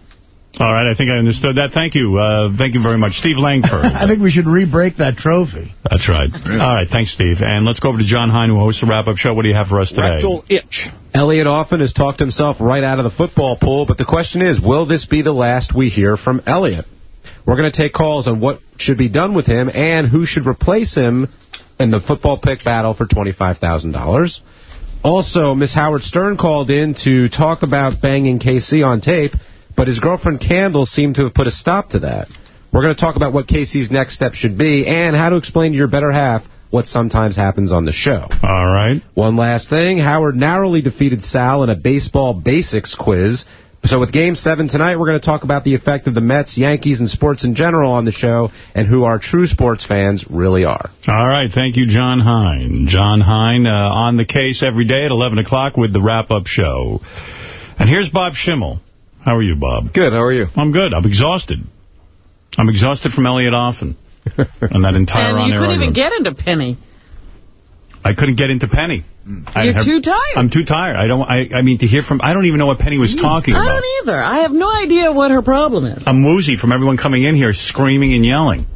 All right, I think I understood that. Thank you. Uh, thank you very much. Steve Langford. *laughs* I think we should re-break that trophy. That's right. All right, thanks, Steve. And let's go over to Jon Hein, who hosts the wrap-up show. What do you have for us today? Rectal itch. Elliot Offen has talked himself right out of the football pool, but the question is, will this be the last we hear from Elliot? We're going to take calls on what should be done with him and who should replace him in the football pick battle for $25,000. Also, Miss Howard Stern called in to talk about banging KC on tape, but his girlfriend Candle seemed to have put a stop to that. We're going to talk about what KC's next step should be and how to explain to your better half what sometimes happens on the show. All right. One last thing. Howard narrowly defeated Sal in a baseball basics quiz. So with Game 7 tonight, we're going to talk about the effect of the Mets, Yankees, and sports in general on the show and who our true sports fans really are. All right. Thank you, Jon Hein. Jon Hein uh, on the case every day at 11 o'clock with the wrap-up show. And here's Bob Schimmel. How are you, Bob? Good. How are you? I'm good. I'm exhausted. I'm exhausted from Elliot Offen *laughs* and that entire And you on-air couldn't even argument. get into Penny. I couldn't get into Penny. Mm. I You're have- too tired. I'm too tired. I don't. I, I mean, to hear from. I don't even know what Penny was mm. talking I about. I don't either. I have no idea what her problem is. I'm woozy from everyone coming in here screaming and yelling.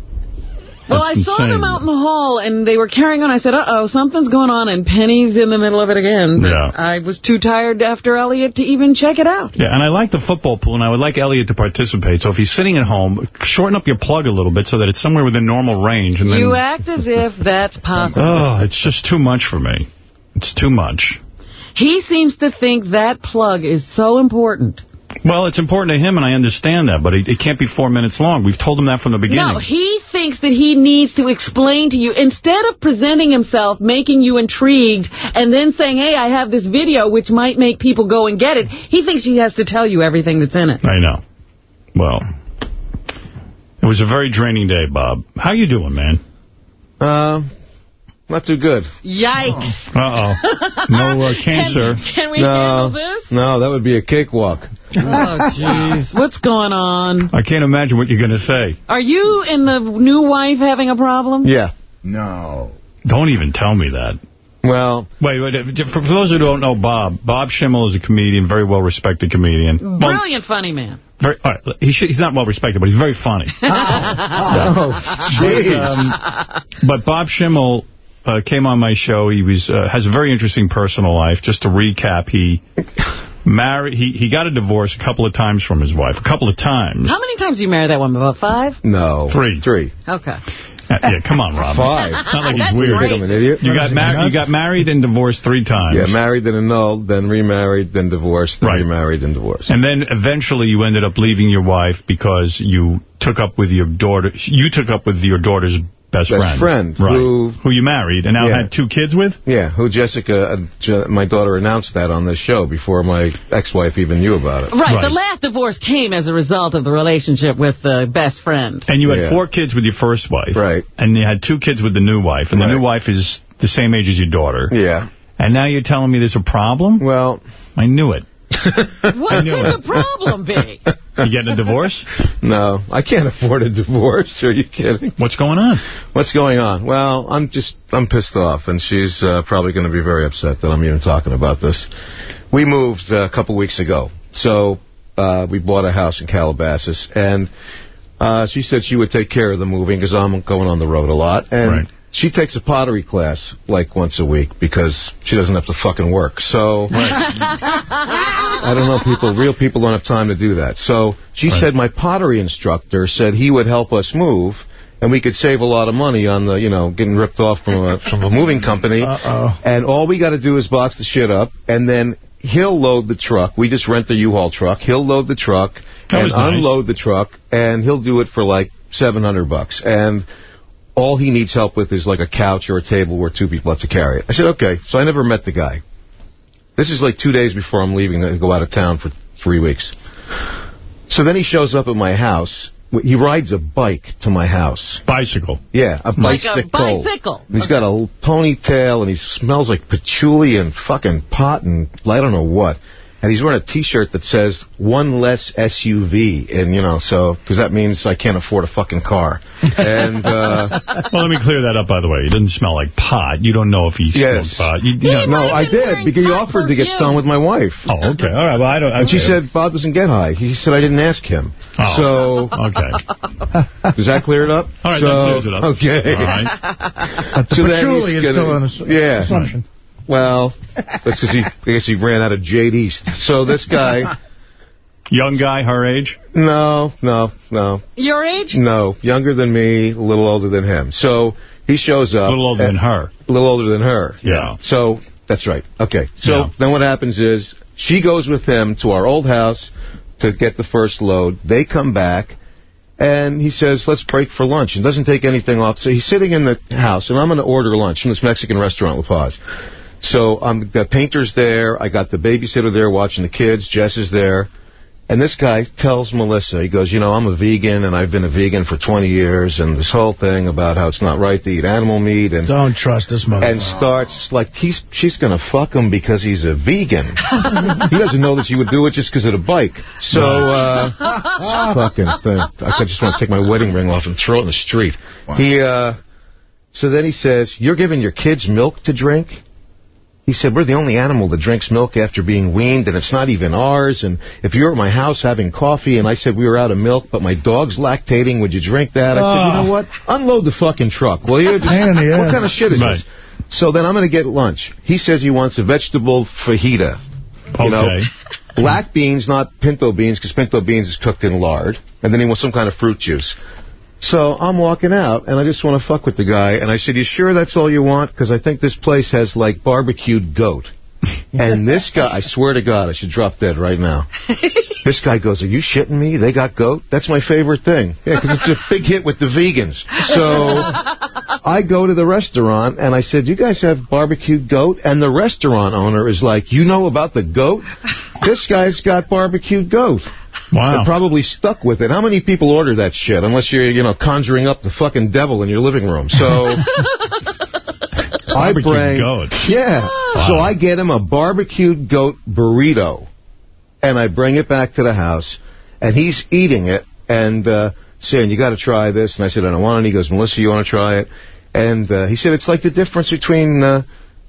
Well, I That's saw insane. them out in the hall, and they were carrying on. I said, uh-oh, something's going on, and Penny's in the middle of it again. But Yeah. I was too tired after Elliot to even check it out. Yeah, and I like the football pool, and I would like Elliot to participate. So if he's sitting at home, shorten up your plug a little bit so that it's somewhere within normal range. And then, You act as if that's possible. oh, it's just too much for me. It's too much. He seems to think that plug is so important. Well, it's important to him, and I understand that, but it, it can't be four minutes long. We've told him that from the beginning. No, he thinks that he needs to explain to you, instead of presenting himself, making you intrigued, and then saying, hey, I have this video which might make people go and get it, he thinks he has to tell you everything that's in it. I know. Well, it was a very draining day, Bob. How you doing, man? Uh, not too good. Yikes. Uh-oh. No uh, *laughs* cancer. Can, can we no, handle this? No, that would be a cakewalk. Oh, jeez. What's going on? I can't imagine what you're going to say. Are you and the new wife having a problem? Yeah. No. Don't even tell me that. Well... Wait, wait. For, for those who don't know Bob, Bob Schimmel is a comedian, very well-respected comedian. Well, Brilliant funny man. very, all right, he should, he's not well-respected, but he's very funny. *laughs* Oh, But, um, but Bob Schimmel uh, came on my show. He was uh, has a very interesting personal life. Just to recap, he married. He he got a divorce a couple of times from his wife. A couple of times. How many times did you marry that woman? About five? No. Three. Three. Okay. Uh, yeah, come on, Rob. Five. It's not like That's he's weird. You think I'm an idiot? You got married. You got married and divorced three times. Yeah, married, then annulled, then remarried, then divorced, then Right. remarried, then divorced. And then eventually you ended up leaving your wife because you took up with your daughter. You took up with your daughter's best, Best friend, right? who- Who you married and now Yeah. had two kids with. Yeah, who Jessica, uh, Je- my daughter, announced that on the show before my ex-wife even knew about it. Right, Right. the last divorce came as a result of the relationship with the best friend. And you had Yeah. four kids with your first wife. Right. And you had two kids with the new wife. And the new wife is the same age as your daughter. Yeah. And now you're telling me there's a problem? Well, I knew it. *laughs* What knew could it. the problem be? *laughs* You getting a divorce? no, I can't afford a divorce. Are you kidding? What's going on? What's going on? Well, I'm just, I'm pissed off, and she's uh, probably going to be very upset that I'm even talking about this. We moved uh, a couple weeks ago, so uh, we bought a house in Calabasas, and uh, she said she would take care of the moving because I'm going on the road a lot, and Right. she takes a pottery class like once a week because she doesn't have to fucking work. So *laughs* I don't know, people, real people don't have time to do that. So she Right. said my pottery instructor said he would help us move. And we could save a lot of money on the, you know, getting ripped off from a, from a moving company. Uh-oh. And all we got to do is box the shit up, and then he'll load the truck. We just rent the U-Haul truck. He'll load the truck That and nice. unload the truck, and he'll do it for like 700 bucks. And all he needs help with is like a couch or a table where two people have to carry it. I said, okay. So I never met the guy. This is like two days before I'm leaving to go out of town for three weeks. So then he shows up at my house. He rides a bike to my house. Bicycle. Yeah, a Like a bicycle. bicycle. And He's got a ponytail, and he smells like patchouli and fucking pot and I don't know what. And he's wearing a T-shirt that says "One Less SUV," and you know, so because that means I can't afford a fucking car. And uh, *laughs* Well, let me clear that up, by the way. It doesn't smell like pot. You don't know if he Yes. smokes pot. You, you know- no, I did because he offered to get perfume. stoned with my wife. Oh, okay. All right. Well, I don't. And she said Bob doesn't get high. He said I didn't ask him. Oh. So Okay. *laughs* does that clear it up? All right, so, that clears it up. Okay. All right. *laughs* But the So patchouli is gonna- still an ass- yeah. Assumption. Well, that's because he, *laughs* I guess he ran out of Jade East. So this guy, *laughs* Young guy, her age? no, no, no, Your age? no, younger than me, a little older than him. So he shows up. A little older than her. A little older than her. Yeah. So That's right. Okay. So Yeah. then what happens is she goes with him to our old house to get the first load. They come back, and he says, let's break for lunch, and doesn't take anything off. So he's sitting in the house, and I'm going to order lunch from this Mexican restaurant, La Paz. So um, the painter's there. I got the babysitter there watching the kids. Jess is there. And this guy tells Melissa, he goes, you know, I'm a vegan, and I've been a vegan for 20 years, and this whole thing about how it's not right to eat animal meat. and Don't trust this mother. and starts like he's she's gonna fuck him because he's a vegan. *laughs* he doesn't know that she would do it just because of the bike. So uh *laughs* fucking thing. I just want to take my wedding ring off and throw it in the street. He uh so then he says, "You're giving your kids milk to drink?" He said, we're the only animal that drinks milk after being weaned, and it's not even ours. And if you're at my house having coffee, and I said we were out of milk, but my dog's lactating, would you drink that? I said, you know oh. what? Unload the fucking truck, will you? *laughs* Pain in the what ass. kind of shit is Right. this? So then I'm going to get lunch. He says he wants a vegetable fajita. You know, Okay. black beans, not pinto beans, because pinto beans is cooked in lard. And then he wants some kind of fruit juice. So I'm walking out, and I just want to fuck with the guy. And I said, you sure that's all you want? Because I think this place has, like, barbecued goat. *laughs* And this guy, I swear to God, I should drop dead right now. *laughs* This guy goes, are you shitting me? They got goat? That's my favorite thing. Yeah, because it's a big hit with the vegans. So *laughs* I go to the restaurant, and I said, you guys have barbecued goat? And the restaurant owner is like, you know about the goat? This guy's got barbecued goat. Wow. They're probably stuck with it. How many people order that shit? Unless you're, you know, conjuring up the fucking devil in your living room. So *laughs* I Barbecued bring, goat. yeah. So I get him a barbecued goat burrito, and I bring it back to the house, and he's eating it and uh, saying, "You got to try this." And I said, "I don't want it." He goes, "Melissa, you want to try it?" And uh, he said, "It's like the difference between uh,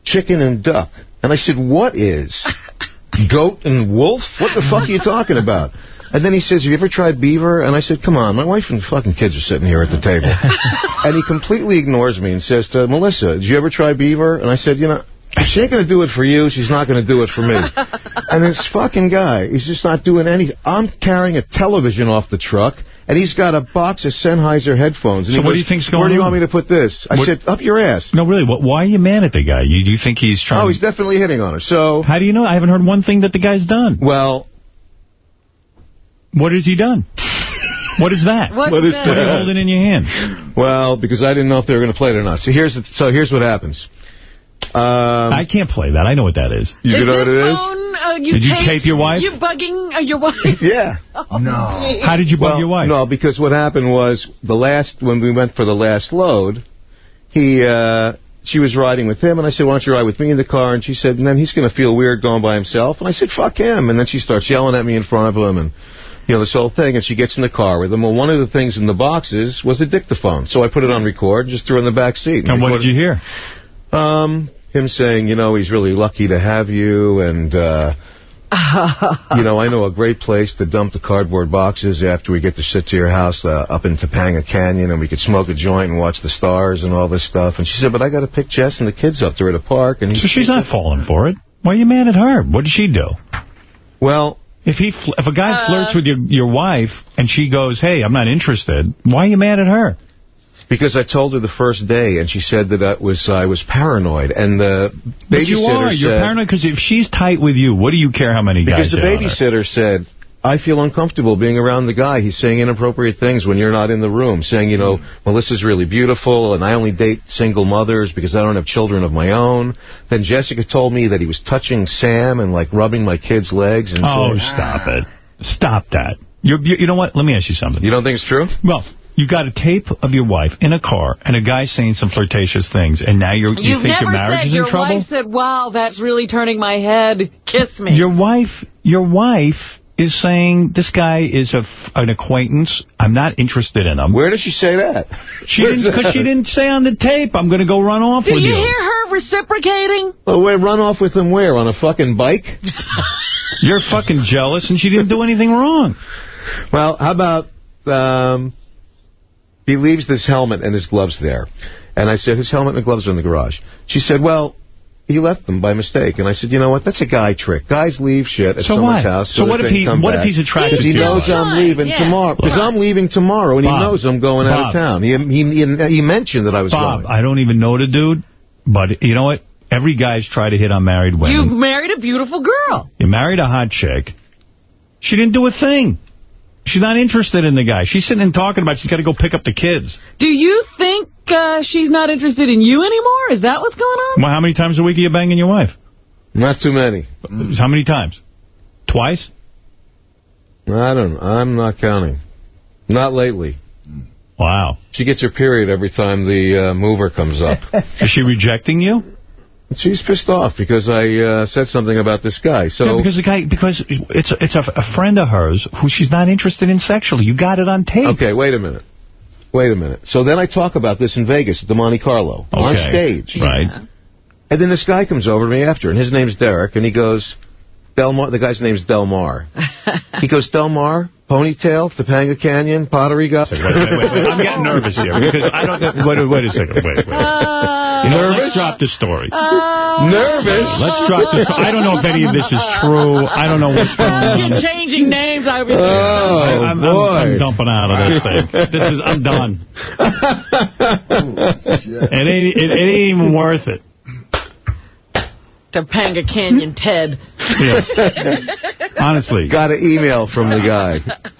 chicken and duck." And I said, "What is *laughs* goat and wolf? What the fuck are you talking about?" And then he says, have you ever tried beaver? And I said, come on, my wife and fucking kids are sitting here at the table. *laughs* and he completely ignores me and says to Melissa, did you ever try beaver? And I said, you know, if she ain't going to do it for you, she's not going to do it for me. *laughs* and this fucking guy, he's just not doing anything. I'm carrying a television off the truck, and he's got a box of Sennheiser headphones. And So he what do you think's going on? Where going do you on? want me to put this? I What- said, up your ass. No, really, what, why are you mad at the guy? You, you think he's oh, trying... Oh, he's definitely hitting on her. So, How do you know? I haven't heard one thing that the guy's done. well, What has he done? What is that? What's What is that? What are you holding in your hand? well, because I didn't know if they were going to play it or not. So here's the, so here's what happens. Um, I can't play that. I know what that is. you is know what it is? phone, uh, you Did you tape your wife? You bugging uh, your wife? *laughs* Yeah. no. How did you bug well, your wife? No, because what happened was the last when we went for the last load, he uh she was riding with him, and I said, why don't you ride with me in the car? And she said, and then he's going to feel weird going by himself. And I said, fuck him. And then she starts yelling at me in front of him, and, you know, this whole thing. And she gets in the car with him. Well, one of the things in the boxes was a dictaphone. So I put it on record and just threw it in the back seat. And what did you hear? Um, him saying, you know, he's really lucky to have you, and, uh, *laughs* you know, I know a great place to dump the cardboard boxes after we get to sit to your house uh, up in Topanga Canyon, and we could smoke a joint and watch the stars and all this stuff. And she said, but I got to pick Jess and the kids up. They're at a park. And he, So she's not falling for it. Why are you mad at her? What did she do? Well, If he fl if a guy Uh, flirts with your your wife and she goes, hey, I'm not interested, why are you mad at her? because I told her the first day, and she said that I was I was paranoid, and the babysitter But you are. You're paranoid because if she's tight with you, what do you care how many Because guys the on her? babysitter said, I feel uncomfortable being around the guy. He's saying inappropriate things when you're not in the room, saying, you know, Melissa's really beautiful, and I only date single mothers because I don't have children of my own. Then Jessica told me that he was touching Sam and, like, rubbing my kid's legs. And Oh, saying, stop ah. it. Stop that. You're, you, you know what? Let me ask you something. You don't think it's true? Well, you got a tape of your wife in a car and a guy saying some flirtatious things, and now you're, you think your marriage said is in your trouble? wife said, wow, that's really turning my head. Kiss me. Your wife, your wife is saying this guy is a f an acquaintance. I'm not interested in him. Where did she say that? She didn't because she didn't say on the tape. I'm going to go run off Do with you you. hear her reciprocating? Well, wait, run off with him where? On a fucking bike? *laughs* You're fucking jealous, and she didn't do anything wrong. Well, how about um, he leaves this helmet and his gloves there. And I said, his helmet and gloves are in the garage. She said, well, he left them by mistake. And I said, you know what? That's a guy trick. Guys leave shit at So someone's what? house. So that what if they he- come what if back. he's attracted Because he knows? I'm leaving Yeah. tomorrow. Because I'm leaving tomorrow, and he knows I'm going out of town. He, he, he, he mentioned that I was Bob, going. I don't even know the dude, but you know what? Every guy's tried to hit on married women. You married a beautiful girl. You married a hot chick. She didn't do a thing. She's not interested in the guy. She's sitting and talking about she's got to go pick up the kids. Do you think uh, she's not interested in you anymore? Is that what's going on? Well, how many times a week are you banging your wife? Not too many. How many times? Twice? I don't know. I'm not counting. Not lately. Wow. She gets her period every time the uh, mover comes up. *laughs* Is she rejecting you? She's pissed off because I uh, said something about this guy. So Yeah, because the guy, because it's a, it's a, a friend of hers who she's not interested in sexually. You got it on tape. Okay, wait a minute. Wait a minute. So then I talk about this in Vegas at the Monte Carlo on stage. Right. And then this guy comes over to me after, and his name's Derek, and he goes, Delmar, the guy's name's Delmar. *laughs* he goes, Delmar, ponytail, Topanga Canyon, pottery guy. Wait, wait, wait, wait. I'm getting nervous here because I don't. Wait, wait a second. Wait, wait. You know, let's drop the story. Nervous? Let's drop the story. Oh. I don't know if any of this is true. I don't know what's going on. You're changing names. I was Oh, I, am boy. I'm dumping out of this thing. This is. I'm done. *laughs* It ain't. It, it ain't even worth it. Topanga Canyon Ted. Honestly. Got an email from the guy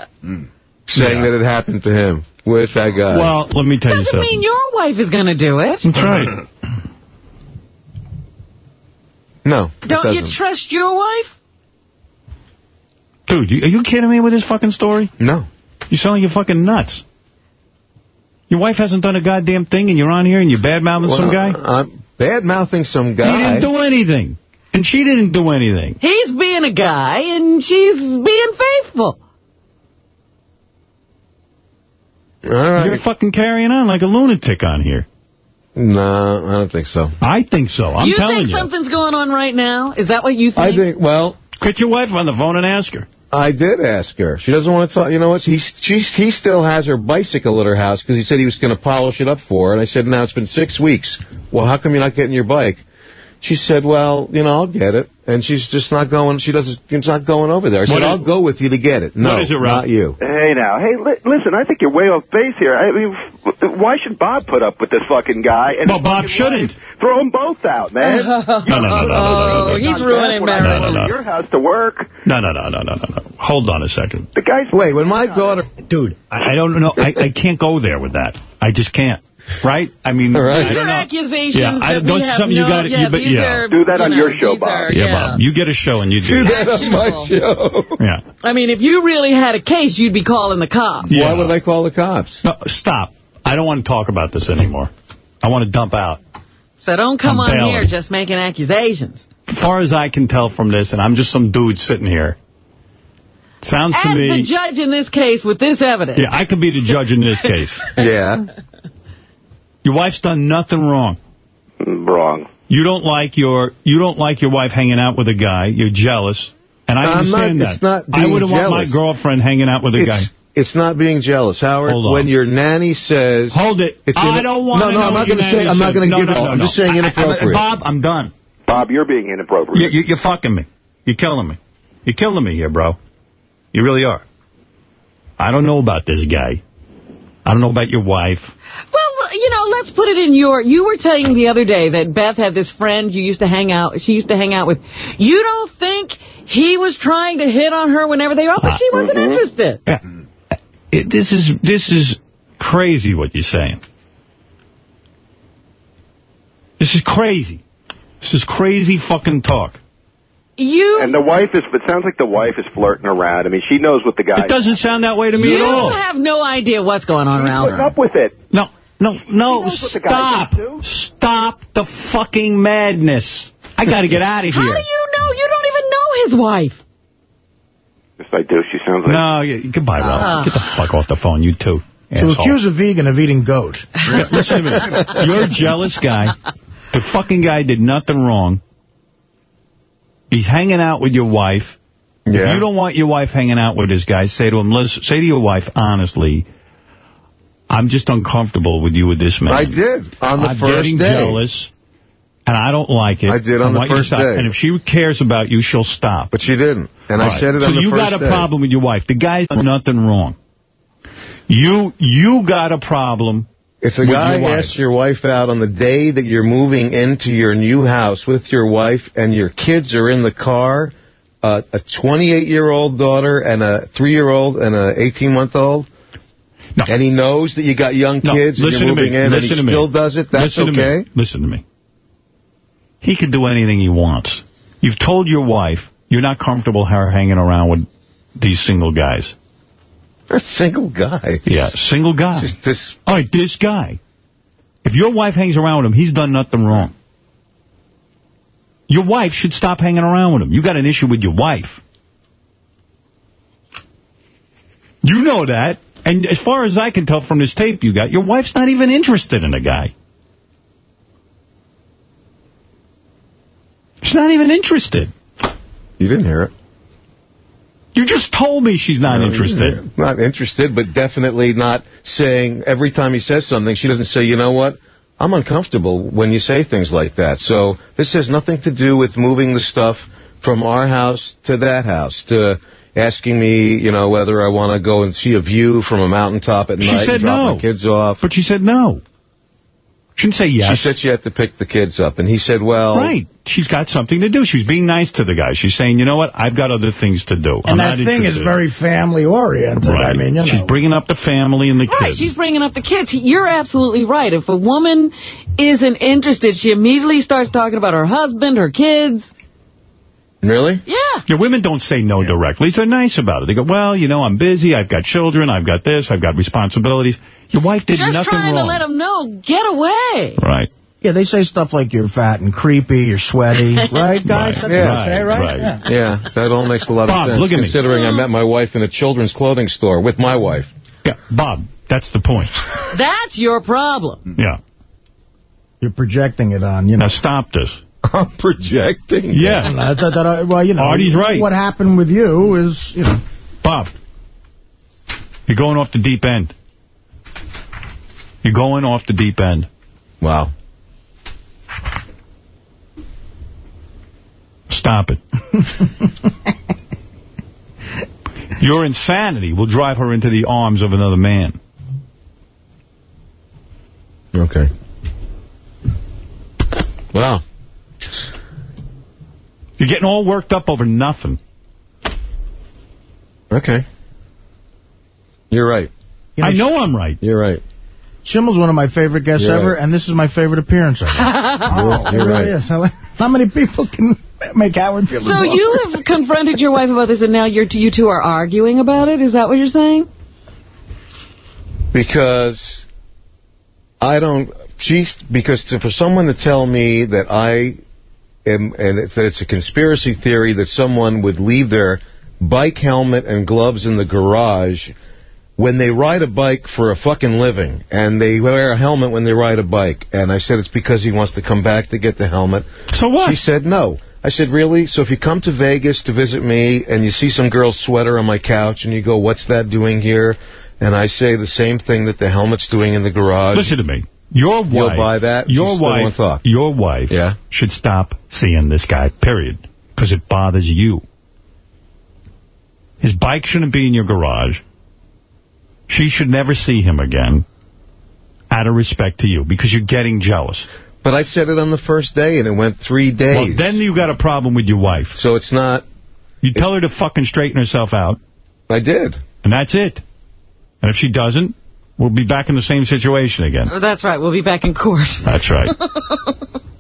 *laughs* hmm. Saying that it happened to him with that guy. Well, let me tell you something. Doesn't something. mean your wife is going to do it. That's right. no. Don't you trust your wife? Dude, are you kidding me with this fucking story? No. You sound like you're fucking nuts. Your wife hasn't done a goddamn thing, and you're on here and you're bad-mouthing some guy? Uh, I'm bad-mouthing some guy. He didn't do anything. And she didn't do anything. He's being a guy, and she's being faithful. All right. You're fucking carrying on like a lunatic on here. No, I don't think so. I think so. I'm you telling think you. something's going on right now? Is that what you think? I think, well... Get your wife on the phone and ask her. I did ask her. She doesn't want to talk. You know what? He, she, he still has her bicycle at her house because he said he was going to polish it up for her. And I said, now it's been six weeks. Well, how come you're not getting your bike? She said, well, you know, I'll get it. And she's just not going, she doesn't, she's not going over there. I said, What is- I'll go with you to get it. No, What is it, Ralph? not you. Hey now, hey, li- listen, I think you're way off base here. I mean, f- why should Bob put up with this fucking guy? And Well, Bob shouldn't. wife? Throw them both out, man. No, no, no, no, no, no, no. he's ruining bad when marriage. No, no, no. Your house to work. No, no, no, no, no, no, no. Hold on a second. The guy's Wait, when my daughter... Dude, I, I don't know. I, I can't go there with that. I just can't. Right? I mean, All right. I These don't are know. accusations Yeah, I- that those we are have you gotta- yeah, you- but- yeah. are, Do that you on know, your show, Bob. are- Yeah, yeah. Bob. You get a show and you do. Do that on my show. Yeah. I mean, if you really had a case, you'd be calling the cops. Yeah. Why would I call the cops? No, stop. I don't want to talk about this anymore. I want to dump out. So don't come I'm on bailing. here just making accusations. As far as I can tell from this, and I'm just some dude sitting here, sounds to As the judge in this case with this evidence. Yeah, I could be the judge in this case. *laughs* Yeah. Your wife's done nothing wrong. wrong. You don't like your you don't like your wife hanging out with a guy. You're jealous, and I I'm not- understand it's that. not I wouldn't want my girlfriend hanging out with a guy. It's, it's not being jealous, Howard. Hold on. When your nanny says... Hold it. It's I don't want No, to no, know I'm not gonna say- nanny I'm not gonna no, give no, it all. no, I'm just saying I- I- inappropriate. Bob, I'm done. Bob, you're being inappropriate. You, you, you're fucking me. You're killing me. You're killing me here, bro. You really are. I don't know about this guy. I don't know about your wife. Well, you know, let's put it in your... You were telling the other day that Beth had this friend you used to hang out... She used to hang out with. You don't think he was trying to hit on her whenever they were up, but she wasn't uh, mm-hmm. interested. Yeah. Uh, it, this is this is crazy what you're saying. This is crazy. This is crazy fucking talk. You And the wife is, it sounds like the wife is flirting around. I mean, she knows what the guy It doesn't sound that way to me you at all. have no idea what's going on around putting up with it. No, no, no, knows what the guy stop. Stop the fucking madness. I got to get out of here. How do you know? You don't even know his wife. Yes, I do. She sounds like... No, yeah, goodbye, Ralph. Ah. Get the fuck off the phone, you two. To asshole. accuse a vegan of eating goat. *laughs* Listen to me. You're a jealous guy. The fucking guy did nothing wrong. He's hanging out with your wife. If Yeah. you don't want your wife hanging out with this guy, say to him, listen, say to your wife, honestly, I'm just uncomfortable with you with this man. I did on the I'm first getting day. jealous, and I don't like it. I did on the you to first day. And if she cares about you, she'll stop. But she didn't. And All I right. said it so on the you got a day. problem with your wife. The guy's done nothing wrong. You you got a problem If a guy your asks your wife out on the day that you're moving into your new house with your wife and your kids are in the car, uh, a 28-year-old daughter and a 3-year-old and a 18-month-old, and he knows that you got young No, kids and listen you're to moving me. in Listen and to he me. still does it, that's Listen okay? me. Listen to me. He can do anything he wants. You've told your wife you're not comfortable her hanging around with these single guys. A single guy. Yeah, single guy. Just this. All right, this guy. If your wife hangs around with him, he's done nothing wrong. Your wife should stop hanging around with him. You got an issue with your wife. You know that. And as far as I can tell from this tape you got, your wife's not even interested in a guy. She's not even interested. You didn't hear it. You just told me she's not No, interested. didn't hear it. Not interested, but definitely not saying, every time he says something, she doesn't say, you know what? I'm uncomfortable when you say things like that. So this has nothing to do with moving the stuff from our house to that house, to asking me, you know, whether I want to go and see a view from a mountaintop at She night said and drop no. my kids off. But she said no. Shouldn't say yes. She said she had to pick the kids up, and he said, well... Right. She's got something to do. She's being nice to the guy. She's saying, you know what? I've got other things to do. I'm And that not thing is very family-oriented. Right. I mean, you know. She's bringing up the family and the Right, kids. she's bringing up the kids. You're absolutely right. If a woman isn't interested, she immediately starts talking about her husband, her kids. Really? Yeah. Yeah, women don't say no directly. They're nice about it. They go, well, you know, I'm busy. I've got children. I've got this. I've got responsibilities. Your wife did Just nothing wrong. Just trying to let them know, get away. Right. Yeah, they say stuff like you're fat and creepy, you're sweaty, *laughs* right, guys? That's Yeah. what they say, right? Yeah. Yeah, that all makes a lot of sense, look at me. considering I met my wife in a children's clothing store with my wife. Yeah, Bob, that's the point. That's your problem. Yeah. You're projecting it on, you know. Now stop this. *laughs* I'm projecting. Yeah. That, that, that, well, you know. Artie's right. What happened with you is, you know. Bob, you're going off the deep end. You're going off the deep end. Wow. Stop it. *laughs* Your insanity will drive her into the arms of another man. Okay. Wow. You're getting all worked up over nothing. Okay. You're right. You know, I know I'm right. You're right. Schimmel's one of my favorite guests You're ever, right. and this is my favorite appearance ever. *laughs* oh, you're right. is. How many people can make Howard feel So you have confronted your wife about this, and now you're, you two are arguing about it? Is that what you're saying? Because I don't. She's because to, for someone to tell me that I am, and it's, that it's a conspiracy theory that someone would leave their bike helmet and gloves in the garage when they ride a bike for a fucking living, and they wear a helmet when they ride a bike. And I said it's because he wants to come back to get the helmet. So what? She said no. I said, really? So if you come to Vegas to visit me and you see some girl's sweater on my couch and you go, what's that doing here? And I say the same thing that the helmet's doing in the garage. Listen to me. Your wife, You'll buy that? Your wife, your wife Yeah. should stop seeing this guy, period, because it bothers you. His bike shouldn't be in your garage. She should never see him again out of respect to you because you're getting jealous. But I said it on the first day and it went three days. Well, then you got a problem with your wife. so it's not... You tell her to fucking straighten herself out, I did. and that's it. And if she doesn't, we'll be back in the same situation again. Oh, That's right. We'll be back in court. That's right. *laughs*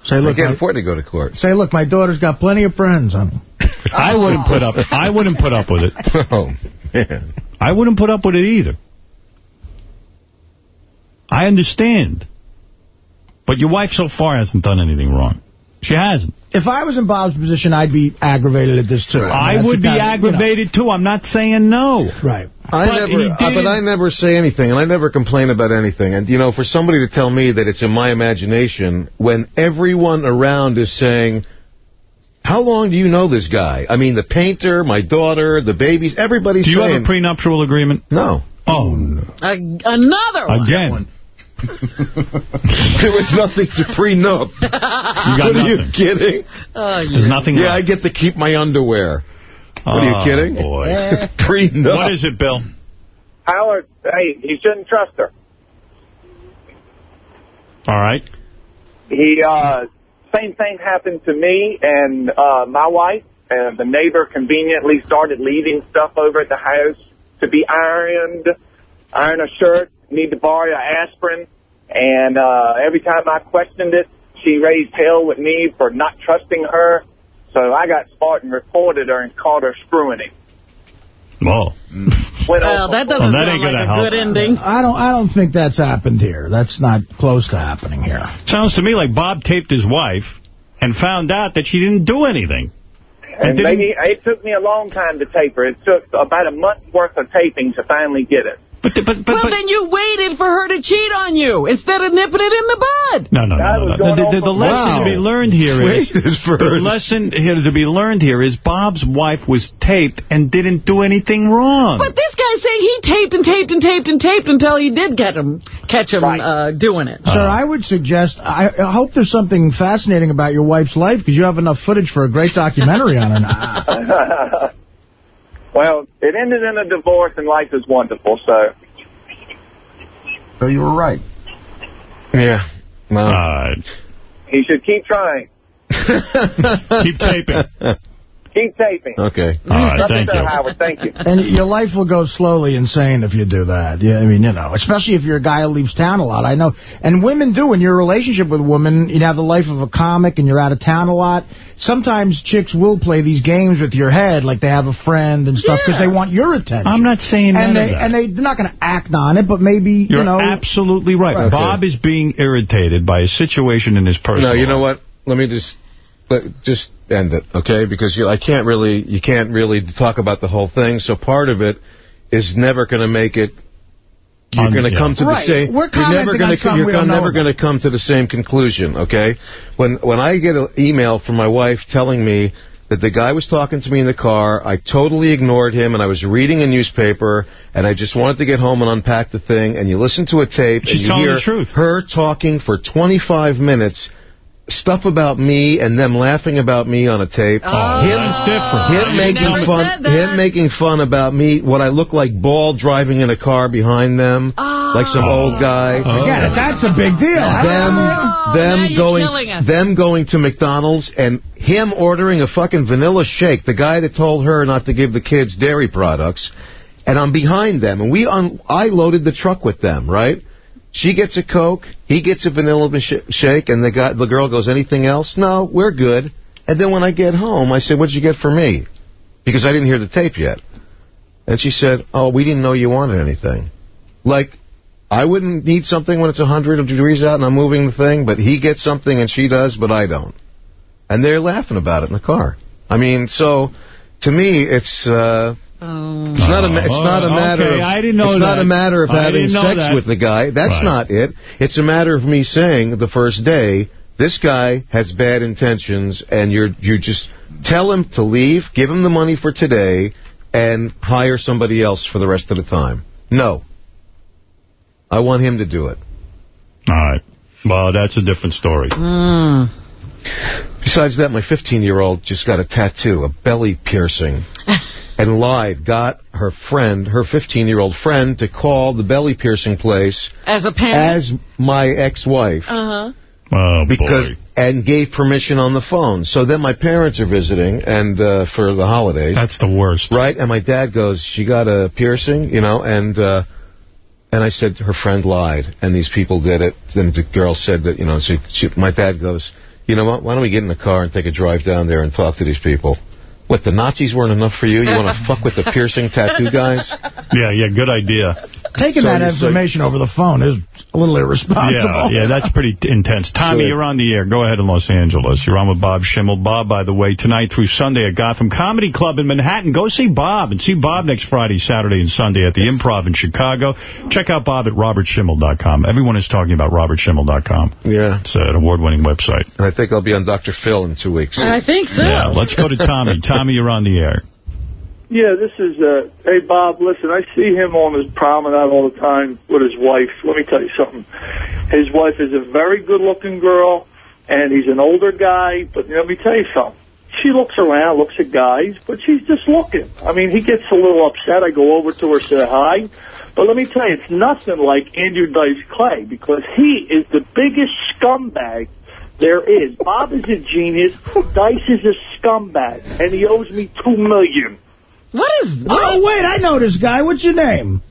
Say, look, I look, can't my, afford to go to court. say, look, my daughter's got plenty of friends, honey. *laughs* I wouldn't put up. I wouldn't put up with it. *laughs* Oh, man. I wouldn't put up with it either. I understand. But your wife so far hasn't done anything wrong. She hasn't. If I was in Bob's position, I'd be aggravated at this, too. I That's would be kind of- you know. aggravated, too. I'm not saying no. Right. I But never, uh, but I never say anything, and I never complain about anything. And you know, for somebody to tell me that it's in my imagination, when everyone around is saying, "How long do you know this guy?" I mean, the painter, my daughter, the babies, everybody's Do you saying, have a prenuptial agreement? "No." Oh, no. A, another one. Again. *laughs* there was nothing to prenup. You got what are you kidding? Oh, yeah. There's nothing Yeah, I get to keep my underwear. What are you Oh, kidding? boy. *laughs* prenup. What is it, Bill? Howard, hey, you shouldn't trust her. All right. He, uh, same thing happened to me and uh, my wife. and the neighbor conveniently started leaving stuff over at the house to be ironed, iron a shirt, need to borrow an aspirin. And uh, every time I questioned it, she raised hell with me for not trusting her. So I got smart and reported her and caught her screwing him. Whoa. *laughs* Well, that doesn't Well, that sound like a help. good ending. I don't. I don't think that's happened here. That's not close to happening here. Sounds to me like Bob taped his wife and found out that she didn't do anything. And didn't- maybe it took me a long time to tape her. It took about a month's worth of taping to finally get it. But, but, well, then you waited for her to cheat on you instead of nipping it in the bud. No, no, no, no. no. The, the, the lesson to be learned here is for the lesson here to be learned here is Bob's wife was taped and didn't do anything wrong. But this guy's saying he taped and taped and taped and taped until he did get him, catch him uh, doing it. Sir, I would suggest, I, I hope there's something fascinating about your wife's life, because you have enough footage for a great documentary on her now. *laughs* well, it ended in a divorce and life is wonderful, so. So you were right. Yeah. No. He should keep trying. *laughs* keep taping. *laughs* Keep taping. Okay. All right, thank you. Howard, thank you. And your life will go slowly insane if you do that. Yeah, I mean, you know, especially if you're a guy who leaves town a lot. I know. And women do. In your relationship with a woman, you have the life of a comic and you're out of town a lot. Sometimes chicks will play these games with your head, like they have a friend and stuff, because they want your attention. I'm not saying and none of they that. and they, they're not going to act on it, but maybe, You're you know. absolutely right. Right. Bob is being irritated by a situation in his personal No, you know what? Let me just let, just end it, okay? Because you, I can't really, you can't really talk about the whole thing. So part of it is never going to make it. You're Um, going to yeah. come to Right. the same. We're you're never commenting gonna on something You're we don't know never going to come to the same conclusion, okay? When when I get an email from my wife telling me that the guy was talking to me in the car, I totally ignored him, and I was reading a newspaper, and I just wanted to get home and unpack the thing, and you listen to a tape, She's and you telling hear the truth. her talking for 25 minutes stuff about me and them laughing about me on a tape. Oh, him, that's different. Him You making fun. Him making fun about me. What I look like, bald, driving in a car behind them, oh. like some old guy. Oh. Forget it. That's a big deal. Them, now them going, them going to McDonald's and him ordering a fucking vanilla shake. The guy that told her not to give the kids dairy products, and I'm behind them. And we, un- I loaded the truck with them, right? She gets a Coke, he gets a vanilla sh- shake, and the guy, the girl goes, anything else? No, we're good. And then when I get home, I said, what'd you get for me? Because I didn't hear the tape yet. And she said, oh, we didn't know you wanted anything. Like, I wouldn't need something when it's 100 degrees out and I'm moving the thing, but he gets something and she does, but I don't. And they're laughing about it in the car. I mean, so, to me, it's, uh, Um, it's not a, it's not a Oh, matter okay, of, I didn't know it's not a matter of having sex that. with the guy. That's Right. not it. It's a matter of me saying the first day, this guy has bad intentions and you're, you just tell him to leave, give him the money for today, and hire somebody else for the rest of the time. No. I want him to do it. All right. Well, that's a different story. Hmm. Besides that, my 15-year-old just got a tattoo, a belly piercing, *laughs* and lied, got her friend, her 15-year-old friend, to call the belly piercing place As a parent? as my ex-wife. Uh-huh. Oh, because and gave permission on the phone. So then my parents are visiting and uh, for the holidays. That's the worst. Right? And my dad goes, "She got a piercing, you know?" And uh and I said her friend lied and these people did it. Then the girl said that, you know, she, she, my dad goes, "You know what? Why don't we get in the car and take a drive down there and talk to these people?" What, the Nazis weren't enough for you? You want to fuck with the piercing tattoo guys? Yeah, yeah, good idea. Taking So that you say- information over the phone is a little irresponsible. Yeah, yeah, that's pretty *laughs* intense. Tommy, Good. you're on the air. Go ahead in Los Angeles. You're on with Bob Schimmel. Bob, by the way, tonight through Sunday at Gotham Comedy Club in Manhattan. Go see Bob and see Bob next Friday, Saturday, and Sunday at the Improv in Chicago. Check out Bob at robertschimmel.com. Everyone is talking about robertschimmel.com. Yeah. It's an award-winning website. And I think I'll be on Dr. Phil in two weeks. I think so. Yeah, let's go to Tommy. *laughs* Tommy, you're on the air. Yeah, this is, uh, hey Bob, listen, I see him on his promenade all the time with his wife. Let me tell you something. His wife is a very good looking girl, and he's an older guy, but let me tell you something. She looks around, looks at guys, but she's just looking. I mean, he gets a little upset. I go over to her, say hi. But let me tell you, it's nothing like Andrew Dice Clay because he is the biggest scumbag there is. Bob is a genius. Dice is a scumbag, and he owes me $2 million. What is Oh, wait, I know this guy. What's your name?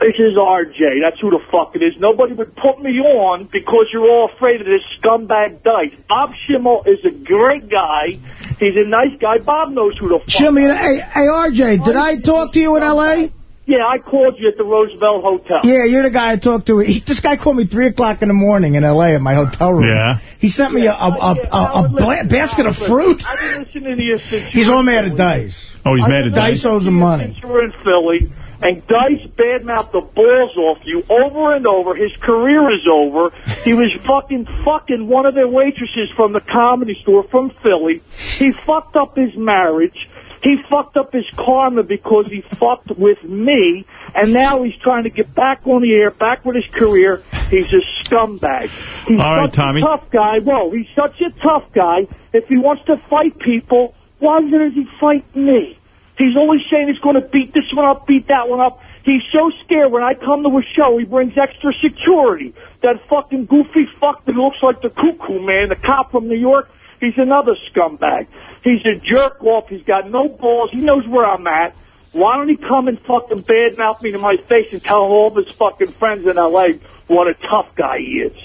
This is RJ. That's who the fuck it is. Nobody would put me on because you're all afraid of this scumbag Dice. Bob Schimmel is a great guy. He's a nice guy. Bob knows who the fuck Jimmy, hey, hey, RJ, did I talk to you in L.A.? Yeah, I called you at the Roosevelt Hotel. Yeah, you're the guy I talked to. He, this guy called me 3 o'clock in the morning in L.A. at my hotel room. Yeah. He sent me a, a, a, a, a bla- basket of fruit. I've been listening to you since He's you all mad at Dice. Oh, he's I've mad at Dice. Dice owes him money. You were in Philly, and Dice badmouthed the balls off you over and over. His career is over. He was fucking fucking one of their waitresses from the comedy store from Philly. He fucked up his marriage. He fucked up his karma because he fucked with me, and now he's trying to get back on the air, back with his career. He's a scumbag. He's All right, such Tommy. a tough guy. Whoa, he's such a tough guy. If he wants to fight people, why doesn't he fight me? He's always saying he's going to beat this one up, beat that one up. He's so scared when I come to a show, he brings extra security. That fucking goofy fuck that looks like the cuckoo man, the cop from New York, he's another scumbag. He's a jerk off. He's got no balls. He knows where I'm at. Why don't he come and fucking badmouth me to my face and tell all of his fucking friends in L.A. what a tough guy he is?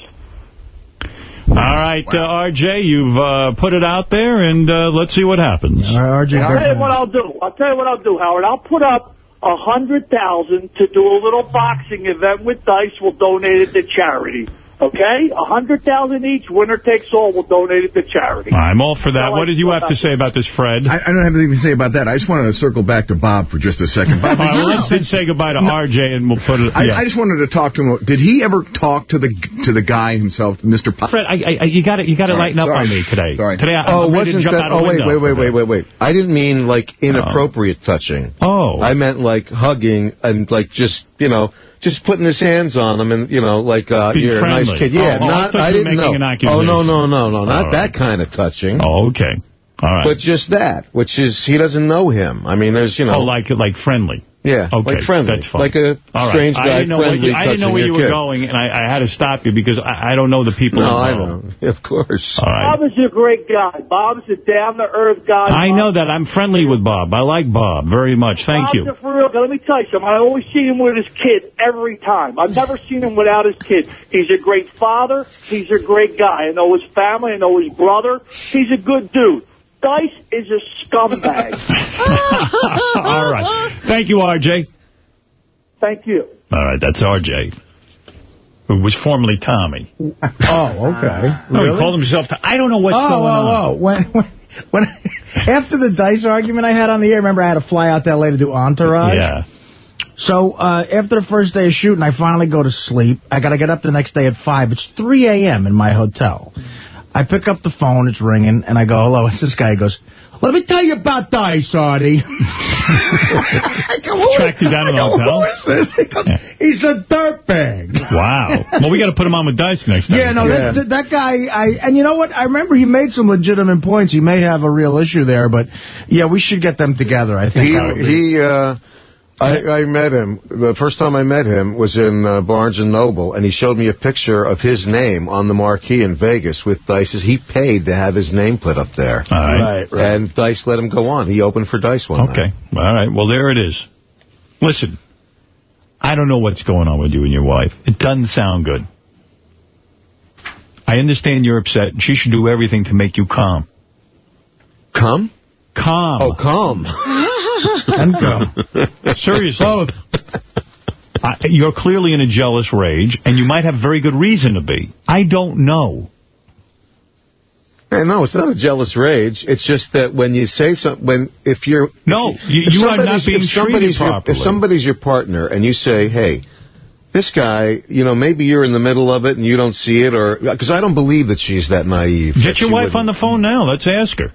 All right, uh, RJ, you've uh, put it out there, and uh, let's see what happens. I'll tell you what I'll do. I'll tell you what I'll do, Howard. I'll put up a hundred thousand to do a little boxing event with Dice. We'll donate it to charity. Okay, a hundred thousand each. Winner takes all. We'll donate it to charity. I'm all for that. What do you have to say about this, Fred? I, I don't have anything to say about that. I just wanted to circle back to Bob for just a second. Bob, All right, well, let's then say goodbye to RJ, and we'll put it... I, yeah. I just wanted to talk to him. Did he ever talk to the to the guy himself, Mr. Pop? Fred, I, I, you got to you got to All right, lighten up on me today. Sorry. Today, I, Oh, I'm ready to wasn't jump that? out a Oh, wait, window wait, wait, wait, wait, wait. I didn't mean like oh. inappropriate touching. Oh. I meant like hugging and like just, you know, just putting his hands on them and, you know, like uh, Be you're a nice kid. Yeah, Oh, oh, I not. thought you didn't know. oh no, no, no, no, not All that kind of touching. Oh, okay. All right. But just that, which is he doesn't know him. I mean, there's, you know. oh, like like friendly. Yeah, Okay, like friendly. that's fine. Like a All right. strange I guy didn't know, what friendly you, I didn't know where you were kid. going, and I, I had to stop you because I, I don't know the people No, I involved. know. Of course. All right. Bob is a great guy. Bob's a down-to-earth guy. I know that. I'm friendly with Bob. I like Bob very much. Thank Bob's you. a for real guy. Let me tell you something. I always see him with his kid every time. I've never seen him without his kid. He's a great father. He's a great guy. I know his family. I know his brother. He's a good dude. Dice is a scumbag. *laughs* All right. Thank you, RJ. Thank you. All right, that's RJ, who was formerly Tommy. *laughs* Oh, okay. No, Really? he called himself. I don't know what's oh, going oh, on. Oh, when, when, when, *laughs* after the Dice argument I had on the air, remember I had to fly out that late to do Entourage? Yeah. So uh, after the first day of shooting, I finally go to sleep. I got to get up the next day at 5. It's 3 a.m. in my hotel. I pick up the phone, it's ringing, and I go, hello, it's this guy. He goes, let me tell you about Dice, Artie. I go, who Tracked you down in the I go, hotel? Who is this? He goes, he's a dirtbag. Wow. Well, we got to put him on with Dice next time. Yeah, no, That, that, that guy, I and you know what? I remember he made some legitimate points. He may have a real issue there, but yeah, we should get them together, I think. He, probably. he, uh, I, I met him. The first time I met him was in uh, Barnes and Noble, and he showed me a picture of his name on the marquee in Vegas with Dice's. He paid to have his name put up there. All right. Right, right. And Dice let him go on. He opened for Dice one night. Okay. All right. Well, there it is. Listen, I don't know what's going on with you and your wife. It doesn't sound good. I understand you're upset. And she should do everything to make you calm. Calm? Calm. Oh, calm. *laughs* *laughs* and go. Seriously. Both. I, you're clearly in a jealous rage, and you might have very good reason to be. I don't know. Hey, no, it's not a jealous rage. It's just that when you say something, when if you're No, you, you are not being treated somebody's your, properly. if somebody's your partner and you say, hey, this guy, you know, maybe you're in the middle of it and you don't see it, or because I don't believe that she's that naive. Get your wife on the phone now. Let's ask her.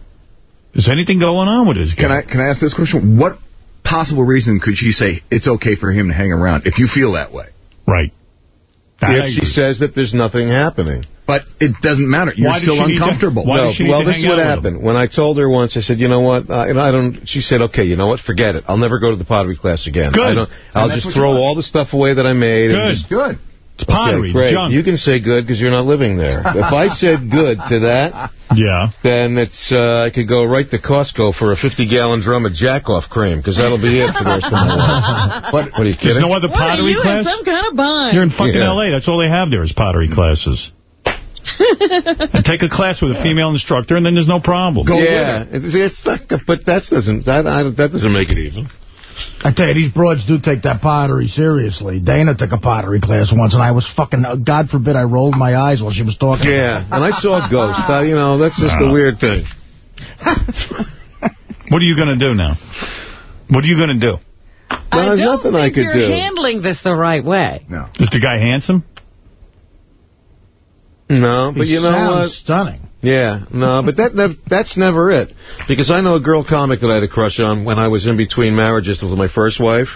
Is anything going on with this guy? Can I can I ask this question? What possible reason could she say it's okay for him to hang around if you feel that way? Right. If she says that there's nothing happening. But it doesn't matter. You're Why still she need to- uncomfortable. why no, does she need well, to this hang is what happened. When I told her once, I said, you know what, uh, and I don't. She said, okay, you know what, forget it. I'll never go to the pottery class again. Good. I don't, I'll just throw all the stuff away that I made. Good. And just, Good. It's pottery. Okay, great. junk. You can say good because you're not living there. if I said good to that, *laughs* Yeah. then it's uh, I could go right to Costco for a 50-gallon drum of jack-off cream because that'll be it for the rest of my life. *laughs* What, what are you kidding? There's no other What are pottery you class? in some kind of bind? You're in fucking Yeah. L.A. That's all they have there is pottery classes. and *laughs* take a class with a female instructor, and then there's no problem. yeah, it's, it's not, but that doesn't that I, that doesn't make it even. I tell you, these broads do take that pottery seriously. Dana took a pottery class once, and I was fucking, God forbid I rolled my eyes while she was talking. Yeah, and I saw a ghost. Uh, you know, that's just a Uh. weird thing. *laughs* What are you going to do now? What are you going to do? I there's don't nothing I think could you're do. handling this the right way. No. Is the guy handsome? No, but He you know sounds what? stunning. Yeah, no, but that, that that's never it. Because I know a girl comic that I had a crush on when I was in between marriages with my first wife.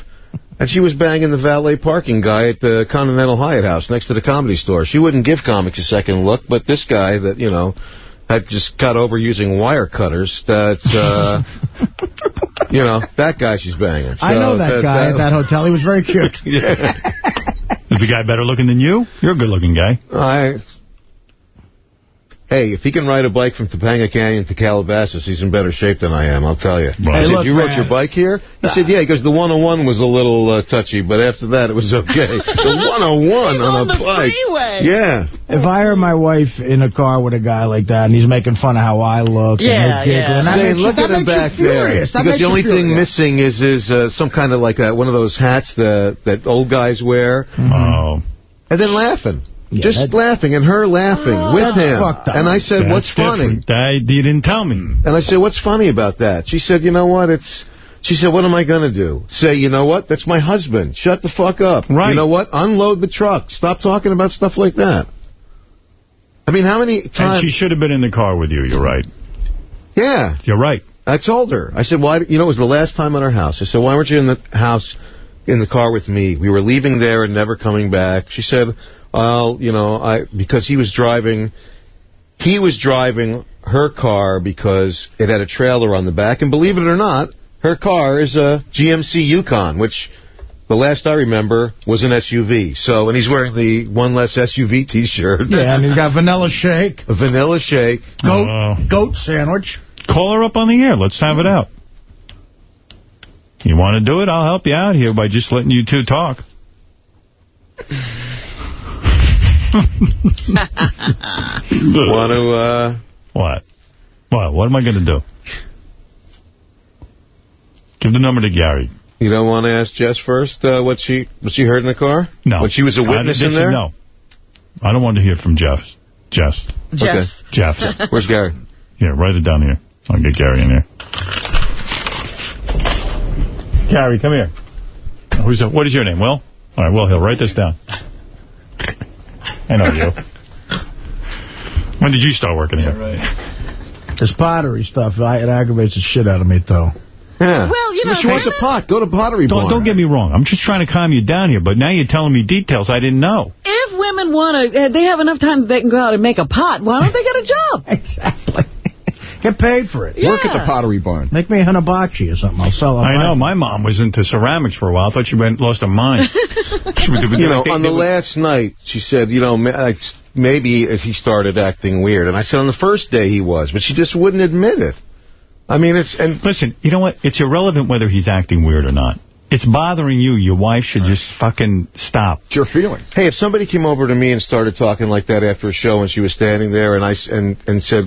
And she was banging the valet parking guy at the Continental Hyatt House next to the comedy store. She wouldn't give comics a second look, but this guy that, you know, had just cut over using wire cutters, that's, uh, *laughs* you know, that guy she's banging. I know So that guy at that hotel. He was very cute. *laughs* yeah. *laughs* Is the guy better looking than you? You're a good-looking guy. I, hey, if he can ride a bike from Topanga Canyon to Calabasas, he's in better shape than I am, I'll tell you. Well, I said, look, you rode your bike here? He said, yeah, because the 101 was a little uh, touchy, but after that it was okay. *laughs* the 101 He's on, on a the bike. freeway. Yeah. If I heard my wife in a car with a guy like that, and he's making fun of how I look, Yeah, and they're giggling, yeah. that Say, makes you- look that at him back there. Because the only thing furious. missing is is uh, some kind of like a, one of those hats that, that old guys wear. Oh. And then laughing. Yeah, Just laughing, and her laughing oh, with him. And I said, That's what's funny? different. That, you didn't tell me. And I said, what's funny about that? She said, you know what, it's... She said, what am I going to do? Say, you know what, that's my husband. Shut the fuck up. Right. You know what, unload the truck. Stop talking about stuff like that. I mean, how many times... And she should have been in the car with you. You're right. yeah. You're right. I told her. I said, why, you know, it was the last time at our house. I said, why weren't you in the house, in the car with me? We were leaving there and never coming back. She said, well, you know, I, because he was driving, he was driving her car because it had a trailer on the back. And believe it or not, her car is a GMC Yukon, which the last I remember was an SUV. So, and he's wearing the one less SUV t-shirt. Yeah, and he's got vanilla shake, A vanilla shake. goat, Oh. goat sandwich. Call her up on the air. Let's have it out. You want to do it? I'll help you out here by just letting you two talk. *laughs* Want to, uh... What? What? What am I going to do? Give the number to Gary. You don't want to ask Jess first uh, what she what she heard in the car? No. When she was a I- witness in there? No. I don't want to hear from Jeff. Jess. Jess. Jeff. *laughs* Where's Gary? Yeah, write it down here. I'll get Gary in here. Gary, come here. Who's that? What is your name, Will? All right, Will Hill, write this down. I know you. When did you start working here? This pottery stuff, I, it aggravates the shit out of me, though. Yeah. Well, you know, she wants a pot. Go to Pottery Don't, Barn. don't get me wrong. I'm just trying to calm you down here, but now you're telling me details I didn't know. if women want to, uh, they have enough time that they can go out and make a pot, why don't they get a job? *laughs* Exactly. Get paid for it. Yeah. Work at the Pottery Barn. Make me a hibachi or something. I'll sell it. I know. My mom was into ceramics for a while. I thought she went lost her mind. *laughs* She would You know, they- on the would- last night, she said, you know, maybe if he started acting weird. And I said on the first day he was, but she just wouldn't admit it. I mean, it's... and Listen, you know what? It's irrelevant whether he's acting weird or not. It's bothering you. Your wife should just fucking stop. It's your feeling. Hey, if somebody came over to me and started talking like that after a show and she was standing there and I and and said,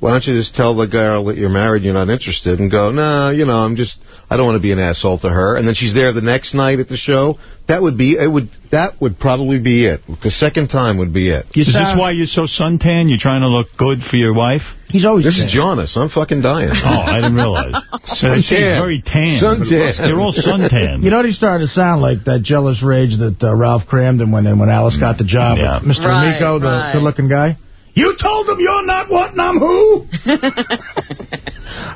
"Why don't you just tell the girl that you're married, you're not interested?" and go, "No, you know, I'm just I don't want to be an asshole to her." And then she's there the next night at the show. That would be it. Would that would probably be it. The second time would be it. Is this why you're so suntan? You're trying to look good for your wife? He's always This is tan. Jonas. I'm fucking dying. *laughs* Oh, I didn't realize. So I see he's Suntan. very tan. Suntan. They're all suntan. You know what he's starting to sound like? That jealous rage that uh, Ralph Kramden when when Alice got the job. Yeah. Mr. Right, Amico, the right. good-looking guy. You told them you're not what and I'm who? *laughs*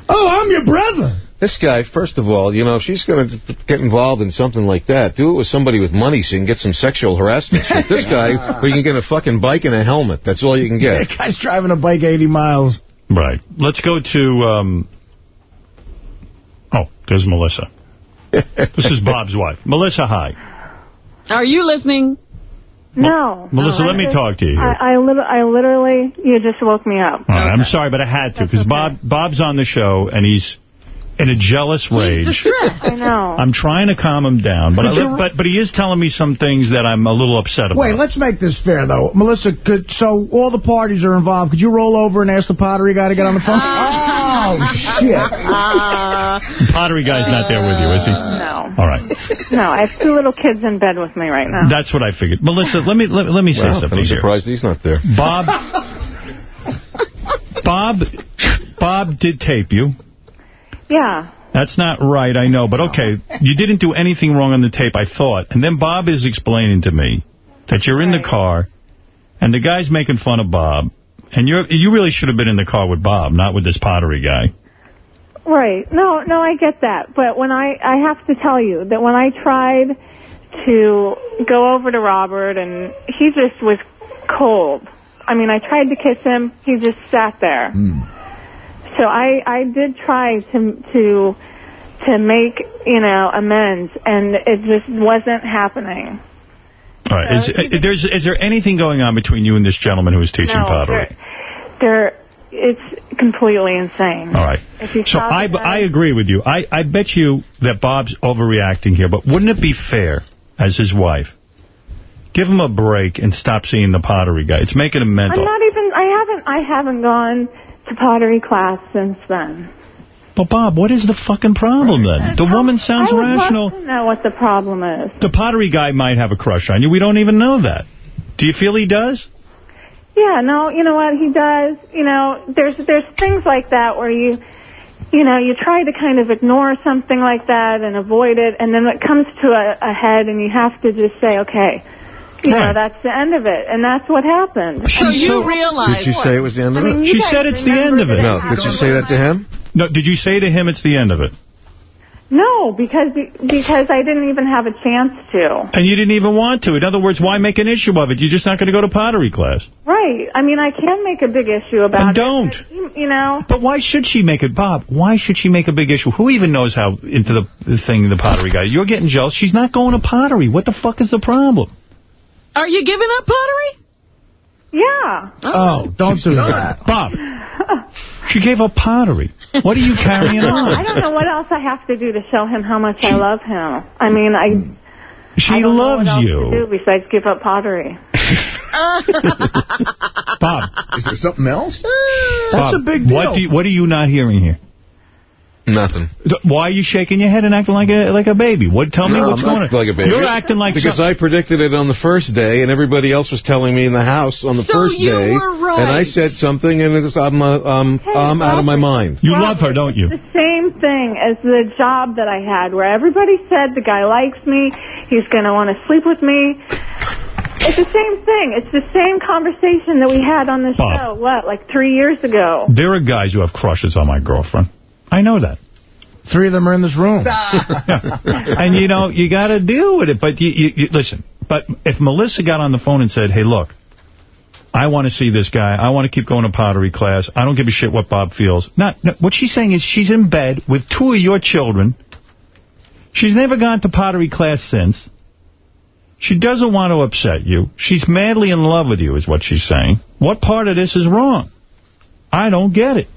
oh, I'm your brother. This guy, first of all, you know, if she's going to get involved in something like that, do it with somebody with money so you can get some sexual harassment. shit. This guy, *laughs* where you can get a fucking bike and a helmet. That's all you can get. *laughs* That guy's driving a bike 80 miles. Right. Let's go to... Um... Oh, there's Melissa. this is Bob's wife. Melissa, hi. Are you listening? No. Melissa, no, let me just- talk to you. I, I, lit- I literally, you just woke me up. All right, I'm sorry, but I had to, because Bob Bob's on the show, and he's in a jealous rage. I know. *laughs* I'm trying to calm him down, but, I, but but he is telling me some things that I'm a little upset about. Wait, let's make this fair, though. Melissa, could so all the parties are involved. Could you roll over and ask the pottery guy to get on the phone? *laughs* oh, shit. Uh, the pottery guy's not there with you, is he? Uh, no. All right. No, I have two little kids in bed with me right now. That's what I figured. Melissa, let me let, let me say Well, something I'm here. surprised he's not there. Bob, Bob, Bob did tape you. Yeah. That's not right, I know. But okay, you didn't do anything wrong on the tape, I thought. And then Bob is explaining to me that you're in the car, and the guy's making fun of Bob. And you're you really should have been in the car with Bob, not with this pottery guy. Right. No, no, I get that. But when I, I have to tell you that when I tried to go over to Robert and he just was cold. I mean, I tried to kiss him. He just sat there. Hmm. So I, I did try to, to, to make, you know, amends and it just wasn't happening. All right. Is, there's, is there anything going on between you and this gentleman who is teaching no, pottery? They're, they're, it's completely insane. All right. So I, guy- I agree with you. I, I bet you that Bob's overreacting here, but wouldn't it be fair, as his wife, give him a break and stop seeing the pottery guy? It's making him mental. I'm not even. I haven't. I haven't gone to pottery class since then. But Bob, what is the fucking problem then? The woman sounds rational. I would rational. to know what the problem is. The pottery guy might have a crush on you. We don't even know that. Do you feel he does? Yeah. No. You know what he does. You know, there's there's things like that where you. You know, you try to kind of ignore something like that and avoid it, and then it comes to a, a head, and you have to just say, okay, you know, that's the end of it, and that's what happened. So you realize... Did she say it was the end of I mean, it? She said it's the end of it. No, did you say that to him? No, did you say to him it's the end of it? No, because because I didn't even have a chance to. And you didn't even want to. In other words, why make an issue of it? You're just not going to go to pottery class. Right. I mean, I can make a big issue about And it. don't. but, You you know. But why should she make it, Bob? Why should she make a big issue? Who even knows how into the, the thing, the pottery guy? You're getting jealous. She's not going to pottery. What the fuck is the problem? Are you giving up pottery? Yeah. Oh, oh don't do that. Bob, *laughs* she gave up pottery. What are you carrying on? I don't know what else I have to do to show him how much I love him. I mean, I. She I don't know loves what else you. To do besides give up pottery. *laughs* Bob. Is there something else? That's Bob, a big deal. What, do you, what are you not hearing here? Nothing. Why are you shaking your head and acting like a like a baby? What? Tell me No, what's I'm not going on. like a baby. You're acting like Because some- I predicted it on the first day, and everybody else was telling me in the house on the So first you day. were right. And I said something, and it's, I'm, uh, um, I'm out of my mind. You love her, don't you? The same thing as the job that I had, where everybody said the guy likes me, he's going to want to sleep with me. It's the same thing. It's the same conversation that we had on the show. What, like three years ago? There are guys who have crushes on my girlfriend. I know that. Three of them are in this room. *laughs* *laughs* and, you know, you got to deal with it. But, you, you, you, listen, but if Melissa got on the phone and said, hey, look, I want to see this guy. I want to keep going to pottery class. I don't give a shit what Bob feels. Not, no, what she's saying is she's in bed with two of your children. She's never gone to pottery class since. She doesn't want to upset you. She's madly in love with you, is what she's saying. What part of this is wrong? I don't get it.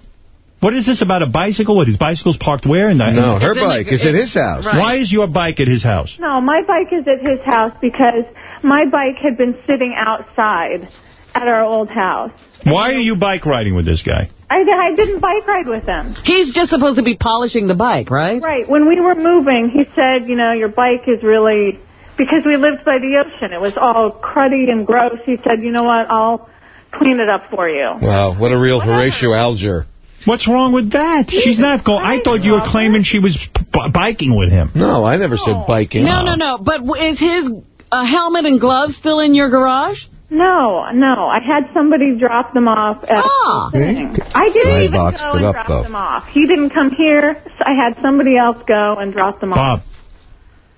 What is this about a bicycle? What, his bicycle's parked where? In the, No, her bike the- is at his house. Right. Why is your bike at his house? No, my bike is at his house because my bike had been sitting outside at our old house. Why are you bike riding with this guy? I, I didn't bike ride with him. He's just supposed to be polishing the bike, right? Right. When we were moving, he said, you know, your bike is really, because we lived by the ocean, it was all cruddy and gross. He said, you know what, I'll clean it up for you. Wow, what a real Horatio Alger. What's wrong with that? She's not going. I thought you were claiming she was b- biking with him. No, I never said biking. No, no, no. But w- is his uh, helmet and gloves still in your garage? No, no. I had somebody drop them off at Ah. I didn't Right even box, go and up, drop though. them off. He didn't come here. So I had somebody else go and drop them Bob. off.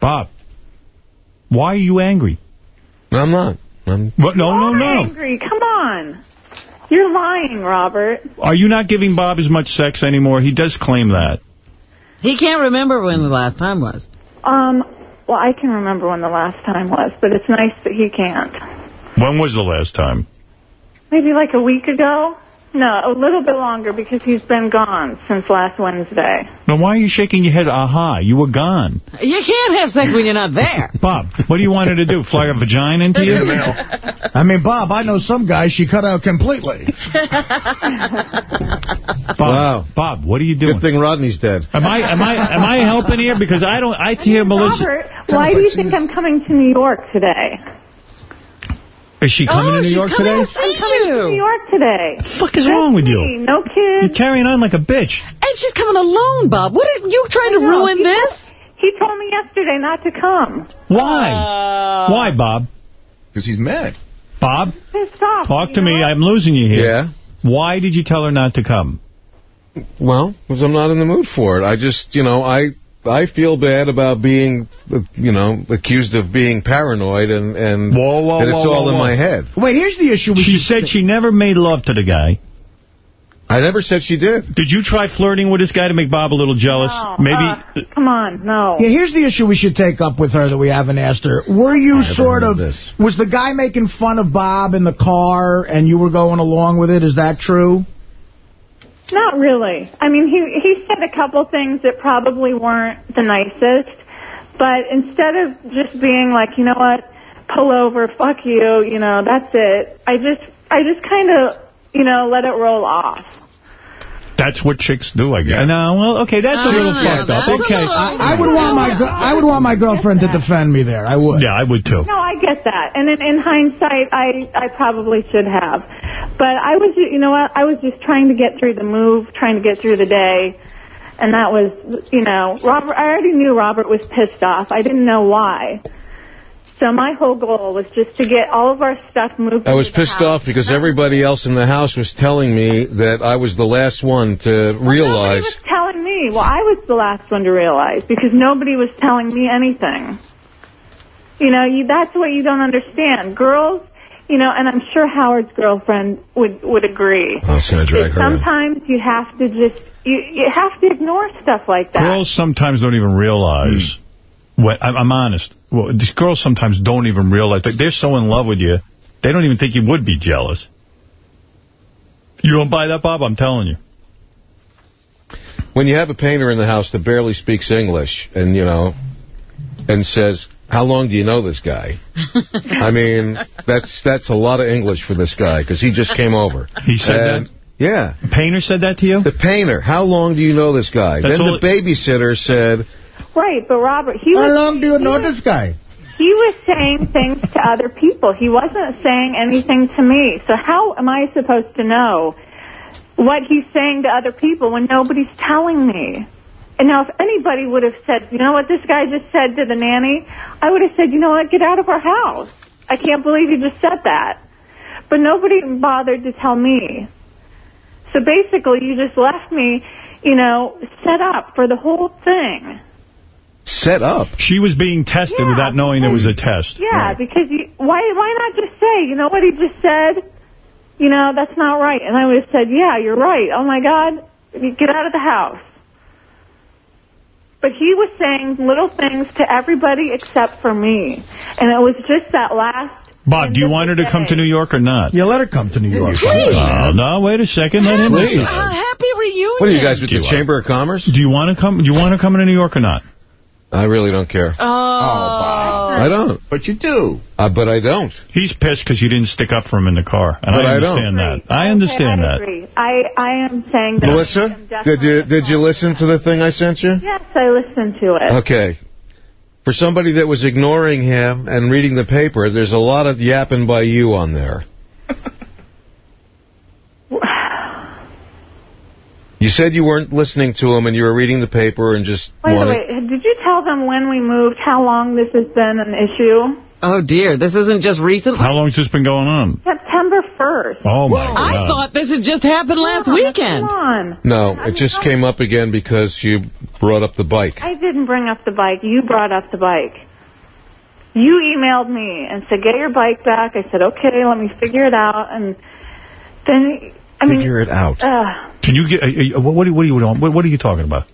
Bob. Bob. Why are you angry? I'm not. I'm... What? No, no, I'm no. angry. Come on. You're lying, Robert. Are you not giving Bob as much sex anymore? He does claim that. He can't remember when the last time was. Um, well, I can remember when the last time was, but it's nice that he can't. When was the last time? Maybe like a week ago? No, a little bit longer because he's been gone since last Wednesday. Now, why are you shaking your head? Aha, you were gone. You can't have sex when you're not there. *laughs* Bob, what do you want her to do? Fly a vagina into you? I mean, Bob, I know some guys she cut out completely. *laughs* Bob, Wow. Bob, what are you doing? Good thing Rodney's dead. Am I am I am I helping here? Because I don't. I hear Melissa. Robert, why do you think I'm coming to New York today? Is she coming oh, to New York coming today? to see I'm coming you. to New York today. The fuck is wrong with you? Me, No You're carrying on like a bitch. And she's coming alone, Bob. What are you trying to ruin he this? told- He told me yesterday not to come. Why? Uh, Why, Bob? Because he's mad. Bob, Pissed off. talk you to me. know? I'm losing you here. Yeah. Why did you tell her not to come? Well, because I'm not in the mood for it. I just, you know, I I feel bad about being, you know, accused of being paranoid and, and Whoa, whoa, that it's whoa, all whoa, in whoa. my head. Wait, here's the issue. We She should- said she never made love to the guy. I never said she did. Did you try flirting with this guy to make Bob a little jealous? No, Maybe. uh, come on, no. Yeah, here's the issue we should take up with her that we haven't asked her. Were you sort of, this. was the guy making fun of Bob in the car and you were going along with it? Is that true? Not really. I mean, he he said a couple things that probably weren't the nicest, but instead of just being like, you know what, pull over, fuck you, you know, that's it. I just I just kind of, you know, let it roll off. That's what chicks do, I guess. No, well, okay, that's a I little don't fucked up. Okay. little- I, I would want my gi- I would want my girlfriend to defend me there. I would. Yeah, I would too. No, I get that. And in, in hindsight, I, I probably should have. But I was, you know what, I was just trying to get through the move, trying to get through the day. And that was, you know, Robert, I already knew Robert was pissed off. I didn't know why. So my whole goal was just to get all of our stuff moved. I was pissed house. off because everybody else in the house was telling me that I was the last one to realize. Nobody was telling me. Well, I was the last one to realize because nobody was telling me anything. You know, you, that's what you don't understand. Girls, you know, and I'm sure Howard's girlfriend would would agree. I was going to drag that her in. sometimes you have to just you you have to ignore stuff like that. Girls sometimes don't even realize. What, I'm, I'm honest. Well, these girls sometimes don't even realize. That they're so in love with you, they don't even think you would be jealous. You don't buy that, Bob? I'm telling you. When you have a painter in the house that barely speaks English and, you know, and says, how long do you know this guy? *laughs* I mean, that's that's a lot of English for this guy because he just came over. He said And- that? Yeah. The painter said that to you? The painter. How long do you know this guy? That's then the babysitter said, Right, but Robert, he How was long do you know this guy? he was saying things to other people. He wasn't saying anything to me. So how am I supposed to know what he's saying to other people when nobody's telling me? And now if anybody would have said, you know what this guy just said to the nanny, I would have said, you know what, get out of our house. I can't believe you just said that. But nobody bothered to tell me. So basically you just left me, you know, set up for the whole thing. Set up. She was being tested Yeah, without knowing there was a test. Yeah, because you, why why not just say, you know what he just said? You know, that's not right. And I would have said, yeah, you're right. Oh my God, get out of the house. But he was saying little things to everybody except for me. And it was just that last Bob, do you want her to come to New York or not? Yeah, let her come to New York. Oh, no, wait a second. Let him Please. decide. A happy reunion. what are you guys with Do the Chamber of Commerce? Do you want to come? Do you want to come to New York or not? I really don't care. Oh. I don't. But you do. Uh, but I don't. He's pissed because you didn't stick up for him in the car. And But I I don't. understand that. I understand okay, I that. agree. I, I am saying that. Melissa, did you did you listen to the thing I sent you? Yes, I listened to it. Okay. For somebody that was ignoring him and reading the paper, there's a lot of yapping by you on there. *laughs* You said you weren't listening to him and you were reading the paper and just Wait, wanted... wait, did you tell them when we moved how long this has been an issue? Oh, dear. This isn't just recently? How long has this been going on? September 1st. Oh, my God. I thought this had just happened last weekend. Come on. No, it just came up again because you brought up the bike. I didn't bring up the bike. You brought up the bike. You emailed me and said, get your bike back. I said, okay, let me figure it out. And then, I mean... Figure it out. Uh, Can you get, uh, uh, what, what, are you, what, what are you talking about?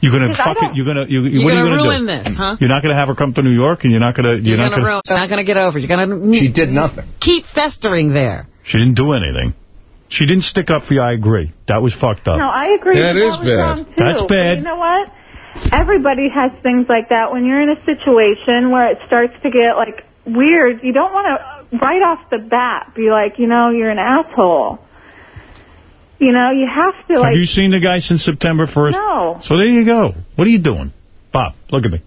You're going to fuck it, you're going to, you, You're what are you going to ruin do? this, huh? You're not going to have her come to New York and you're not going to, You're, you're, not going to going ruin You're not going to get over. You're going to... She did nothing. Keep festering there. She didn't do anything. She didn't stick up for you, I agree. That was fucked up. No, I agree. That that is was bad. wrong, too. That's But bad. you know what? Everybody has things like that. When you're in a situation where it starts to get, like, weird, you don't want to, right off the bat, be like, you know, you're an asshole. You know, you have to, like... have you seen the guy since September 1st? No. So there you go. What are you doing? Bob, look at me.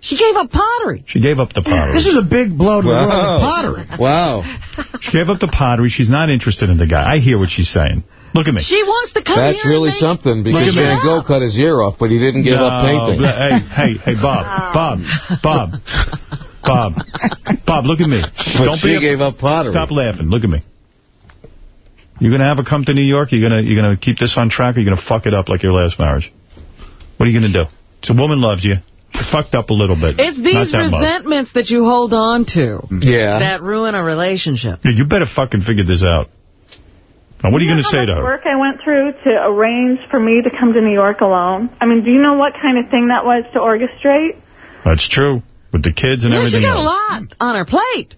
She gave up pottery. She gave up the pottery. This is a big blow to the world of pottery. *laughs* Wow. She gave up the pottery. She's not interested in the guy. I hear what she's saying. Look at me. She wants to come That's here really something because Look at me. Van Gogh cut his ear off, but he didn't give up painting. but- Hey, hey, hey, Bob, *laughs* Bob, Bob, Bob, Bob, look at me. But be she a- gave up pottery. Stop laughing. Look at me. You're gonna have her come to New York. You're gonna you're gonna keep this on track. Or you're gonna fuck it up like your last marriage. What are you gonna do? So, a woman loves you. You fucked up a little bit. It's these that much. resentments that you hold on to mm-hmm. Yeah. that ruin a relationship. Yeah, you better fucking figure this out. Now, what are you gonna say to her? work I went through to arrange for me to come to New York alone? I mean, do you know what kind of thing that was to orchestrate? That's true. With the kids and Yeah, she everything got a lot on her plate.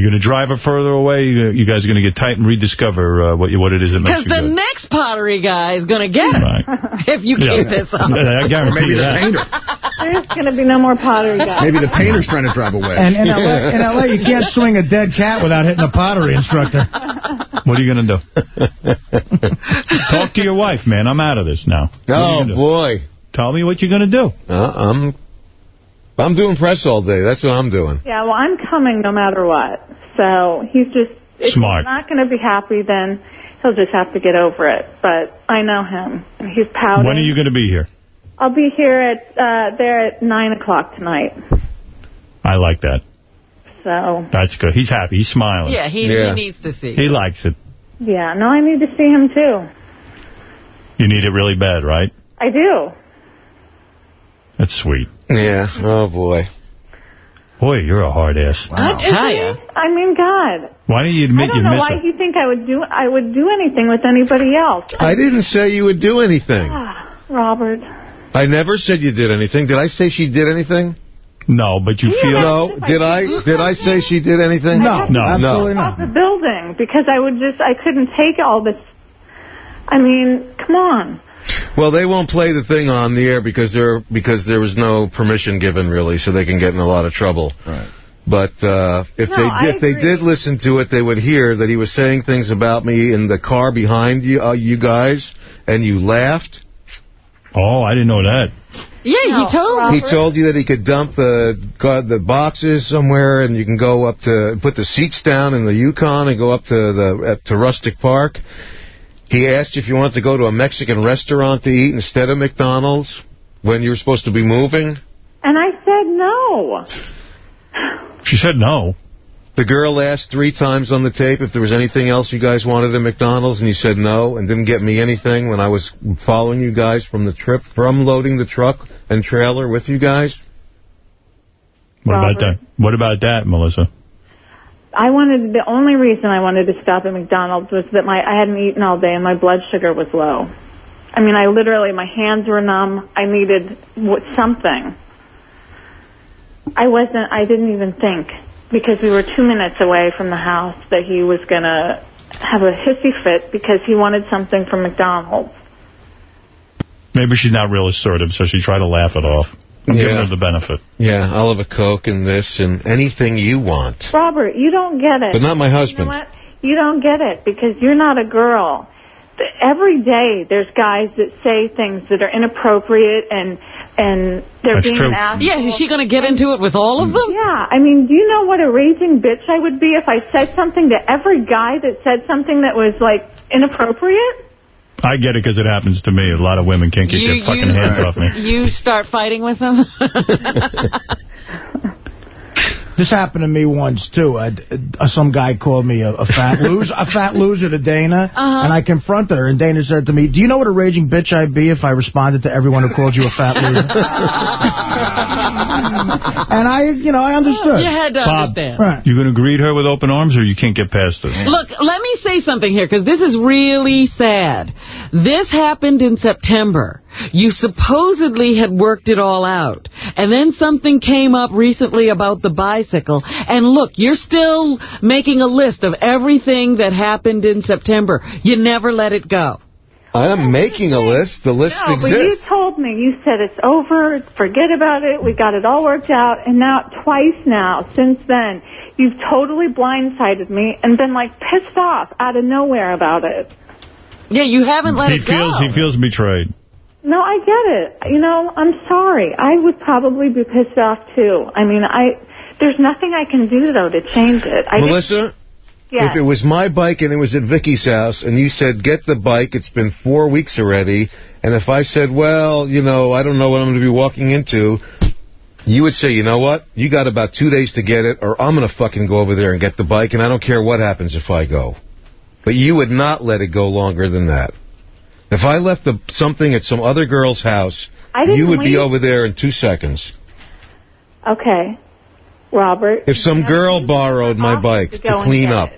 You're going to drive it further away? You you guys are going to get tight and rediscover uh, what you, what it is that makes you Because the good. next pottery guy is going to get her *laughs* if you Yeah. keep this up. Yeah, I guarantee Maybe you the that. painter. There's going to be no more pottery guys. Maybe the painter's trying to drive away. And in L.A., in LA, you can't swing a dead cat without hitting a pottery instructor. What are you going to do? Talk to your wife, man. I'm out of this now. What are you Oh, boy. Tell me what you're going to do. Uh, I'm I'm doing press all day. That's what I'm doing. Yeah, well, I'm coming no matter what. So he's just if Smart. he's not going to be happy, then he'll just have to get over it. But I know him. He's pouting. When are you going to be here? I'll be here at uh, there at nine o'clock tonight. I like that. So That's good. He's happy. He's smiling. Yeah, he, Yeah. he needs to see. He likes it. yeah, no, I need to see him too. You need it really bad, right? I do. That's sweet. Yeah. Oh, boy. Boy, you're a hard ass. I tell you. I mean, God, Why don't you I admit don't you know miss why her? you think I would do I would do anything with anybody else. I didn't say you would do anything. Ah, Robert. I never said you did anything. Did I say she did anything? No, but you Yeah, feel... No. Did I? Did I say she did anything? No, No. absolutely Off not. the building because I would just I couldn't take all this. I mean, come on. Well, they won't play the thing on the air because there because there was no permission given really, so they can get in a lot of trouble. Right. But uh, if No, they I if they did listen to it, they would hear that he was saying things about me in the car behind you, uh, you guys, and you laughed. Oh, I didn't know that. Yeah, No, he told Robert. He told you that he could dump the got the boxes somewhere, and you can go up to put the seats down in the Yukon and go up to the up to Rustic Park. He asked if you wanted to go to a Mexican restaurant to eat instead of McDonald's when you were supposed to be moving. And I said no. She said no. The girl asked three times on the tape if there was anything else you guys wanted at McDonald's, and you said no, and didn't get me anything when I was following you guys from the trip, from loading the truck and trailer with you guys. What about that? What about that, Melissa? I wanted the only reason I wanted to stop at McDonald's was that my I hadn't eaten all day and my blood sugar was low. I mean, I literally my hands were numb. I needed something. I wasn't. I didn't even think because we were two minutes away from the house that he was gonna have a hissy fit because he wanted something from McDonald's. Maybe she's not real assertive, so she tried to laugh it off. I'm giving Yeah. her the benefit. Yeah, I'll have a Coke and this and anything you want. Robert, you don't get it. But not my You husband. know what? You don't get it because you're not a girl. Every day there's guys that say things that are inappropriate and and they're That's being true. an. Yeah, is she going to get into it with all of them? Yeah, I mean, do you know what a raging bitch I would be if I said something to every guy that said something that was like inappropriate? I get it because it happens to me. A lot of women can't get their fucking hands off me. You start fighting with them? *laughs* *laughs* This happened to me once, too. Uh, uh, some guy called me a, a fat *laughs* loser a fat loser to Dana, Uh-huh. and I confronted her, and Dana said to me, do you know what a raging bitch I'd be if I responded to everyone who called you a fat loser? *laughs* and I, you know, I understood. You had to Bob, understand. You're going to greet her with open arms, or you can't get past this? Look, let me say something here, because this is really sad. This happened in September. You supposedly had worked it all out. And then something came up recently about the bicycle. And look, you're still making a list of everything that happened in September. You never let it go. I'm making a list. The list No, but you told me. You said it's over. Forget about it. We got it all worked out. And now, twice now, since then, you've totally blindsided me and been, like, pissed off out of nowhere about it. Yeah, you haven't let he it feels go. he feels betrayed. No, I get it. You know, I'm sorry. I would probably be pissed off, too. I mean, I... There's nothing I can do, though, to change it. I Melissa, Yes. if it was my bike and it was at Vicky's house, and you said, get the bike, it's been four weeks already, and if I said, well, you know, I don't know what I'm going to be walking into, you would say, you know what? You got about two days to get it, or I'm going to fucking go over there and get the bike, and I don't care what happens if I go. But you would not let it go longer than that. If I left the, something at some other girl's house, you would be over there in two seconds. Okay. Robert. If some girl borrowed my bike to to clean up.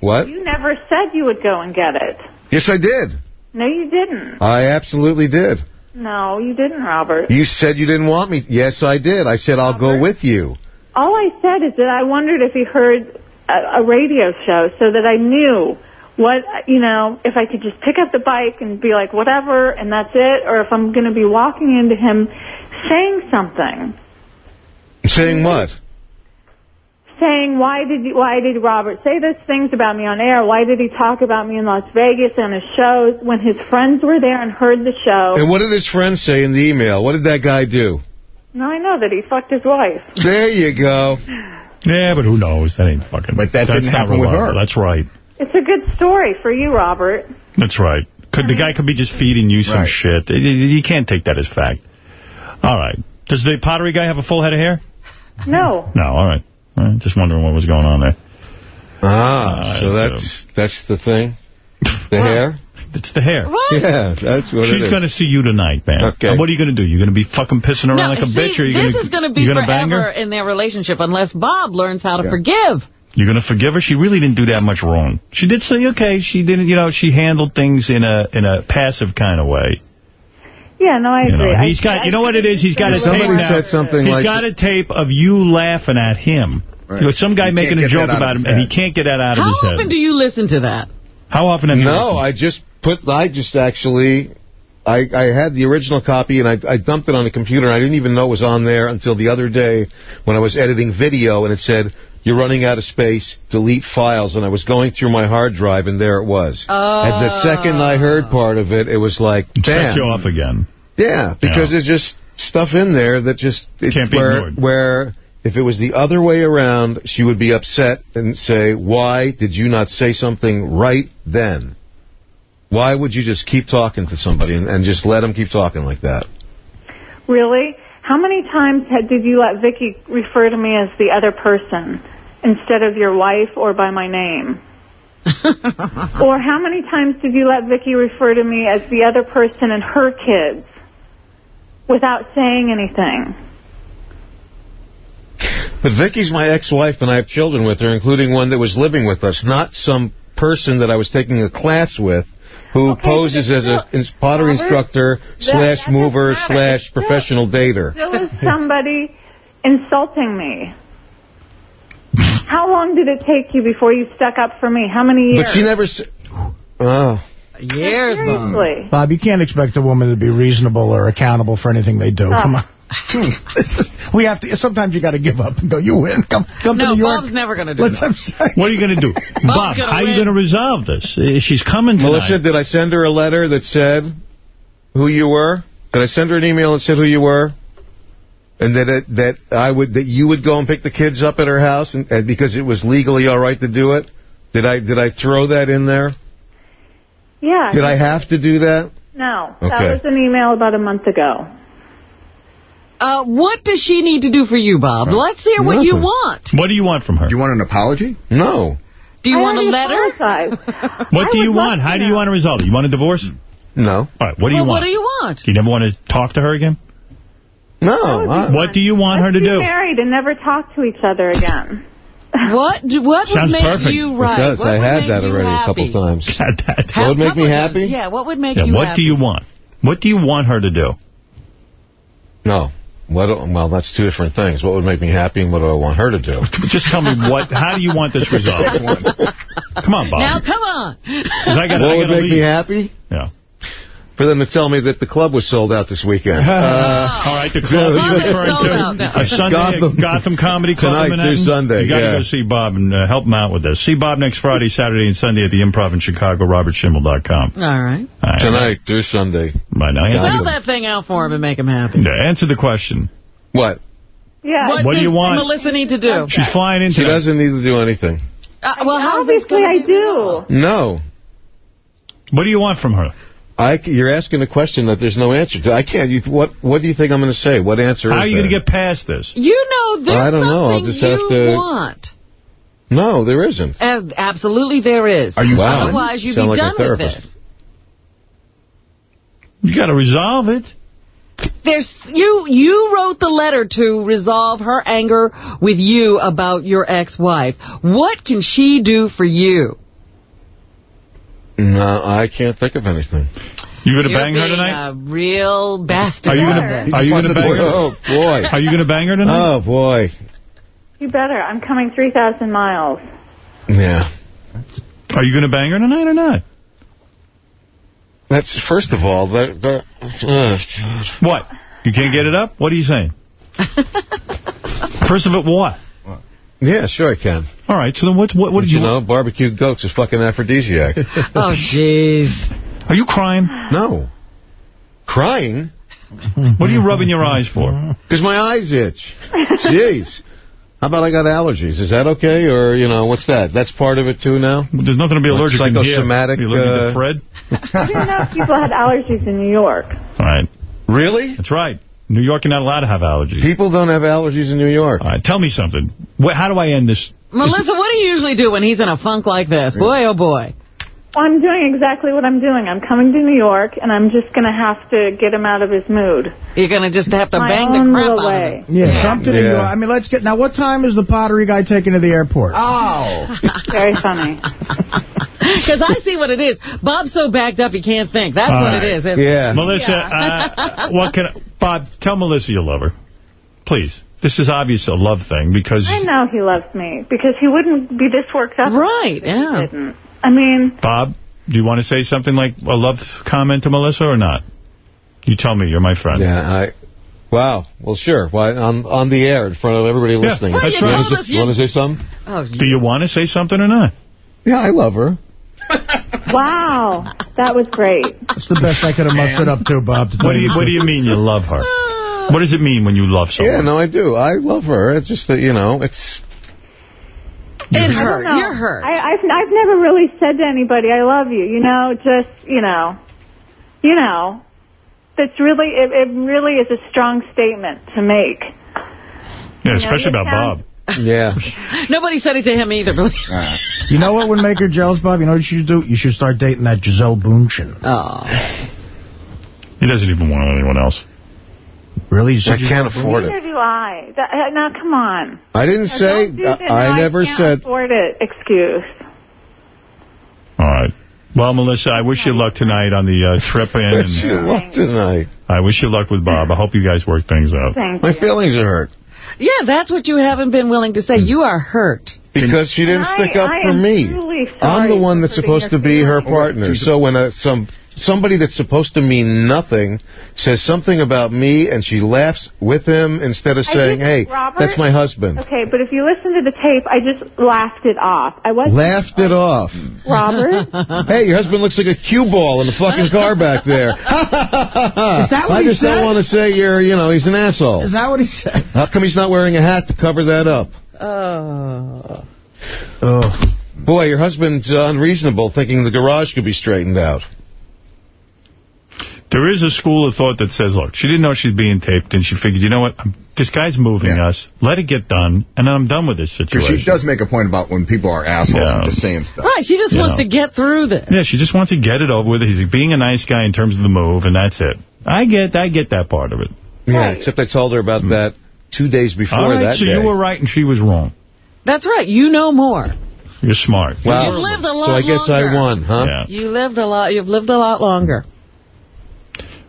What? You never said you would go and get it. Yes, I did. No, you didn't. I absolutely did. No, you didn't, Robert. You said you didn't want me. Yes, I did. I said I'll go with you. All I said is that I wondered if he heard a, a radio show so that I knew what, you know, if I could just pick up the bike and be like, whatever, and that's it, or if I'm going to be walking into him saying something. Saying what? Saying why did you, why did Robert say those things about me on air? Why did he talk about me in Las Vegas on his shows when his friends were there and heard the show? And what did his friends say in the email? What did that guy do? No, I know that he fucked his wife. There you go. Yeah, but who knows? That ain't fucking... But that didn't happen with her. That's right. It's a good story for you, Robert. That's right. Could The guy could be just feeding you some shit. You- You can't take that as fact. All right. Does the pottery guy have a full head of hair? No. No, all right. All right. Just wondering what was going on there. Ah, so Uh, that's that's the thing? The hair? It's the hair. What? Yeah, that's what it She's going to see you tonight, man. Okay. And what are you going to do? You're going to be fucking pissing around No, like a see, bitch? Or are you this gonna, is going to be gonna bang forever her? in their relationship unless Bob learns how to Yeah. forgive. You're going to forgive her? She really didn't do that much wrong. She did say, okay, she didn't, you know, she handled things in a in a passive kind of way. Yeah, no, I You know, agree. he's I- got, you know what it is? He's got a tape Somebody now. said something He's like- got a tape of you laughing at him. Right. You know, some guy He making a joke about him, his and he can't get that out of his head. How often do you listen to that? How often have you No. I just put, I just actually, I, I had the original copy and I, I dumped it on the computer and I didn't even know it was on there until the other day when I was editing video and it said, you're running out of space, delete files, and I was going through my hard drive and there it was. And the second I heard oh. part of it, it was like, Set you off again. Yeah, because there's just stuff in there that just it, Can't be where, ignored. where if it was the other way around, she would be upset and say, "Why did you not say something right then? Why would you just keep talking to somebody and, and just let them keep talking like that?" Really? How many times had, did you let Vicky refer to me as the other person instead of your wife or by my name? *laughs* or how many times did you let Vicky refer to me as the other person and her kids without saying anything? But Vicky's my ex-wife, and I have children with her, including one that was living with us, not some person that I was taking a class with who poses as a ins- pottery Robert, instructor slash mover slash professional dater. Still is somebody insulting me. How long did it take you before you stuck up for me? How many years? But she never said... Oh. Years, Bob. Seriously. Bob, you can't expect a woman to be reasonable or accountable for anything they do. Oh. Come on. *laughs* we have to. Sometimes you got to give up and go. You win. Come, come No, to New York. Bob's never going to do Let's that. What are you going to do? *laughs* Bob, gonna how are you going to resolve this? Uh, She's coming tonight. Melissa, did I send her a letter that said who you were? Did I send her an email that said who you were? And that it, that I would that you would go and pick the kids up at her house and, and because it was legally all right to do it? Did I did I throw that in there? Yeah. Did I have to do that? No. Okay. That was an email about a month ago. Uh, what does she need to do for you, Bob? Let's hear what you want. What do you want from her? Do you want an apology? No. Do you I want a letter? *laughs* What I do you want? to How do you want to resolve it? You want a divorce? No. All right, what do well, you want? what do you want? Do You never want to talk to her again? No. I- What do you want her to Let's do? be married and never talk to each other again. *laughs* What do- what Sounds would make perfect. you It does. What I would had that you already a couple times. *laughs* Had that. What would make me happy? Yeah, what would make Yeah, you what happy? do you want? What do you want her to do? No. What? Well, that's two different things. What would make me happy and what do I want her to do? *laughs* Just tell me what. How do you want this resolved? *laughs* Come on, Bob. Now, come on. I gotta, what I would make leave. me happy? Yeah. For them to tell me that the club was sold out this weekend. *laughs* Uh, All right, the club Club you're referring to, a Sunday Gotham. Gotham Comedy Club Tonight in through Sunday, You got to yeah. go see Bob and uh, help him out with this. See Bob next Friday, Saturday, and Sunday at the Improv in Chicago, robertschimmel.com. All right. All right. Tonight through Sunday. Right now, answer, Spell that thing out for him and make him happy. the, answer the question. What? Yeah. What, What do you want? Melissa need to do? She's flying in She today. doesn't need to do anything. Uh, well, how's this Obviously, gonna I do. No. What do you want from her? I, you're asking a question that there's no answer to. I can't. You, what What do you think I'm going to say? What answer How is are you going to get past this? You know there's I don't know. I'll something just have to- want. No, there isn't. Uh, absolutely there is. Are you Wow. Otherwise, you'd Sound be like done with therapist. this. You got to resolve it. There's you. You wrote the letter to resolve her anger with you about your ex-wife. What can she do for you? No, I can't think of anything. You going to You're bang her tonight? A real bastard. Are you going to Are you going to bang her? Oh, boy. Are you going to bang her tonight? Oh, boy. You better. I'm coming 3,000 miles. Yeah. Are you going to bang her tonight or not? That's, first of all, that... that uh, What? You can't get it up? What are you saying? *laughs* First of it, what? Yeah, sure I can. All right, so then what, what, what did you you know? Barbecued goat's is fucking aphrodisiac. *laughs* Oh, jeez. Are you crying? no. Crying? What are you rubbing your eyes for? Because my eyes itch. Jeez. How about I got allergies? Is that okay? Or, you know, what's that? That's part of it, too, now? There's nothing to be Like allergic to here. psychosomatic, You allergic uh, to Fred? *laughs* I didn't know if people had allergies in New York. All right. Really? That's right. New York, you're not allowed to have allergies. People don't have allergies in New York. All right, tell me something. How do I end this? Melissa, what do you usually do when he's in a funk like this? Boy, oh boy. I'm doing exactly what I'm doing. I'm coming to New York, and I'm just going to have to get him out of his mood. You're going to just have to My bang the own crap little out of way. him. Yeah, come to New York. I mean, let's get... Now, what time is the pottery guy taking to the airport? Oh. *laughs* Very funny. *laughs* Because I see what it is. Bob's so backed up he can't think. That's All what right. it is. isn't it? Yeah. Melissa, uh, what can I, Bob, tell Melissa you love her. Please. This is obviously a love thing because... I know he loves me because he wouldn't be this worked up. Right, if he yeah. Didn't. I mean, Bob, do you want to say something like a love comment to Melissa or not? You tell me. You're my friend. Yeah, I... Wow. Well, sure. Why on on the air in front of everybody Yeah, listening. Well, you Want to say- you- want to say something? Oh, Do you want to say something or not? Yeah, I love her. wow, that was great. That's the best I could have mustered up to, Bob. To What do you What do you mean you love her? *laughs* What does it mean when you love someone? Yeah, no, I do. I love her. It's just that, you know, it's... It I don't hurt. You're hurt. I, I've I've never really said to anybody I love you. You know, just you know, you know, that's really it. It really is a strong statement to make. Yeah, especially you about sound- Bob. Yeah. *laughs* Nobody said it to him either. believe *laughs* me. You know what would make her jealous, Bob? You know what you should do? You should start dating that Gisele Bundchen. Oh. He doesn't even want anyone else. Really? You I said can't Gisele afford Neither it. do I. That, uh, now, come on. I didn't Now, say... don't do the, I, "No, I never can't said... afford it excuse. All right. Well, Melissa, I wish you luck tonight on the uh, trip in. Wish you luck tonight. I wish you luck with Bob. I hope you guys work things out. Thank My you. feelings are hurt. Yeah, that's what you haven't been willing to say. You are hurt. Because she didn't I- stick up I for me. I'm the one that's supposed to be her feeling. partner. So when a, some somebody that's supposed to mean nothing says something about me and she laughs with him instead of I saying, hey, Robert. that's my husband. Okay, but if you listen to the tape, I just laughed it off. I wasn't Laughed it off. Robert. *laughs* Hey, your husband looks like a cue ball in the fucking car back there. *laughs* Is that what he said? I he just said? don't want to say you're, you know, he's an asshole. Is that what he said? How come he's not wearing a hat to cover that up? Oh. Oh. Boy, your husband's uh, unreasonable thinking the garage could be straightened out. There is a school of thought that says, look, she didn't know she's being taped, and she figured, you know what, I'm- this guy's moving us. Let it get done, and then I'm done with this situation. Because situation. she does make a point about when people are assholes Yeah. and just saying stuff. Right, she just You wants know. to get through this. Yeah, she just wants to get it over with. He's being a nice guy in terms of the move, and that's it. I get I get that part of it. Yeah, except I told her about hmm. that two days before All right, that so day. you were right and she was wrong. That's right. You know more. You're smart. Well, You've lived a lot so I guess longer. I won, huh? Yeah. You lived a lot. You've lived a lot longer.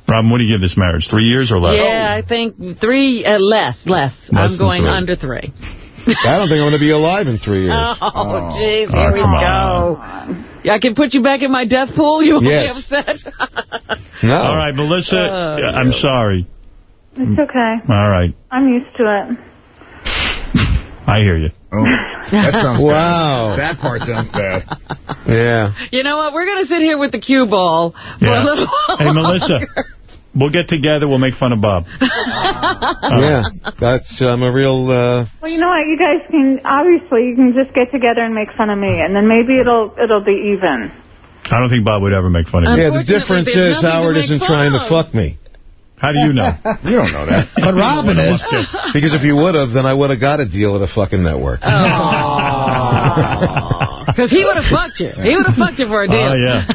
Robin, what do you give this marriage? Three years or less? Yeah, I think three, uh, less, less. Less I'm going three. under three. I don't think I'm going to be alive in three years. *laughs* Oh, jeez, Oh, here we go. Yeah, I can put you back in my death pool. You won't Yes. be upset. *laughs* No. All right, Melissa, Oh, yeah, I'm sorry. It's okay. All right, I'm used to it. *laughs* I hear you. Oh, that sounds Wow. bad. That part sounds bad. Yeah. You know what? We're going to sit here with the cue ball for Yeah. a little while Hey, Melissa, longer. We'll get together. We'll make fun of Bob. *laughs* Yeah. That's, I'm a real, uh, Well, you know what? You guys can obviously you can just get together and make fun of me, and then maybe it'll it'll be even. I don't think Bob would ever make fun of me. yeah, the difference is Howard isn't fun trying to fuck me. How do you know? *laughs* You don't know that. *laughs* But Robin is. Because if you would have, then I would have got a deal at a fucking network. Because he would have fucked you. He would have fucked you for a deal. Oh, yeah.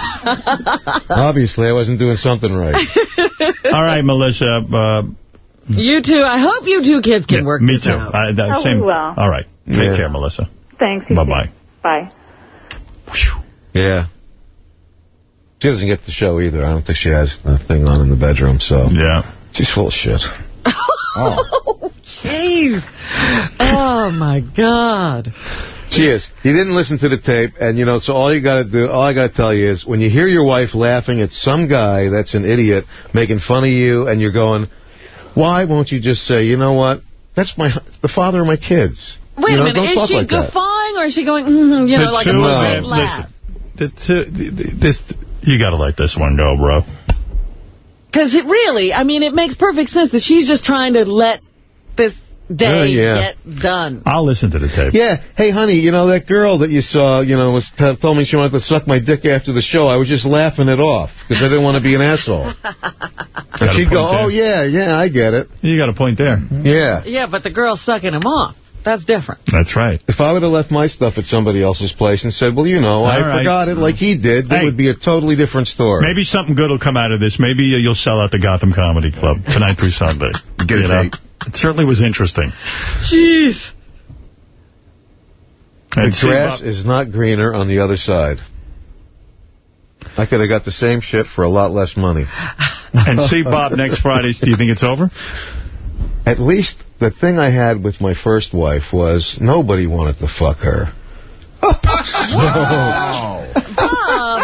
*laughs* Obviously, I wasn't doing something right. *laughs* All right, Melissa. Uh, you two, I hope you two kids can yeah, work me this too. out. I, that Oh, we same, will. All right. Take Yeah. care, Melissa. Thanks. Bye-bye. Bye. Yeah. She doesn't get the show either. I don't think she has the thing on in the bedroom, so. Yeah. She's full of shit. *laughs* Oh, jeez. Oh, my God. She is. You didn't listen to the tape, and you know, so all you got to do, all I got to tell you is, when you hear your wife laughing at some guy that's an idiot making fun of you, and you're going, why won't you just say, you know what? That's my the father of my kids. Wait you know, a minute. Is she like that. guffawing or is she going, mm, you know, The like a two little of bit laugh? The two, the- the- this, you got to let this one go, bro. Because it really, I mean, it makes perfect sense that she's just trying to let this day Oh, yeah. get done. I'll listen to the tape. Yeah. Hey, honey, you know, that girl that you saw, you know, was t told me she wanted to suck my dick after the show. I was just laughing it off because I didn't want to be an asshole. *laughs* Got And she'd go, there. oh, yeah, yeah, I get it. You got a point there. Yeah. Yeah, but the girl's sucking him off. That's different. That's right. If I would have left my stuff at somebody else's place and said, well, you know, I All right. forgot it like he did, that Hey. would be a totally different story. Maybe something good will come out of this. Maybe uh, you'll sell out the Gotham Comedy Club tonight through Sunday. Get it You know? date. It certainly was interesting. Jeez. The And see, grass is not greener on the other side. I could have got the same shit for a lot less money. *laughs* and see Bob next Friday. Do you think it's over? At least the thing I had with my first wife was nobody wanted to fuck her. *laughs* Wow.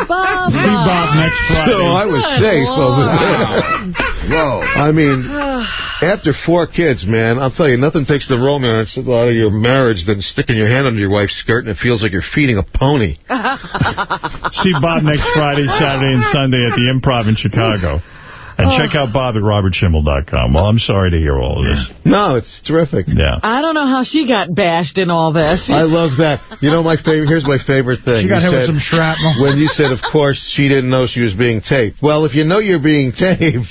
Bob, Bob, See Bob next Friday. So I was Good safe over there. Whoa. I mean, *sighs* after four kids, man, I'll tell you, nothing takes the romance out of your marriage than sticking your hand under your wife's skirt and it feels like you're feeding a pony. See Bob next Friday, Saturday, and Sunday at the Improv in Chicago. *laughs* And Oh. check out Bob at robertschimmel.com. Well, I'm sorry to hear all of this. No, it's terrific. Yeah. I don't know how she got bashed in all this. I love that. You know, my favorite. Here's my favorite thing. She got You hit with some shrapnel. When you said, of course, she didn't know she was being taped. Well, if you know you're being taped,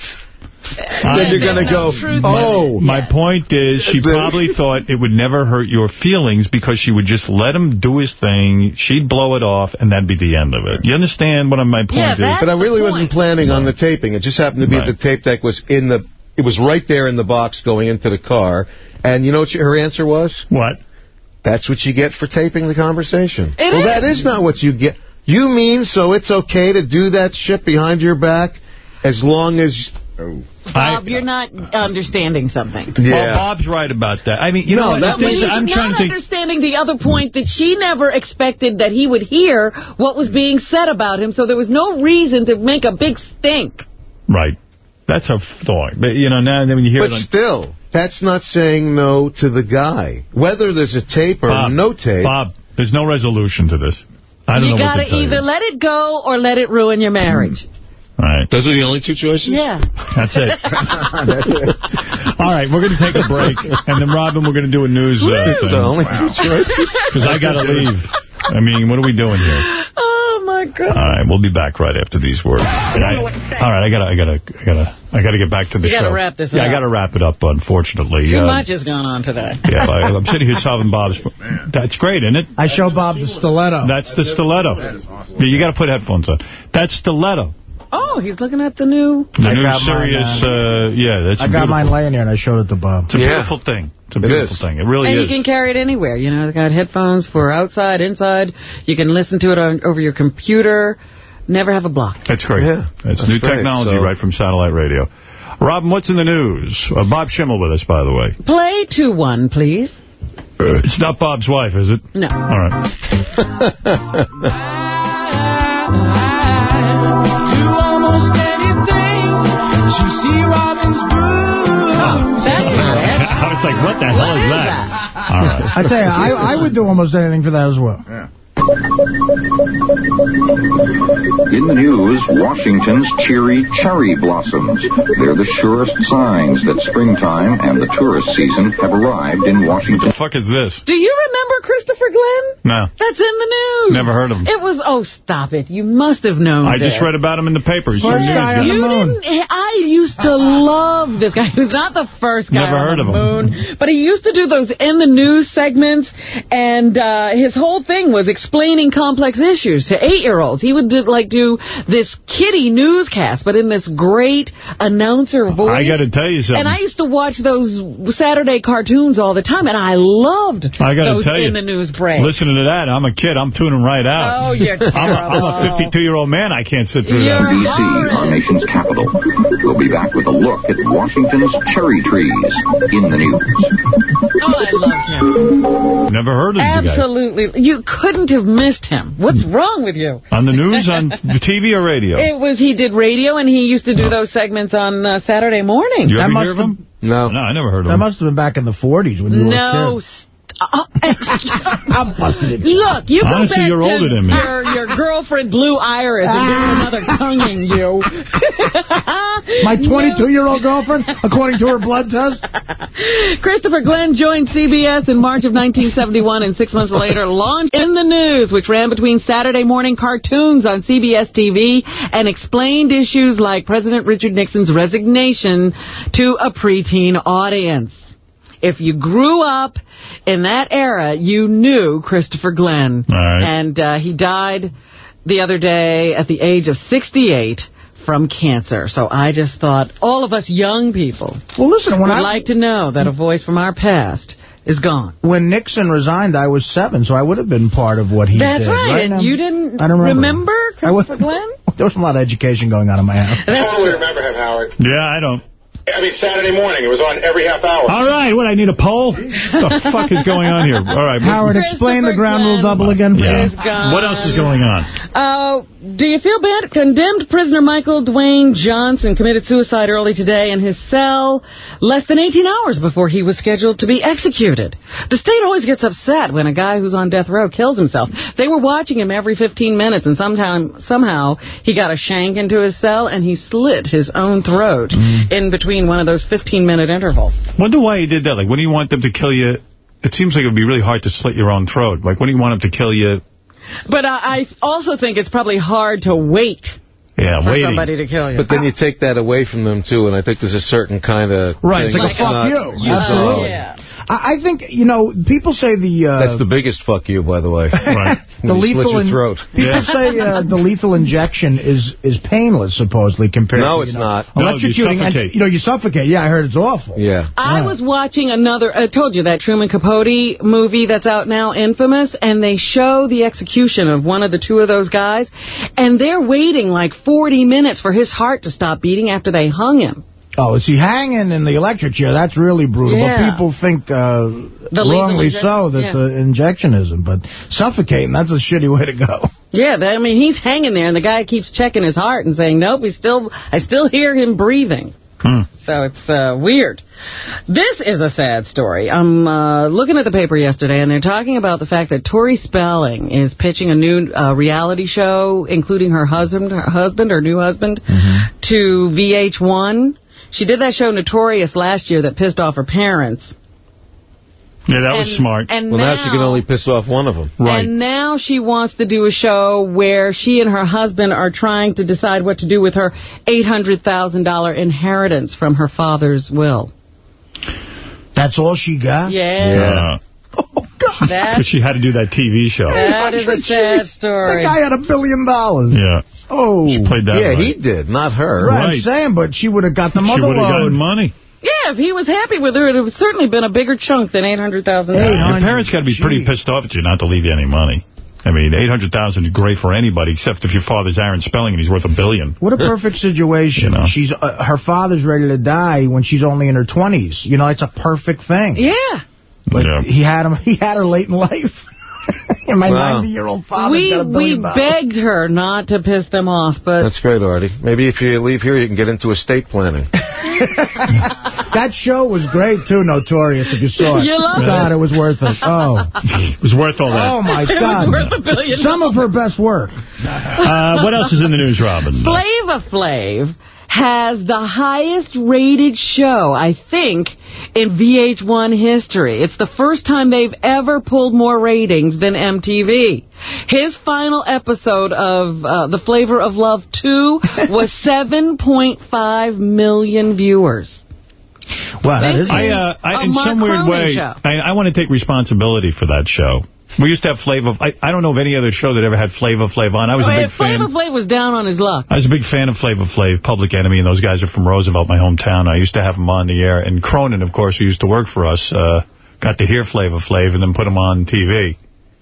then you're going to go, oh. My point is, she probably *laughs* thought it would never hurt your feelings because she would just let him do his thing, she'd blow it off, and that'd be the end of it. You understand what my point is? But I really wasn't planning on the taping. It just happened to be Right. the tape deck was in the, it was right there in the box going into the car. And you know what her answer was? What? That's what you get for taping the conversation. It well, is. that is not what you get. You mean so it's okay to do that shit behind your back as long as... Oh. Bob, you're not understanding something. Well, Bob's right about that. I mean, you No, know, what, that this- I'm trying not to think. understanding the other point that she never expected that he would hear what was being said about him, so there was no reason to make a big stink. Right. That's a thought. But, you know, now and then when you hear But it on still, that's not saying no to the guy. Whether there's a tape or Bob, no tape... Bob, there's no resolution to this. I don't you know what gotta to either you. let it go or let it ruin your marriage. All right. Those are the only two choices? Yeah. *laughs* *laughs* That's it. All right, we're going to take a break. And then, Robin, we're going to do a news uh, So only two choices? *laughs* Because I got to leave. I mean, what are we doing here? Oh, my my God. All right, we'll be back right after these words. And I- all right, I gotta, I gotta, I gotta, I gotta get back to the You show. gotta wrap this Yeah, I gotta wrap it up. Unfortunately, Too Uh, much has gone on today. Yeah, I, I'm sitting here solving Bob's. That's great, isn't it? I show Bob the stiletto. That's the stiletto. Yeah, you got to put headphones on. That's stiletto. Oh, he's looking at the new... The I new got mine, Sirius. uh, uh, yeah, that's. I a got beautiful- mine laying here, and I showed it to Bob. It's a beautiful thing. It's a beautiful thing. It really and is. And you can carry it anywhere. You know, they got headphones for outside, inside. You can listen to it on, over your computer. Never have a block. That's great. Yeah, That's, that's new great, technology so- right from satellite radio. Robin, what's in the news? Uh, Bob Schimmel with us, by the way. Play 2-1, please. Uh, it's not Bob's wife, is it? No. All right. *laughs* to see Robin's boobs. *laughs* I was like, what the hell is that? All right. I tell you, I, I would do almost anything for that as well. In the news, Washington's cheery cherry blossoms. They're the surest signs that springtime and the tourist season have arrived in Washington. What the fuck is this? Do you remember Christopher Glenn? No. That's in the news. Never heard of him. It was, oh, stop it. You must have known I just read about him in the papers. First guy on guy. the moon. I used to love this guy. *laughs* He was not the first guy Never on heard the of him. moon, but he used to do those in the news segments, and uh, his whole thing was explaining complex issues to eight-year-olds. He would do, like do this kiddie newscast, but in this great announcer voice. I got to tell you something. And I used to watch those Saturday cartoons all the time, and I loved I got to those tell you. in the news break. Listening to that, I'm a kid. I'm tuning right out. Oh, you're *laughs* I'm a, I'm a 52-year-old man. I can't sit through that. D.C., our nation's capital. We'll be back with a look at Washington's cherry trees in the news. Oh, I loved him. Never heard of the guy. Absolutely. You couldn't have missed him. What's wrong with you? On the news, on *laughs* the TV or radio? It was, he did radio, and he used to do those segments on uh, Saturday morning. You That ever must hear of have- him? No. No, I never heard of That him. must have been back in the 40s when you were No, a kid. Stop. *laughs* I'm busted it. Look, you go Honestly, back you're to older than me. Your, your girlfriend, Blue Iris, and do another *laughs* tonguing you. *laughs* My 22-year-old girlfriend, according to her blood test. Christopher Glenn joined CBS in March of 1971 and six months later launched In the News, which ran between Saturday morning cartoons on CBS TV and explained issues like President Richard Nixon's resignation to a preteen audience. If you grew up in that era, you knew Christopher Glenn. All right. And uh, he died the other day at the age of 68 from cancer. So I just thought all of us young people Well, listen, when would I like to know that a voice from our past is gone. when Nixon resigned, I was seven, so I would have been part of what he That's did. That's right, and Um, you didn't I don't remember. remember I would- Christopher Glenn? *laughs* There was a lot of education going on in my house. I totally remember him, Howard. Yeah, I don't. I mean, Saturday morning. It was on every half hour. All right, what, I need a poll? *laughs* What the fuck is going on here? All right. Howard, explain the ground rule double again, Yeah. What else is going on? Uh, do you feel bad? Condemned prisoner Michael Dwayne Johnson committed suicide early today in his cell less than 18 hours before he was scheduled to be executed. The state always gets upset when a guy who's on death row kills himself. They were watching him every 15 minutes, and sometime, somehow he got a shank into his cell and he slit his own throat in between one of those 15-minute intervals. Wonder why he did that. Like, when do you want them to kill you? It seems like it would be really hard to slit your own throat. Like, when do you want them to kill you? But uh, I also think it's probably hard to wait Yeah, for waiting. somebody to kill you. But then you take that away from them, too, and I think there's a certain kind of Right, it's like a fuck you. your Absolutely. dog. I, I think, you know, people say the... Uh, That's the biggest fuck you, by the way. *laughs* Right. the When slit lethal your in- throat. People say uh, the lethal injection is is painless, supposedly, compared No, to, it's you know, not. No, electrocuting. you and, you know, you suffocate. Yeah, I heard it's awful. Yeah. I was watching another, I told you, that Truman Capote movie that's out now, Infamous, and they show the execution of one of the two of those guys, and they're waiting like 40 minutes for his heart to stop beating after they hung him. Oh, is he hanging in the electric chair? That's really brutal. Yeah. But people think, uh, wrongly so, that yeah. the injection isn't. But suffocating, that's a shitty way to go. Yeah, I mean, he's hanging there, and the guy keeps checking his heart and saying, nope, we still, I still hear him breathing. Hmm. So it's uh, weird. This is a sad story. I'm uh, looking at the paper yesterday, and they're talking about the fact that Tori Spelling is pitching a new uh, reality show, including her husband, her husband, her new husband, to VH1. She did that show Notorious last year that pissed off her parents. Yeah, that was smart. and well, now, now- she can only piss off one of them. Right. And now she wants to do a show where she and her husband are trying to decide what to do with her $800,000 inheritance from her father's will. That's all she got? Yeah. That, Because she had to do that TV show. that is a sad story. That guy had a billion dollars. Yeah. Oh. She played that Yeah, right. he did, not her. Right, I'm saying, but she would have got the She would have gotten money. Yeah, if he was happy with her, it would have certainly been a bigger chunk than $800,000. Your parents got to be pretty pissed off at you not to leave you any money. I mean, 800000 is great for anybody, except if your father's Aaron Spelling and he's worth a billion. What a perfect *laughs* situation. You know. She's uh, Her father's ready to die when she's only in her 20s. You know, it's a perfect thing. Yeah. But Yeah. he had him. *laughs* He had her late in life. *laughs* and my Wow. 90-year-old father We, got a we billion dollars. begged her not to piss them off, but That's great, Artie. Maybe if you leave here, you can get into estate planning. *laughs* That show was great, too, Notorious, if you saw it. You loved God, it. it was worth it. Oh. It was worth all that. Oh, my It was God. worth a billion Some of her best work. Uh, what else is in the news, Robin? Flavor Flav has the highest rated show, I think, in VH1 history. It's the first time they've ever pulled more ratings than MTV. His final episode of uh, The Flavor of Love 2 *laughs* was 7.5 million viewers. Wow, that is This is... I, is uh, I, a in Mark some weird Cronin way, show. I, I want to take responsibility for that show. We used to have Flavor. I, I don't know of any other show that ever had Flavor Flav on. I was a big fan. Flavor Flav was down on his luck. I was a big fan of Flavor Flav, Public Enemy, and those guys are from Roosevelt, my hometown. I used to have them on the air. And Cronin, of course, who used to work for us, uh, got to hear Flavor Flav and then put him on TV.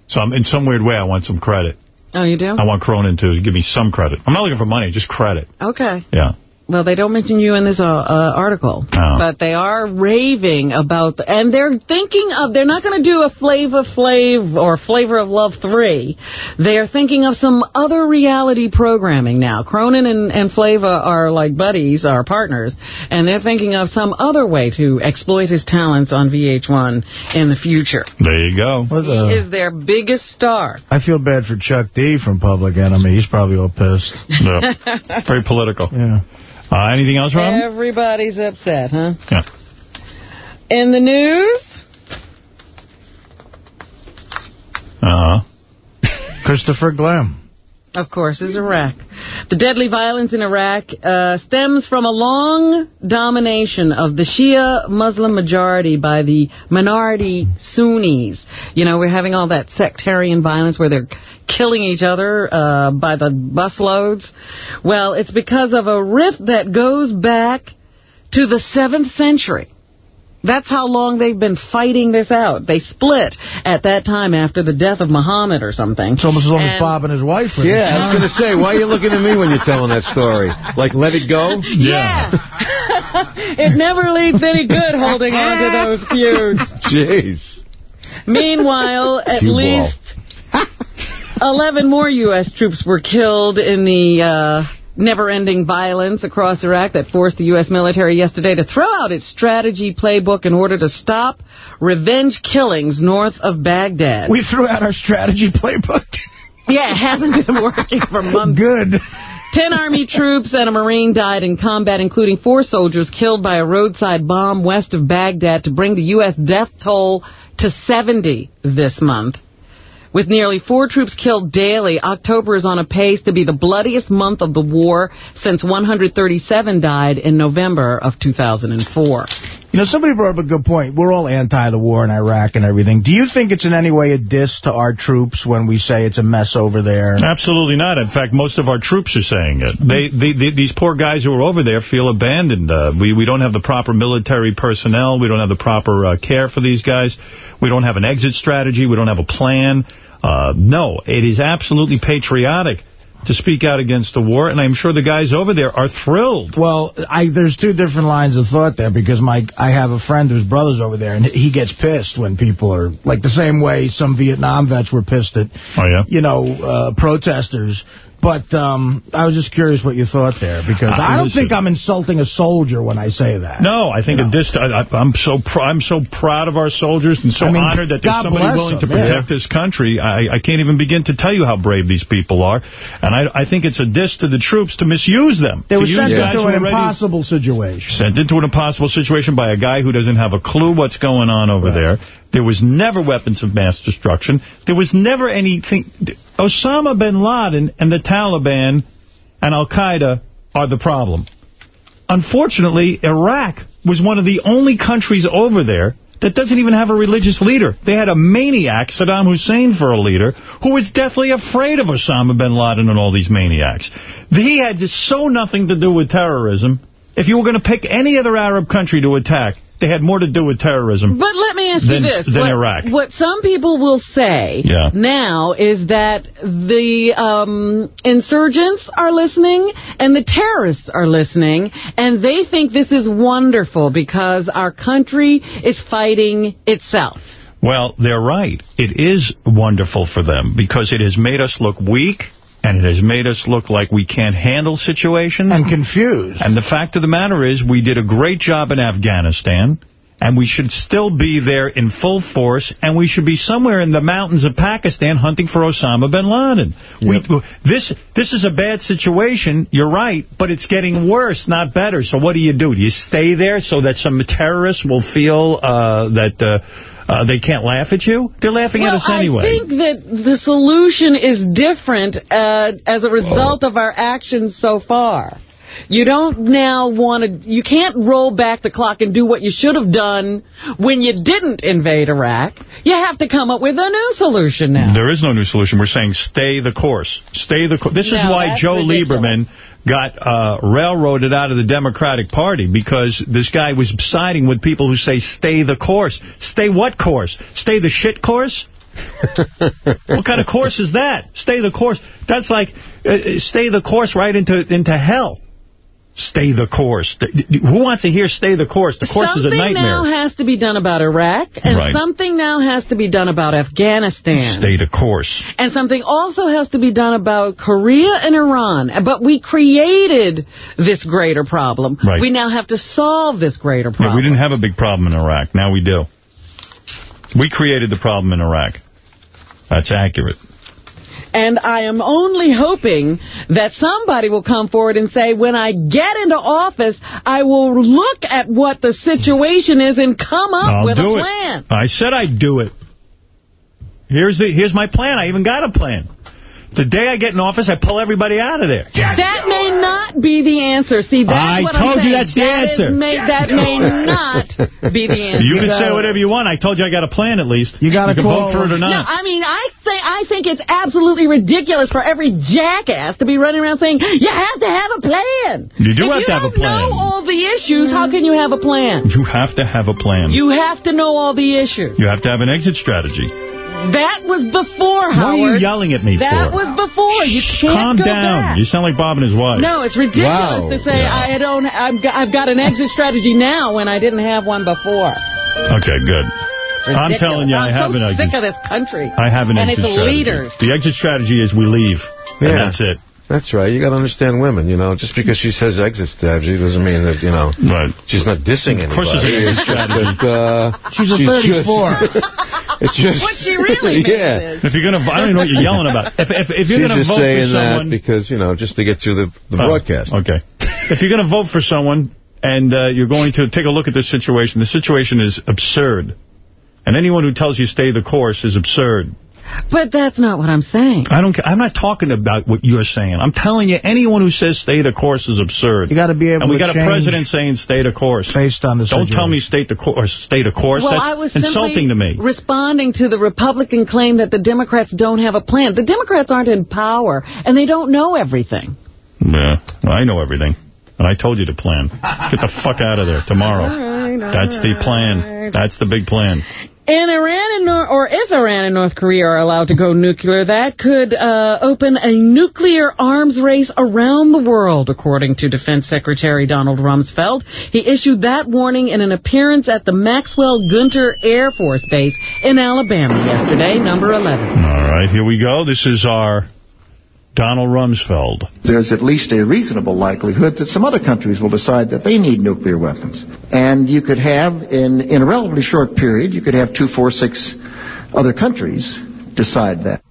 So I'm, in some weird way, I want some credit. Oh, you do? I want Cronin to give me some credit. I'm not looking for money, just credit. Okay. Yeah. Well, they don't mention you in this uh, uh, article, Oh. but they are raving about, the, and they're thinking of, they're not going to do a Flavor Flav or Flavor of Love 3. They're thinking of some other reality programming now. Cronin and, and Flavor are like buddies, are partners, and they're thinking of some other way to exploit his talents on VH1 in the future. There you go. What He the- is their biggest star. I feel bad for Chuck D from Public Enemy. He's probably all pissed. Yeah. Very political. *laughs* Yeah. Uh, anything else, Robin? Everybody's upset, huh? Yeah. In the news, Uh-huh. Christopher Glenn. Of course, is Iraq. The deadly violence in Iraq uh, stems from a long domination of the Shia Muslim majority by the minority Sunnis. You know, we're having all that sectarian violence where they're killing each other uh, by the busloads. Well, it's because of a rift that goes back to the 7th century. That's how long they've been fighting this out. They split at that time after the death of Muhammad or something. It's almost as long as Bob and his wife were. Yeah, I was going to say, why are you looking at me when you're telling that story? Like, let it go? *laughs* Yeah. *laughs* it never leads any good holding on to those feuds. Jeez. Meanwhile, at Cue least 11 more U.S. troops were killed in the uh, never-ending violence across Iraq that forced the U.S. military yesterday to throw out its strategy playbook in order to stop revenge killings north of Baghdad. We threw out our strategy playbook. *laughs* yeah, it hasn't been working for months. Good. Ten Army troops and a Marine died in combat, including four soldiers killed by a roadside bomb west of Baghdad to bring the U.S. death toll to 70 this month. With nearly four troops killed daily, October is on a pace to be the bloodiest month of the war since 137 died in November of 2004. You know, somebody brought up a good point. We're all anti the war in Iraq and everything. Do you think it's in any way a diss to our troops when we say it's a mess over there? Absolutely not. In fact, most of our troops are saying it. They, they, they These poor guys who are over there feel abandoned. Uh, we, we don't have the proper military personnel. We don't have the proper uh, care for these guys. We don't have an exit strategy. We don't have a plan. Uh, no, it is absolutely patriotic to speak out against the war, and I'm sure the guys over there are thrilled. Well, I there's two different lines of thought there because my I have a friend whose brother's over there, and he gets pissed when people are like the same way some Vietnam vets were pissed at, oh, yeah? you know, uh, protesters. But um, I was just curious what you thought there, because Uh, I don't think I'm insulting a soldier when I say that. No, I think at this time, I, I'm so pr I'm so proud of our soldiers and so I mean, honored that there's God somebody bless willing to them, yeah. protect this country. I, I can't even begin to tell you how brave these people are. And I, I think it's a diss to the troops to misuse them. They were sent into an impossible situation. Sent into an impossible situation by a guy who doesn't have a clue what's going on over there. There was never weapons of mass destruction. There was never anything. Osama bin Laden and the Taliban and Al-Qaeda are the problem. Unfortunately, Iraq was one of the only countries over there that doesn't even have a religious leader. They had a maniac, Saddam Hussein, for a leader, who was deathly afraid of Osama bin Laden and all these maniacs. He had just so nothing to do with terrorism. If you were going to pick any other Arab country to attack, they had more to do with terrorism. But let me ask than, you this. Than what, Iraq. What some people will say Yeah. now is that the um, insurgents are listening and the terrorists are listening, and they think this is wonderful because our country is fighting itself. Well, they're right. It is wonderful for them because it has made us look weak and it has made us look like we can't handle situations. And confused. And the fact of the matter is we did a great job in Afghanistan and we should still be there in full force, and we should be somewhere in the mountains of Pakistan hunting for Osama bin Laden. We, this this is a bad situation, you're right, but it's getting worse, not better. So what do you do? Do you stay there so that some terrorists will feel uh, that uh, uh, they can't laugh at you? They're laughing well, at us anyway. I think that the solution is different uh, as a result of our actions so far. You don't now want to, you can't roll back the clock and do what you should have done when you didn't invade Iraq. You have to come up with a new solution now. There is no new solution. We're saying stay the course. Stay the course. This is why Joe ridiculous. Lieberman got uh, railroaded out of the Democratic Party because this guy was siding with people who say stay the course. Stay what course? Stay the shit course? *laughs* what kind of course is that? Stay the course. That's like uh, stay the course right into into hell. Stay the course. Who wants to hear stay the course? The course something is a nightmare. Something now has to be done about Iraq, and Right. something now has to be done about Afghanistan. Stay the course. And something also has to be done about Korea and Iran. But we created this greater problem. Right. We now have to solve this greater Yeah, problem. we didn't have a big problem in Iraq. Now we do. We created the problem in Iraq. That's accurate. And I am only hoping that somebody will come forward and say, when I get into office, I will look at what the situation is and come up I'll with a it. plan. I said I'd do it. Here's the here's my plan. I even got a plan. The day I get in office, I pull everybody out of there. That may not be the answer. See, that's I what told I'm you saying. that's the That is answer. May, that may not be the answer. *laughs* You can say whatever you want. I told you I got a plan at least. You gotta can call- vote for it or not. No, not. I mean, I think I think it's absolutely ridiculous for every jackass to be running around saying, you have to have a plan. You do if have you to have a don't plan. know all the issues, how can you have a plan? You have to have a plan. You have to know all the issues. You have to have an exit strategy. That was before, What Howard. are you yelling at me That for? That was before. You can't Calm go down. back. You sound like Bob and his wife. No, it's ridiculous Wow. to say Yeah. I don't. I've got, I've got an exit strategy now when I didn't have one before. Okay, good. It's I'm telling you, I I'm have so an exit. sick of this country. I have an and exit it's strategy. leaders. The exit strategy is we leave. And that's it. That's right. You got to understand women. You know, just because she says exit strategy doesn't mean that you know. Right. She's not dissing anybody. Of course, there's an exit strategy. But, uh, She's a she's 34. just- *laughs* it's just. What she really means *laughs* yeah. is. If you're gonna, I don't even know what you're yelling about. If if, if you're She's gonna just vote for saying someone, that because you know just to get through the the Oh, broadcast. Okay. If you're going to vote for someone and uh, you're going to take a look at this situation, the situation is absurd. And anyone who tells you stay the course is absurd. But that's not what I'm saying. I don't. ca- I'm not talking about what you're saying. I'm telling you, anyone who says stay the course is absurd. You got to be able and we to got a president saying stay the course. based on the Don't tell me stay the course. Stay the course. Well, That's I was insulting to me. responding to the Republican claim that the Democrats don't have a plan. The Democrats aren't in power, and they don't know everything. Yeah, well, I know everything. And I told you to plan. Get the fuck out of there tomorrow. *laughs* That's the plan. That's the big plan. And Iran and Nor or if Iran and North Korea are allowed to go nuclear, that could uh, open a nuclear arms race around the world, according to Defense Secretary Donald Rumsfeld. He issued that warning in an appearance at the Maxwell Gunter Air Force Base in Alabama yesterday, number 11. All right, here we go. This is our Donald Rumsfeld. There's at least a reasonable likelihood that some other countries will decide that they need nuclear weapons. And you could have, in, in a relatively short period, you could have two, four, six other countries decide that.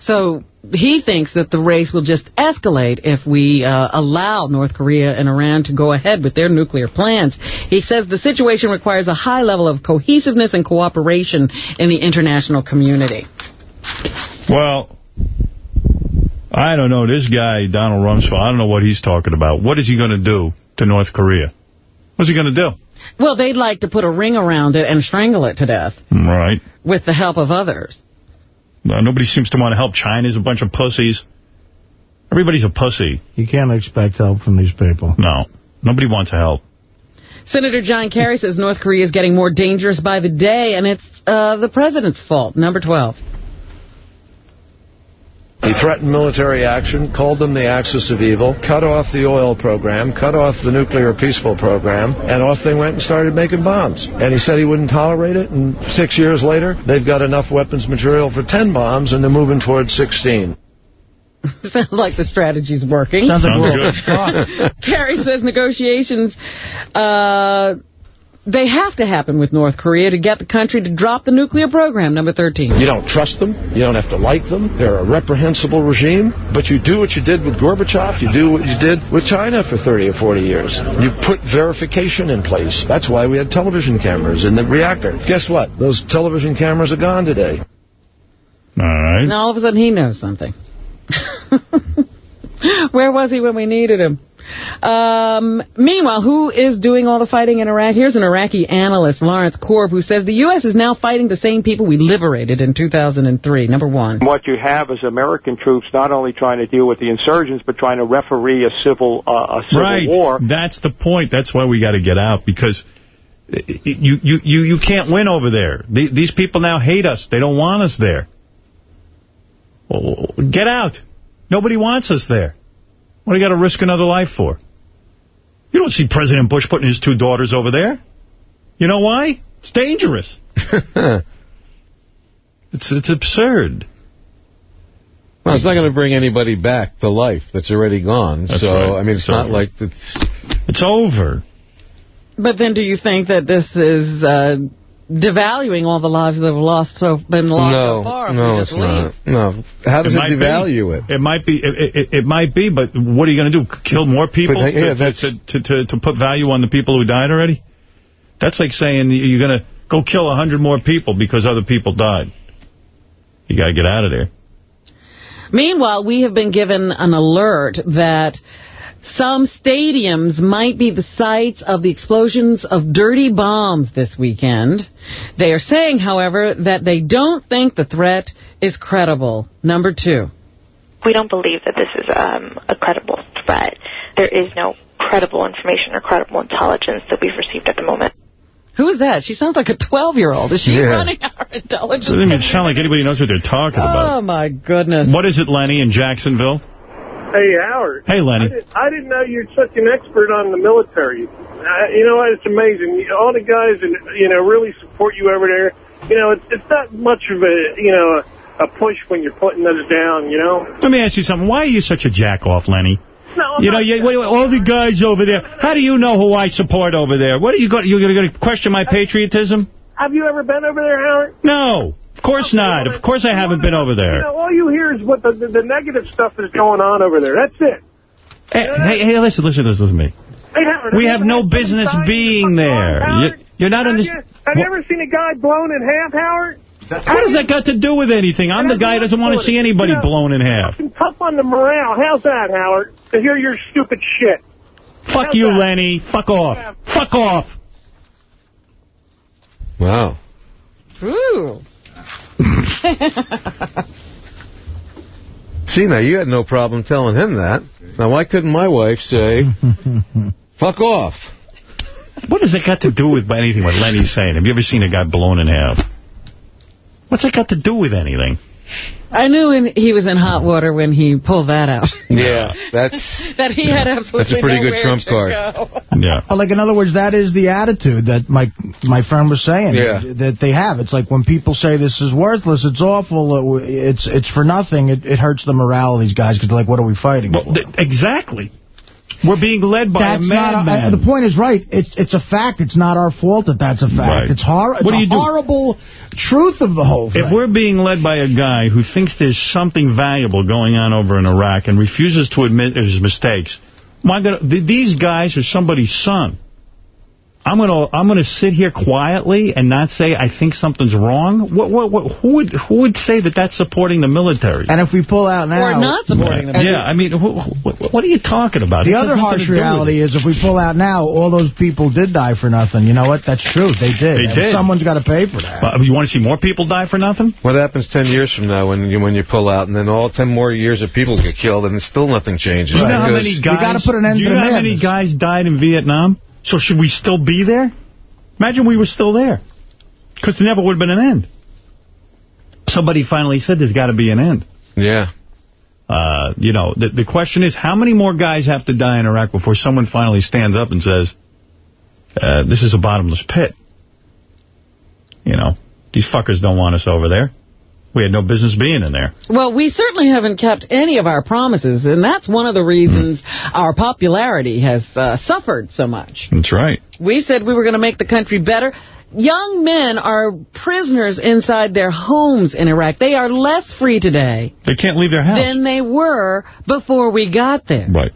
So he thinks that the race will just escalate if we uh, allow North Korea and Iran to go ahead with their nuclear plans. He says the situation requires a high level of cohesiveness and cooperation in the international community. Well, I don't know. This guy, Donald Rumsfeld, I don't know what he's talking about. What is he going to do to North Korea? What's he going to do? Well, they'd like to put a ring around it and strangle it to death Right. with the help of others. Uh, nobody seems to want to help. China's a bunch of pussies. Everybody's a pussy. You can't expect help from these people. No. Nobody wants to help. Senator John Kerry says North Korea is getting more dangerous by the day, and it's uh, the president's fault. Number 12. He threatened military action, called them the axis of evil, cut off the oil program, cut off the nuclear peaceful program, and off they went and started making bombs. And he said he wouldn't tolerate it, and six years later, they've got enough weapons material for 10 bombs, and they're moving towards 16. *laughs* Sounds like the strategy's working. Sounds like we're- Kerry *laughs* says negotiations, uh, they have to happen with North Korea to get the country to drop the nuclear program. Number 13. You don't trust them. You don't have to like them. They're a reprehensible regime. But you do what you did with Gorbachev. You do what you did with China for 30 or 40 years. You put verification in place. That's why we had television cameras in the reactor. Guess what? Those television cameras are gone today. All right. Now all of a sudden he knows something. *laughs* Where was he when we needed him? Um, meanwhile, who is doing all the fighting in Iraq? Here's an Iraqi analyst, Lawrence Korb, who says the U.S. is now fighting the same people we liberated in 2003. Number one. What you have is American troops not only trying to deal with the insurgents, but trying to referee a civil uh, a civil right. war. That's the point. That's why we got to get out, because you, you, you, you can't win over there. These people now hate us. They don't want us there. Get out. Nobody wants us there. What do you got to risk another life for? You don't see President Bush putting his two daughters over there. You know why? It's dangerous. *laughs* it's it's absurd. Well, it's not going to bring anybody back to life that's already gone. That's so, right. I mean, it's, It's not over. like it's... It's over. But then do you think that this is uh, devaluing all the lives that have lost so been lost no, so far if no, it's leave? not. No. How does it, might be. devalue it? It might be. It, it, it might be, but what are you going to do? Kill more people But, yeah, to, that's- to, to, to, to put value on the people who died already? That's like saying you're going to go kill a hundred more people because other people died. You got to get out of there. Meanwhile, we have been given an alert that some stadiums might be the sites of the explosions of dirty bombs this weekend. They are saying, however, that they don't think the threat is credible. Number two. We don't believe that this is um, a credible threat. There is no credible information or credible intelligence that we've received at the moment. Who is that? She sounds like a 12-year-old. Is she Yeah. running our intelligence? It doesn't even sound like anybody knows what they're talking about. Oh, my goodness. What is it, Lenny, in Jacksonville? Hey, Howard. Hey, Lenny. I, did, didn't know you're such an expert on the military. Uh, you know what? It's amazing. All the guys that you know really support you over there. You know, it's it's not much of a you know a, a push when you're putting us down. You know. Let me ask you something. Why are you such a jack-off, Lenny? No, I'm You know, you, wait, wait, all the guys over there. How do you know who I support over there? What are you going? You're going to question my patriotism? Have you ever been over there, Howard? No, of course not. Of course I haven't been over You there. know, all you hear is what the, the, the negative stuff is going on over there. That's it. Hey, hey, hey, listen, listen, listen, listen to me. Hey, Howard. We have no business being there. You, you're not Have, under. you, have you ever seen a guy blown in half, Howard? What does that got to do with anything? I'm the guy who doesn't want to see anybody You know, blown in half. fucking tough on the morale. How's that, Howard? To hear your stupid shit. Fuck you, Lenny. Fuck off. Fuck off. Wow. Ooh. *laughs* See, now, you had no problem telling him that. Now, why couldn't my wife say, *laughs* fuck off? What does that got to do with anything what Lenny's saying? Have you ever seen a guy blown in half? What's that got to do with anything? I knew in, he was in hot water when he pulled that out. *laughs* Yeah, that's *laughs* that he had absolutely That's a pretty good trump card. go. *laughs* Yeah. Well, like, in other words, that is the attitude that my my friend was saying Yeah. that they have. It's like when people say this is worthless, it's awful, uh, it's it's for nothing, it, it hurts the morale of these guys because they're like, what are we fighting for? Exactly. We're being led by That's a madman. the point is right. It's it's a fact. It's not our fault that that's a fact. Right. It's, hor it's What do you do? horrible truth of the whole thing. If we're being led by a guy who thinks there's something valuable going on over in Iraq and refuses to admit his mistakes, my God, these guys are somebody's son. I'm gonna I'm gonna sit here quietly and not say I think something's wrong. What what, what who would who would say that that's supporting the military? And if we pull out now... we're not supporting them. Yeah, I mean, wh wh what are you talking about? The This other harsh to do with reality is if we pull out now, all those people did die for nothing. You know what? That's true. They did. They And did. Someone's got to pay for that. Uh, you want to see more people die for nothing? What happens 10 years from now when you when you pull out and then all 10 more years of people get killed and still nothing changes? Do you know how Because- many guys? do you know how many guys died in Vietnam? So should we still be there? Imagine we were still there, because there never would have been an end. Somebody finally said there's got to be an end. Yeah. Uh, you know, the the question is, how many more guys have to die in Iraq before someone finally stands up and says, uh, "This is a bottomless pit"? You know, these fuckers don't want us over there. We had no business being in there. Well, we certainly haven't kept any of our promises, and that's one of the reasons our popularity has uh, suffered so much. That's right. We said we were going to make the country better. Young men are prisoners inside their homes in Iraq. They are less free today They can't leave their house. than they were before we got there. Right.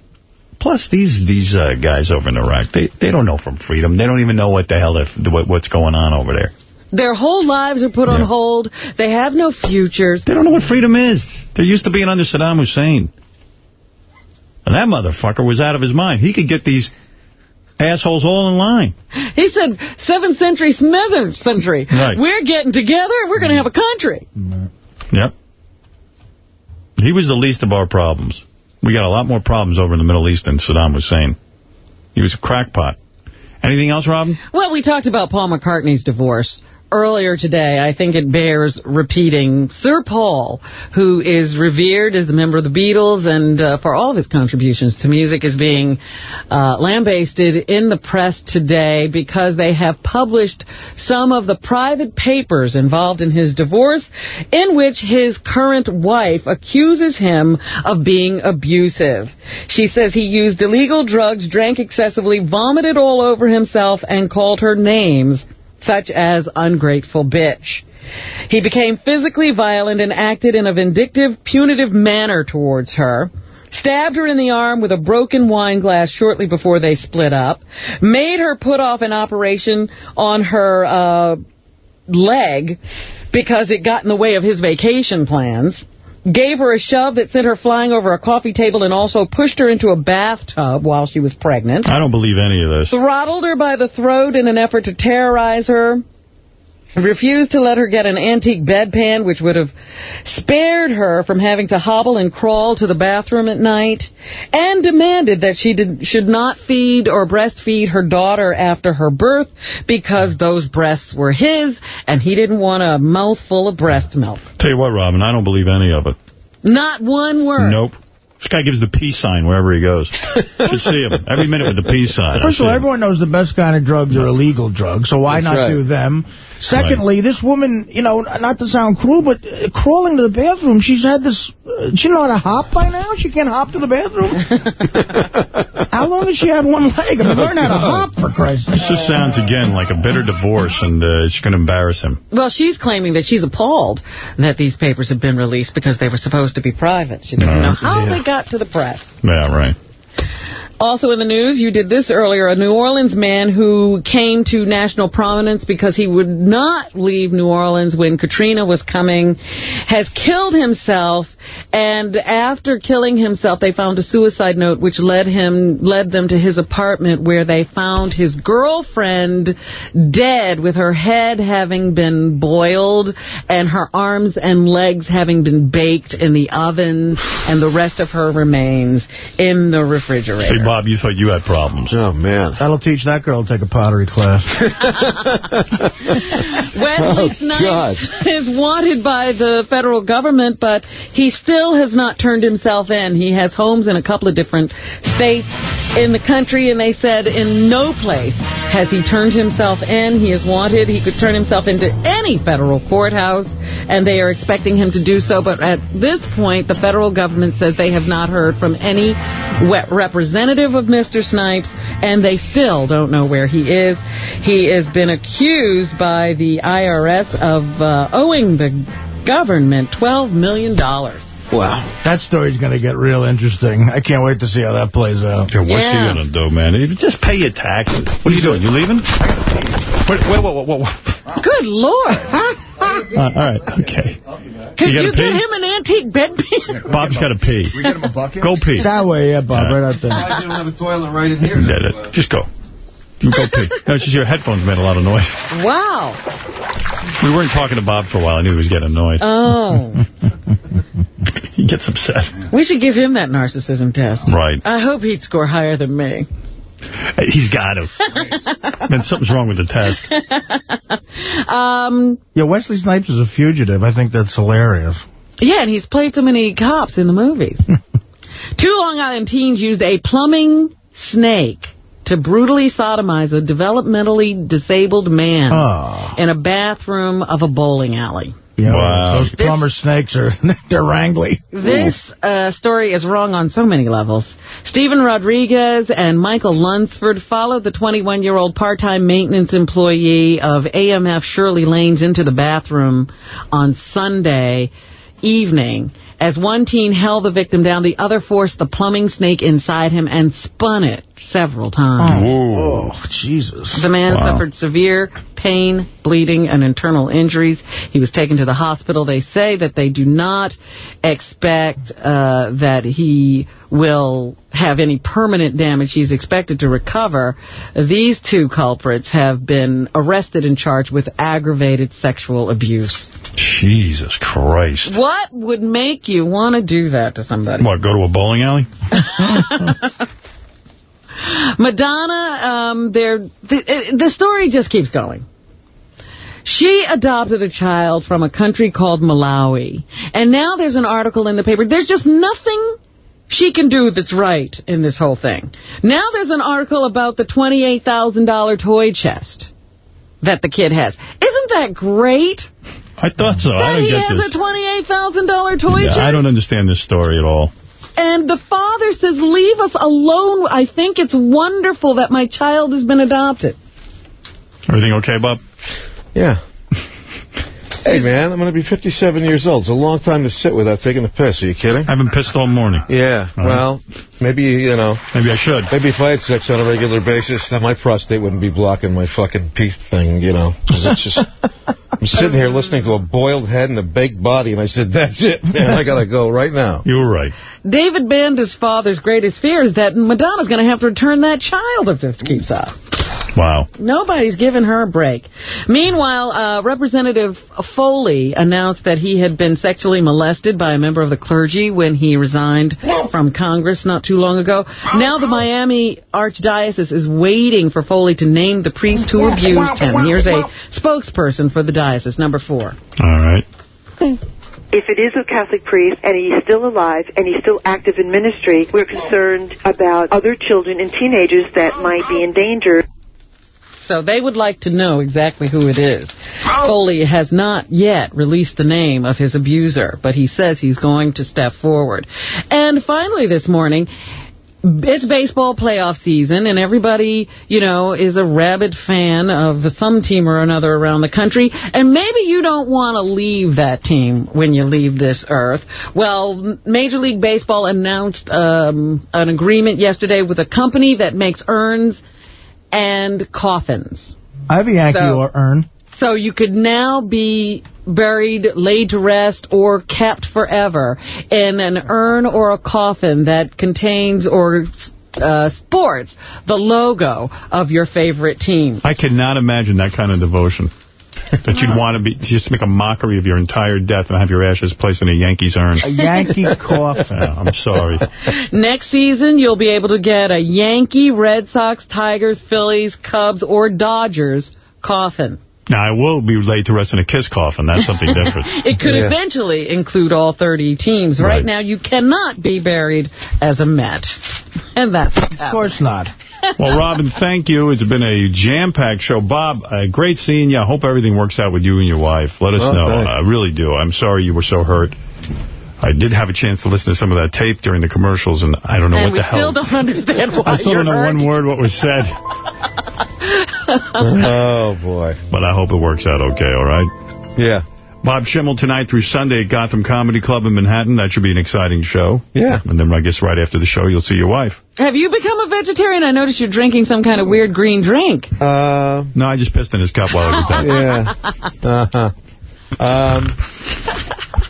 Plus, these these uh, guys over in Iraq, they they don't know from freedom. They don't even know what the hell what, what's going on over there. Their whole lives are put on hold. They have no futures. They don't know what freedom is. They're used to being under Saddam Hussein. And that motherfucker was out of his mind. He could get these assholes all in line. He said, seventh century, Smithers century. Right. We're getting together. We're going to have a country. Mm-hmm. Yep. He was the least of our problems. We got a lot more problems over in the Middle East than Saddam Hussein. He was a crackpot. Anything else, Robin? Well, we talked about Paul McCartney's divorce earlier today. I think it bears repeating. Sir Paul, who is revered as a member of the Beatles and uh, for all of his contributions to music, is being uh, lambasted in the press today because they have published some of the private papers involved in his divorce in which his current wife accuses him of being abusive. She says he used illegal drugs, drank excessively, vomited all over himself, and called her names such as ungrateful bitch. He became physically violent and acted in a vindictive, punitive manner towards her. Stabbed her in the arm with a broken wine glass shortly before they split up. Made her put off an operation on her uh, leg because it got in the way of his vacation plans. Gave her a shove that sent her flying over a coffee table and also pushed her into a bathtub while she was pregnant. I don't believe any of this. Throttled her by the throat in an effort to terrorize her. Refused to let her get an antique bedpan, which would have spared her from having to hobble and crawl to the bathroom at night. And demanded that she did, should not feed or breastfeed her daughter after her birth because those breasts were his and he didn't want a mouthful of breast milk. Tell you what, Robin, I don't believe any of it. Not one word. Nope. This guy gives the peace sign wherever he goes. *laughs* Should see him every minute with the peace sign. First of all, him. everyone knows the best kind of drugs are illegal drugs, so why That's not right. do them? Secondly, this woman, you know, not to sound cruel, but uh, crawling to the bathroom, she's had this, uh, she know how to hop by now? She can't hop to the bathroom? *laughs* how long has she had one leg? I mean, learn how to hop, for Christ's sake. This just sounds, again, like a bitter divorce, and uh, it's going to embarrass him. Well, she's claiming that she's appalled that these papers have been released because they were supposed to be private. She doesn't Uh, know how yeah. they got to the press. Yeah, right. Also in the news, you did this earlier, a New Orleans man who came to national prominence because he would not leave New Orleans when Katrina was coming, has killed himself And after killing himself, they found a suicide note which led him led them to his apartment where they found his girlfriend dead with her head having been boiled and her arms and legs having been baked in the oven and the rest of her remains in the refrigerator. See, Bob, you thought you had problems. Oh, man. That'll teach that girl to take a pottery class. *laughs* Wesley Oh, Snipes God. is wanted by the federal government, but he still has not turned himself in. He has homes in a couple of different states in the country, and they said in no place has he turned himself in. He is wanted. He could turn himself into any federal courthouse, and they are expecting him to do so. But at this point, the federal government says they have not heard from any we- representative of Mr. Snipes, and they still don't know where he is. He has been accused by the IRS of uh, owing the government $12 million. Wow. That story's going to get real interesting. I can't wait to see how that plays out. Yeah, what's he going to do, man? Just pay your taxes. What are you doing? You leaving? Wait, wait, wait, wait, wait. Good Lord. *laughs* Uh, all right, okay. Could You you, get him an antique bedpan? *laughs* Bob's got to pee. We get him a bucket? Go pee. That way, yeah, Bob, Yeah. right out there. I don't have a toilet right in here. Just go. You go pee. *laughs* No, it's just your headphones made a lot of noise. Wow. We weren't talking to Bob for a while. I knew he was getting annoyed. Oh. *laughs* he gets upset. We should give him that narcissism test. Right. I hope he'd score higher than me. He's got *laughs* to. Man, something's wrong with the test. um, Yeah, Wesley Snipes is a fugitive. I think that's hilarious. yeah, and he's played so many cops in the movies. Two Long Island teens used a plumbing snake to brutally sodomize a developmentally disabled man Oh. in a bathroom of a bowling alley. You know, Wow. Those plumber snakes are, *laughs* they're wrangly. This uh, story is wrong on so many levels. Stephen Rodriguez and Michael Lunsford followed the 21-year-old part-time maintenance employee of AMF Shirley Lanes into the bathroom on Sunday evening. As one teen held the victim down, the other forced the plumbing snake inside him and spun it several times. Oh, Jesus. The man Wow. suffered severe pain, bleeding, and internal injuries. He was taken to the hospital. They say that they do not expect uh, that he will have any permanent damage. He's expected to recover. These two culprits have been arrested and charged with aggravated sexual abuse. Jesus Christ. What would make you want to do that to somebody? What, go to a bowling alley? *laughs* Madonna, um, the, the story just keeps going. She adopted a child from a country called Malawi. And now there's an article in the paper. There's just nothing she can do that's right in this whole thing. Now there's an article about the $28,000 toy chest that the kid has. Isn't that great? I thought so. I that don't he has this. a $28,000 toy Yeah, chest? I don't understand this story at all. And the father says, leave us alone. I think it's wonderful that my child has been adopted. Everything okay, Bob? Yeah. Hey, man, I'm going to be 57 years old. It's a long time to sit without taking a piss. Are you kidding? I haven't pissed all morning. Yeah, All right. well, maybe, you know. Maybe I should. Maybe if I had sex on a regular basis, then my prostate wouldn't be blocking my fucking pee thing, you know. 'Cause it's just... *laughs* I'm sitting here listening to a boiled head and a baked body, and I said, that's it, man. I got to go right now. You were right. David Banda's father's greatest fear is that Madonna's going to have to return that child if this keeps up. Wow. Nobody's giving her a break. Meanwhile, uh, Representative Foley announced that he had been sexually molested by a member of the clergy when he resigned from Congress not too long ago. Now the Miami Archdiocese is waiting for Foley to name the priest who abused him. Here's a spokesperson for the diocese, number four. All right. If it is a Catholic priest and he's still alive and he's still active in ministry, we're concerned about other children and teenagers that might be in danger. So they would like to know exactly who it is. Foley has not yet released the name of his abuser, but he says he's going to step forward. And finally this morning, it's baseball playoff season, and everybody, you know, is a rabid fan of some team or another around the country. And maybe you don't want to leave that team when you leave this earth. Well, Major League Baseball announced um, an agreement yesterday with a company that makes urns and coffins. I have a Yankee So- or urn. So you could now be buried, laid to rest, or kept forever in an urn or a coffin that contains or uh, sports the logo of your favorite team. I cannot imagine that kind of devotion. That you'd want to be just make a mockery of your entire death and have your ashes placed in a Yankees urn. A Yankee *laughs* coffin. Yeah, I'm sorry. Next season, you'll be able to get a Yankee, Red Sox, Tigers, Phillies, Cubs, or Dodgers coffin. Now, I will be laid to rest in a kiss coffin. That's something different. *laughs* It could eventually include all 30 teams. Right, Right. now, you cannot be buried as a Met. And that's Of course not. Well, Robin, thank you. It's been a jam-packed show. Bob, uh, great seeing you. I hope everything works out with you and your wife. Let us Oh, know. thanks. I really do. I'm sorry you were so hurt. I did have a chance to listen to some of that tape during the commercials, and I don't know and what the hell. We still don't understand *laughs* why I still don't know hurt. one word what was said. *laughs* oh, boy. But I hope it works out okay, all right? Yeah. Bob Schimmel tonight through Sunday at Gotham Comedy Club in Manhattan. That should be an exciting show. Yeah. And then I guess right after the show, you'll see your wife. Have you become a vegetarian? I noticed you're drinking some kind of weird green drink. Uh, no, I just pissed in his cup while I was *laughs* out. Yeah. *laughs* Uh-huh. Um,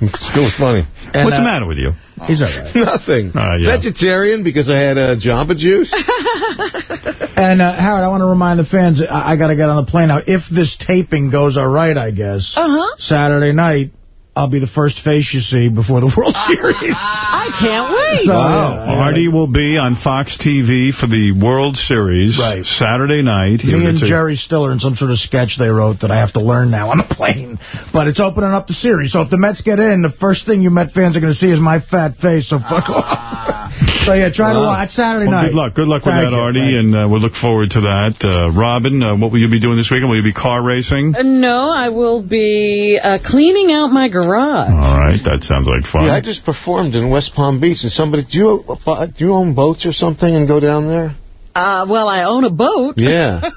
*laughs* still funny. What's the matter with you? He's all right. *laughs* Nothing. Uh, yeah. Vegetarian because I had uh, Jamba Juice. *laughs* And, uh, Howard, I want to remind the fans, I, I got to get on the plane now. If this taping goes all right, I guess, Uh-huh. Saturday night, I'll be the first face you see before the World *laughs* Series. I can't wait. So, Wow. yeah, Artie will be on Fox TV for the World Series Right. Saturday night. Me He'll and Jerry Stiller in some sort of sketch they wrote that I have to learn now on the plane. But it's opening up the series. So if the Mets get in, the first thing you Met fans are going to see is my fat face. So fuck off. *laughs* So yeah, try to watch Saturday Well, night. good luck. Good luck with Thank that, you. Artie, and uh, we'll look forward to that. Uh, Robin, uh, what will you be doing this weekend? Will you be car racing? Uh, No, I will be uh, cleaning out my garage. All right, that sounds like fun. Yeah, I just performed in West Palm Beach, and somebody, do you uh, do you own boats or something and go down there? Uh, well, I own a boat. Yeah. *laughs*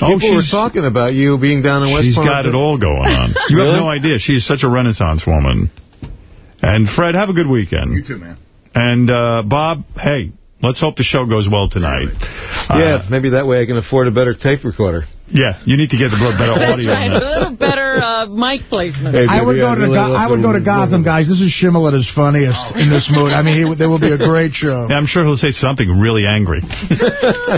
Oh, People were she's- talking about you being down in West She's Palm got Beach. it all going on. *laughs* You Really? have no idea. She's such a renaissance woman. And Fred, have a good weekend. You too, man. And uh, Bob, hey, let's hope the show goes well tonight. Uh, Yeah, maybe that way I can afford a better tape recorder. Yeah, you need to get the better *laughs* That's audio. right. A little better uh, mic placement. Hey, I would baby, go to really Go- I would go to Gotham, guys. This is Schimmel at his funniest in this mood. I mean, he, there will be a great show. Yeah, I'm sure he'll say something really angry. *laughs*